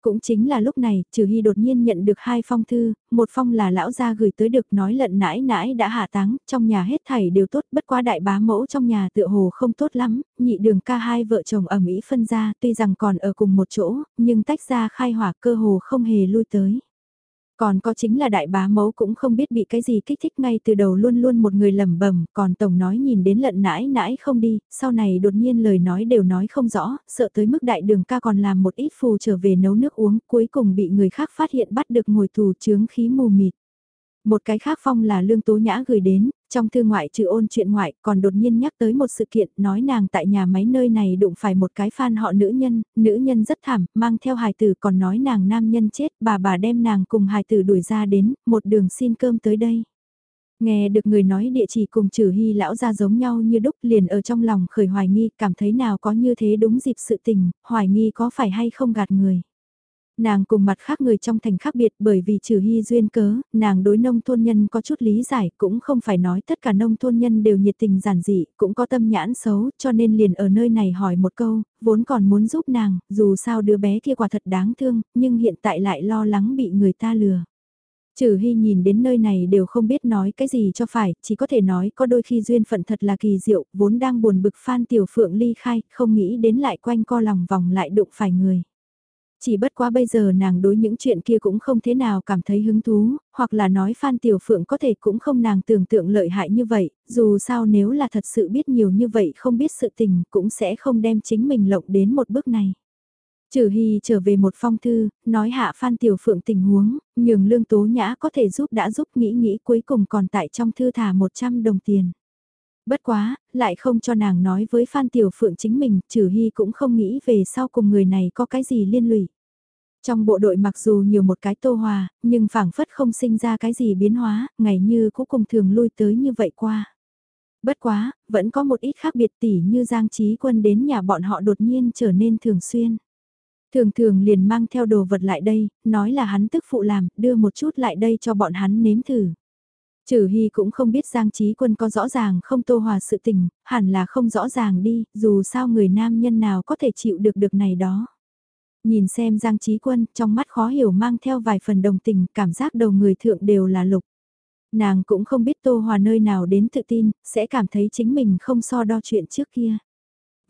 Cũng chính là lúc này, trừ hy đột nhiên nhận được hai phong thư, một phong là lão gia gửi tới được nói lận nãi nãi đã hạ táng, trong nhà hết thảy đều tốt, bất quá đại bá mẫu trong nhà tựa hồ không tốt lắm, nhị đường ca hai vợ chồng ở Mỹ phân ra, tuy rằng còn ở cùng một chỗ, nhưng tách ra khai hỏa cơ hồ không hề lui tới. Còn có chính là đại bá mẫu cũng không biết bị cái gì kích thích ngay từ đầu luôn luôn một người lầm bẩm còn tổng nói nhìn đến lận nãi nãi không đi, sau này đột nhiên lời nói đều nói không rõ, sợ tới mức đại đường ca còn làm một ít phù trở về nấu nước uống, cuối cùng bị người khác phát hiện bắt được ngồi tù chướng khí mù mịt. Một cái khác phong là lương tố nhã gửi đến, trong thư ngoại trừ ôn chuyện ngoại còn đột nhiên nhắc tới một sự kiện nói nàng tại nhà máy nơi này đụng phải một cái fan họ nữ nhân, nữ nhân rất thảm, mang theo hài tử còn nói nàng nam nhân chết, bà bà đem nàng cùng hài tử đuổi ra đến, một đường xin cơm tới đây. Nghe được người nói địa chỉ cùng trừ hy lão ra giống nhau như đúc liền ở trong lòng khởi hoài nghi, cảm thấy nào có như thế đúng dịp sự tình, hoài nghi có phải hay không gạt người. Nàng cùng mặt khác người trong thành khác biệt bởi vì trừ hy duyên cớ, nàng đối nông thôn nhân có chút lý giải cũng không phải nói tất cả nông thôn nhân đều nhiệt tình giản dị, cũng có tâm nhãn xấu, cho nên liền ở nơi này hỏi một câu, vốn còn muốn giúp nàng, dù sao đứa bé kia quả thật đáng thương, nhưng hiện tại lại lo lắng bị người ta lừa. Trừ Hy nhìn đến nơi này đều không biết nói cái gì cho phải, chỉ có thể nói có đôi khi duyên phận thật là kỳ diệu, vốn đang buồn bực Phan Tiểu Phượng ly khai, không nghĩ đến lại quanh co lòng vòng lại đụng phải người. Chỉ bất quá bây giờ nàng đối những chuyện kia cũng không thế nào cảm thấy hứng thú, hoặc là nói Phan Tiểu Phượng có thể cũng không nàng tưởng tượng lợi hại như vậy, dù sao nếu là thật sự biết nhiều như vậy không biết sự tình cũng sẽ không đem chính mình lộng đến một bước này. Trừ Hy trở về một phong thư, nói hạ Phan Tiểu Phượng tình huống, nhường lương tố nhã có thể giúp đã giúp nghĩ nghĩ cuối cùng còn tại trong thư thả 100 đồng tiền. Bất quá, lại không cho nàng nói với Phan Tiểu Phượng chính mình, trừ Hy cũng không nghĩ về sau cùng người này có cái gì liên lụy. Trong bộ đội mặc dù nhiều một cái tô hòa, nhưng phảng phất không sinh ra cái gì biến hóa, ngày như cũng cùng thường lui tới như vậy qua. Bất quá, vẫn có một ít khác biệt tỉ như Giang Trí Quân đến nhà bọn họ đột nhiên trở nên thường xuyên. Thường thường liền mang theo đồ vật lại đây, nói là hắn tức phụ làm, đưa một chút lại đây cho bọn hắn nếm thử. Trừ Hy cũng không biết Giang Trí Quân có rõ ràng không tô hòa sự tình, hẳn là không rõ ràng đi, dù sao người nam nhân nào có thể chịu được được này đó. Nhìn xem Giang Trí Quân, trong mắt khó hiểu mang theo vài phần đồng tình, cảm giác đầu người thượng đều là lục. Nàng cũng không biết Tô Hòa nơi nào đến tự tin, sẽ cảm thấy chính mình không so đo chuyện trước kia.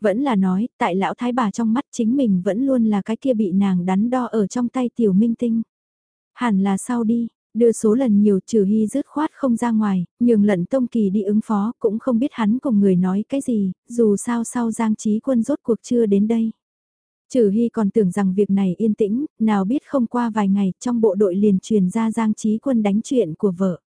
Vẫn là nói, tại lão thái bà trong mắt chính mình vẫn luôn là cái kia bị nàng đắn đo ở trong tay tiểu minh tinh. Hẳn là sau đi, đưa số lần nhiều trừ hy dứt khoát không ra ngoài, nhường lận tông kỳ đi ứng phó cũng không biết hắn cùng người nói cái gì, dù sao sau giang trí quân rốt cuộc chưa đến đây. Trừ Hy còn tưởng rằng việc này yên tĩnh, nào biết không qua vài ngày trong bộ đội liền truyền ra Giang Trí Quân đánh chuyện của vợ.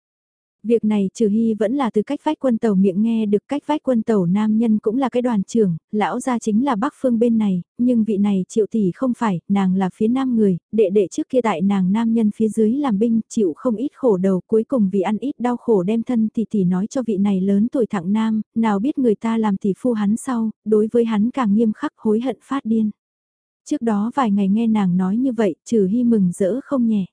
Việc này trừ hy vẫn là từ cách vách quân tàu miệng nghe được cách vách quân tàu nam nhân cũng là cái đoàn trưởng, lão gia chính là bắc phương bên này, nhưng vị này triệu tỷ không phải, nàng là phía nam người, đệ đệ trước kia tại nàng nam nhân phía dưới làm binh, chịu không ít khổ đầu cuối cùng vì ăn ít đau khổ đem thân tỷ tỷ nói cho vị này lớn tuổi thẳng nam, nào biết người ta làm tỷ phu hắn sau, đối với hắn càng nghiêm khắc hối hận phát điên. Trước đó vài ngày nghe nàng nói như vậy, trừ hy mừng rỡ không nhẹ.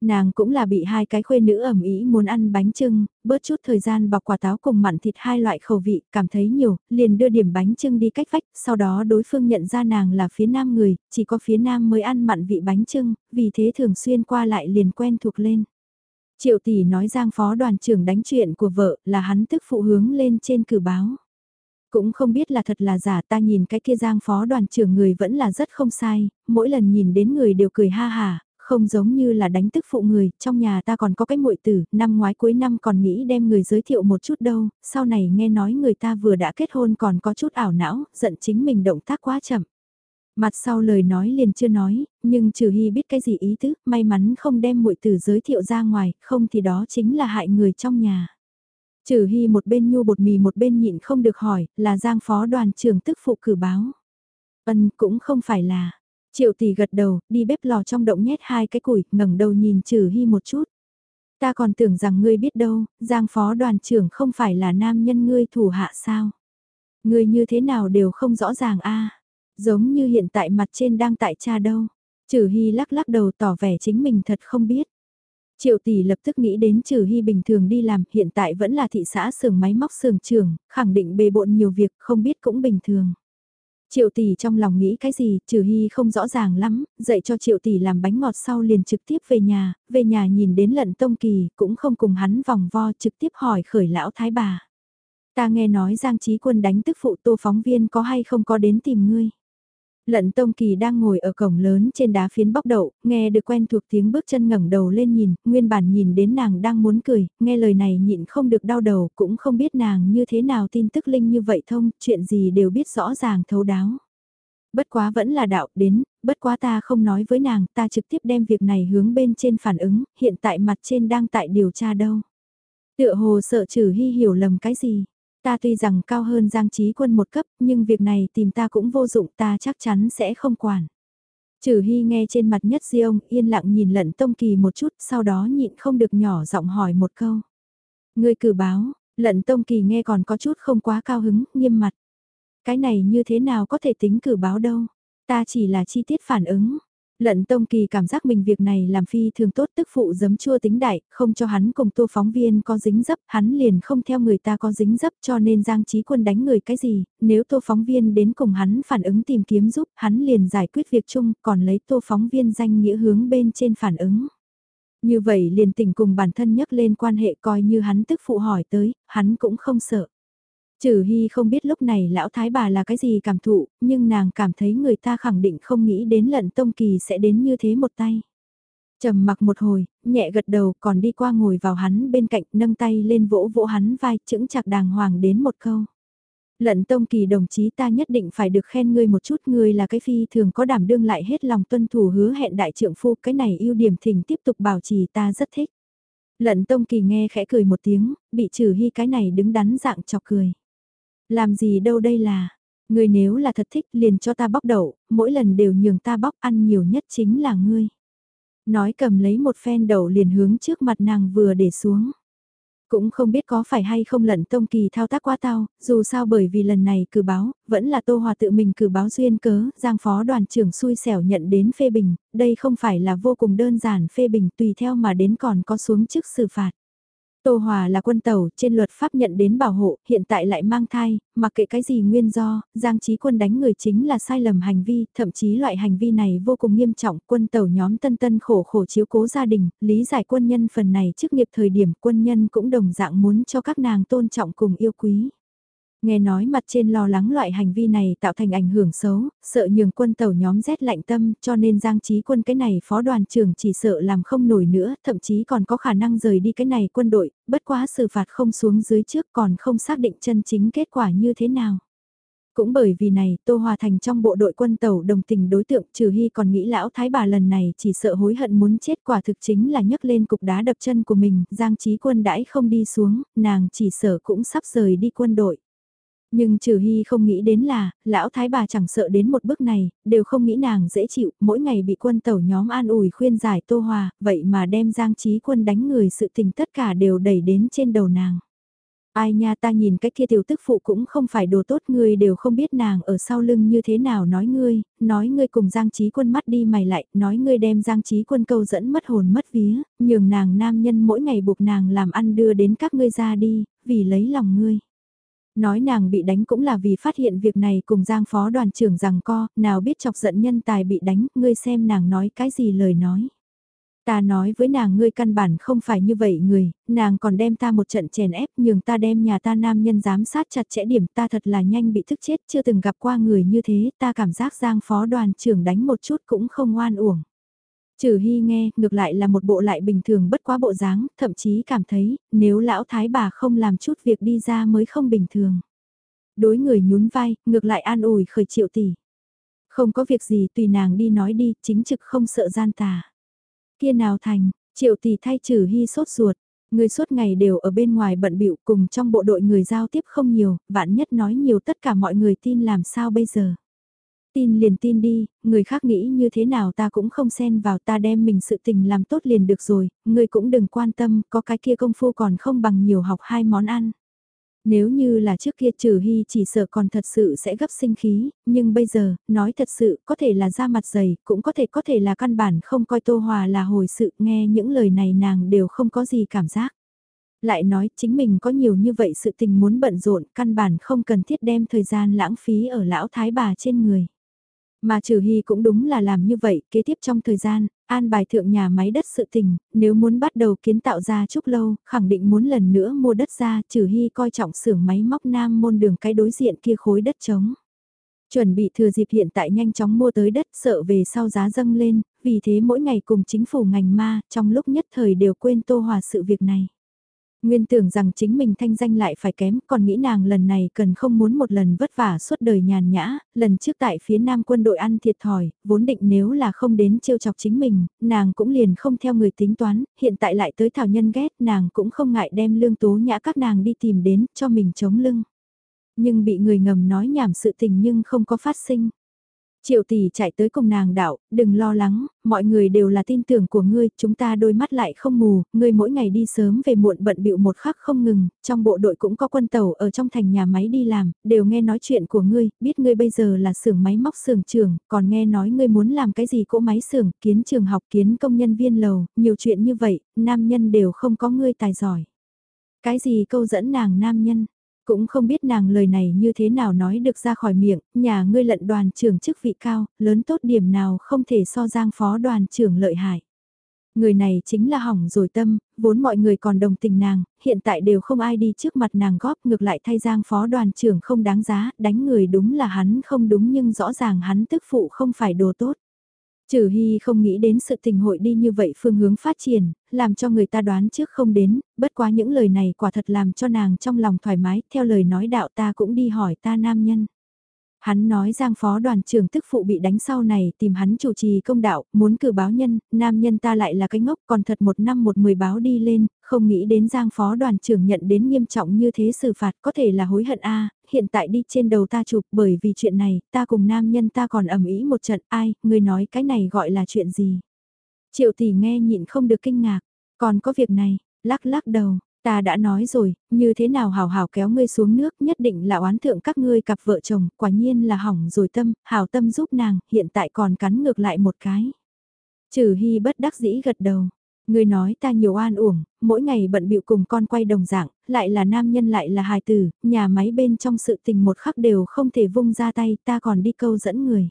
Nàng cũng là bị hai cái khuê nữ ẩm ý muốn ăn bánh trưng, bớt chút thời gian bọc quả táo cùng mặn thịt hai loại khẩu vị, cảm thấy nhiều, liền đưa điểm bánh trưng đi cách vách, sau đó đối phương nhận ra nàng là phía nam người, chỉ có phía nam mới ăn mặn vị bánh trưng, vì thế thường xuyên qua lại liền quen thuộc lên. Triệu tỷ nói giang phó đoàn trưởng đánh chuyện của vợ là hắn tức phụ hướng lên trên cử báo. Cũng không biết là thật là giả ta nhìn cái kia giang phó đoàn trưởng người vẫn là rất không sai, mỗi lần nhìn đến người đều cười ha hà, không giống như là đánh tức phụ người, trong nhà ta còn có cái muội tử, năm ngoái cuối năm còn nghĩ đem người giới thiệu một chút đâu, sau này nghe nói người ta vừa đã kết hôn còn có chút ảo não, giận chính mình động tác quá chậm. Mặt sau lời nói liền chưa nói, nhưng trừ hy biết cái gì ý tứ, may mắn không đem muội tử giới thiệu ra ngoài, không thì đó chính là hại người trong nhà. Trừ hy một bên nhu bột mì một bên nhịn không được hỏi, là giang phó đoàn trưởng tức phụ cử báo. Ân cũng không phải là, Triệu tỷ gật đầu, đi bếp lò trong động nhét hai cái củi, ngẩng đầu nhìn trừ hy một chút. Ta còn tưởng rằng ngươi biết đâu, giang phó đoàn trưởng không phải là nam nhân ngươi thủ hạ sao. Ngươi như thế nào đều không rõ ràng a giống như hiện tại mặt trên đang tại cha đâu. Trừ hy lắc lắc đầu tỏ vẻ chính mình thật không biết. Triệu tỷ lập tức nghĩ đến trừ hy bình thường đi làm, hiện tại vẫn là thị xã xưởng máy móc xưởng trường, khẳng định bề bộn nhiều việc, không biết cũng bình thường. Triệu tỷ trong lòng nghĩ cái gì, trừ hy không rõ ràng lắm, dạy cho triệu tỷ làm bánh ngọt sau liền trực tiếp về nhà, về nhà nhìn đến lận tông kỳ, cũng không cùng hắn vòng vo trực tiếp hỏi khởi lão thái bà. Ta nghe nói Giang Trí Quân đánh tức phụ tô phóng viên có hay không có đến tìm ngươi. Lận Tông Kỳ đang ngồi ở cổng lớn trên đá phiến bóc đậu, nghe được quen thuộc tiếng bước chân ngẩng đầu lên nhìn, nguyên bản nhìn đến nàng đang muốn cười, nghe lời này nhịn không được đau đầu, cũng không biết nàng như thế nào tin tức linh như vậy thông, chuyện gì đều biết rõ ràng thấu đáo. Bất quá vẫn là đạo đến, bất quá ta không nói với nàng, ta trực tiếp đem việc này hướng bên trên phản ứng, hiện tại mặt trên đang tại điều tra đâu. Tựa hồ sợ trừ hy hiểu lầm cái gì. Ta tuy rằng cao hơn Giang Trí Quân một cấp, nhưng việc này tìm ta cũng vô dụng ta chắc chắn sẽ không quản. Trừ Hy nghe trên mặt nhất di ông yên lặng nhìn lận tông kỳ một chút, sau đó nhịn không được nhỏ giọng hỏi một câu. Người cử báo, lận tông kỳ nghe còn có chút không quá cao hứng, nghiêm mặt. Cái này như thế nào có thể tính cử báo đâu, ta chỉ là chi tiết phản ứng. Lận Tông Kỳ cảm giác mình việc này làm phi thường tốt tức phụ giấm chua tính đại, không cho hắn cùng tô phóng viên có dính dấp, hắn liền không theo người ta có dính dấp cho nên Giang Trí Quân đánh người cái gì, nếu tô phóng viên đến cùng hắn phản ứng tìm kiếm giúp, hắn liền giải quyết việc chung, còn lấy tô phóng viên danh nghĩa hướng bên trên phản ứng. Như vậy liền tình cùng bản thân nhắc lên quan hệ coi như hắn tức phụ hỏi tới, hắn cũng không sợ. Trừ Hy không biết lúc này lão thái bà là cái gì cảm thụ, nhưng nàng cảm thấy người ta khẳng định không nghĩ đến lận tông kỳ sẽ đến như thế một tay. trầm mặc một hồi, nhẹ gật đầu còn đi qua ngồi vào hắn bên cạnh nâng tay lên vỗ vỗ hắn vai chững chặt đàng hoàng đến một câu. Lận tông kỳ đồng chí ta nhất định phải được khen ngươi một chút ngươi là cái phi thường có đảm đương lại hết lòng tuân thủ hứa hẹn đại trượng phu cái này ưu điểm thỉnh tiếp tục bảo trì ta rất thích. Lận tông kỳ nghe khẽ cười một tiếng, bị trừ hy cái này đứng đắn dạng chọc cười. Làm gì đâu đây là, người nếu là thật thích liền cho ta bóc đậu, mỗi lần đều nhường ta bóc ăn nhiều nhất chính là ngươi. Nói cầm lấy một phen đậu liền hướng trước mặt nàng vừa để xuống. Cũng không biết có phải hay không lận tông kỳ thao tác quá tao, dù sao bởi vì lần này cử báo, vẫn là Tô Hòa tự mình cử báo duyên cớ, Giang phó đoàn trưởng xui xẻo nhận đến phê bình, đây không phải là vô cùng đơn giản phê bình tùy theo mà đến còn có xuống chức xử phạt. Tô Hòa là quân tàu, trên luật pháp nhận đến bảo hộ, hiện tại lại mang thai, mặc kệ cái gì nguyên do, Giang Chí Quân đánh người chính là sai lầm hành vi, thậm chí loại hành vi này vô cùng nghiêm trọng, quân tàu nhóm tân tân khổ khổ chiếu cố gia đình, lý giải quân nhân phần này trước nghiệp thời điểm quân nhân cũng đồng dạng muốn cho các nàng tôn trọng cùng yêu quý. Nghe nói mặt trên lo lắng loại hành vi này tạo thành ảnh hưởng xấu, sợ nhường quân tàu nhóm rét lạnh tâm cho nên Giang Trí quân cái này phó đoàn trưởng chỉ sợ làm không nổi nữa, thậm chí còn có khả năng rời đi cái này quân đội, bất quá xử phạt không xuống dưới trước còn không xác định chân chính kết quả như thế nào. Cũng bởi vì này, Tô Hòa Thành trong bộ đội quân tàu đồng tình đối tượng trừ hy còn nghĩ lão thái bà lần này chỉ sợ hối hận muốn chết quả thực chính là nhấc lên cục đá đập chân của mình, Giang Trí quân đãi không đi xuống, nàng chỉ sợ cũng sắp rời đi quân đội. Nhưng trừ hy không nghĩ đến là, lão thái bà chẳng sợ đến một bước này, đều không nghĩ nàng dễ chịu, mỗi ngày bị quân tẩu nhóm an ủi khuyên giải tô hòa, vậy mà đem giang trí quân đánh người sự tình tất cả đều đẩy đến trên đầu nàng. Ai nha ta nhìn cách kia tiểu tức phụ cũng không phải đồ tốt ngươi đều không biết nàng ở sau lưng như thế nào nói ngươi, nói ngươi cùng Giang Trí Quân mắt đi mày lại, nói ngươi đem Giang Trí Quân câu dẫn mất hồn mất vía, nhường nàng nam nhân mỗi ngày buộc nàng làm ăn đưa đến các ngươi ra đi, vì lấy lòng ngươi. Nói nàng bị đánh cũng là vì phát hiện việc này cùng Giang phó đoàn trưởng rằng co, nào biết chọc giận nhân tài bị đánh, ngươi xem nàng nói cái gì lời nói. Ta nói với nàng ngươi căn bản không phải như vậy người, nàng còn đem ta một trận chèn ép nhường ta đem nhà ta nam nhân giám sát chặt chẽ điểm ta thật là nhanh bị thức chết chưa từng gặp qua người như thế ta cảm giác giang phó đoàn trưởng đánh một chút cũng không oan uổng. Trừ hy nghe, ngược lại là một bộ lại bình thường bất quá bộ dáng, thậm chí cảm thấy, nếu lão thái bà không làm chút việc đi ra mới không bình thường. Đối người nhún vai, ngược lại an ủi khởi triệu tỷ. Không có việc gì tùy nàng đi nói đi, chính trực không sợ gian tà. Kia nào thành, triệu tỷ thay trừ hy sốt ruột, người suốt ngày đều ở bên ngoài bận bịu cùng trong bộ đội người giao tiếp không nhiều, vạn nhất nói nhiều tất cả mọi người tin làm sao bây giờ. Tin liền tin đi, người khác nghĩ như thế nào ta cũng không xen vào ta đem mình sự tình làm tốt liền được rồi, người cũng đừng quan tâm, có cái kia công phu còn không bằng nhiều học hai món ăn. Nếu như là trước kia trừ hy chỉ sợ còn thật sự sẽ gấp sinh khí, nhưng bây giờ, nói thật sự, có thể là da mặt dày, cũng có thể có thể là căn bản không coi Tô Hòa là hồi sự, nghe những lời này nàng đều không có gì cảm giác. Lại nói chính mình có nhiều như vậy sự tình muốn bận rộn, căn bản không cần thiết đem thời gian lãng phí ở lão thái bà trên người. Mà trừ hy cũng đúng là làm như vậy, kế tiếp trong thời gian, an bài thượng nhà máy đất sự tình, nếu muốn bắt đầu kiến tạo ra trúc lâu, khẳng định muốn lần nữa mua đất ra, trừ hy coi trọng xưởng máy móc nam môn đường cái đối diện kia khối đất trống. Chuẩn bị thừa dịp hiện tại nhanh chóng mua tới đất sợ về sau giá dâng lên, vì thế mỗi ngày cùng chính phủ ngành ma, trong lúc nhất thời đều quên tô hòa sự việc này. Nguyên tưởng rằng chính mình thanh danh lại phải kém, còn nghĩ nàng lần này cần không muốn một lần vất vả suốt đời nhàn nhã, lần trước tại phía nam quân đội ăn thiệt thòi, vốn định nếu là không đến trêu chọc chính mình, nàng cũng liền không theo người tính toán, hiện tại lại tới thảo nhân ghét, nàng cũng không ngại đem lương tố nhã các nàng đi tìm đến, cho mình chống lưng. Nhưng bị người ngầm nói nhảm sự tình nhưng không có phát sinh. Triệu tỷ chạy tới cùng nàng đạo, đừng lo lắng, mọi người đều là tin tưởng của ngươi, chúng ta đôi mắt lại không mù, ngươi mỗi ngày đi sớm về muộn bận bịu một khắc không ngừng, trong bộ đội cũng có quân tàu ở trong thành nhà máy đi làm, đều nghe nói chuyện của ngươi, biết ngươi bây giờ là xưởng máy móc xưởng trường, còn nghe nói ngươi muốn làm cái gì cỗ máy xưởng, kiến trường học, kiến công nhân viên lầu, nhiều chuyện như vậy, nam nhân đều không có ngươi tài giỏi. Cái gì câu dẫn nàng nam nhân? Cũng không biết nàng lời này như thế nào nói được ra khỏi miệng, nhà ngươi lận đoàn trưởng chức vị cao, lớn tốt điểm nào không thể so giang phó đoàn trưởng lợi hại. Người này chính là hỏng rồi tâm, vốn mọi người còn đồng tình nàng, hiện tại đều không ai đi trước mặt nàng góp ngược lại thay giang phó đoàn trưởng không đáng giá, đánh người đúng là hắn không đúng nhưng rõ ràng hắn tức phụ không phải đồ tốt. Trừ Hy không nghĩ đến sự tình hội đi như vậy phương hướng phát triển, làm cho người ta đoán trước không đến, bất quá những lời này quả thật làm cho nàng trong lòng thoải mái, theo lời nói đạo ta cũng đi hỏi ta nam nhân. Hắn nói Giang phó đoàn trưởng tức phụ bị đánh sau này tìm hắn chủ trì công đạo, muốn cử báo nhân, nam nhân ta lại là cái ngốc còn thật một năm một mười báo đi lên, không nghĩ đến Giang phó đoàn trưởng nhận đến nghiêm trọng như thế xử phạt có thể là hối hận a hiện tại đi trên đầu ta chụp bởi vì chuyện này, ta cùng nam nhân ta còn ẩm ý một trận ai, người nói cái này gọi là chuyện gì. Triệu tỷ nghe nhịn không được kinh ngạc, còn có việc này, lắc lắc đầu, Ta đã nói rồi, như thế nào hào hào kéo ngươi xuống nước nhất định là oán thượng các ngươi cặp vợ chồng, quả nhiên là hỏng rồi tâm, hào tâm giúp nàng, hiện tại còn cắn ngược lại một cái. Trừ hy bất đắc dĩ gật đầu. Ngươi nói ta nhiều an uổng, mỗi ngày bận bịu cùng con quay đồng dạng, lại là nam nhân lại là hài tử, nhà máy bên trong sự tình một khắc đều không thể vung ra tay, ta còn đi câu dẫn người.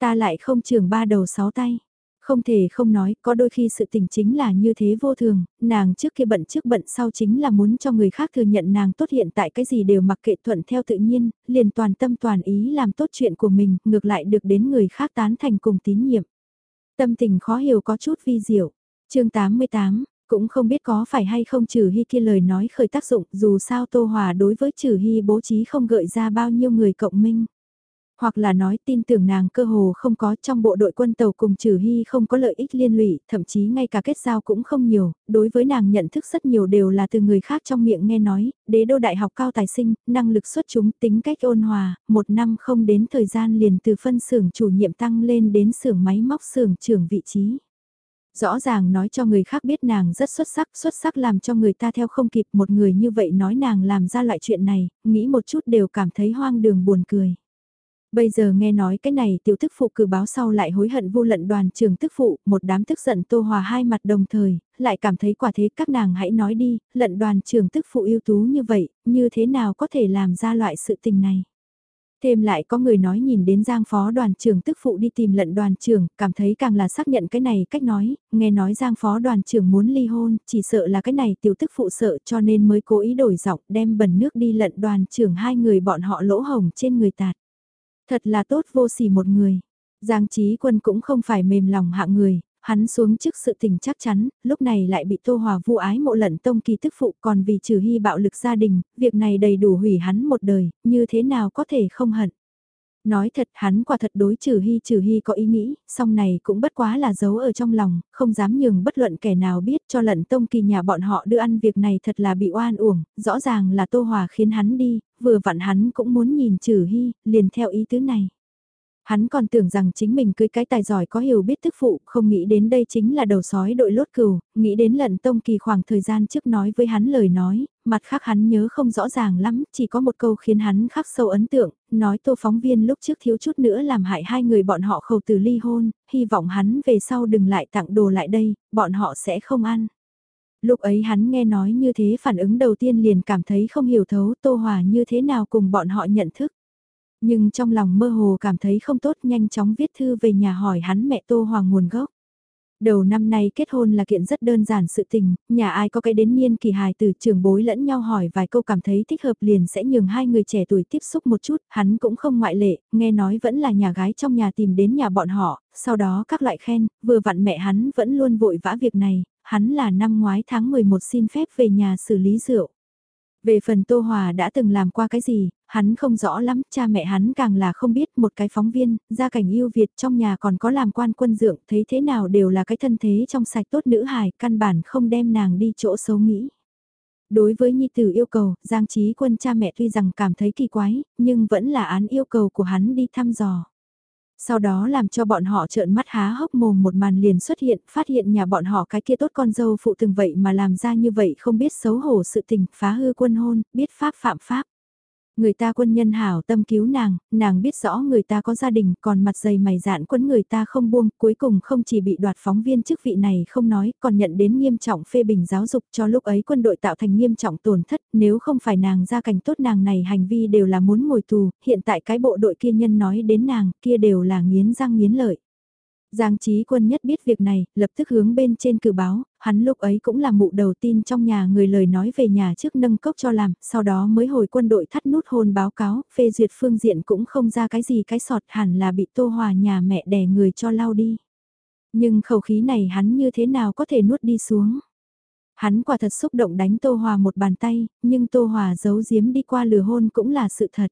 Ta lại không trường ba đầu sáu tay. Không thể không nói, có đôi khi sự tình chính là như thế vô thường, nàng trước kia bận trước bận sau chính là muốn cho người khác thừa nhận nàng tốt hiện tại cái gì đều mặc kệ thuận theo tự nhiên, liền toàn tâm toàn ý làm tốt chuyện của mình, ngược lại được đến người khác tán thành cùng tín nhiệm. Tâm tình khó hiểu có chút vi diệu chương 88, cũng không biết có phải hay không trừ hy kia lời nói khởi tác dụng dù sao Tô Hòa đối với trừ hy bố trí không gợi ra bao nhiêu người cộng minh. Hoặc là nói tin tưởng nàng cơ hồ không có trong bộ đội quân tàu cùng trừ hy không có lợi ích liên lụy, thậm chí ngay cả kết giao cũng không nhiều, đối với nàng nhận thức rất nhiều đều là từ người khác trong miệng nghe nói, đế đô đại học cao tài sinh, năng lực xuất chúng tính cách ôn hòa, một năm không đến thời gian liền từ phân xưởng chủ nhiệm tăng lên đến xưởng máy móc xưởng trưởng vị trí. Rõ ràng nói cho người khác biết nàng rất xuất sắc, xuất sắc làm cho người ta theo không kịp một người như vậy nói nàng làm ra loại chuyện này, nghĩ một chút đều cảm thấy hoang đường buồn cười. Bây giờ nghe nói cái này tiểu tức phụ cử báo sau lại hối hận vô lận đoàn trường tức phụ, một đám tức giận tô hòa hai mặt đồng thời, lại cảm thấy quả thế các nàng hãy nói đi, lận đoàn trường tức phụ ưu tú như vậy, như thế nào có thể làm ra loại sự tình này. Thêm lại có người nói nhìn đến Giang phó đoàn trưởng tức phụ đi tìm lận đoàn trưởng, cảm thấy càng là xác nhận cái này cách nói, nghe nói Giang phó đoàn trưởng muốn ly hôn, chỉ sợ là cái này tiểu tức phụ sợ cho nên mới cố ý đổi giọng đem bẩn nước đi lận đoàn trưởng hai người bọn họ lỗ hồng trên người tạt. Thật là tốt vô sỉ một người. Giang Chí Quân cũng không phải mềm lòng hạ người, hắn xuống trước sự tình chắc chắn, lúc này lại bị Tô Hòa vu ái mộ lận tông kỳ tức phụ còn vì trừ hy bạo lực gia đình, việc này đầy đủ hủy hắn một đời, như thế nào có thể không hận. Nói thật hắn quả thật đối trừ hy trừ hy có ý nghĩ, song này cũng bất quá là giấu ở trong lòng, không dám nhường bất luận kẻ nào biết cho lận tông kỳ nhà bọn họ đưa ăn việc này thật là bị oan uổng, rõ ràng là Tô Hòa khiến hắn đi, vừa vặn hắn cũng muốn nhìn trừ hy, liền theo ý tứ này. Hắn còn tưởng rằng chính mình cưới cái tài giỏi có hiểu biết thức phụ, không nghĩ đến đây chính là đầu sói đội lốt cừu, nghĩ đến lận tông kỳ khoảng thời gian trước nói với hắn lời nói, mặt khác hắn nhớ không rõ ràng lắm, chỉ có một câu khiến hắn khắc sâu ấn tượng, nói tô phóng viên lúc trước thiếu chút nữa làm hại hai người bọn họ khẩu từ ly hôn, hy vọng hắn về sau đừng lại tặng đồ lại đây, bọn họ sẽ không ăn. Lúc ấy hắn nghe nói như thế phản ứng đầu tiên liền cảm thấy không hiểu thấu Tô Hòa như thế nào cùng bọn họ nhận thức. Nhưng trong lòng mơ hồ cảm thấy không tốt nhanh chóng viết thư về nhà hỏi hắn mẹ Tô hoàng nguồn gốc. Đầu năm nay kết hôn là kiện rất đơn giản sự tình, nhà ai có cái đến niên kỳ hài từ trường bối lẫn nhau hỏi vài câu cảm thấy thích hợp liền sẽ nhường hai người trẻ tuổi tiếp xúc một chút, hắn cũng không ngoại lệ, nghe nói vẫn là nhà gái trong nhà tìm đến nhà bọn họ, sau đó các loại khen, vừa vặn mẹ hắn vẫn luôn vội vã việc này, hắn là năm ngoái tháng 11 xin phép về nhà xử lý rượu. Về phần Tô Hòa đã từng làm qua cái gì, hắn không rõ lắm, cha mẹ hắn càng là không biết một cái phóng viên, gia cảnh yêu Việt trong nhà còn có làm quan quân dưỡng thấy thế nào đều là cái thân thế trong sạch tốt nữ hài, căn bản không đem nàng đi chỗ xấu nghĩ. Đối với Nhi Tử yêu cầu, Giang Trí Quân cha mẹ tuy rằng cảm thấy kỳ quái, nhưng vẫn là án yêu cầu của hắn đi thăm dò. Sau đó làm cho bọn họ trợn mắt há hốc mồm một màn liền xuất hiện, phát hiện nhà bọn họ cái kia tốt con dâu phụ từng vậy mà làm ra như vậy không biết xấu hổ sự tình, phá hư quân hôn, biết pháp phạm pháp. Người ta quân nhân hảo tâm cứu nàng, nàng biết rõ người ta có gia đình còn mặt dày mày dạn quấn người ta không buông, cuối cùng không chỉ bị đoạt phóng viên chức vị này không nói, còn nhận đến nghiêm trọng phê bình giáo dục cho lúc ấy quân đội tạo thành nghiêm trọng tổn thất, nếu không phải nàng gia cảnh tốt nàng này hành vi đều là muốn ngồi tù, hiện tại cái bộ đội kia nhân nói đến nàng, kia đều là nghiến răng nghiến lợi. Giang Chí Quân nhất biết việc này, lập tức hướng bên trên cử báo, hắn lúc ấy cũng là mụ đầu tin trong nhà người lời nói về nhà trước nâng cốc cho làm, sau đó mới hồi quân đội thắt nút hôn báo cáo, phê duyệt phương diện cũng không ra cái gì cái sọt hẳn là bị tô hòa nhà mẹ đẻ người cho lao đi. Nhưng khẩu khí này hắn như thế nào có thể nuốt đi xuống. Hắn quả thật xúc động đánh Tô Hòa một bàn tay, nhưng Tô Hòa giấu giếm đi qua lừa hôn cũng là sự thật.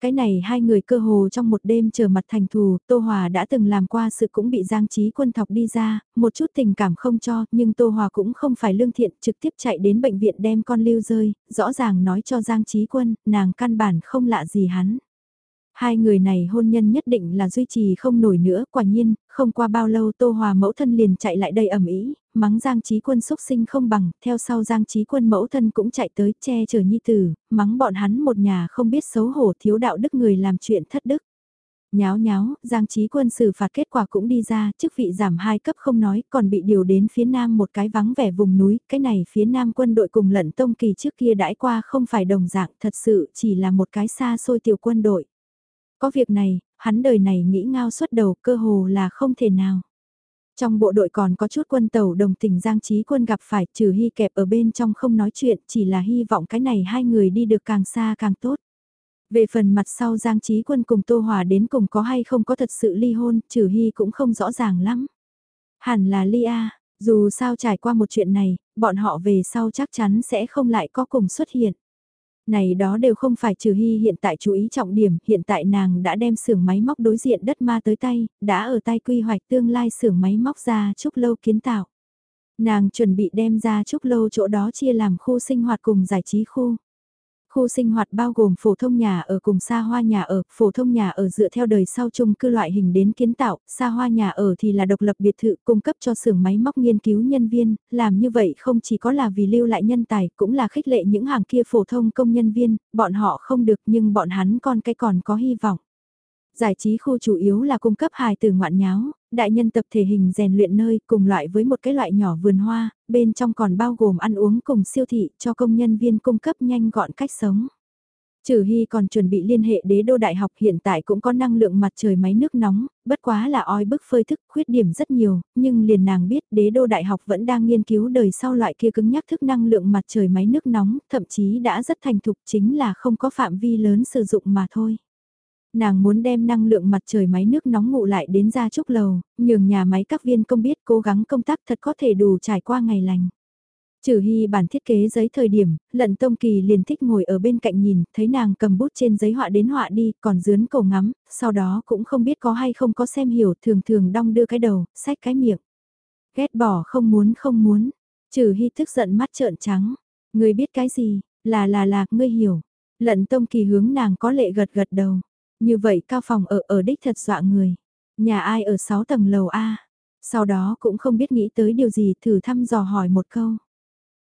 Cái này hai người cơ hồ trong một đêm chờ mặt thành thù, Tô Hòa đã từng làm qua sự cũng bị Giang Trí Quân thọc đi ra, một chút tình cảm không cho, nhưng Tô Hòa cũng không phải lương thiện, trực tiếp chạy đến bệnh viện đem con lưu rơi, rõ ràng nói cho Giang Trí Quân, nàng căn bản không lạ gì hắn. Hai người này hôn nhân nhất định là duy trì không nổi nữa, quả nhiên, không qua bao lâu Tô Hòa mẫu thân liền chạy lại đây ẩm ý, mắng Giang Trí Quân xúc sinh không bằng, theo sau Giang Trí Quân mẫu thân cũng chạy tới che chở nhi tử, mắng bọn hắn một nhà không biết xấu hổ thiếu đạo đức người làm chuyện thất đức. Nháo nháo, Giang Trí Quân xử phạt kết quả cũng đi ra, chức vị giảm hai cấp không nói, còn bị điều đến phía nam một cái vắng vẻ vùng núi, cái này phía nam quân đội cùng lận tông kỳ trước kia đãi qua không phải đồng dạng, thật sự chỉ là một cái xa xôi tiểu quân đội. Có việc này, hắn đời này nghĩ ngao suốt đầu cơ hồ là không thể nào. Trong bộ đội còn có chút quân tàu đồng tình Giang Trí Quân gặp phải trừ hy kẹp ở bên trong không nói chuyện chỉ là hy vọng cái này hai người đi được càng xa càng tốt. Về phần mặt sau Giang Trí Quân cùng Tô Hòa đến cùng có hay không có thật sự ly hôn, trừ hy cũng không rõ ràng lắm. Hẳn là ly a dù sao trải qua một chuyện này, bọn họ về sau chắc chắn sẽ không lại có cùng xuất hiện. Này đó đều không phải trừ hy hiện tại chú ý trọng điểm, hiện tại nàng đã đem xưởng máy móc đối diện đất ma tới tay, đã ở tay quy hoạch tương lai xưởng máy móc ra chúc lâu kiến tạo. Nàng chuẩn bị đem ra chúc lâu chỗ đó chia làm khu sinh hoạt cùng giải trí khu. Khu sinh hoạt bao gồm phổ thông nhà ở cùng xa hoa nhà ở, phổ thông nhà ở dựa theo đời sau chung cư loại hình đến kiến tạo, xa hoa nhà ở thì là độc lập biệt thự cung cấp cho xưởng máy móc nghiên cứu nhân viên, làm như vậy không chỉ có là vì lưu lại nhân tài, cũng là khích lệ những hàng kia phổ thông công nhân viên, bọn họ không được nhưng bọn hắn con cái còn có hy vọng. Giải trí khu chủ yếu là cung cấp hài từ ngoạn nháo, đại nhân tập thể hình rèn luyện nơi cùng loại với một cái loại nhỏ vườn hoa, bên trong còn bao gồm ăn uống cùng siêu thị cho công nhân viên cung cấp nhanh gọn cách sống. Trừ Hy còn chuẩn bị liên hệ đế đô đại học hiện tại cũng có năng lượng mặt trời máy nước nóng, bất quá là oi bức phơi thức khuyết điểm rất nhiều, nhưng liền nàng biết đế đô đại học vẫn đang nghiên cứu đời sau loại kia cứng nhắc thức năng lượng mặt trời máy nước nóng, thậm chí đã rất thành thục chính là không có phạm vi lớn sử dụng mà thôi. Nàng muốn đem năng lượng mặt trời máy nước nóng ngụ lại đến ra trúc lầu, nhường nhà máy các viên công biết cố gắng công tác thật có thể đủ trải qua ngày lành. Trừ hy bản thiết kế giấy thời điểm, lận tông kỳ liền thích ngồi ở bên cạnh nhìn, thấy nàng cầm bút trên giấy họa đến họa đi, còn dướn cổ ngắm, sau đó cũng không biết có hay không có xem hiểu, thường thường đong đưa cái đầu, sách cái miệng. Ghét bỏ không muốn không muốn, trừ hy tức giận mắt trợn trắng, ngươi biết cái gì, là là là, ngươi hiểu. Lận tông kỳ hướng nàng có lệ gật gật đầu. Như vậy cao phòng ở ở đích thật dọa người. Nhà ai ở 6 tầng lầu A. Sau đó cũng không biết nghĩ tới điều gì thử thăm dò hỏi một câu.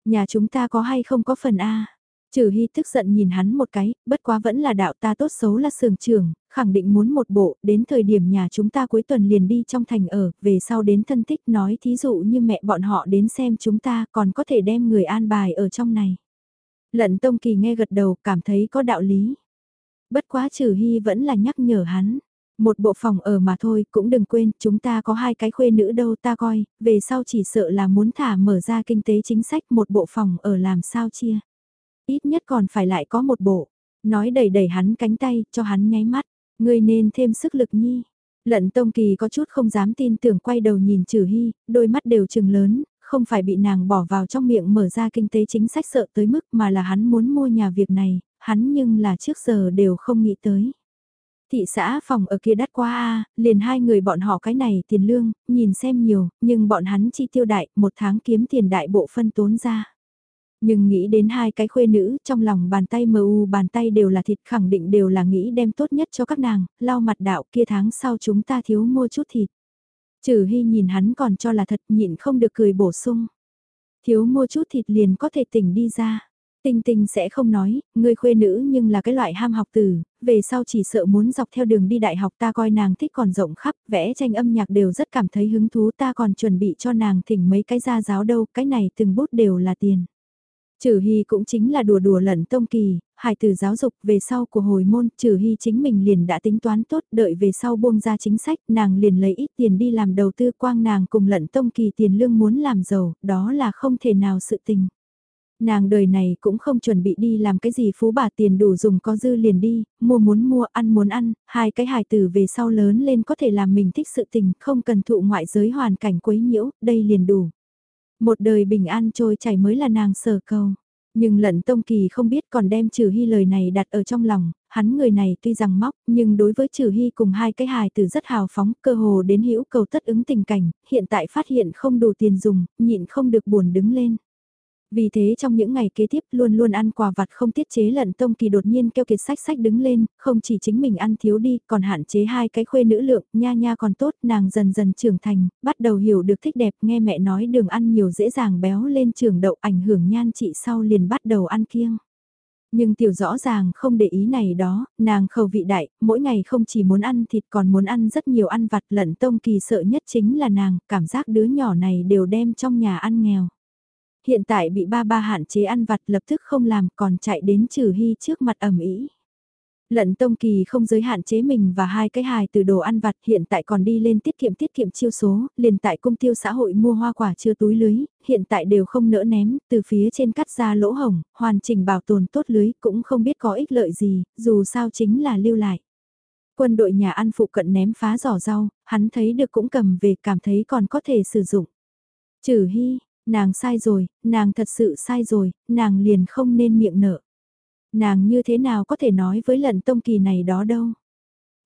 Nhà chúng ta có hay không có phần A. Trừ hy tức giận nhìn hắn một cái, bất quá vẫn là đạo ta tốt xấu là sường trưởng khẳng định muốn một bộ, đến thời điểm nhà chúng ta cuối tuần liền đi trong thành ở, về sau đến thân thích nói thí dụ như mẹ bọn họ đến xem chúng ta còn có thể đem người an bài ở trong này. Lận Tông Kỳ nghe gật đầu cảm thấy có đạo lý. Bất quá trừ hy vẫn là nhắc nhở hắn. Một bộ phòng ở mà thôi, cũng đừng quên, chúng ta có hai cái khuê nữ đâu ta coi, về sau chỉ sợ là muốn thả mở ra kinh tế chính sách một bộ phòng ở làm sao chia. Ít nhất còn phải lại có một bộ. Nói đẩy đẩy hắn cánh tay, cho hắn nháy mắt. Ngươi nên thêm sức lực nhi. Lận Tông Kỳ có chút không dám tin tưởng quay đầu nhìn Trừ Hy, đôi mắt đều trừng lớn, không phải bị nàng bỏ vào trong miệng mở ra kinh tế chính sách sợ tới mức mà là hắn muốn mua nhà việc này, hắn nhưng là trước giờ đều không nghĩ tới. Thị xã phòng ở kia đắt quá a liền hai người bọn họ cái này tiền lương, nhìn xem nhiều, nhưng bọn hắn chi tiêu đại, một tháng kiếm tiền đại bộ phân tốn ra. Nhưng nghĩ đến hai cái khuê nữ, trong lòng bàn tay mờ u bàn tay đều là thịt khẳng định đều là nghĩ đem tốt nhất cho các nàng, lau mặt đạo kia tháng sau chúng ta thiếu mua chút thịt. Trừ hy nhìn hắn còn cho là thật nhịn không được cười bổ sung. Thiếu mua chút thịt liền có thể tỉnh đi ra. Tinh tinh sẽ không nói, người khuê nữ nhưng là cái loại ham học từ về sau chỉ sợ muốn dọc theo đường đi đại học ta coi nàng thích còn rộng khắp, vẽ tranh âm nhạc đều rất cảm thấy hứng thú ta còn chuẩn bị cho nàng thỉnh mấy cái gia giáo đâu, cái này từng bút đều là tiền. Trừ Hy cũng chính là đùa đùa lẩn tông kỳ, hài từ giáo dục về sau của hồi môn, Trừ Hy chính mình liền đã tính toán tốt, đợi về sau buông ra chính sách, nàng liền lấy ít tiền đi làm đầu tư quang nàng cùng lẩn tông kỳ tiền lương muốn làm giàu, đó là không thể nào sự tình. Nàng đời này cũng không chuẩn bị đi làm cái gì phú bà tiền đủ dùng có dư liền đi, mua muốn mua ăn muốn ăn, hai cái hài tử về sau lớn lên có thể làm mình thích sự tình, không cần thụ ngoại giới hoàn cảnh quấy nhiễu, đây liền đủ. Một đời bình an trôi chảy mới là nàng sở cầu. Nhưng lận tông kỳ không biết còn đem trừ hy lời này đặt ở trong lòng, hắn người này tuy rằng móc, nhưng đối với trừ hy cùng hai cái hài từ rất hào phóng, cơ hồ đến hữu cầu tất ứng tình cảnh, hiện tại phát hiện không đủ tiền dùng, nhịn không được buồn đứng lên. Vì thế trong những ngày kế tiếp luôn luôn ăn quà vặt không tiết chế lận tông kỳ đột nhiên kêu kiệt sách sách đứng lên, không chỉ chính mình ăn thiếu đi, còn hạn chế hai cái khuê nữ lượng, nha nha còn tốt, nàng dần dần trưởng thành, bắt đầu hiểu được thích đẹp, nghe mẹ nói đường ăn nhiều dễ dàng béo lên trường đậu ảnh hưởng nhan trị sau liền bắt đầu ăn kiêng. Nhưng tiểu rõ ràng không để ý này đó, nàng khẩu vị đại, mỗi ngày không chỉ muốn ăn thịt còn muốn ăn rất nhiều ăn vặt lận tông kỳ sợ nhất chính là nàng, cảm giác đứa nhỏ này đều đem trong nhà ăn nghèo. Hiện tại bị ba ba hạn chế ăn vặt lập tức không làm còn chạy đến trừ hy trước mặt ẩm ý. Lận Tông Kỳ không giới hạn chế mình và hai cái hài từ đồ ăn vặt hiện tại còn đi lên tiết kiệm tiết kiệm chiêu số, liền tại công tiêu xã hội mua hoa quả chưa túi lưới, hiện tại đều không nỡ ném, từ phía trên cắt ra lỗ hồng, hoàn chỉnh bảo tồn tốt lưới cũng không biết có ích lợi gì, dù sao chính là lưu lại. Quân đội nhà ăn phụ cận ném phá giỏ rau, hắn thấy được cũng cầm về cảm thấy còn có thể sử dụng. Trừ hy, nàng sai rồi, nàng thật sự sai rồi, nàng liền không nên miệng nợ. Nàng như thế nào có thể nói với lận tông kỳ này đó đâu.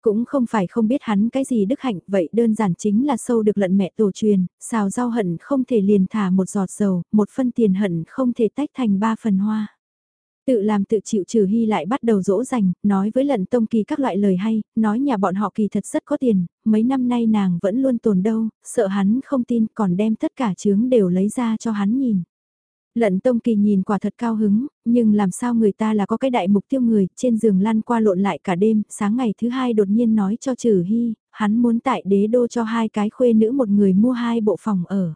Cũng không phải không biết hắn cái gì đức hạnh, vậy đơn giản chính là sâu được lận mẹ tổ truyền, xào rau hận không thể liền thả một giọt dầu, một phân tiền hận không thể tách thành ba phần hoa. Tự làm tự chịu trừ hy lại bắt đầu dỗ dành, nói với lận tông kỳ các loại lời hay, nói nhà bọn họ kỳ thật rất có tiền, mấy năm nay nàng vẫn luôn tồn đâu, sợ hắn không tin còn đem tất cả chướng đều lấy ra cho hắn nhìn. Lận Tông Kỳ nhìn quả thật cao hứng, nhưng làm sao người ta là có cái đại mục tiêu người, trên giường lăn qua lộn lại cả đêm, sáng ngày thứ hai đột nhiên nói cho Trừ Hy, hắn muốn tại đế đô cho hai cái khuê nữ một người mua hai bộ phòng ở.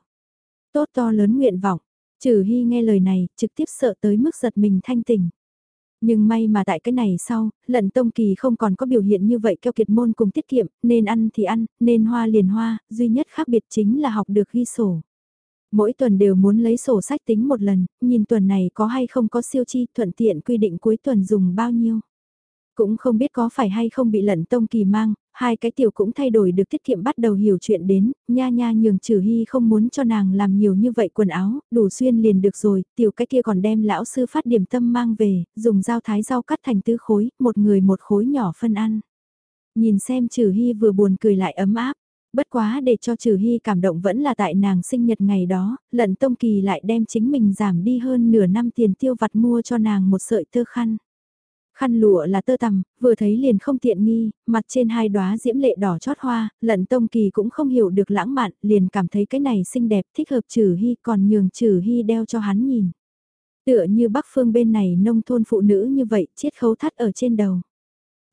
Tốt to lớn nguyện vọng, Trừ Hy nghe lời này, trực tiếp sợ tới mức giật mình thanh tỉnh. Nhưng may mà tại cái này sau, lận tông kỳ không còn có biểu hiện như vậy keo kiệt môn cùng tiết kiệm, nên ăn thì ăn, nên hoa liền hoa, duy nhất khác biệt chính là học được ghi sổ. Mỗi tuần đều muốn lấy sổ sách tính một lần, nhìn tuần này có hay không có siêu chi, thuận tiện quy định cuối tuần dùng bao nhiêu. Cũng không biết có phải hay không bị lận tông kỳ mang, hai cái tiểu cũng thay đổi được tiết kiệm bắt đầu hiểu chuyện đến, nha nha nhường trừ hy không muốn cho nàng làm nhiều như vậy quần áo, đủ xuyên liền được rồi, tiểu cái kia còn đem lão sư phát điểm tâm mang về, dùng dao thái rau cắt thành tứ khối, một người một khối nhỏ phân ăn. Nhìn xem trừ hy vừa buồn cười lại ấm áp, bất quá để cho trừ hy cảm động vẫn là tại nàng sinh nhật ngày đó, lận tông kỳ lại đem chính mình giảm đi hơn nửa năm tiền tiêu vặt mua cho nàng một sợi tơ khăn. Khăn lụa là tơ tằm, vừa thấy liền không tiện nghi, mặt trên hai đóa diễm lệ đỏ chót hoa, lận tông kỳ cũng không hiểu được lãng mạn, liền cảm thấy cái này xinh đẹp thích hợp trừ hy còn nhường trừ hy đeo cho hắn nhìn. Tựa như bắc phương bên này nông thôn phụ nữ như vậy, chiết khấu thắt ở trên đầu.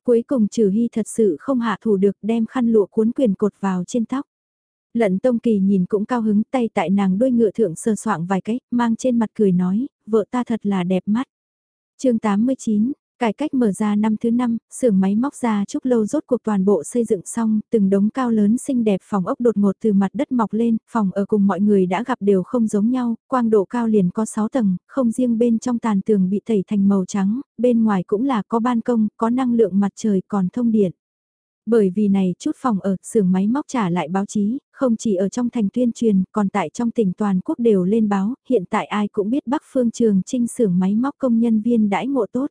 Cuối cùng trừ hy thật sự không hạ thủ được đem khăn lụa cuốn quyền cột vào trên tóc. Lận Tông Kỳ nhìn cũng cao hứng tay tại nàng đuôi ngựa thượng sờ soạng vài cái, mang trên mặt cười nói, vợ ta thật là đẹp mắt. chương 89, Cải cách mở ra năm thứ năm, xưởng máy móc ra chúc lâu rốt cuộc toàn bộ xây dựng xong, từng đống cao lớn xinh đẹp phòng ốc đột ngột từ mặt đất mọc lên, phòng ở cùng mọi người đã gặp đều không giống nhau, quang độ cao liền có 6 tầng, không riêng bên trong tàn tường bị tẩy thành màu trắng, bên ngoài cũng là có ban công, có năng lượng mặt trời còn thông điện. Bởi vì này chút phòng ở, xưởng máy móc trả lại báo chí, không chỉ ở trong thành tuyên truyền, còn tại trong tỉnh toàn quốc đều lên báo, hiện tại ai cũng biết Bắc Phương Trường Trinh xưởng máy móc công nhân viên đãi ngộ tốt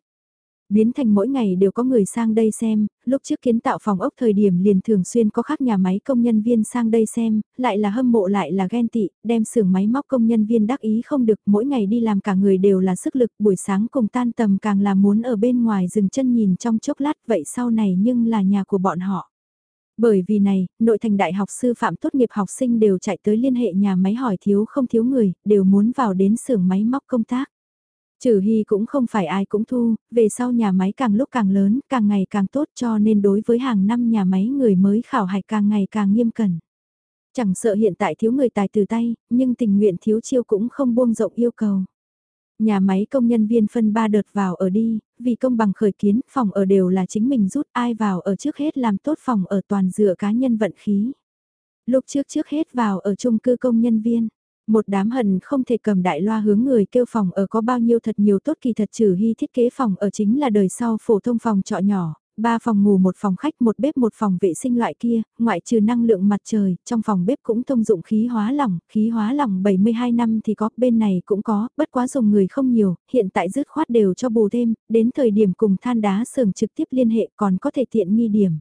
biến thành mỗi ngày đều có người sang đây xem, lúc trước kiến tạo phòng ốc thời điểm liền thường xuyên có khác nhà máy công nhân viên sang đây xem, lại là hâm mộ lại là ghen tị, đem xưởng máy móc công nhân viên đắc ý không được, mỗi ngày đi làm cả người đều là sức lực, buổi sáng cùng tan tầm càng là muốn ở bên ngoài dừng chân nhìn trong chốc lát vậy sau này nhưng là nhà của bọn họ. Bởi vì này, nội thành đại học sư phạm tốt nghiệp học sinh đều chạy tới liên hệ nhà máy hỏi thiếu không thiếu người, đều muốn vào đến xưởng máy móc công tác. Trừ Hy cũng không phải ai cũng thu, về sau nhà máy càng lúc càng lớn, càng ngày càng tốt cho nên đối với hàng năm nhà máy người mới khảo hạch càng ngày càng nghiêm cẩn. Chẳng sợ hiện tại thiếu người tài từ tay, nhưng tình nguyện thiếu chiêu cũng không buông rộng yêu cầu. Nhà máy công nhân viên phân ba đợt vào ở đi, vì công bằng khởi kiến, phòng ở đều là chính mình rút ai vào ở trước hết làm tốt phòng ở toàn dựa cá nhân vận khí. Lúc trước trước hết vào ở chung cư công nhân viên một đám hận không thể cầm đại loa hướng người kêu phòng ở có bao nhiêu thật nhiều tốt kỳ thật trừ hy thiết kế phòng ở chính là đời sau phổ thông phòng trọ nhỏ, ba phòng ngủ một phòng khách một bếp một phòng vệ sinh loại kia, ngoại trừ năng lượng mặt trời, trong phòng bếp cũng thông dụng khí hóa lỏng, khí hóa lỏng 72 năm thì có, bên này cũng có, bất quá dùng người không nhiều, hiện tại dứt khoát đều cho bù thêm, đến thời điểm cùng than đá sườn trực tiếp liên hệ còn có thể tiện nghi điểm.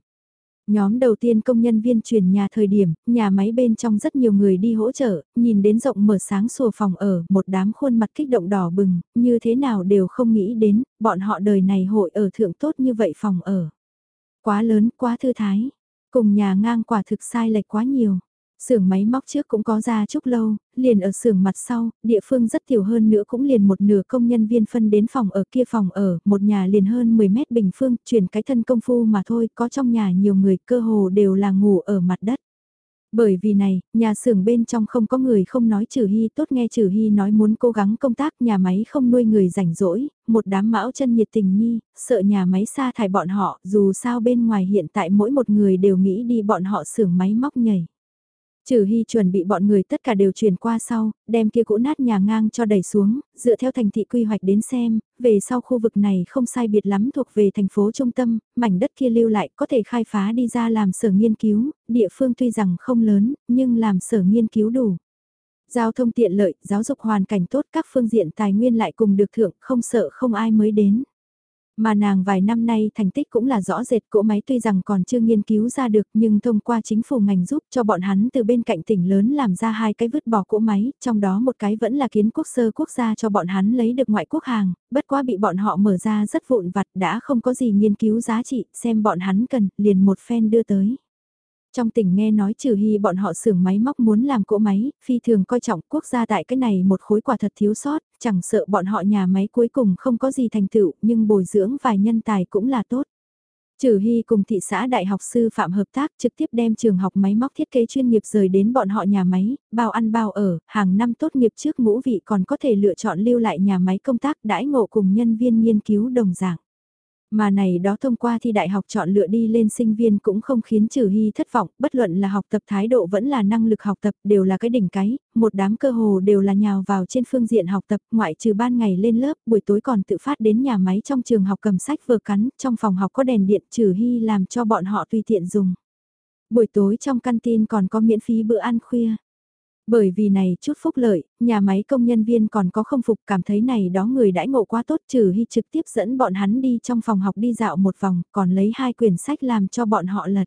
Nhóm đầu tiên công nhân viên chuyển nhà thời điểm, nhà máy bên trong rất nhiều người đi hỗ trợ, nhìn đến rộng mở sáng sủa phòng ở, một đám khuôn mặt kích động đỏ bừng, như thế nào đều không nghĩ đến, bọn họ đời này hội ở thượng tốt như vậy phòng ở. Quá lớn, quá thư thái, cùng nhà ngang quả thực sai lệch quá nhiều. Xưởng máy móc trước cũng có ra chút lâu, liền ở xưởng mặt sau, địa phương rất tiểu hơn nữa cũng liền một nửa công nhân viên phân đến phòng ở kia phòng ở, một nhà liền hơn 10 mét bình phương, chuyển cái thân công phu mà thôi, có trong nhà nhiều người cơ hồ đều là ngủ ở mặt đất. Bởi vì này, nhà xưởng bên trong không có người không nói trừ hy tốt nghe trừ hy nói muốn cố gắng công tác nhà máy không nuôi người rảnh rỗi, một đám mão chân nhiệt tình nhi, sợ nhà máy sa thải bọn họ dù sao bên ngoài hiện tại mỗi một người đều nghĩ đi bọn họ xưởng máy móc nhảy. Trừ Hy chuẩn bị bọn người tất cả đều chuyển qua sau, đem kia cũ nát nhà ngang cho đẩy xuống, dựa theo thành thị quy hoạch đến xem, về sau khu vực này không sai biệt lắm thuộc về thành phố trung tâm, mảnh đất kia lưu lại có thể khai phá đi ra làm sở nghiên cứu, địa phương tuy rằng không lớn, nhưng làm sở nghiên cứu đủ. Giao thông tiện lợi, giáo dục hoàn cảnh tốt các phương diện tài nguyên lại cùng được thượng, không sợ không ai mới đến. Mà nàng vài năm nay thành tích cũng là rõ rệt cỗ máy tuy rằng còn chưa nghiên cứu ra được nhưng thông qua chính phủ ngành giúp cho bọn hắn từ bên cạnh tỉnh lớn làm ra hai cái vứt bỏ cỗ máy, trong đó một cái vẫn là kiến quốc sơ quốc gia cho bọn hắn lấy được ngoại quốc hàng, bất quá bị bọn họ mở ra rất vụn vặt đã không có gì nghiên cứu giá trị, xem bọn hắn cần, liền một phen đưa tới. Trong tỉnh nghe nói trừ hy bọn họ xưởng máy móc muốn làm cỗ máy, phi thường coi trọng quốc gia tại cái này một khối quả thật thiếu sót, chẳng sợ bọn họ nhà máy cuối cùng không có gì thành tựu nhưng bồi dưỡng vài nhân tài cũng là tốt. Trừ Hy cùng thị xã đại học sư phạm hợp tác trực tiếp đem trường học máy móc thiết kế chuyên nghiệp rời đến bọn họ nhà máy, bao ăn bao ở, hàng năm tốt nghiệp trước ngũ vị còn có thể lựa chọn lưu lại nhà máy công tác đãi ngộ cùng nhân viên nghiên cứu đồng dạng. Mà này đó thông qua thi đại học chọn lựa đi lên sinh viên cũng không khiến trừ hy thất vọng, bất luận là học tập thái độ vẫn là năng lực học tập đều là cái đỉnh cái, một đám cơ hồ đều là nhào vào trên phương diện học tập, ngoại trừ ban ngày lên lớp, buổi tối còn tự phát đến nhà máy trong trường học cầm sách vừa cắn, trong phòng học có đèn điện trừ hy làm cho bọn họ tùy tiện dùng. Buổi tối trong căn tin còn có miễn phí bữa ăn khuya. Bởi vì này chút phúc lợi, nhà máy công nhân viên còn có không phục cảm thấy này đó người đãi ngộ quá tốt trừ hy trực tiếp dẫn bọn hắn đi trong phòng học đi dạo một vòng còn lấy hai quyển sách làm cho bọn họ lật.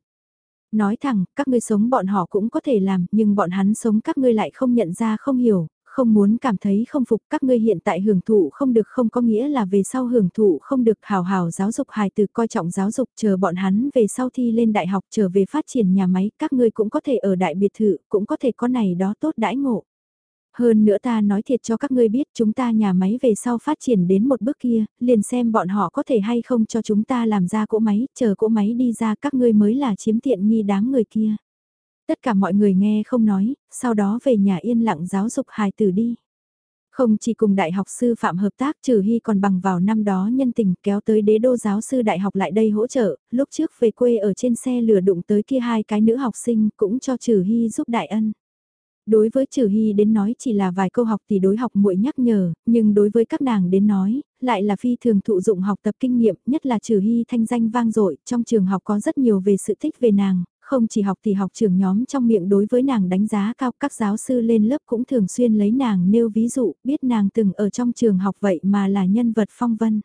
Nói thẳng, các ngươi sống bọn họ cũng có thể làm nhưng bọn hắn sống các ngươi lại không nhận ra không hiểu, không muốn cảm thấy không phục các ngươi hiện tại hưởng thụ không được không có nghĩa là về sau hưởng thụ không được hào hào giáo dục hài từ coi trọng giáo dục chờ bọn hắn về sau thi lên đại học trở về phát triển nhà máy các ngươi cũng có thể ở đại biệt thự cũng có thể có này đó tốt đãi ngộ. Hơn nữa ta nói thiệt cho các ngươi biết chúng ta nhà máy về sau phát triển đến một bước kia, liền xem bọn họ có thể hay không cho chúng ta làm ra cỗ máy, chờ cỗ máy đi ra các ngươi mới là chiếm tiện nghi đáng người kia. Tất cả mọi người nghe không nói, sau đó về nhà yên lặng giáo dục hài tử đi. Không chỉ cùng đại học sư phạm hợp tác trừ hy còn bằng vào năm đó nhân tình kéo tới đế đô giáo sư đại học lại đây hỗ trợ, lúc trước về quê ở trên xe lửa đụng tới kia hai cái nữ học sinh cũng cho trừ hy giúp đại ân. Đối với Trừ Hy đến nói chỉ là vài câu học thì đối học muội nhắc nhở, nhưng đối với các nàng đến nói, lại là phi thường thụ dụng học tập kinh nghiệm, nhất là Trừ Hy thanh danh vang dội, trong trường học có rất nhiều về sự thích về nàng, không chỉ học thì học trường nhóm trong miệng đối với nàng đánh giá cao, các giáo sư lên lớp cũng thường xuyên lấy nàng nêu ví dụ, biết nàng từng ở trong trường học vậy mà là nhân vật phong vân.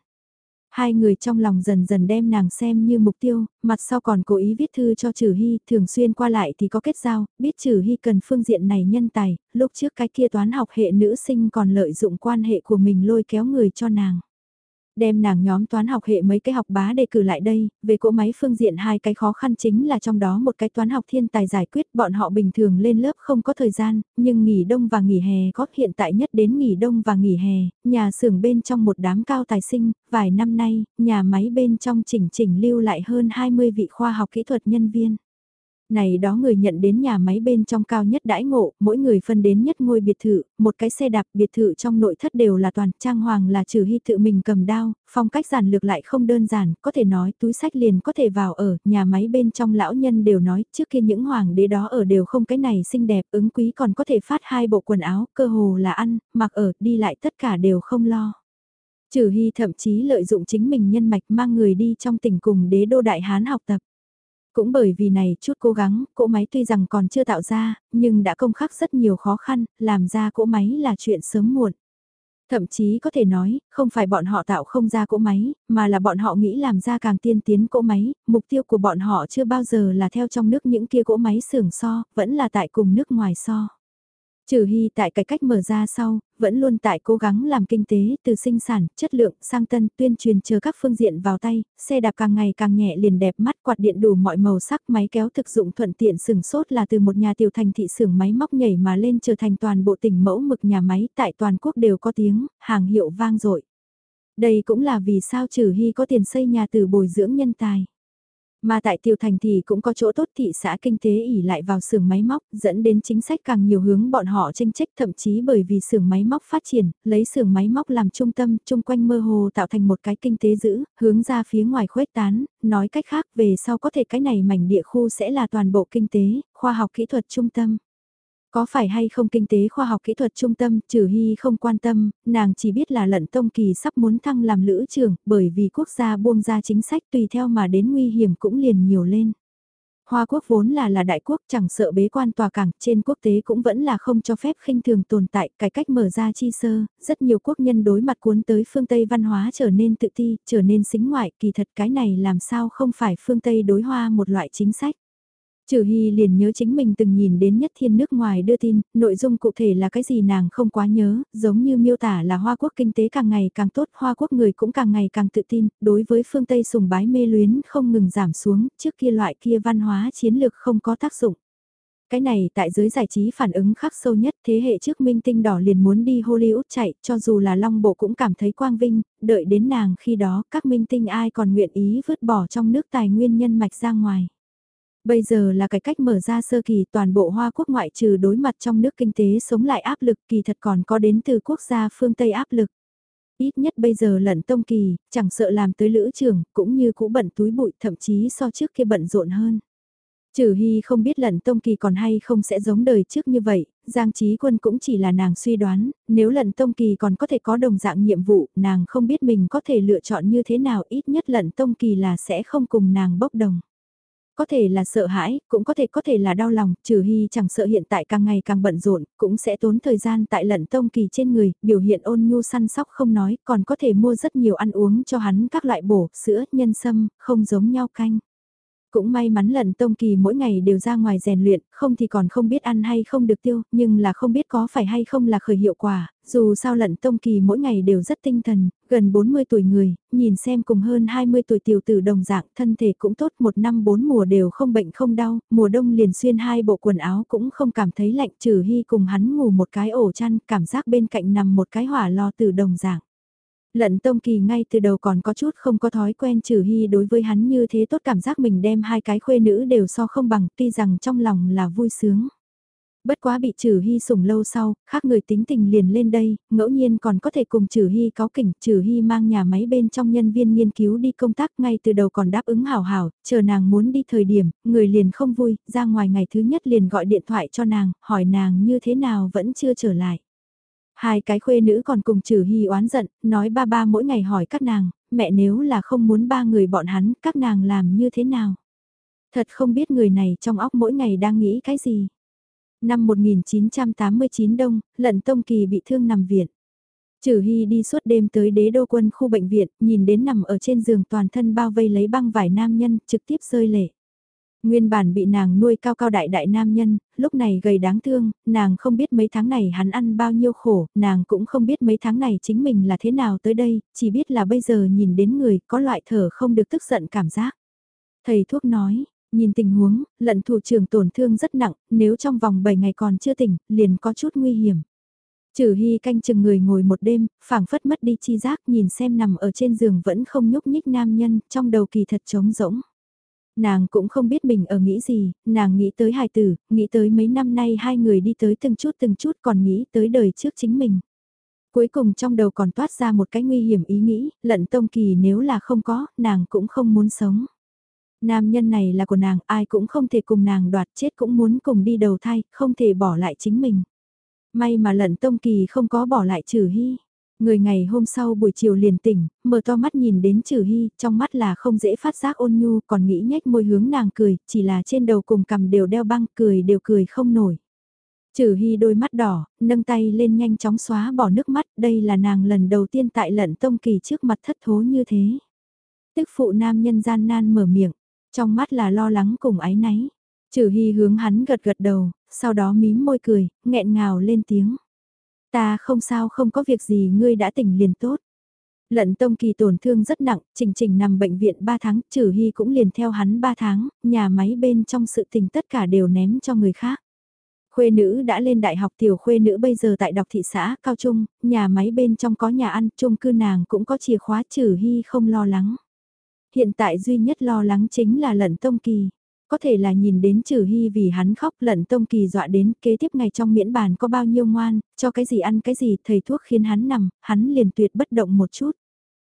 Hai người trong lòng dần dần đem nàng xem như mục tiêu, mặt sau còn cố ý viết thư cho Trừ Hy, thường xuyên qua lại thì có kết giao, biết Trừ Hy cần phương diện này nhân tài, lúc trước cái kia toán học hệ nữ sinh còn lợi dụng quan hệ của mình lôi kéo người cho nàng đem nàng nhóm toán học hệ mấy cái học bá đề cử lại đây, về cỗ máy phương diện hai cái khó khăn chính là trong đó một cái toán học thiên tài giải quyết bọn họ bình thường lên lớp không có thời gian, nhưng nghỉ đông và nghỉ hè có hiện tại nhất đến nghỉ đông và nghỉ hè, nhà xưởng bên trong một đám cao tài sinh, vài năm nay, nhà máy bên trong chỉnh chỉnh lưu lại hơn 20 vị khoa học kỹ thuật nhân viên. Này đó người nhận đến nhà máy bên trong cao nhất đãi ngộ, mỗi người phân đến nhất ngôi biệt thự, một cái xe đạp biệt thự trong nội thất đều là toàn, trang hoàng là trừ hy tự mình cầm đao, phong cách giản lược lại không đơn giản, có thể nói túi sách liền có thể vào ở, nhà máy bên trong lão nhân đều nói, trước kia những hoàng đế đó ở đều không cái này xinh đẹp, ứng quý còn có thể phát hai bộ quần áo, cơ hồ là ăn, mặc ở, đi lại tất cả đều không lo. Trừ hy thậm chí lợi dụng chính mình nhân mạch mang người đi trong tỉnh cùng đế đô đại hán học tập. Cũng bởi vì này chút cố gắng, cỗ máy tuy rằng còn chưa tạo ra, nhưng đã công khắc rất nhiều khó khăn, làm ra cỗ máy là chuyện sớm muộn. Thậm chí có thể nói, không phải bọn họ tạo không ra cỗ máy, mà là bọn họ nghĩ làm ra càng tiên tiến cỗ máy, mục tiêu của bọn họ chưa bao giờ là theo trong nước những kia cỗ máy xưởng so, vẫn là tại cùng nước ngoài so. Trừ Hy tại cải cách mở ra sau, vẫn luôn tại cố gắng làm kinh tế từ sinh sản, chất lượng, sang tân, tuyên truyền chờ các phương diện vào tay, xe đạp càng ngày càng nhẹ liền đẹp mắt quạt điện đủ mọi màu sắc máy kéo thực dụng thuận tiện sừng sốt là từ một nhà tiểu thành thị xưởng máy móc nhảy mà lên trở thành toàn bộ tỉnh mẫu mực nhà máy tại toàn quốc đều có tiếng, hàng hiệu vang dội Đây cũng là vì sao Trừ Hy có tiền xây nhà từ bồi dưỡng nhân tài. Mà tại tiểu thành thì cũng có chỗ tốt thị xã kinh tế ỉ lại vào xưởng máy móc, dẫn đến chính sách càng nhiều hướng bọn họ tranh trách thậm chí bởi vì xưởng máy móc phát triển, lấy xưởng máy móc làm trung tâm, chung quanh mơ hồ tạo thành một cái kinh tế giữ, hướng ra phía ngoài khuếch tán, nói cách khác về sau có thể cái này mảnh địa khu sẽ là toàn bộ kinh tế, khoa học kỹ thuật trung tâm. Có phải hay không kinh tế khoa học kỹ thuật trung tâm, trừ hy không quan tâm, nàng chỉ biết là lận tông kỳ sắp muốn thăng làm lữ trưởng, bởi vì quốc gia buông ra chính sách tùy theo mà đến nguy hiểm cũng liền nhiều lên. Hoa quốc vốn là là đại quốc chẳng sợ bế quan tòa cảng, trên quốc tế cũng vẫn là không cho phép khinh thường tồn tại, cải cách mở ra chi sơ, rất nhiều quốc nhân đối mặt cuốn tới phương Tây văn hóa trở nên tự ti, trở nên xính ngoại, kỳ thật cái này làm sao không phải phương Tây đối hoa một loại chính sách. Trừ Hy liền nhớ chính mình từng nhìn đến nhất thiên nước ngoài đưa tin, nội dung cụ thể là cái gì nàng không quá nhớ, giống như miêu tả là Hoa Quốc kinh tế càng ngày càng tốt, Hoa Quốc người cũng càng ngày càng tự tin, đối với phương Tây sùng bái mê luyến không ngừng giảm xuống, trước kia loại kia văn hóa chiến lược không có tác dụng. Cái này tại giới giải trí phản ứng khắc sâu nhất thế hệ trước minh tinh đỏ liền muốn đi Hollywood chạy cho dù là Long Bộ cũng cảm thấy quang vinh, đợi đến nàng khi đó các minh tinh ai còn nguyện ý vứt bỏ trong nước tài nguyên nhân mạch ra ngoài. Bây giờ là cái cách mở ra sơ kỳ toàn bộ Hoa Quốc ngoại trừ đối mặt trong nước kinh tế sống lại áp lực kỳ thật còn có đến từ quốc gia phương Tây áp lực. Ít nhất bây giờ lận tông kỳ, chẳng sợ làm tới lữ trường, cũng như cũ bận túi bụi thậm chí so trước kia bận rộn hơn. Trừ Hy không biết lận tông kỳ còn hay không sẽ giống đời trước như vậy, Giang Trí Quân cũng chỉ là nàng suy đoán, nếu lận tông kỳ còn có thể có đồng dạng nhiệm vụ, nàng không biết mình có thể lựa chọn như thế nào ít nhất lận tông kỳ là sẽ không cùng nàng bốc đồng. Có thể là sợ hãi, cũng có thể có thể là đau lòng, trừ hy chẳng sợ hiện tại càng ngày càng bận rộn, cũng sẽ tốn thời gian tại lận tông kỳ trên người, biểu hiện ôn nhu săn sóc không nói, còn có thể mua rất nhiều ăn uống cho hắn các loại bổ, sữa, nhân sâm, không giống nhau canh. Cũng may mắn lần Tông Kỳ mỗi ngày đều ra ngoài rèn luyện, không thì còn không biết ăn hay không được tiêu, nhưng là không biết có phải hay không là khởi hiệu quả, dù sao lận Tông Kỳ mỗi ngày đều rất tinh thần, gần 40 tuổi người, nhìn xem cùng hơn 20 tuổi tiểu tử đồng dạng, thân thể cũng tốt một năm bốn mùa đều không bệnh không đau, mùa đông liền xuyên hai bộ quần áo cũng không cảm thấy lạnh trừ hy cùng hắn ngủ một cái ổ chăn, cảm giác bên cạnh nằm một cái hỏa lò tử đồng dạng. Lận Tông Kỳ ngay từ đầu còn có chút không có thói quen trừ hy đối với hắn như thế tốt cảm giác mình đem hai cái khuê nữ đều so không bằng tuy rằng trong lòng là vui sướng. Bất quá bị trừ hy sủng lâu sau, khác người tính tình liền lên đây, ngẫu nhiên còn có thể cùng trừ hy cáo kỉnh, trừ hy mang nhà máy bên trong nhân viên nghiên cứu đi công tác ngay từ đầu còn đáp ứng hảo hảo, chờ nàng muốn đi thời điểm, người liền không vui, ra ngoài ngày thứ nhất liền gọi điện thoại cho nàng, hỏi nàng như thế nào vẫn chưa trở lại. Hai cái khuê nữ còn cùng trừ hy oán giận, nói ba ba mỗi ngày hỏi các nàng, mẹ nếu là không muốn ba người bọn hắn, các nàng làm như thế nào? Thật không biết người này trong óc mỗi ngày đang nghĩ cái gì. Năm 1989 đông, lận tông kỳ bị thương nằm viện. Trừ Hy đi suốt đêm tới đế đô quân khu bệnh viện, nhìn đến nằm ở trên giường toàn thân bao vây lấy băng vải nam nhân, trực tiếp rơi lệ. Nguyên bản bị nàng nuôi cao cao đại đại nam nhân, lúc này gầy đáng thương, nàng không biết mấy tháng này hắn ăn bao nhiêu khổ, nàng cũng không biết mấy tháng này chính mình là thế nào tới đây, chỉ biết là bây giờ nhìn đến người có loại thở không được tức giận cảm giác. Thầy thuốc nói, nhìn tình huống, lận thủ trưởng tổn thương rất nặng, nếu trong vòng 7 ngày còn chưa tỉnh, liền có chút nguy hiểm. Trừ hy canh chừng người ngồi một đêm, phảng phất mất đi chi giác nhìn xem nằm ở trên giường vẫn không nhúc nhích nam nhân, trong đầu kỳ thật trống rỗng nàng cũng không biết mình ở nghĩ gì, nàng nghĩ tới hài tử, nghĩ tới mấy năm nay hai người đi tới từng chút từng chút còn nghĩ tới đời trước chính mình. Cuối cùng trong đầu còn toát ra một cái nguy hiểm ý nghĩ, lận tông kỳ nếu là không có, nàng cũng không muốn sống. Nam nhân này là của nàng, ai cũng không thể cùng nàng đoạt chết cũng muốn cùng đi đầu thai, không thể bỏ lại chính mình. May mà lận tông kỳ không có bỏ lại trừ hy. Người ngày hôm sau buổi chiều liền tỉnh, mở to mắt nhìn đến Trừ Hy, trong mắt là không dễ phát giác ôn nhu, còn nghĩ nhếch môi hướng nàng cười, chỉ là trên đầu cùng cằm đều đeo băng, cười đều cười không nổi. Trừ Hy đôi mắt đỏ, nâng tay lên nhanh chóng xóa bỏ nước mắt, đây là nàng lần đầu tiên tại lận tông kỳ trước mặt thất thố như thế. Tức phụ nam nhân gian nan mở miệng, trong mắt là lo lắng cùng ái náy. Trừ Hy hướng hắn gật gật đầu, sau đó mím môi cười, nghẹn ngào lên tiếng. Ta không sao không có việc gì ngươi đã tỉnh liền tốt. Lận Tông Kỳ tổn thương rất nặng, Trình Trình nằm bệnh viện 3 tháng, Trừ Hy cũng liền theo hắn 3 tháng, nhà máy bên trong sự tình tất cả đều ném cho người khác. Khuê nữ đã lên đại học tiểu khuê nữ bây giờ tại đọc thị xã, cao trung, nhà máy bên trong có nhà ăn, chung cư nàng cũng có chìa khóa Trừ Hy không lo lắng. Hiện tại duy nhất lo lắng chính là lận Tông Kỳ. Có thể là nhìn đến trừ hy vì hắn khóc lận tông kỳ dọa đến kế tiếp ngày trong miễn bàn có bao nhiêu ngoan, cho cái gì ăn cái gì thầy thuốc khiến hắn nằm, hắn liền tuyệt bất động một chút.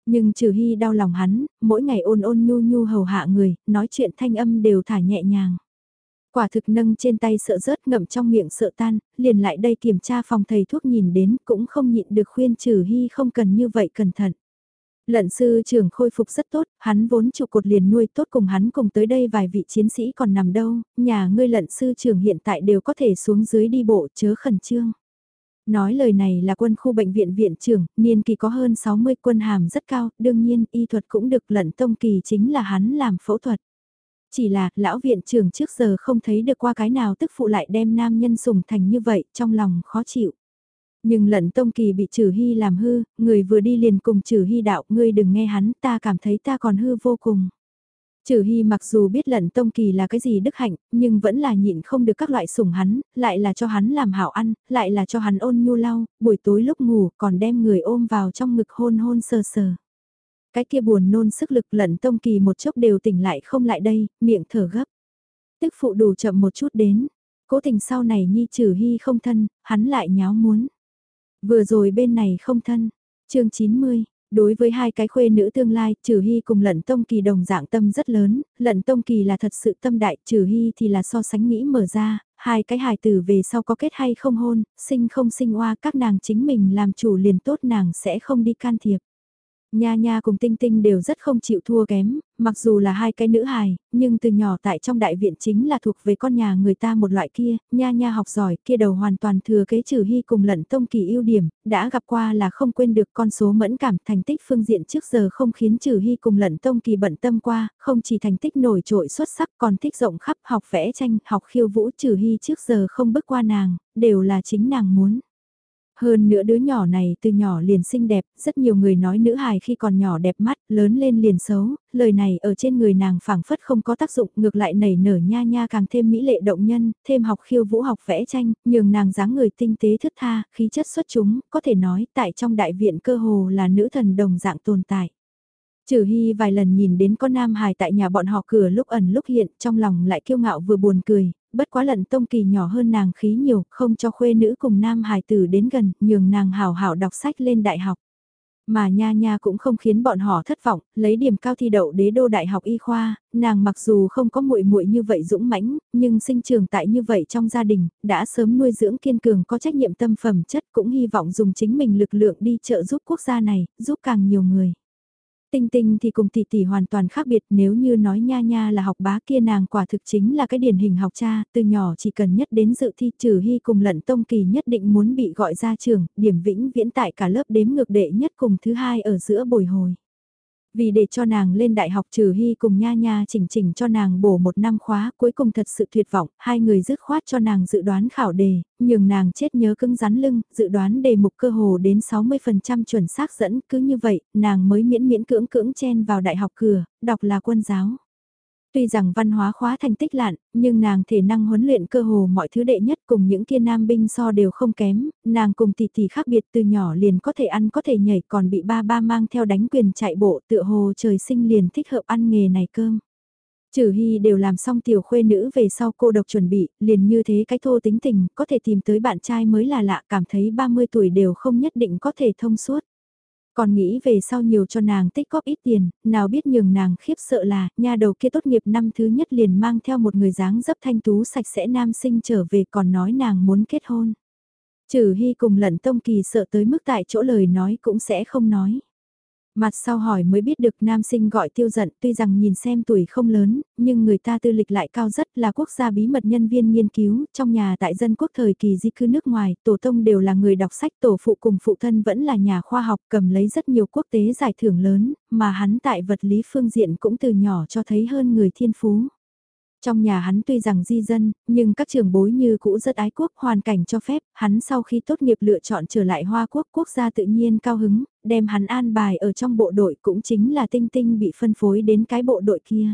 Nhưng trừ hy đau lòng hắn, mỗi ngày ôn ôn nhu nhu hầu hạ người, nói chuyện thanh âm đều thả nhẹ nhàng. Quả thực nâng trên tay sợ rớt ngậm trong miệng sợ tan, liền lại đây kiểm tra phòng thầy thuốc nhìn đến cũng không nhịn được khuyên trừ hy không cần như vậy cẩn thận. Lận sư trưởng khôi phục rất tốt, hắn vốn trụ cột liền nuôi tốt cùng hắn cùng tới đây vài vị chiến sĩ còn nằm đâu, nhà ngươi lận sư trưởng hiện tại đều có thể xuống dưới đi bộ chớ khẩn trương. Nói lời này là quân khu bệnh viện viện trưởng, niên kỳ có hơn 60 quân hàm rất cao, đương nhiên y thuật cũng được lận tông kỳ chính là hắn làm phẫu thuật. Chỉ là, lão viện trưởng trước giờ không thấy được qua cái nào tức phụ lại đem nam nhân sùng thành như vậy, trong lòng khó chịu. Nhưng lận tông kỳ bị trừ hy làm hư, người vừa đi liền cùng trừ hy đạo, ngươi đừng nghe hắn, ta cảm thấy ta còn hư vô cùng. Trừ hy mặc dù biết lận tông kỳ là cái gì đức hạnh, nhưng vẫn là nhịn không được các loại sủng hắn, lại là cho hắn làm hảo ăn, lại là cho hắn ôn nhu lau, buổi tối lúc ngủ còn đem người ôm vào trong ngực hôn hôn sờ sờ. Cái kia buồn nôn sức lực lận tông kỳ một chốc đều tỉnh lại không lại đây, miệng thở gấp. Tức phụ đủ chậm một chút đến, cố tình sau này nhi trừ hy không thân, hắn lại nháo muốn. Vừa rồi bên này không thân. chương 90, đối với hai cái khuê nữ tương lai, Trừ Hy cùng Lận Tông Kỳ đồng dạng tâm rất lớn, Lận Tông Kỳ là thật sự tâm đại, Trừ Hy thì là so sánh nghĩ mở ra, hai cái hài tử về sau có kết hay không hôn, sinh không sinh oa các nàng chính mình làm chủ liền tốt nàng sẽ không đi can thiệp. Nha Nha cùng Tinh Tinh đều rất không chịu thua kém, mặc dù là hai cái nữ hài, nhưng từ nhỏ tại trong đại viện chính là thuộc về con nhà người ta một loại kia, Nha Nha học giỏi, kia đầu hoàn toàn thừa kế trừ hy cùng lận tông kỳ ưu điểm, đã gặp qua là không quên được con số mẫn cảm thành tích phương diện trước giờ không khiến trừ hy cùng lận tông kỳ bận tâm qua, không chỉ thành tích nổi trội xuất sắc còn thích rộng khắp học vẽ tranh, học khiêu vũ trừ hy trước giờ không bước qua nàng, đều là chính nàng muốn. Hơn nữa đứa nhỏ này từ nhỏ liền xinh đẹp, rất nhiều người nói nữ hài khi còn nhỏ đẹp mắt, lớn lên liền xấu, lời này ở trên người nàng phảng phất không có tác dụng, ngược lại nảy nở nha nha càng thêm mỹ lệ động nhân, thêm học khiêu vũ học vẽ tranh, nhường nàng dáng người tinh tế thức tha, khí chất xuất chúng, có thể nói tại trong đại viện cơ hồ là nữ thần đồng dạng tồn tại. Trừ Hy vài lần nhìn đến con nam hài tại nhà bọn họ cửa lúc ẩn lúc hiện, trong lòng lại kiêu ngạo vừa buồn cười, bất quá lận tông kỳ nhỏ hơn nàng khí nhiều, không cho khuê nữ cùng nam hài tử đến gần, nhường nàng hào hảo đọc sách lên đại học. Mà nha nha cũng không khiến bọn họ thất vọng, lấy điểm cao thi đậu đế đô đại học y khoa, nàng mặc dù không có muội muội như vậy dũng mãnh, nhưng sinh trường tại như vậy trong gia đình, đã sớm nuôi dưỡng kiên cường có trách nhiệm tâm phẩm chất cũng hy vọng dùng chính mình lực lượng đi trợ giúp quốc gia này, giúp càng nhiều người. Tinh tinh thì cùng tỷ tỷ hoàn toàn khác biệt nếu như nói nha nha là học bá kia nàng quả thực chính là cái điển hình học cha, từ nhỏ chỉ cần nhất đến dự thi trừ hy cùng lận tông kỳ nhất định muốn bị gọi ra trường, điểm vĩnh viễn tại cả lớp đếm ngược đệ nhất cùng thứ hai ở giữa bồi hồi. Vì để cho nàng lên đại học trừ hy cùng nha nha chỉnh chỉnh cho nàng bổ một năm khóa cuối cùng thật sự tuyệt vọng, hai người dứt khoát cho nàng dự đoán khảo đề, nhường nàng chết nhớ cứng rắn lưng, dự đoán đề mục cơ hồ đến 60% chuẩn xác dẫn, cứ như vậy, nàng mới miễn miễn cưỡng cưỡng chen vào đại học cửa, đọc là quân giáo. Tuy rằng văn hóa khóa thành tích lạn, nhưng nàng thể năng huấn luyện cơ hồ mọi thứ đệ nhất cùng những kia nam binh so đều không kém, nàng cùng tỷ tỷ khác biệt từ nhỏ liền có thể ăn có thể nhảy còn bị ba ba mang theo đánh quyền chạy bộ tựa hồ trời sinh liền thích hợp ăn nghề này cơm. Trừ Hy đều làm xong tiểu khuê nữ về sau cô độc chuẩn bị, liền như thế cái thô tính tình, có thể tìm tới bạn trai mới là lạ, cảm thấy 30 tuổi đều không nhất định có thể thông suốt. Còn nghĩ về sau nhiều cho nàng tích góp ít tiền, nào biết nhường nàng khiếp sợ là, nhà đầu kia tốt nghiệp năm thứ nhất liền mang theo một người dáng dấp thanh tú sạch sẽ nam sinh trở về còn nói nàng muốn kết hôn. Trừ hy cùng lận tông kỳ sợ tới mức tại chỗ lời nói cũng sẽ không nói. Mặt sau hỏi mới biết được nam sinh gọi tiêu giận tuy rằng nhìn xem tuổi không lớn, nhưng người ta tư lịch lại cao rất là quốc gia bí mật nhân viên nghiên cứu, trong nhà tại dân quốc thời kỳ di cư nước ngoài, tổ tông đều là người đọc sách tổ phụ cùng phụ thân vẫn là nhà khoa học cầm lấy rất nhiều quốc tế giải thưởng lớn, mà hắn tại vật lý phương diện cũng từ nhỏ cho thấy hơn người thiên phú. Trong nhà hắn tuy rằng di dân, nhưng các trường bối như cũ rất ái quốc hoàn cảnh cho phép, hắn sau khi tốt nghiệp lựa chọn trở lại Hoa Quốc quốc gia tự nhiên cao hứng, đem hắn an bài ở trong bộ đội cũng chính là tinh tinh bị phân phối đến cái bộ đội kia.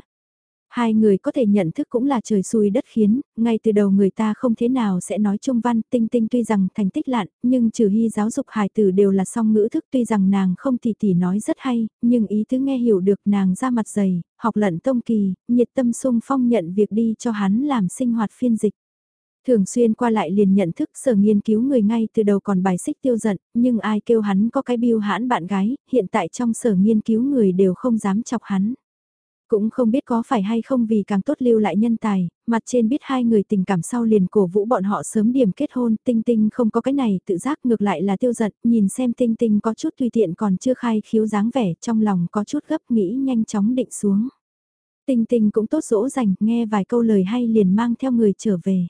Hai người có thể nhận thức cũng là trời xui đất khiến, ngay từ đầu người ta không thế nào sẽ nói trung văn, tinh tinh tuy rằng thành tích lạn, nhưng trừ hy giáo dục hài tử đều là song ngữ thức tuy rằng nàng không tỉ tỉ nói rất hay, nhưng ý thứ nghe hiểu được nàng ra mặt dày, học lận tông kỳ, nhiệt tâm sung phong nhận việc đi cho hắn làm sinh hoạt phiên dịch. Thường xuyên qua lại liền nhận thức sở nghiên cứu người ngay từ đầu còn bài xích tiêu giận, nhưng ai kêu hắn có cái biêu hãn bạn gái, hiện tại trong sở nghiên cứu người đều không dám chọc hắn. Cũng không biết có phải hay không vì càng tốt lưu lại nhân tài, mặt trên biết hai người tình cảm sau liền cổ vũ bọn họ sớm điểm kết hôn, tinh tinh không có cái này tự giác ngược lại là tiêu giận, nhìn xem tinh tinh có chút tùy tiện còn chưa khai khiếu dáng vẻ trong lòng có chút gấp nghĩ nhanh chóng định xuống. Tinh tinh cũng tốt dỗ dành, nghe vài câu lời hay liền mang theo người trở về.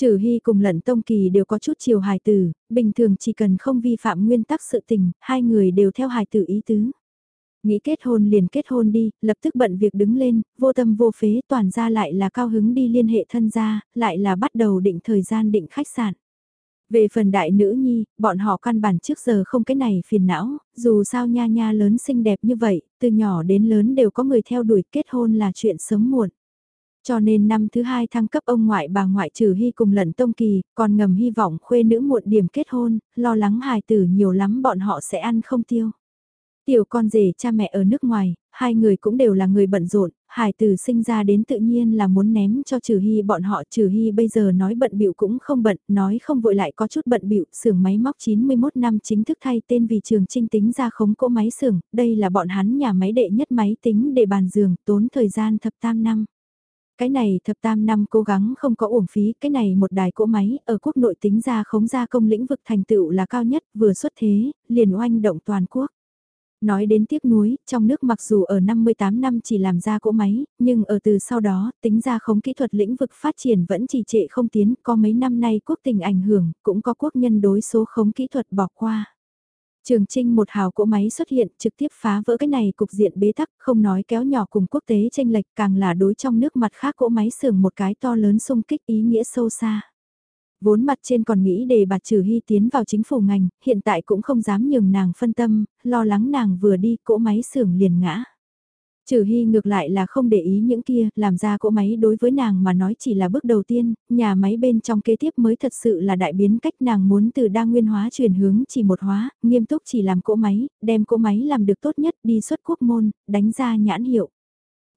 Trừ Hy cùng lận tông kỳ đều có chút chiều hài tử, bình thường chỉ cần không vi phạm nguyên tắc sự tình, hai người đều theo hài tử ý tứ. Nghĩ kết hôn liền kết hôn đi, lập tức bận việc đứng lên, vô tâm vô phế toàn ra lại là cao hứng đi liên hệ thân gia, lại là bắt đầu định thời gian định khách sạn. Về phần đại nữ nhi, bọn họ căn bản trước giờ không cái này phiền não, dù sao nha nha lớn xinh đẹp như vậy, từ nhỏ đến lớn đều có người theo đuổi kết hôn là chuyện sớm muộn. Cho nên năm thứ hai thăng cấp ông ngoại bà ngoại trừ hy cùng lận tông kỳ, còn ngầm hy vọng khuê nữ muộn điểm kết hôn, lo lắng hài tử nhiều lắm bọn họ sẽ ăn không tiêu. Tiểu con rể cha mẹ ở nước ngoài, hai người cũng đều là người bận rộn, hải từ sinh ra đến tự nhiên là muốn ném cho trừ hy bọn họ trừ hy bây giờ nói bận bịu cũng không bận, nói không vội lại có chút bận bịu xưởng máy móc 91 năm chính thức thay tên vì trường trinh tính ra khống cỗ máy xưởng, đây là bọn hắn nhà máy đệ nhất máy tính để bàn giường, tốn thời gian thập tam năm. Cái này thập tam năm cố gắng không có uổng phí, cái này một đài cỗ máy ở quốc nội tính ra khống gia công lĩnh vực thành tựu là cao nhất, vừa xuất thế, liền oanh động toàn quốc. Nói đến tiếc nuối, trong nước mặc dù ở 58 năm chỉ làm ra cỗ máy, nhưng ở từ sau đó, tính ra khống kỹ thuật lĩnh vực phát triển vẫn trì trệ không tiến, có mấy năm nay quốc tình ảnh hưởng, cũng có quốc nhân đối số khống kỹ thuật bỏ qua. Trường Trinh một hào cỗ máy xuất hiện trực tiếp phá vỡ cái này cục diện bế tắc, không nói kéo nhỏ cùng quốc tế tranh lệch càng là đối trong nước mặt khác cỗ máy sưởng một cái to lớn xung kích ý nghĩa sâu xa. Vốn mặt trên còn nghĩ để bà Trừ Hy tiến vào chính phủ ngành, hiện tại cũng không dám nhường nàng phân tâm, lo lắng nàng vừa đi cỗ máy xưởng liền ngã. Trừ Hy ngược lại là không để ý những kia, làm ra cỗ máy đối với nàng mà nói chỉ là bước đầu tiên, nhà máy bên trong kế tiếp mới thật sự là đại biến cách nàng muốn từ đa nguyên hóa chuyển hướng chỉ một hóa, nghiêm túc chỉ làm cỗ máy, đem cỗ máy làm được tốt nhất đi xuất quốc môn, đánh ra nhãn hiệu.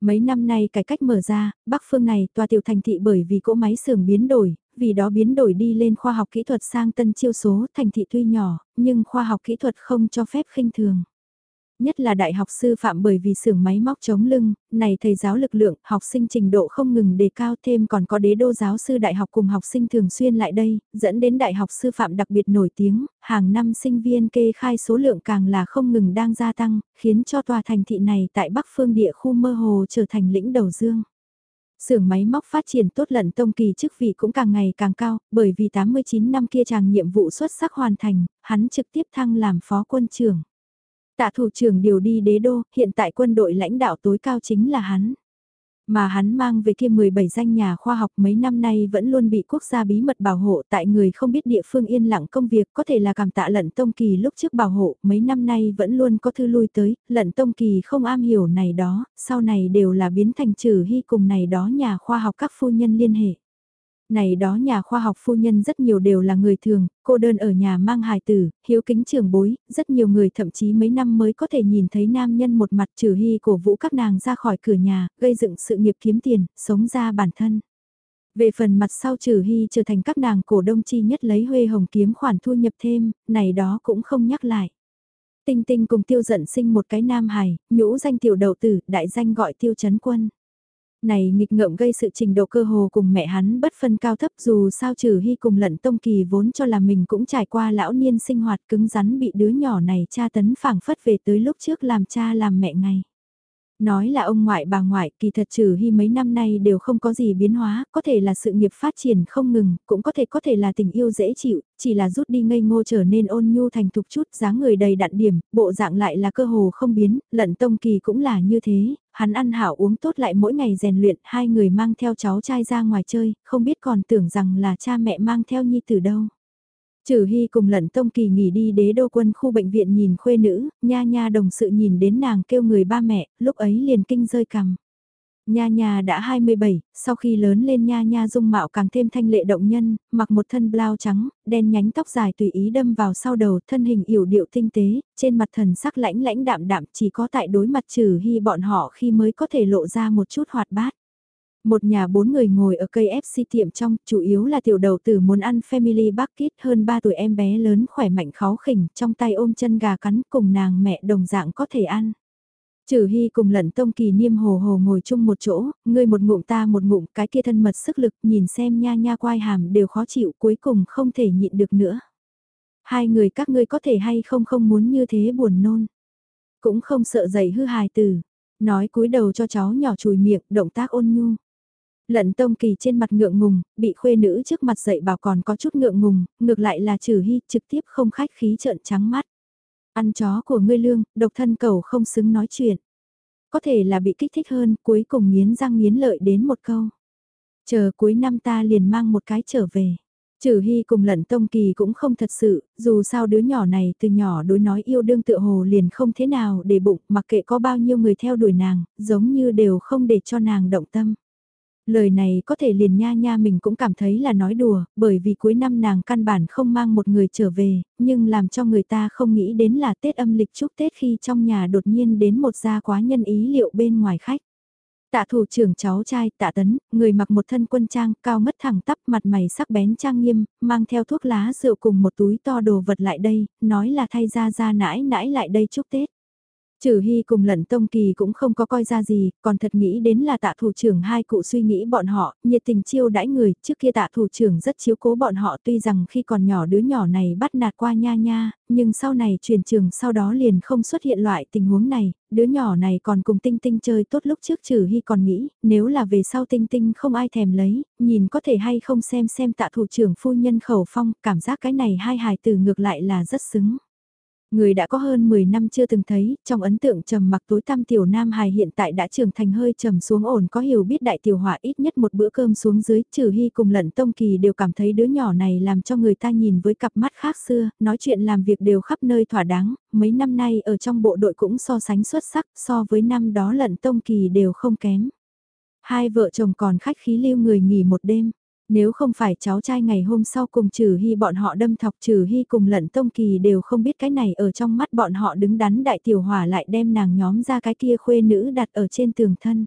Mấy năm nay cải cách mở ra, Bắc phương này tòa tiểu thành thị bởi vì cỗ máy xưởng biến đổi, vì đó biến đổi đi lên khoa học kỹ thuật sang tân chiêu số thành thị tuy nhỏ, nhưng khoa học kỹ thuật không cho phép khinh thường. Nhất là đại học sư phạm bởi vì xưởng máy móc chống lưng, này thầy giáo lực lượng, học sinh trình độ không ngừng đề cao thêm còn có đế đô giáo sư đại học cùng học sinh thường xuyên lại đây, dẫn đến đại học sư phạm đặc biệt nổi tiếng, hàng năm sinh viên kê khai số lượng càng là không ngừng đang gia tăng, khiến cho tòa thành thị này tại Bắc phương địa khu mơ hồ trở thành lĩnh đầu dương. Xưởng máy móc phát triển tốt lận tông kỳ chức vị cũng càng ngày càng cao, bởi vì 89 năm kia chàng nhiệm vụ xuất sắc hoàn thành, hắn trực tiếp thăng làm phó quân trưởng. Tạ thủ trưởng điều đi đế đô, hiện tại quân đội lãnh đạo tối cao chính là hắn. Mà hắn mang về kia 17 danh nhà khoa học mấy năm nay vẫn luôn bị quốc gia bí mật bảo hộ tại người không biết địa phương yên lặng công việc có thể là cảm tạ lận tông kỳ lúc trước bảo hộ mấy năm nay vẫn luôn có thư lui tới, lận tông kỳ không am hiểu này đó, sau này đều là biến thành trừ hy cùng này đó nhà khoa học các phu nhân liên hệ. Này đó nhà khoa học phu nhân rất nhiều đều là người thường, cô đơn ở nhà mang hài tử, hiếu kính trường bối, rất nhiều người thậm chí mấy năm mới có thể nhìn thấy nam nhân một mặt trừ hy cổ vũ các nàng ra khỏi cửa nhà, gây dựng sự nghiệp kiếm tiền, sống ra bản thân. Về phần mặt sau trừ hy trở thành các nàng cổ đông chi nhất lấy huê hồng kiếm khoản thu nhập thêm, này đó cũng không nhắc lại. Tinh tinh cùng tiêu giận sinh một cái nam hài, nhũ danh tiểu đầu tử, đại danh gọi tiêu chấn quân. Này nghịch ngợm gây sự trình độ cơ hồ cùng mẹ hắn bất phân cao thấp dù sao trừ hy cùng lận tông kỳ vốn cho là mình cũng trải qua lão niên sinh hoạt cứng rắn bị đứa nhỏ này cha tấn phảng phất về tới lúc trước làm cha làm mẹ ngày. Nói là ông ngoại bà ngoại kỳ thật trừ hy mấy năm nay đều không có gì biến hóa, có thể là sự nghiệp phát triển không ngừng, cũng có thể có thể là tình yêu dễ chịu, chỉ là rút đi ngây ngô trở nên ôn nhu thành thục chút, dáng người đầy đặn điểm, bộ dạng lại là cơ hồ không biến, lận tông kỳ cũng là như thế, hắn ăn hảo uống tốt lại mỗi ngày rèn luyện, hai người mang theo cháu trai ra ngoài chơi, không biết còn tưởng rằng là cha mẹ mang theo nhi từ đâu. Trừ Hy cùng lận tông kỳ nghỉ đi đế đô quân khu bệnh viện nhìn khuê nữ, nha nha đồng sự nhìn đến nàng kêu người ba mẹ, lúc ấy liền kinh rơi cằm. Nha nha đã 27, sau khi lớn lên nha nha dung mạo càng thêm thanh lệ động nhân, mặc một thân blau trắng, đen nhánh tóc dài tùy ý đâm vào sau đầu, thân hình yểu điệu tinh tế, trên mặt thần sắc lãnh lãnh đạm đạm chỉ có tại đối mặt trừ hy bọn họ khi mới có thể lộ ra một chút hoạt bát. Một nhà bốn người ngồi ở cây FC tiệm trong, chủ yếu là tiểu đầu tử muốn ăn family bucket hơn 3 tuổi em bé lớn khỏe mạnh khó khỉnh, trong tay ôm chân gà cắn cùng nàng mẹ đồng dạng có thể ăn. Trừ Hy cùng lận tông kỳ niêm hồ hồ ngồi chung một chỗ, ngươi một ngụm ta một ngụm cái kia thân mật sức lực nhìn xem nha nha quai hàm đều khó chịu cuối cùng không thể nhịn được nữa. Hai người các ngươi có thể hay không không muốn như thế buồn nôn. Cũng không sợ dậy hư hài từ. Nói cúi đầu cho cháu nhỏ chùi miệng, động tác ôn nhu. Lận tông kỳ trên mặt ngượng ngùng, bị khuê nữ trước mặt dậy bảo còn có chút ngượng ngùng, ngược lại là trừ hy trực tiếp không khách khí trợn trắng mắt. Ăn chó của ngươi lương, độc thân cầu không xứng nói chuyện. Có thể là bị kích thích hơn, cuối cùng nghiến răng nghiến lợi đến một câu. Chờ cuối năm ta liền mang một cái trở về. Trừ Hy cùng lận tông kỳ cũng không thật sự, dù sao đứa nhỏ này từ nhỏ đối nói yêu đương tựa hồ liền không thế nào để bụng, mặc kệ có bao nhiêu người theo đuổi nàng, giống như đều không để cho nàng động tâm. Lời này có thể liền nha nha mình cũng cảm thấy là nói đùa, bởi vì cuối năm nàng căn bản không mang một người trở về, nhưng làm cho người ta không nghĩ đến là Tết âm lịch chúc Tết khi trong nhà đột nhiên đến một gia quá nhân ý liệu bên ngoài khách. Tạ thủ trưởng cháu trai tạ tấn, người mặc một thân quân trang, cao mất thẳng tắp mặt mày sắc bén trang nghiêm, mang theo thuốc lá rượu cùng một túi to đồ vật lại đây, nói là thay ra ra nãi nãi lại đây chúc Tết. Trừ Hy cùng lận tông kỳ cũng không có coi ra gì, còn thật nghĩ đến là tạ thủ trưởng hai cụ suy nghĩ bọn họ, nhiệt tình chiêu đãi người, trước kia tạ thủ trưởng rất chiếu cố bọn họ tuy rằng khi còn nhỏ đứa nhỏ này bắt nạt qua nha nha, nhưng sau này truyền trường sau đó liền không xuất hiện loại tình huống này, đứa nhỏ này còn cùng tinh tinh chơi tốt lúc trước trừ Hy còn nghĩ, nếu là về sau tinh tinh không ai thèm lấy, nhìn có thể hay không xem xem tạ thủ trưởng phu nhân khẩu phong, cảm giác cái này hai hài từ ngược lại là rất xứng. Người đã có hơn 10 năm chưa từng thấy, trong ấn tượng trầm mặc tối tăm tiểu nam hài hiện tại đã trưởng thành hơi trầm xuống ổn có hiểu biết đại tiểu hỏa ít nhất một bữa cơm xuống dưới, trừ hy cùng lận tông kỳ đều cảm thấy đứa nhỏ này làm cho người ta nhìn với cặp mắt khác xưa, nói chuyện làm việc đều khắp nơi thỏa đáng, mấy năm nay ở trong bộ đội cũng so sánh xuất sắc, so với năm đó lận tông kỳ đều không kém. Hai vợ chồng còn khách khí lưu người nghỉ một đêm. Nếu không phải cháu trai ngày hôm sau cùng trừ hy bọn họ đâm thọc trừ hy cùng lận tông kỳ đều không biết cái này ở trong mắt bọn họ đứng đắn đại tiểu hỏa lại đem nàng nhóm ra cái kia khuê nữ đặt ở trên tường thân.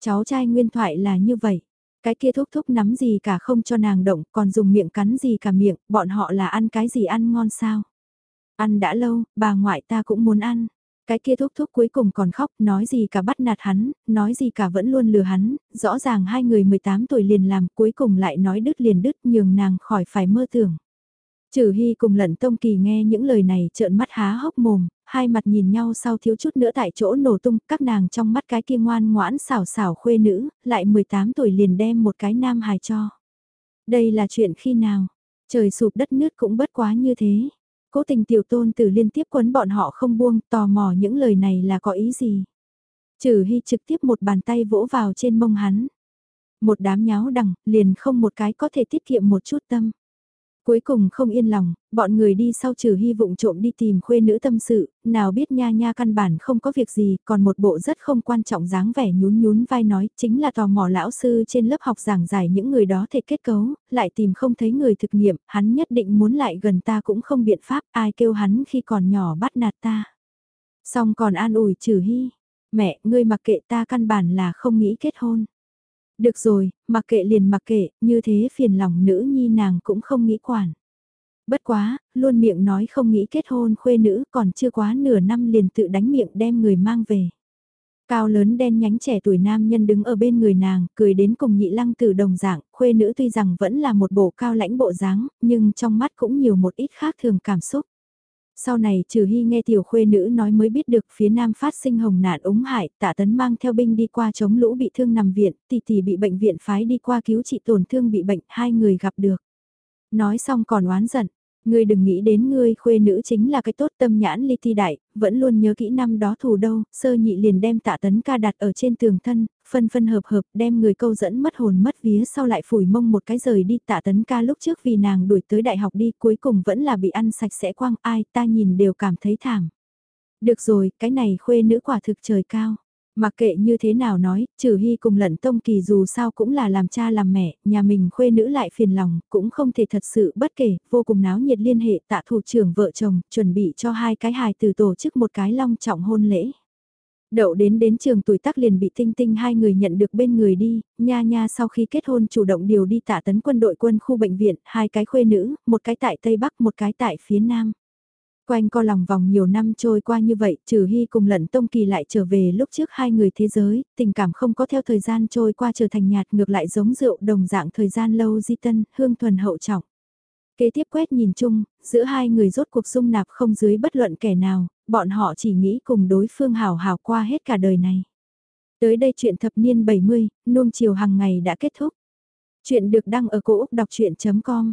Cháu trai nguyên thoại là như vậy. Cái kia thúc thúc nắm gì cả không cho nàng động còn dùng miệng cắn gì cả miệng, bọn họ là ăn cái gì ăn ngon sao. Ăn đã lâu, bà ngoại ta cũng muốn ăn. Cái kia thúc thúc cuối cùng còn khóc, nói gì cả bắt nạt hắn, nói gì cả vẫn luôn lừa hắn, rõ ràng hai người 18 tuổi liền làm, cuối cùng lại nói đứt liền đứt nhường nàng khỏi phải mơ tưởng. Trừ Hy cùng lận tông kỳ nghe những lời này trợn mắt há hốc mồm, hai mặt nhìn nhau sau thiếu chút nữa tại chỗ nổ tung, các nàng trong mắt cái kia ngoan ngoãn xảo xảo khuê nữ, lại 18 tuổi liền đem một cái nam hài cho. Đây là chuyện khi nào? Trời sụp đất nước cũng bất quá như thế. Cố tình tiểu tôn tử liên tiếp quấn bọn họ không buông, tò mò những lời này là có ý gì. Trừ hy trực tiếp một bàn tay vỗ vào trên mông hắn. Một đám nháo đằng, liền không một cái có thể tiết kiệm một chút tâm. Cuối cùng không yên lòng, bọn người đi sau trừ hy vụng trộm đi tìm khuê nữ tâm sự, nào biết nha nha căn bản không có việc gì, còn một bộ rất không quan trọng dáng vẻ nhún nhún vai nói, chính là tò mò lão sư trên lớp học giảng giải những người đó thể kết cấu, lại tìm không thấy người thực nghiệm, hắn nhất định muốn lại gần ta cũng không biện pháp, ai kêu hắn khi còn nhỏ bắt nạt ta. Xong còn an ủi trừ hy, mẹ, ngươi mặc kệ ta căn bản là không nghĩ kết hôn. Được rồi, mặc kệ liền mặc kệ, như thế phiền lòng nữ nhi nàng cũng không nghĩ quản. Bất quá, luôn miệng nói không nghĩ kết hôn khuê nữ còn chưa quá nửa năm liền tự đánh miệng đem người mang về. Cao lớn đen nhánh trẻ tuổi nam nhân đứng ở bên người nàng, cười đến cùng nhị lăng tử đồng dạng, khuê nữ tuy rằng vẫn là một bộ cao lãnh bộ dáng, nhưng trong mắt cũng nhiều một ít khác thường cảm xúc. Sau này trừ hy nghe tiểu khuê nữ nói mới biết được phía nam phát sinh hồng nạn ống hại, tạ tấn mang theo binh đi qua chống lũ bị thương nằm viện, tỷ tỷ bị bệnh viện phái đi qua cứu trị tổn thương bị bệnh, hai người gặp được. Nói xong còn oán giận, Ngươi đừng nghĩ đến ngươi khuê nữ chính là cái tốt tâm nhãn ly thi đại, vẫn luôn nhớ kỹ năm đó thù đâu, sơ nhị liền đem tạ tấn ca đặt ở trên tường thân, phân phân hợp hợp đem người câu dẫn mất hồn mất vía sau lại phủi mông một cái rời đi tạ tấn ca lúc trước vì nàng đuổi tới đại học đi cuối cùng vẫn là bị ăn sạch sẽ quang ai ta nhìn đều cảm thấy thảm. Được rồi, cái này khuê nữ quả thực trời cao. Mặc kệ như thế nào nói, trừ hy cùng lận tông kỳ dù sao cũng là làm cha làm mẹ, nhà mình khuê nữ lại phiền lòng, cũng không thể thật sự bất kể, vô cùng náo nhiệt liên hệ tạ thủ trưởng vợ chồng, chuẩn bị cho hai cái hài từ tổ chức một cái long trọng hôn lễ. Đậu đến đến trường tuổi tác liền bị tinh tinh hai người nhận được bên người đi, nha nha sau khi kết hôn chủ động điều đi tạ tấn quân đội quân khu bệnh viện, hai cái khuê nữ, một cái tại Tây Bắc một cái tại phía Nam. Quanh co lòng vòng nhiều năm trôi qua như vậy, trừ hy cùng lận tông kỳ lại trở về lúc trước hai người thế giới, tình cảm không có theo thời gian trôi qua trở thành nhạt ngược lại giống rượu đồng dạng thời gian lâu di tân, hương thuần hậu trọng. Kế tiếp quét nhìn chung, giữa hai người rốt cuộc dung nạp không dưới bất luận kẻ nào, bọn họ chỉ nghĩ cùng đối phương hào hào qua hết cả đời này. Tới đây chuyện thập niên 70, nuông chiều hàng ngày đã kết thúc. Chuyện được đăng ở cổ Úc đọc chuyện.com